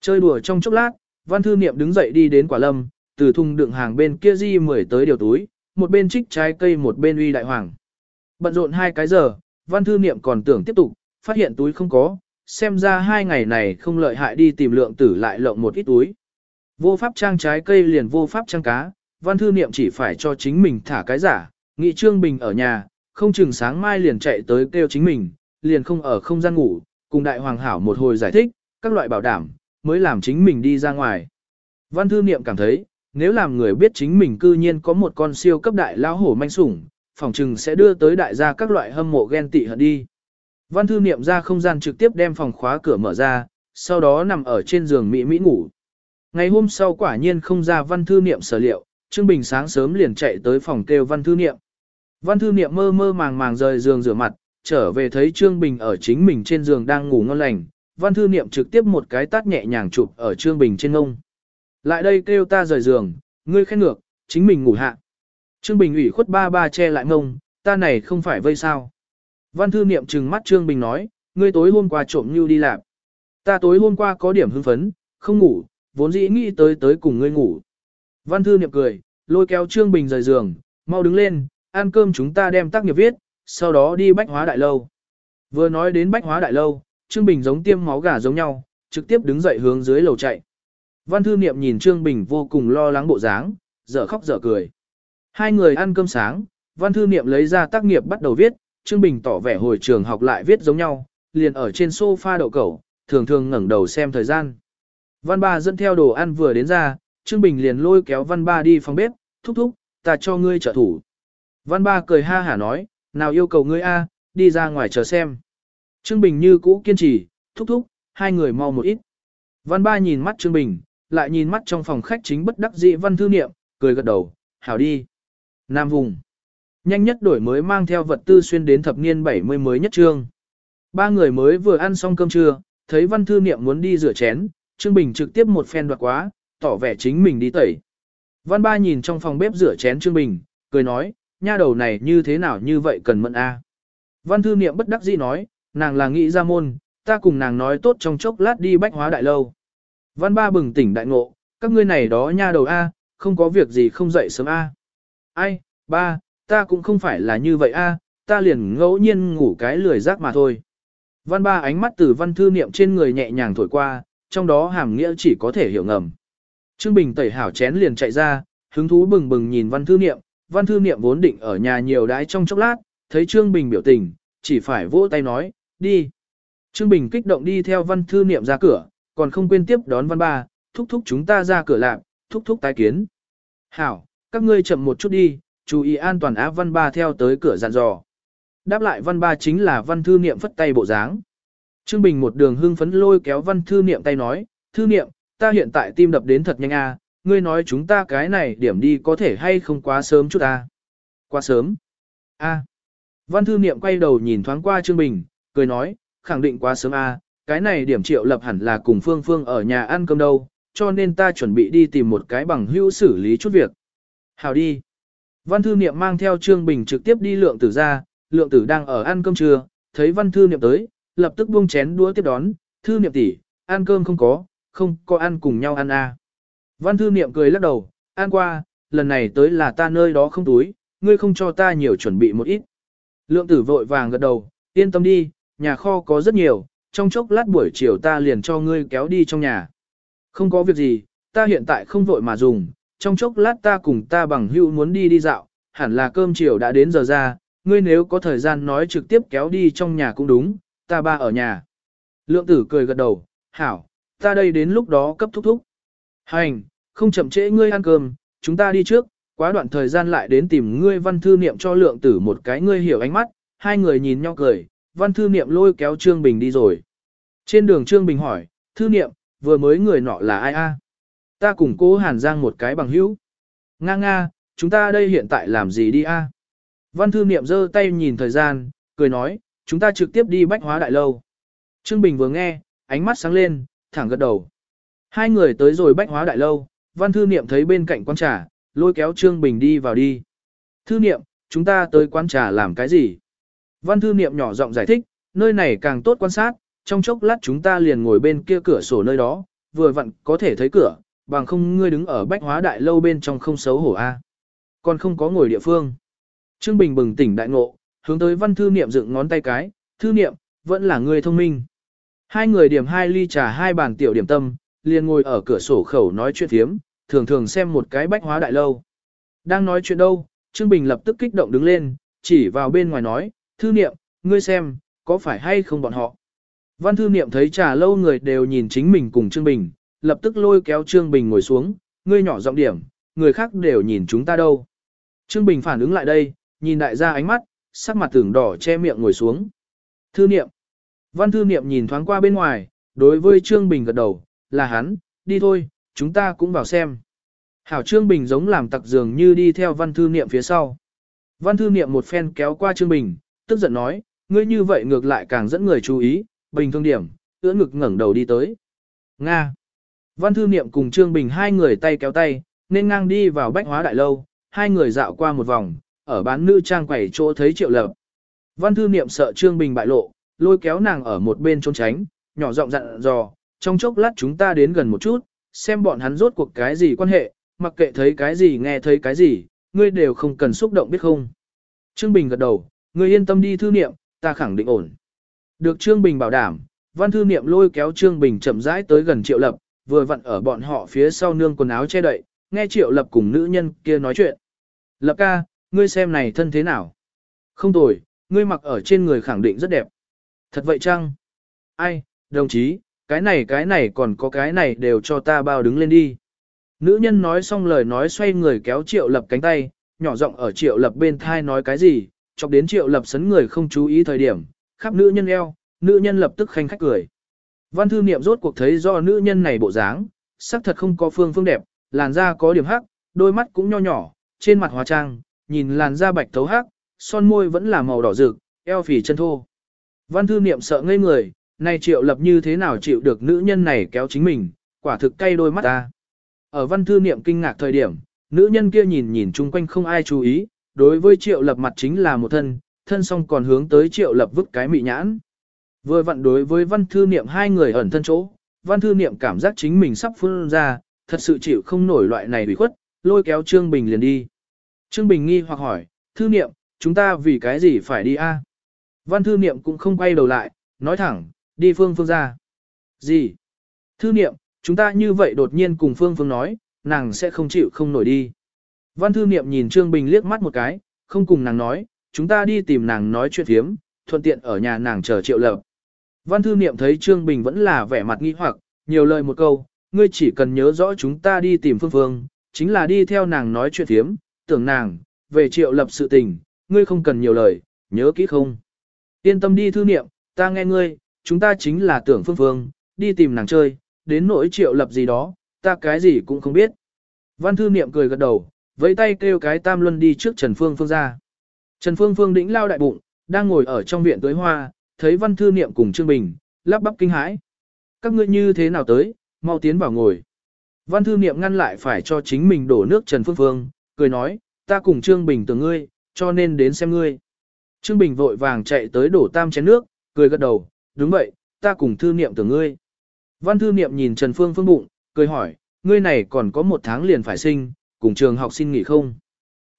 Chơi đùa trong chốc lát, văn thư niệm đứng dậy đi đến quả lâm, từ thùng đựng hàng bên kia di mười tới điều túi, một bên trích trái cây một bên uy đại hoàng. Bận rộn hai cái giờ, văn thư niệm còn tưởng tiếp tục, phát hiện túi không có, xem ra hai ngày này không lợi hại đi tìm lượng tử lại lộng một ít túi. Vô pháp trang trái cây liền vô pháp trang cá, văn thư niệm chỉ phải cho chính mình thả cái giả, nghị trương bình ở nhà, không chừng sáng mai liền chạy tới kêu chính mình, liền không ở không gian ngủ, cùng đại hoàng hảo một hồi giải thích, các loại bảo đảm, mới làm chính mình đi ra ngoài. Văn thư niệm cảm thấy, nếu làm người biết chính mình cư nhiên có một con siêu cấp đại lão hổ manh sủng, phòng trừng sẽ đưa tới đại gia các loại hâm mộ ghen tị hận đi. Văn thư niệm ra không gian trực tiếp đem phòng khóa cửa mở ra, sau đó nằm ở trên giường Mỹ Mỹ ngủ. Ngày hôm sau quả nhiên không ra văn thư niệm sở liệu, Trương Bình sáng sớm liền chạy tới phòng kêu văn thư niệm. Văn thư niệm mơ mơ màng màng rời giường rửa mặt, trở về thấy Trương Bình ở chính mình trên giường đang ngủ ngon lành, văn thư niệm trực tiếp một cái tát nhẹ nhàng chụp ở Trương Bình trên ngông. Lại đây kêu ta rời giường, ngươi khen ngược, chính mình ngủ hạ. Trương Bình ủy khuất ba ba che lại ngông, ta này không phải vây sao. Văn thư niệm trừng mắt Trương Bình nói, ngươi tối hôm qua trộm như đi làm. Ta tối hôm qua có điểm hưng phấn, không ngủ, vốn dĩ nghĩ tới tới cùng ngươi ngủ. Văn thư niệm cười, lôi kéo Trương Bình rời giường, mau đứng lên, ăn cơm chúng ta đem tác nghiệp viết, sau đó đi bách hóa đại lâu. Vừa nói đến bách hóa đại lâu, Trương Bình giống tiêm máu gà giống nhau, trực tiếp đứng dậy hướng dưới lầu chạy. Văn thư niệm nhìn Trương Bình vô cùng lo lắng bộ dáng, dở khóc dở cười. Hai người ăn cơm sáng, văn thư niệm lấy ra tác nghiệp bắt đầu viết, Trương Bình tỏ vẻ hồi trường học lại viết giống nhau, liền ở trên sofa đậu cẩu, thường thường ngẩng đầu xem thời gian. Văn ba dẫn theo đồ ăn vừa đến ra, Trương Bình liền lôi kéo văn ba đi phòng bếp, thúc thúc, ta cho ngươi trợ thủ. Văn ba cười ha hả nói, nào yêu cầu ngươi a, đi ra ngoài chờ xem. Trương Bình như cũ kiên trì, thúc thúc, hai người mau một ít. Văn ba nhìn mắt Trương Bình, lại nhìn mắt trong phòng khách chính bất đắc dĩ văn thư niệm, cười gật đầu, hảo đi. Nam vùng. Nhanh nhất đổi mới mang theo vật tư xuyên đến thập niên 70 mới nhất trương. Ba người mới vừa ăn xong cơm trưa, thấy văn thư niệm muốn đi rửa chén, Trương Bình trực tiếp một phen đoạt quá, tỏ vẻ chính mình đi tẩy. Văn ba nhìn trong phòng bếp rửa chén Trương Bình, cười nói, nha đầu này như thế nào như vậy cần mẫn a. Văn thư niệm bất đắc dĩ nói, nàng là nghĩ ra môn, ta cùng nàng nói tốt trong chốc lát đi bách hóa đại lâu. Văn ba bừng tỉnh đại ngộ, các ngươi này đó nha đầu a, không có việc gì không dậy sớm a. Ai, ba, ta cũng không phải là như vậy a, ta liền ngẫu nhiên ngủ cái lười giác mà thôi. Văn ba ánh mắt từ văn thư niệm trên người nhẹ nhàng thổi qua, trong đó hàm nghĩa chỉ có thể hiểu ngầm. Trương Bình tẩy hảo chén liền chạy ra, hứng thú bừng bừng nhìn văn thư niệm, văn thư niệm vốn định ở nhà nhiều đái trong chốc lát, thấy Trương Bình biểu tình, chỉ phải vỗ tay nói, đi. Trương Bình kích động đi theo văn thư niệm ra cửa, còn không quên tiếp đón văn ba, thúc thúc chúng ta ra cửa lạc, thúc thúc tái kiến. Hảo, các ngươi chậm một chút đi, chú ý an toàn á văn ba theo tới cửa dặn dò. Đáp lại văn ba chính là văn thư niệm phất tay bộ dáng. Trương Bình một đường hưng phấn lôi kéo văn thư niệm tay nói, thư niệm, ta hiện tại tim đập đến thật nhanh a, ngươi nói chúng ta cái này điểm đi có thể hay không quá sớm chút a? Quá sớm. A. Văn thư niệm quay đầu nhìn thoáng qua Trương Bình, cười nói, khẳng định quá sớm a, cái này điểm triệu lập hẳn là cùng Phương Phương ở nhà ăn cơm đâu, cho nên ta chuẩn bị đi tìm một cái bằng hữu xử lý chút việc. Hào đi. Văn thư niệm mang theo Trương Bình trực tiếp đi lượng tử ra, lượng tử đang ở ăn cơm trưa, thấy văn thư niệm tới, lập tức buông chén đũa tiếp đón, thư niệm tỷ, ăn cơm không có, không có ăn cùng nhau ăn à. Văn thư niệm cười lắc đầu, ăn qua, lần này tới là ta nơi đó không túi, ngươi không cho ta nhiều chuẩn bị một ít. Lượng tử vội vàng gật đầu, yên tâm đi, nhà kho có rất nhiều, trong chốc lát buổi chiều ta liền cho ngươi kéo đi trong nhà. Không có việc gì, ta hiện tại không vội mà dùng, trong chốc lát ta cùng ta bằng hữu muốn đi đi dạo, hẳn là cơm chiều đã đến giờ ra, ngươi nếu có thời gian nói trực tiếp kéo đi trong nhà cũng đúng, ta ba ở nhà. Lượng tử cười gật đầu, hảo, ta đây đến lúc đó cấp thúc thúc. Hành, không chậm trễ ngươi ăn cơm, chúng ta đi trước, quá đoạn thời gian lại đến tìm ngươi văn thư niệm cho lượng tử một cái ngươi hiểu ánh mắt, hai người nhìn nhau cười, văn thư niệm lôi kéo Trương Bình đi rồi. Trên đường Trương Bình hỏi, thư niệm, vừa mới người nọ là ai a? Ta cùng cố Hàn Giang một cái bằng hữu. Nga nga, chúng ta đây hiện tại làm gì đi a? Văn thư niệm giơ tay nhìn thời gian, cười nói, chúng ta trực tiếp đi bách hóa đại lâu. Trương Bình vừa nghe, ánh mắt sáng lên, thẳng gật đầu. Hai người tới rồi bách hóa đại lâu, văn thư niệm thấy bên cạnh quán trà, lôi kéo Trương Bình đi vào đi. Thư niệm, chúng ta tới quán trà làm cái gì? Văn thư niệm nhỏ giọng giải thích, nơi này càng tốt quan sát, trong chốc lát chúng ta liền ngồi bên kia cửa sổ nơi đó, vừa vặn có thể thấy cửa, bằng không ngươi đứng ở bách hóa đại lâu bên trong không xấu hổ a. Còn không có ngồi địa phương. Trương Bình bừng tỉnh đại ngộ, hướng tới văn thư niệm dựng ngón tay cái, thư niệm, vẫn là người thông minh. Hai người điểm hai ly trà hai bàn tiểu điểm tâm, liền ngồi ở cửa sổ khẩu nói chuyện thiếm, thường thường xem một cái bách hóa đại lâu. Đang nói chuyện đâu, Trương Bình lập tức kích động đứng lên, chỉ vào bên ngoài nói, thư niệm, ngươi xem, có phải hay không bọn họ. Văn thư niệm thấy trà lâu người đều nhìn chính mình cùng Trương Bình, lập tức lôi kéo Trương Bình ngồi xuống, ngươi nhỏ giọng điểm, người khác đều nhìn chúng ta đâu. Trương Bình phản ứng lại đây, nhìn đại gia ánh mắt, sắc mặt tưởng đỏ che miệng ngồi xuống. Thư niệm. Văn thư niệm nhìn thoáng qua bên ngoài, đối với Trương Bình gật đầu, là hắn, đi thôi, chúng ta cũng vào xem. Hảo Trương Bình giống làm tặc dường như đi theo văn thư niệm phía sau. Văn thư niệm một phen kéo qua Trương Bình, tức giận nói, ngươi như vậy ngược lại càng dẫn người chú ý, bình thường điểm, ưỡn ngực ngẩng đầu đi tới. Nga. Văn thư niệm cùng Trương Bình hai người tay kéo tay, nên ngang đi vào bách hóa đại lâu, hai người dạo qua một vòng, ở bán nữ trang quẩy chỗ thấy triệu lập. Văn thư niệm sợ Trương Bình bại lộ, lôi kéo nàng ở một bên trốn tránh, nhỏ giọng dặn dò, trong chốc lát chúng ta đến gần một chút, xem bọn hắn rốt cuộc cái gì quan hệ, mặc kệ thấy cái gì nghe thấy cái gì, ngươi đều không cần xúc động biết không. Trương Bình gật đầu, ngươi yên tâm đi thư niệm, ta khẳng định ổn. Được Trương Bình bảo đảm, văn thư niệm lôi kéo Trương Bình chậm rãi tới gần Triệu Lập, vừa vặn ở bọn họ phía sau nương quần áo che đậy, nghe Triệu Lập cùng nữ nhân kia nói chuyện. Lập ca, ngươi xem này thân thế nào? Không tồi, ngươi mặc ở trên người khẳng định rất đẹp. Thật vậy chăng? Ai, đồng chí, cái này cái này còn có cái này đều cho ta bao đứng lên đi. Nữ nhân nói xong lời nói xoay người kéo triệu lập cánh tay, nhỏ giọng ở triệu lập bên thai nói cái gì, chọc đến triệu lập sấn người không chú ý thời điểm, khắp nữ nhân eo, nữ nhân lập tức khanh khách cười. Văn thư niệm rốt cuộc thấy do nữ nhân này bộ dáng, sắc thật không có phương phương đẹp, làn da có điểm hắc, đôi mắt cũng nho nhỏ, trên mặt hóa trang, nhìn làn da bạch thấu hắc, son môi vẫn là màu đỏ rực, eo phì chân thô. Văn thư niệm sợ ngây người, nay triệu lập như thế nào chịu được nữ nhân này kéo chính mình, quả thực cay đôi mắt ta. Ở văn thư niệm kinh ngạc thời điểm, nữ nhân kia nhìn nhìn chung quanh không ai chú ý, đối với triệu lập mặt chính là một thân, thân song còn hướng tới triệu lập vứt cái mị nhãn. Vừa vặn đối với văn thư niệm hai người ẩn thân chỗ, văn thư niệm cảm giác chính mình sắp phun ra, thật sự chịu không nổi loại này bị khuất, lôi kéo Trương Bình liền đi. Trương Bình nghi hoặc hỏi, thư niệm, chúng ta vì cái gì phải đi a? Văn thư niệm cũng không quay đầu lại, nói thẳng, đi phương phương ra. Gì? Thư niệm, chúng ta như vậy đột nhiên cùng phương phương nói, nàng sẽ không chịu không nổi đi. Văn thư niệm nhìn Trương Bình liếc mắt một cái, không cùng nàng nói, chúng ta đi tìm nàng nói chuyện thiếm, thuận tiện ở nhà nàng chờ triệu lập. Văn thư niệm thấy Trương Bình vẫn là vẻ mặt nghi hoặc, nhiều lời một câu, ngươi chỉ cần nhớ rõ chúng ta đi tìm phương phương, chính là đi theo nàng nói chuyện thiếm, tưởng nàng, về triệu lập sự tình, ngươi không cần nhiều lời, nhớ kỹ không. Yên tâm đi thư niệm, ta nghe ngươi, chúng ta chính là tưởng phương phương, đi tìm nàng chơi, đến nỗi triệu lập gì đó, ta cái gì cũng không biết. Văn thư niệm cười gật đầu, với tay kêu cái tam luân đi trước Trần Phương Phương ra. Trần Phương Phương đĩnh lao đại bụng, đang ngồi ở trong viện tưới hoa, thấy văn thư niệm cùng Trương Bình, lắp bắp kinh hãi. Các ngươi như thế nào tới, mau tiến vào ngồi. Văn thư niệm ngăn lại phải cho chính mình đổ nước Trần Phương Phương, cười nói, ta cùng Trương Bình tưởng ngươi, cho nên đến xem ngươi. Trương Bình vội vàng chạy tới đổ tam chén nước, cười gật đầu, đúng vậy, ta cùng thư niệm tưởng ngươi. Văn thư niệm nhìn Trần Phương Phương bụng, cười hỏi, ngươi này còn có một tháng liền phải sinh, cùng trường học xin nghỉ không?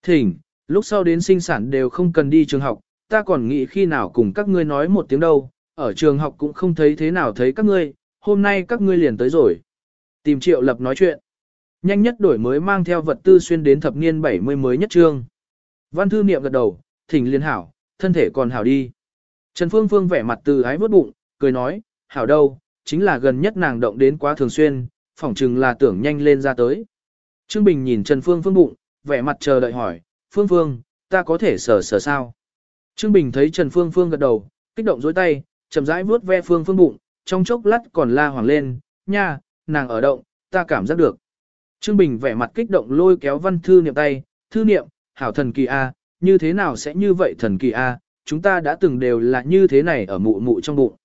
Thỉnh, lúc sau đến sinh sản đều không cần đi trường học, ta còn nghĩ khi nào cùng các ngươi nói một tiếng đâu, ở trường học cũng không thấy thế nào thấy các ngươi, hôm nay các ngươi liền tới rồi. Tìm triệu lập nói chuyện. Nhanh nhất đổi mới mang theo vật tư xuyên đến thập niên 70 mới nhất trương. Văn thư niệm gật đầu, thỉnh liên hảo, thân thể còn hảo đi. Trần Phương Phương vẻ mặt từ ái vớt bụng, cười nói, hảo đâu, chính là gần nhất nàng động đến quá thường xuyên, phỏng chừng là tưởng nhanh lên ra tới. Trương Bình nhìn Trần Phương Phương bụng, vẻ mặt chờ đợi hỏi, Phương Phương, ta có thể sờ sờ sao? Trương Bình thấy Trần Phương Phương gật đầu, kích động dối tay, chậm rãi vuốt ve Phương Phương bụng, trong chốc lát còn la hoàng lên, nha, nàng ở động, ta cảm giác được. Trương Bình vẻ mặt kích động lôi kéo văn thư niệm tay, thư niệm, hảo thần kỳ A, như thế nào sẽ như vậy thần kỳ A, chúng ta đã từng đều là như thế này ở mụ mụ trong bụng.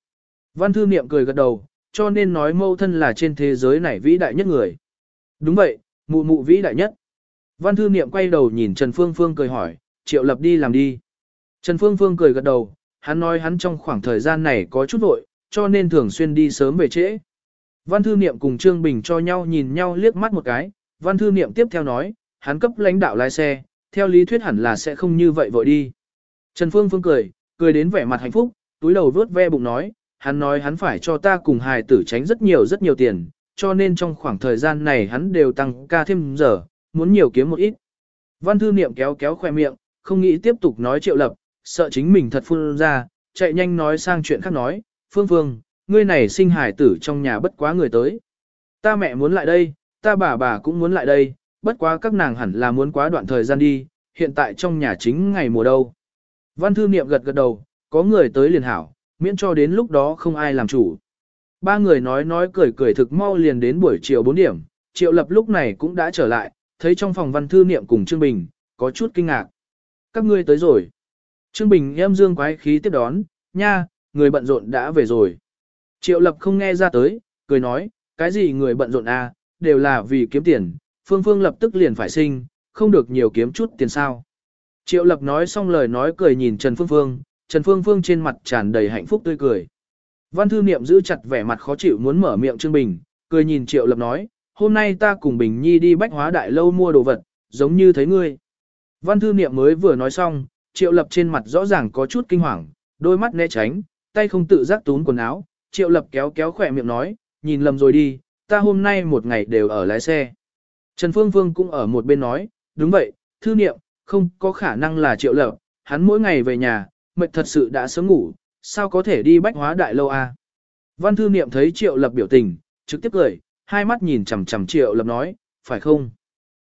Văn thư niệm cười gật đầu, cho nên nói mâu thân là trên thế giới này vĩ đại nhất người. Đúng vậy, mụ mụ vĩ đại nhất. Văn thư niệm quay đầu nhìn Trần Phương Phương cười hỏi, triệu lập đi làm đi. Trần Phương Phương cười gật đầu, hắn nói hắn trong khoảng thời gian này có chút vội, cho nên thường xuyên đi sớm về trễ. Văn thư niệm cùng Trương Bình cho nhau nhìn nhau liếc mắt một cái, văn thư niệm tiếp theo nói, hắn cấp lãnh đạo lái xe, theo lý thuyết hẳn là sẽ không như vậy vội đi. Trần Phương Phương cười, cười đến vẻ mặt hạnh phúc, túi đầu vớt ve bụng nói, hắn nói hắn phải cho ta cùng hài tử tránh rất nhiều rất nhiều tiền, cho nên trong khoảng thời gian này hắn đều tăng ca thêm giờ, muốn nhiều kiếm một ít. Văn thư niệm kéo kéo khoe miệng, không nghĩ tiếp tục nói triệu lập, sợ chính mình thật phun ra, chạy nhanh nói sang chuyện khác nói, Phương Phương, ngươi này sinh hải tử trong nhà bất quá người tới. Ta mẹ muốn lại đây, ta bà bà cũng muốn lại đây, bất quá các nàng hẳn là muốn quá đoạn thời gian đi, hiện tại trong nhà chính ngày mùa đâu. Văn thư niệm gật gật đầu, có người tới liền hảo, miễn cho đến lúc đó không ai làm chủ. Ba người nói nói cười cười thực mau liền đến buổi chiều 4 điểm, Triệu Lập lúc này cũng đã trở lại, thấy trong phòng văn thư niệm cùng Trương Bình, có chút kinh ngạc. Các ngươi tới rồi. Trương Bình em dương quái khí tiếp đón, nha, người bận rộn đã về rồi. Triệu lập không nghe ra tới, cười nói, cái gì người bận rộn à, đều là vì kiếm tiền, Phương Phương lập tức liền phải sinh, không được nhiều kiếm chút tiền sao. Triệu lập nói xong lời nói cười nhìn Trần Phương Phương, Trần Phương Phương trên mặt tràn đầy hạnh phúc tươi cười. Văn thư niệm giữ chặt vẻ mặt khó chịu muốn mở miệng Trương Bình, cười nhìn Triệu lập nói, hôm nay ta cùng Bình Nhi đi bách hóa đại lâu mua đồ vật, giống như thấy ngươi. Văn thư niệm mới vừa nói xong, Triệu lập trên mặt rõ ràng có chút kinh hoàng, đôi mắt né tránh, tay không tự giác túm quần áo, Triệu lập kéo kéo khỏe miệng nói, nhìn lầm rồi đi, ta hôm nay một ngày đều ở lái xe. Trần Phương Phương cũng ở một bên nói, đúng vậy, thư niệm, không có khả năng là triệu lập, hắn mỗi ngày về nhà, mệt thật sự đã sớm ngủ, sao có thể đi bách hóa đại lâu a? À? Văn thư niệm thấy triệu lập biểu tình, trực tiếp cười, hai mắt nhìn chằm chằm triệu lập nói, phải không?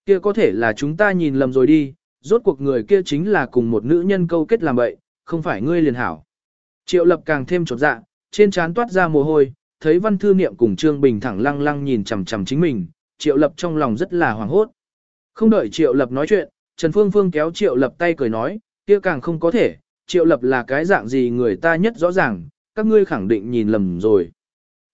Kia có thể là chúng ta nhìn lầm rồi đi, rốt cuộc người kia chính là cùng một nữ nhân câu kết làm vậy, không phải ngươi liền hảo. Triệu lập càng thêm chột dạ, trên trán toát ra mồ hôi, thấy văn thư niệm cùng Trương Bình thẳng lăng lăng nhìn chằm chằm chính mình, triệu lập trong lòng rất là hoảng hốt. Không đợi triệu lập nói chuyện, Trần Phương Phương kéo triệu lập tay cười nói, kia càng không có thể, triệu lập là cái dạng gì người ta nhất rõ ràng, các ngươi khẳng định nhìn lầm rồi.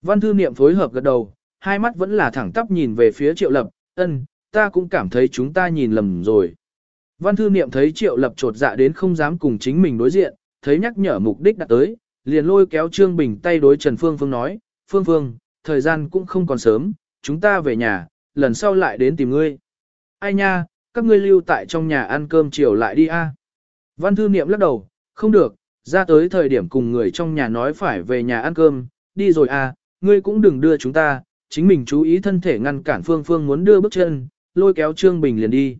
Văn thư niệm phối hợp gật đầu, hai mắt vẫn là thẳng tắp nhìn về phía triệu lập, ân, ta cũng cảm thấy chúng ta nhìn lầm rồi. Văn thư niệm thấy triệu lập trột dạ đến không dám cùng chính mình đối diện, thấy nhắc nhở mục đích đã tới, liền lôi kéo Trương Bình tay đối Trần Phương Phương nói, Phương Phương, thời gian cũng không còn sớm, chúng ta về nhà, lần sau lại đến tìm ngươi. Ai nha, các ngươi lưu tại trong nhà ăn cơm chiều lại đi a. Văn thư niệm lắc đầu, không được, ra tới thời điểm cùng người trong nhà nói phải về nhà ăn cơm, đi rồi a, ngươi cũng đừng đưa chúng ta, chính mình chú ý thân thể ngăn cản Phương Phương muốn đưa bước chân, lôi kéo Trương Bình liền đi.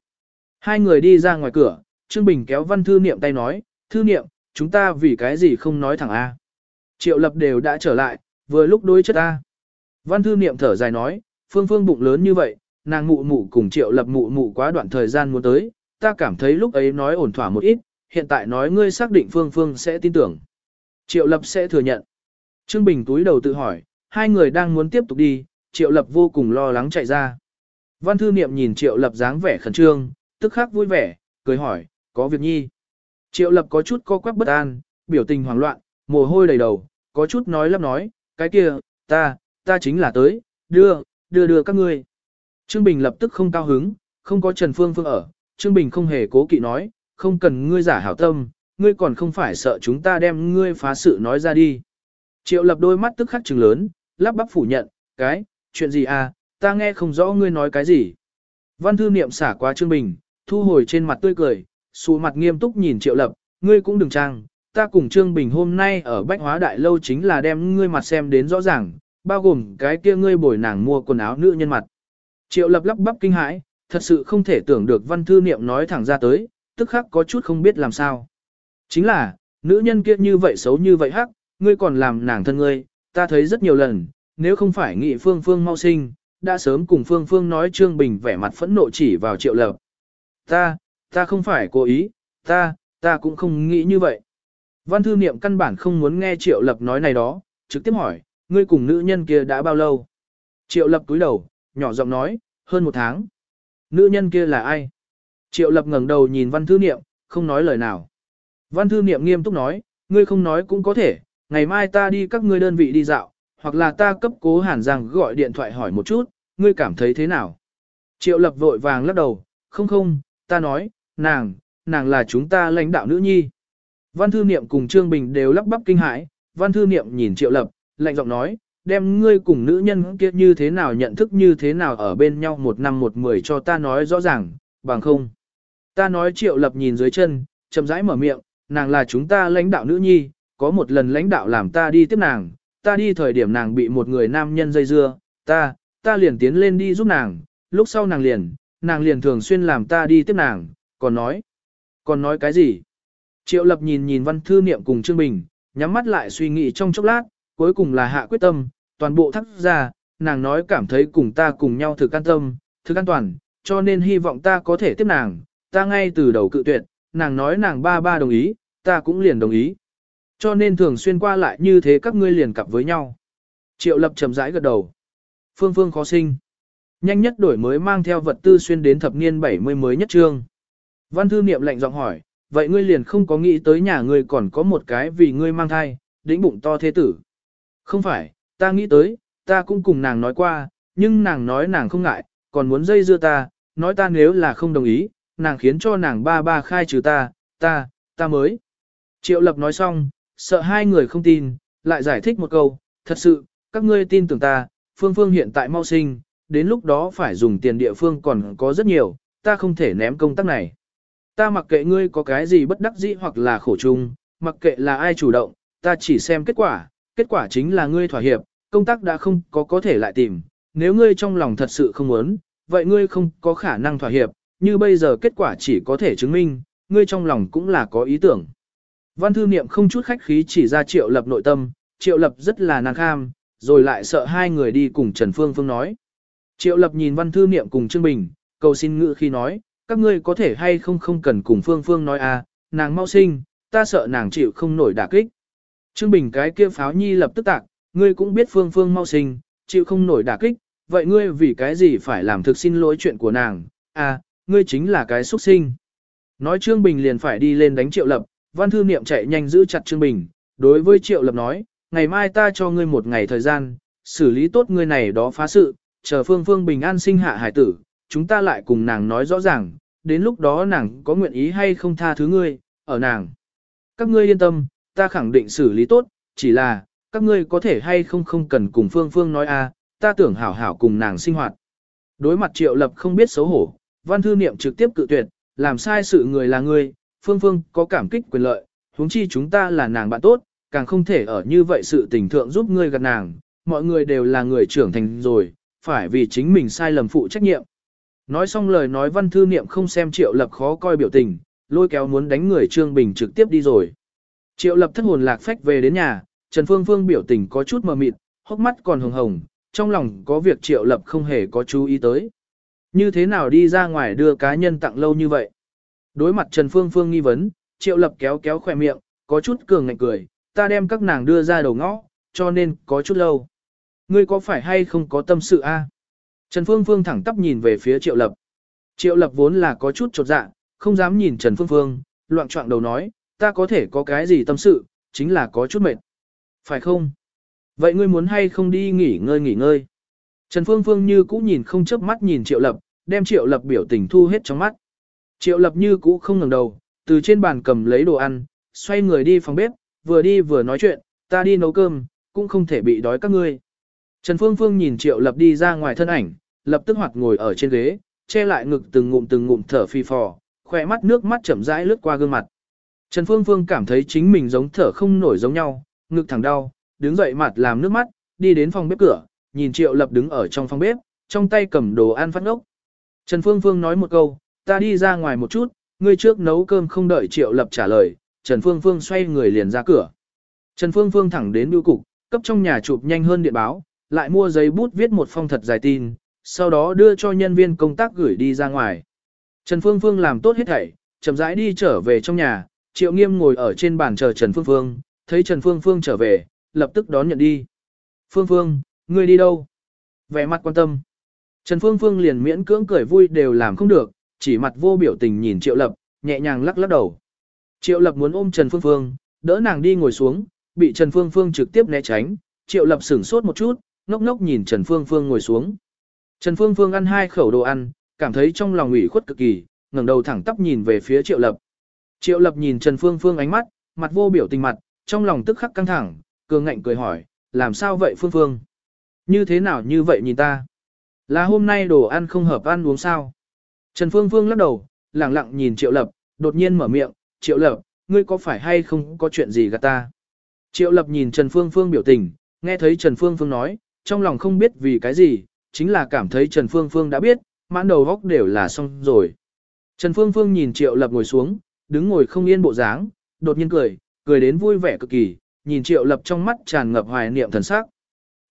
Hai người đi ra ngoài cửa, Trương Bình kéo văn thư niệm tay nói, thư niệm, chúng ta vì cái gì không nói thẳng A. Triệu lập đều đã trở lại, vừa lúc đối chất A. Văn thư niệm thở dài nói, Phương Phương bụng lớn như vậy, nàng mụ mụ cùng triệu lập mụ mụ quá đoạn thời gian muốn tới, ta cảm thấy lúc ấy nói ổn thỏa một ít, hiện tại nói ngươi xác định Phương Phương sẽ tin tưởng. Triệu lập sẽ thừa nhận. Trương Bình túi đầu tự hỏi, hai người đang muốn tiếp tục đi, triệu lập vô cùng lo lắng chạy ra. Văn thư niệm nhìn triệu lập dáng vẻ khẩn trương, tức khắc vui vẻ, cười hỏi, có việc nhi. Triệu lập có chút co quắp bất an, biểu tình hoảng loạn, mồ hôi đầy đầu, có chút nói lắp nói, cái kia, ta, ta chính là tới, đưa, đưa đưa các ngươi. Trương Bình lập tức không cao hứng, không có Trần Phương Phương ở, Trương Bình không hề cố kỵ nói, không cần ngươi giả hảo tâm, ngươi còn không phải sợ chúng ta đem ngươi phá sự nói ra đi. Triệu lập đôi mắt tức khắc trừng lớn, lắp bắp phủ nhận, cái, chuyện gì à, ta nghe không rõ ngươi nói cái gì. Văn thư niệm xả qua Trương Bình, thu hồi trên mặt tươi cười, xù mặt nghiêm túc nhìn Triệu lập, ngươi cũng đừng trang, ta cùng Trương Bình hôm nay ở Bách Hóa Đại Lâu chính là đem ngươi mặt xem đến rõ ràng, bao gồm cái kia ngươi bồi nàng mua quần áo nữ nhân mặt. Triệu lập lắp bắp kinh hãi, thật sự không thể tưởng được văn thư niệm nói thẳng ra tới, tức khắc có chút không biết làm sao. Chính là, nữ nhân kia như vậy xấu như vậy hắc, ngươi còn làm nàng thân ngươi, ta thấy rất nhiều lần, nếu không phải nghị phương phương mau sinh, đã sớm cùng phương phương nói Trương Bình vẻ mặt phẫn nộ chỉ vào triệu lập. Ta, ta không phải cố ý, ta, ta cũng không nghĩ như vậy. Văn thư niệm căn bản không muốn nghe triệu lập nói này đó, trực tiếp hỏi, ngươi cùng nữ nhân kia đã bao lâu? Triệu lập cúi đầu, nhỏ giọng nói, hơn một tháng. Nữ nhân kia là ai? Triệu lập ngẩng đầu nhìn văn thư niệm, không nói lời nào. Văn thư niệm nghiêm túc nói, ngươi không nói cũng có thể, ngày mai ta đi các ngươi đơn vị đi dạo, hoặc là ta cấp cố hàn giang gọi điện thoại hỏi một chút, ngươi cảm thấy thế nào? Triệu lập vội vàng lắc đầu, không không, ta nói, nàng, nàng là chúng ta lãnh đạo nữ nhi. Văn thư niệm cùng Trương Bình đều lắp bắp kinh hãi, văn thư niệm nhìn triệu lập, lạnh giọng nói, đem ngươi cùng nữ nhân kia như thế nào nhận thức như thế nào ở bên nhau một năm một mười cho ta nói rõ ràng, bằng không. Ta nói triệu lập nhìn dưới chân, chậm rãi mở miệng, nàng là chúng ta lãnh đạo nữ nhi, có một lần lãnh đạo làm ta đi tiếp nàng, ta đi thời điểm nàng bị một người nam nhân dây dưa, ta, ta liền tiến lên đi giúp nàng, lúc sau nàng liền, nàng liền thường xuyên làm ta đi tiếp nàng, còn nói, còn nói cái gì? Triệu lập nhìn nhìn văn thư niệm cùng Trương Bình, nhắm mắt lại suy nghĩ trong chốc lát, cuối cùng là hạ quyết tâm, toàn bộ thắt ra, nàng nói cảm thấy cùng ta cùng nhau thực an tâm, thực an toàn, cho nên hy vọng ta có thể tiếp nàng, ta ngay từ đầu cự tuyệt, nàng nói nàng ba ba đồng ý, ta cũng liền đồng ý. Cho nên thường xuyên qua lại như thế các ngươi liền cặp với nhau. Triệu lập trầm rãi gật đầu. Phương phương khó sinh. Nhanh nhất đổi mới mang theo vật tư xuyên đến thập niên 70 mới nhất trương. Văn thư niệm lệnh giọng hỏi, vậy ngươi liền không có nghĩ tới nhà ngươi còn có một cái vì ngươi mang thai, đĩnh bụng to thế tử. Không phải, ta nghĩ tới, ta cũng cùng nàng nói qua, nhưng nàng nói nàng không ngại, còn muốn dây dưa ta, nói ta nếu là không đồng ý, nàng khiến cho nàng ba ba khai trừ ta, ta, ta mới. Triệu lập nói xong, sợ hai người không tin, lại giải thích một câu, thật sự, các ngươi tin tưởng ta, phương phương hiện tại mau sinh, đến lúc đó phải dùng tiền địa phương còn có rất nhiều, ta không thể ném công tác này. Ta mặc kệ ngươi có cái gì bất đắc dĩ hoặc là khổ chung, mặc kệ là ai chủ động, ta chỉ xem kết quả, kết quả chính là ngươi thỏa hiệp, công tác đã không có có thể lại tìm, nếu ngươi trong lòng thật sự không muốn, vậy ngươi không có khả năng thỏa hiệp, như bây giờ kết quả chỉ có thể chứng minh, ngươi trong lòng cũng là có ý tưởng. Văn thư niệm không chút khách khí chỉ ra triệu lập nội tâm, triệu lập rất là nàng kham, rồi lại sợ hai người đi cùng Trần Phương Phương nói. Triệu lập nhìn văn thư niệm cùng Trương Bình, cầu xin ngự khi nói, các ngươi có thể hay không không cần cùng Phương Phương nói à, nàng mau sinh, ta sợ nàng chịu không nổi đả kích. Trương Bình cái kia pháo nhi lập tức tạc, ngươi cũng biết Phương Phương mau sinh, chịu không nổi đả kích, vậy ngươi vì cái gì phải làm thực xin lỗi chuyện của nàng, à, ngươi chính là cái xuất sinh. Nói Trương Bình liền phải đi lên đánh Triệu Lập, Văn Thư Niệm chạy nhanh giữ chặt Trương Bình, đối với Triệu Lập nói, ngày mai ta cho ngươi một ngày thời gian, xử lý tốt ngươi này đó phá sự, chờ Phương Phương bình an sinh hạ hải tử, chúng ta lại cùng nàng nói rõ ràng, đến lúc đó nàng có nguyện ý hay không tha thứ ngươi, ở nàng. Các ngươi yên tâm, ta khẳng định xử lý tốt, chỉ là, các ngươi có thể hay không không cần cùng Phương Phương nói a, ta tưởng hảo hảo cùng nàng sinh hoạt. Đối mặt Triệu Lập không biết xấu hổ, Văn Thư Niệm trực tiếp cự tuyệt, làm sai sự người là ngươi, Phương Phương có cảm kích quyền lợi, huống chi chúng ta là nàng bạn tốt, càng không thể ở như vậy sự tình thượng giúp ngươi gặp nàng, mọi người đều là người trưởng thành rồi, phải vì chính mình sai lầm phụ trách nhiệm. Nói xong lời nói văn thư niệm không xem triệu lập khó coi biểu tình, lôi kéo muốn đánh người Trương Bình trực tiếp đi rồi. Triệu lập thất hồn lạc phách về đến nhà, Trần Phương Phương biểu tình có chút mờ mịt, hốc mắt còn hồng hồng, trong lòng có việc triệu lập không hề có chú ý tới. Như thế nào đi ra ngoài đưa cá nhân tặng lâu như vậy? Đối mặt Trần Phương Phương nghi vấn, triệu lập kéo kéo khỏe miệng, có chút cường ngạnh cười, ta đem các nàng đưa ra đầu ngõ, cho nên có chút lâu. Ngươi có phải hay không có tâm sự a? Trần Phương Phương thẳng tắp nhìn về phía Triệu Lập. Triệu Lập vốn là có chút chột dạ, không dám nhìn Trần Phương Phương, loạn trọng đầu nói, ta có thể có cái gì tâm sự, chính là có chút mệt. Phải không? Vậy ngươi muốn hay không đi nghỉ ngơi nghỉ ngơi? Trần Phương Phương như cũ nhìn không chớp mắt nhìn Triệu Lập, đem Triệu Lập biểu tình thu hết trong mắt. Triệu Lập như cũ không ngẩng đầu, từ trên bàn cầm lấy đồ ăn, xoay người đi phòng bếp, vừa đi vừa nói chuyện, ta đi nấu cơm, cũng không thể bị đói các ngươi. Trần Phương Phương nhìn Triệu Lập đi ra ngoài thân ảnh, lập tức hoạt ngồi ở trên ghế, che lại ngực từng ngụm từng ngụm thở phi phò, khỏe mắt nước mắt chậm rãi lướt qua gương mặt. Trần Phương Phương cảm thấy chính mình giống thở không nổi giống nhau, ngực thẳng đau, đứng dậy mặt làm nước mắt, đi đến phòng bếp cửa, nhìn Triệu Lập đứng ở trong phòng bếp, trong tay cầm đồ ăn phát ngốc. Trần Phương Phương nói một câu, ta đi ra ngoài một chút, ngươi trước nấu cơm không đợi Triệu Lập trả lời, Trần Phương Phương xoay người liền ra cửa. Trần Phương Phương thẳng đến bưu cục, cấp trong nhà chụp nhanh hơn điện báo, lại mua giấy bút viết một phong thật dài tin, sau đó đưa cho nhân viên công tác gửi đi ra ngoài. Trần Phương Phương làm tốt hết thảy, chậm rãi đi trở về trong nhà, Triệu Nghiêm ngồi ở trên bàn chờ Trần Phương Phương, thấy Trần Phương Phương trở về, lập tức đón nhận đi. Phương Phương, ngươi đi đâu? Vẻ mặt quan tâm. Trần Phương Phương liền miễn cưỡng cười vui đều làm không được, chỉ mặt vô biểu tình nhìn Triệu Lập, nhẹ nhàng lắc lắc đầu. Triệu Lập muốn ôm Trần Phương Phương, đỡ nàng đi ngồi xuống, bị Trần Phương Phương trực tiếp né tránh, Triệu Lập sửng sốt một chút, ngốc ngốc nhìn Trần Phương Phương ngồi xuống. Trần Phương Phương ăn hai khẩu đồ ăn, cảm thấy trong lòng ủy khuất cực kỳ, ngẩng đầu thẳng tắp nhìn về phía Triệu Lập. Triệu Lập nhìn Trần Phương Phương ánh mắt, mặt vô biểu tình mặt, trong lòng tức khắc căng thẳng, cường ngạnh cười hỏi, làm sao vậy Phương Phương? Như thế nào như vậy nhìn ta? Là hôm nay đồ ăn không hợp ăn uống sao? Trần Phương Phương lắc đầu, lẳng lặng nhìn Triệu Lập, đột nhiên mở miệng, Triệu Lập, ngươi có phải hay không có chuyện gì gạt ta? Triệu Lập nhìn Trần Phương Phương biểu tình, nghe thấy Trần Phương Phương nói, trong lòng không biết vì cái gì, chính là cảm thấy Trần Phương Phương đã biết, mãn đầu góc đều là xong rồi. Trần Phương Phương nhìn Triệu Lập ngồi xuống, đứng ngồi không yên bộ dáng, đột nhiên cười, cười đến vui vẻ cực kỳ, nhìn Triệu Lập trong mắt tràn ngập hoài niệm thần sắc.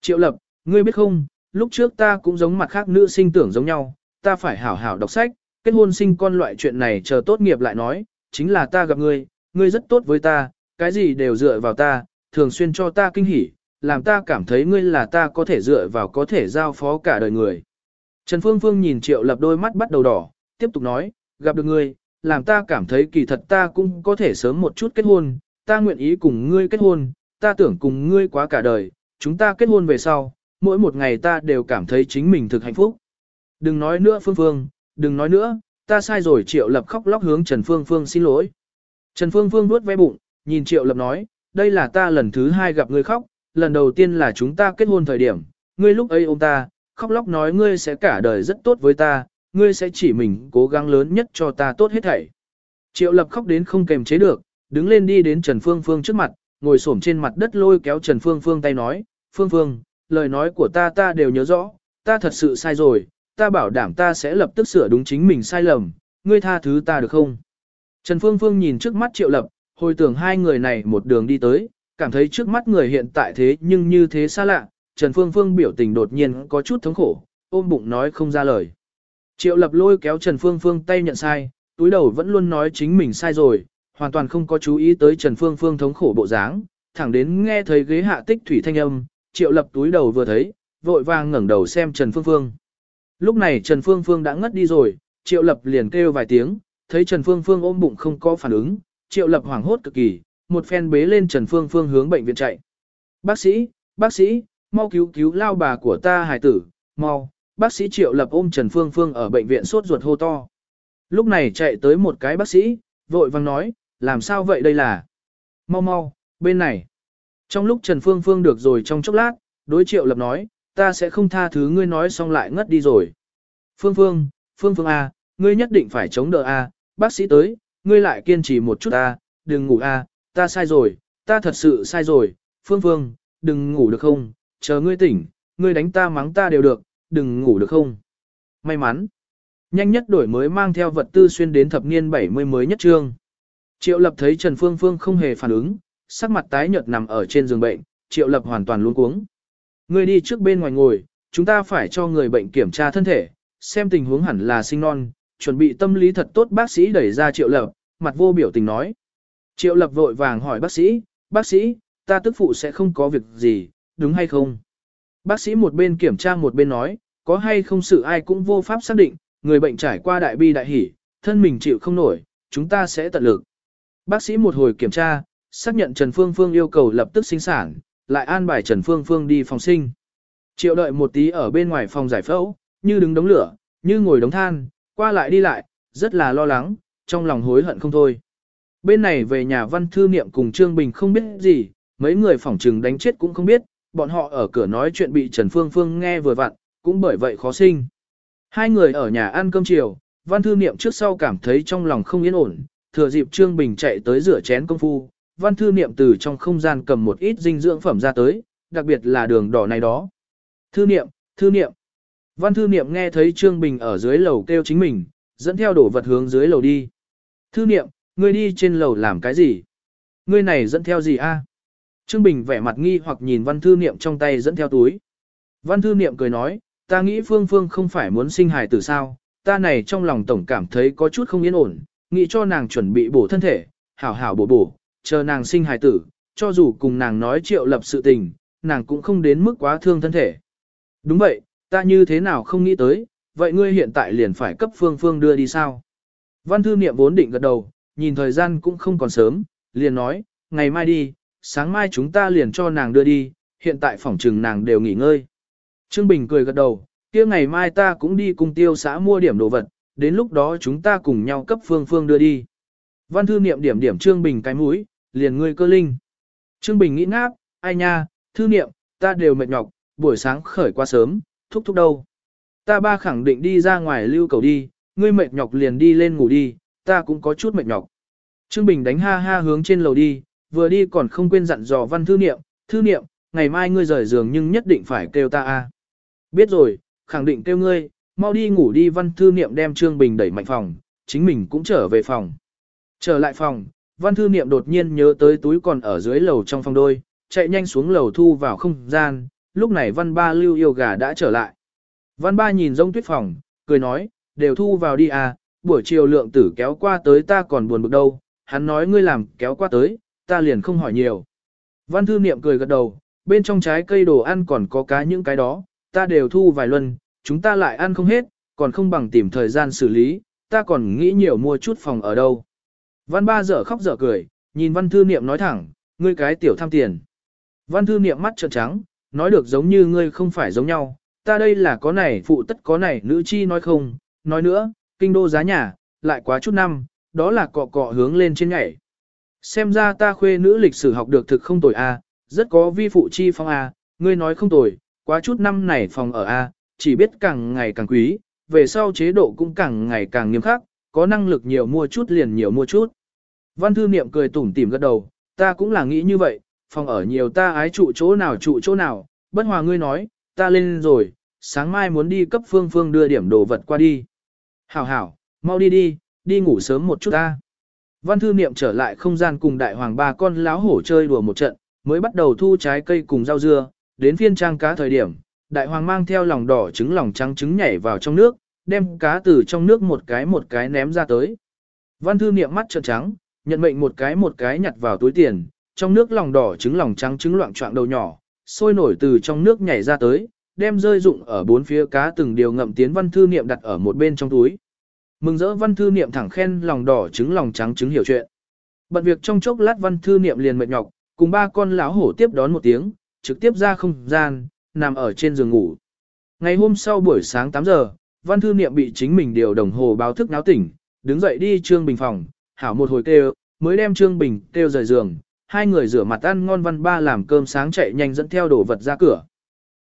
Triệu Lập, ngươi biết không, lúc trước ta cũng giống mặt khác nữ sinh tưởng giống nhau, ta phải hảo hảo đọc sách, kết hôn sinh con loại chuyện này chờ tốt nghiệp lại nói, chính là ta gặp ngươi, ngươi rất tốt với ta, cái gì đều dựa vào ta, thường xuyên cho ta kinh hỉ, làm ta cảm thấy ngươi là ta có thể dựa vào có thể giao phó cả đời người. Trần Phương Phương nhìn Triệu Lập đôi mắt bắt đầu đỏ, tiếp tục nói, gặp được ngươi, làm ta cảm thấy kỳ thật ta cũng có thể sớm một chút kết hôn, ta nguyện ý cùng ngươi kết hôn, ta tưởng cùng ngươi quá cả đời, chúng ta kết hôn về sau, mỗi một ngày ta đều cảm thấy chính mình thực hạnh phúc. Đừng nói nữa Phương Phương, đừng nói nữa, ta sai rồi Triệu Lập khóc lóc hướng Trần Phương Phương xin lỗi. Trần Phương Phương nuốt ve bụng, nhìn Triệu Lập nói, đây là ta lần thứ hai gặp ngươi khóc, lần đầu tiên là chúng ta kết hôn thời điểm, ngươi lúc ấy ôm ta, khóc lóc nói ngươi sẽ cả đời rất tốt với ta, ngươi sẽ chỉ mình cố gắng lớn nhất cho ta tốt hết thảy. Triệu Lập khóc đến không kềm chế được, đứng lên đi đến Trần Phương Phương trước mặt, ngồi xổm trên mặt đất lôi kéo Trần Phương Phương tay nói, Phương Phương, lời nói của ta ta đều nhớ rõ, ta thật sự sai rồi, ta bảo đảm ta sẽ lập tức sửa đúng chính mình sai lầm, ngươi tha thứ ta được không? Trần Phương Phương nhìn trước mắt Triệu Lập, hồi tưởng hai người này một đường đi tới, cảm thấy trước mắt người hiện tại thế nhưng như thế xa lạ, Trần Phương Phương biểu tình đột nhiên có chút thống khổ, ôm bụng nói không ra lời. Triệu Lập lôi kéo Trần Phương Phương tay nhận sai, túi đầu vẫn luôn nói chính mình sai rồi, hoàn toàn không có chú ý tới Trần Phương Phương thống khổ bộ dáng, thẳng đến nghe thấy ghế hạ tích thủy thanh âm, Triệu Lập túi đầu vừa thấy, vội vàng ngẩng đầu xem Trần Phương Phương. Lúc này Trần Phương Phương đã ngất đi rồi, Triệu Lập liền kêu vài tiếng, thấy Trần Phương Phương ôm bụng không có phản ứng, Triệu Lập hoảng hốt cực kỳ, một phen bế lên Trần Phương Phương hướng bệnh viện chạy. Bác sĩ, bác sĩ, mau cứu cứu lao bà của ta hài tử, mau, bác sĩ Triệu Lập ôm Trần Phương Phương ở bệnh viện sốt ruột hô to. Lúc này chạy tới một cái bác sĩ, vội vang nói, làm sao vậy đây là? Mau mau, bên này. Trong lúc Trần Phương Phương được rồi trong chốc lát, đối Triệu Lập nói, ta sẽ không tha thứ ngươi nói xong lại ngất đi rồi. Phương Phương, Phương Phương A, ngươi nhất định phải chống đỡ A, bác sĩ tới, ngươi lại kiên trì một chút A, đừng ngủ A, ta sai rồi, ta thật sự sai rồi, Phương Phương, đừng ngủ được không, chờ ngươi tỉnh, ngươi đánh ta mắng ta đều được, đừng ngủ được không. May mắn, nhanh nhất đổi mới mang theo vật tư xuyên đến thập niên 70 mới nhất trương. Triệu Lập thấy Trần Phương Phương không hề phản ứng, sắc mặt tái nhợt nằm ở trên giường bệnh, Triệu Lập hoàn toàn luống cuống. Ngươi đi trước bên ngoài ngồi, chúng ta phải cho người bệnh kiểm tra thân thể, xem tình huống hẳn là sinh non, chuẩn bị tâm lý thật tốt bác sĩ đẩy ra Triệu Lập, mặt vô biểu tình nói. Triệu Lập vội vàng hỏi bác sĩ, bác sĩ, ta tức phụ sẽ không có việc gì, đúng hay không? Bác sĩ một bên kiểm tra một bên nói, có hay không sự ai cũng vô pháp xác định, người bệnh trải qua đại bi đại hỷ, thân mình chịu không nổi, chúng ta sẽ tận lực. Bác sĩ một hồi kiểm tra, xác nhận Trần Phương Phương yêu cầu lập tức sinh sản, lại an bài Trần Phương Phương đi phòng sinh. Triệu đợi một tí ở bên ngoài phòng giải phẫu, như đứng đống lửa, như ngồi đống than, qua lại đi lại, rất là lo lắng, trong lòng hối hận không thôi. Bên này về nhà văn thư niệm cùng Trương Bình không biết gì, mấy người phỏng trừng đánh chết cũng không biết, bọn họ ở cửa nói chuyện bị Trần Phương Phương nghe vừa vặn, cũng bởi vậy khó sinh. Hai người ở nhà ăn cơm chiều, văn thư niệm trước sau cảm thấy trong lòng không yên ổn, thừa dịp Trương Bình chạy tới rửa chén công phu, văn thư niệm từ trong không gian cầm một ít dinh dưỡng phẩm ra tới, đặc biệt là đường đỏ này đó. Thư niệm, thư niệm. Văn thư niệm nghe thấy Trương Bình ở dưới lầu kêu chính mình, dẫn theo đổ vật hướng dưới lầu đi. Thư niệm, ngươi đi trên lầu làm cái gì? Ngươi này dẫn theo gì a? Trương Bình vẻ mặt nghi hoặc nhìn văn thư niệm trong tay dẫn theo túi. Văn thư niệm cười nói, ta nghĩ Phương Phương không phải muốn sinh hài tử sao, ta này trong lòng tổng cảm thấy có chút không yên ổn, nghĩ cho nàng chuẩn bị bổ thân thể, hảo hảo bổ bổ, chờ nàng sinh hài tử, cho dù cùng nàng nói triệu lập sự tình, nàng cũng không đến mức quá thương thân thể. Đúng vậy, ta như thế nào không nghĩ tới, vậy ngươi hiện tại liền phải cấp Phương Phương đưa đi sao? Văn thư niệm vốn định gật đầu, nhìn thời gian cũng không còn sớm, liền nói, ngày mai đi, sáng mai chúng ta liền cho nàng đưa đi, hiện tại phòng trừng nàng đều nghỉ ngơi. Trương Bình cười gật đầu, kia ngày mai ta cũng đi cùng tiêu xã mua điểm đồ vật, đến lúc đó chúng ta cùng nhau cấp phương phương đưa đi. Văn thư niệm điểm điểm Trương Bình cái mũi, liền ngươi cơ linh. Trương Bình nghĩ ngáp, ai nha, thư niệm, ta đều mệt nhọc, buổi sáng khởi qua sớm, thúc thúc đâu. Ta ba khẳng định đi ra ngoài lưu cầu đi, ngươi mệt nhọc liền đi lên ngủ đi, ta cũng có chút mệt nhọc. Trương Bình đánh ha ha hướng trên lầu đi, vừa đi còn không quên dặn dò văn thư niệm, thư niệm, ngày mai ngươi rời giường nhưng nhất định phải kêu ta a. Biết rồi, khẳng định kêu ngươi, mau đi ngủ đi văn thư niệm đem Trương Bình đẩy mạnh phòng, chính mình cũng trở về phòng. Trở lại phòng, văn thư niệm đột nhiên nhớ tới túi còn ở dưới lầu trong phòng đôi, chạy nhanh xuống lầu thu vào không gian, lúc này văn ba lưu yêu gà đã trở lại. Văn ba nhìn rông tuyết phòng, cười nói, đều thu vào đi à, buổi chiều lượng tử kéo qua tới ta còn buồn bực đâu, hắn nói ngươi làm kéo qua tới, ta liền không hỏi nhiều. Văn thư niệm cười gật đầu, bên trong trái cây đồ ăn còn có cá những cái đó, ta đều thu vài luân, chúng ta lại ăn không hết, còn không bằng tìm thời gian xử lý, ta còn nghĩ nhiều mua chút phòng ở đâu. Văn ba dở khóc dở cười, nhìn văn thư niệm nói thẳng, ngươi cái tiểu tham tiền. Văn thư niệm mắt trợn trắng, nói được giống như ngươi không phải giống nhau, ta đây là có này phụ tất có này nữ chi nói không, nói nữa, kinh đô giá nhà, lại quá chút năm, đó là cọ cọ hướng lên trên nhảy. Xem ra ta khuê nữ lịch sử học được thực không tồi a, rất có vi phụ chi phong a, ngươi nói không tồi, quá chút năm này phòng ở a, chỉ biết càng ngày càng quý, về sau chế độ cũng càng ngày càng nghiêm khắc, có năng lực nhiều mua chút liền nhiều mua chút. Văn thư niệm cười tủm tỉm gật đầu, ta cũng là nghĩ như vậy, phòng ở nhiều ta ái trụ chỗ nào trụ chỗ nào, bất hòa ngươi nói, ta lên rồi, sáng mai muốn đi cấp phương phương đưa điểm đồ vật qua đi. Hảo hảo, mau đi đi, đi ngủ sớm một chút ta. Văn thư niệm trở lại không gian cùng đại hoàng ba con láo hổ chơi đùa một trận, mới bắt đầu thu trái cây cùng rau dưa, đến phiên trang cá thời điểm, đại hoàng mang theo lòng đỏ trứng lòng trắng trứng nhảy vào trong nước, đem cá từ trong nước một cái một cái ném ra tới. Văn thư niệm mắt trợn trắng, nhận mệnh một cái một cái nhặt vào túi tiền, trong nước lòng đỏ trứng lòng trắng trứng loạn trọng đầu nhỏ, sôi nổi từ trong nước nhảy ra tới, đem rơi dụng ở bốn phía cá từng điều ngậm tiến văn thư niệm đặt ở một bên trong túi. Mừng rỡ văn thư niệm thẳng khen lòng đỏ trứng lòng trắng trứng hiểu chuyện. Bận việc trong chốc lát văn thư niệm liền mệt nhọc, cùng ba con lão hổ tiếp đón một tiếng, trực tiếp ra không gian, nằm ở trên giường ngủ. Ngày hôm sau buổi sáng 8 giờ, văn thư niệm bị chính mình điều đồng hồ báo thức náo tỉnh, đứng dậy đi trương bình phòng, hảo một hồi kêu, mới đem trương bình kêu rời giường, hai người rửa mặt ăn ngon văn ba làm cơm sáng chạy nhanh dẫn theo đồ vật ra cửa.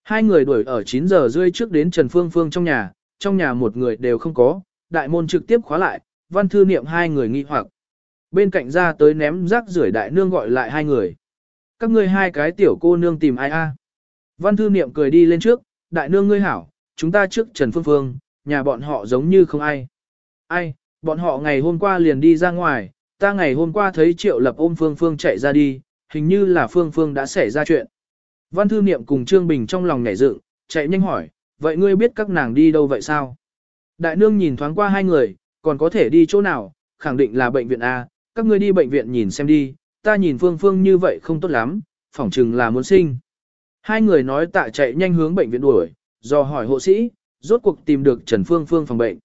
Hai người đuổi ở 9 giờ rưỡi trước đến Trần Phương Phương trong nhà, trong nhà một người đều không có, đại môn trực tiếp khóa lại, văn thư niệm hai người nghi hoặc. Bên cạnh ra tới ném rác rưởi đại nương gọi lại hai người. Các ngươi hai cái tiểu cô nương tìm ai a? Văn thư niệm cười đi lên trước, đại nương ngươi hảo, chúng ta trước Trần Phương Phương, nhà bọn họ giống như không ai. Ai, bọn họ ngày hôm qua liền đi ra ngoài, ta ngày hôm qua thấy Triệu Lập ôm Phương Phương chạy ra đi, hình như là Phương Phương đã xảy ra chuyện. Văn thư niệm cùng Trương Bình trong lòng nhảy dựng, chạy nhanh hỏi, vậy ngươi biết các nàng đi đâu vậy sao? Đại nương nhìn thoáng qua hai người, còn có thể đi chỗ nào, khẳng định là bệnh viện A, các ngươi đi bệnh viện nhìn xem đi, ta nhìn Phương Phương như vậy không tốt lắm, phỏng chừng là muốn sinh. Hai người nói tạ chạy nhanh hướng bệnh viện đuổi, do hỏi hộ sĩ, rốt cuộc tìm được Trần Phương Phương phòng bệnh.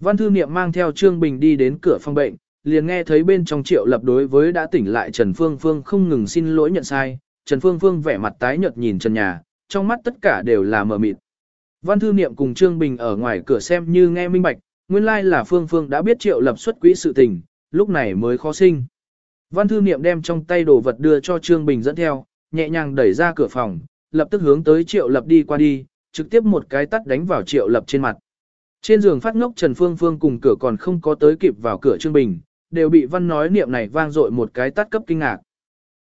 Văn thư niệm mang theo Trương Bình đi đến cửa phòng bệnh, liền nghe thấy bên trong triệu lập đối với đã tỉnh lại Trần Phương Phương không ngừng xin lỗi nhận sai, Trần Phương Phương vẻ mặt tái nhợt nhìn Trần nhà, trong mắt tất cả đều là mờ mịt. Văn thư niệm cùng Trương Bình ở ngoài cửa xem như nghe minh bạch, nguyên lai là Phương Phương đã biết triệu lập xuất quỹ sự tình, lúc này mới khó sinh. Văn thư niệm đem trong tay đồ vật đưa cho Trương Bình dẫn theo, nhẹ nhàng đẩy ra cửa phòng, lập tức hướng tới triệu lập đi qua đi, trực tiếp một cái tắt đánh vào triệu lập trên mặt. Trên giường phát ngốc Trần Phương Phương cùng cửa còn không có tới kịp vào cửa Trương Bình, đều bị văn nói niệm này vang dội một cái tắt cấp kinh ngạc.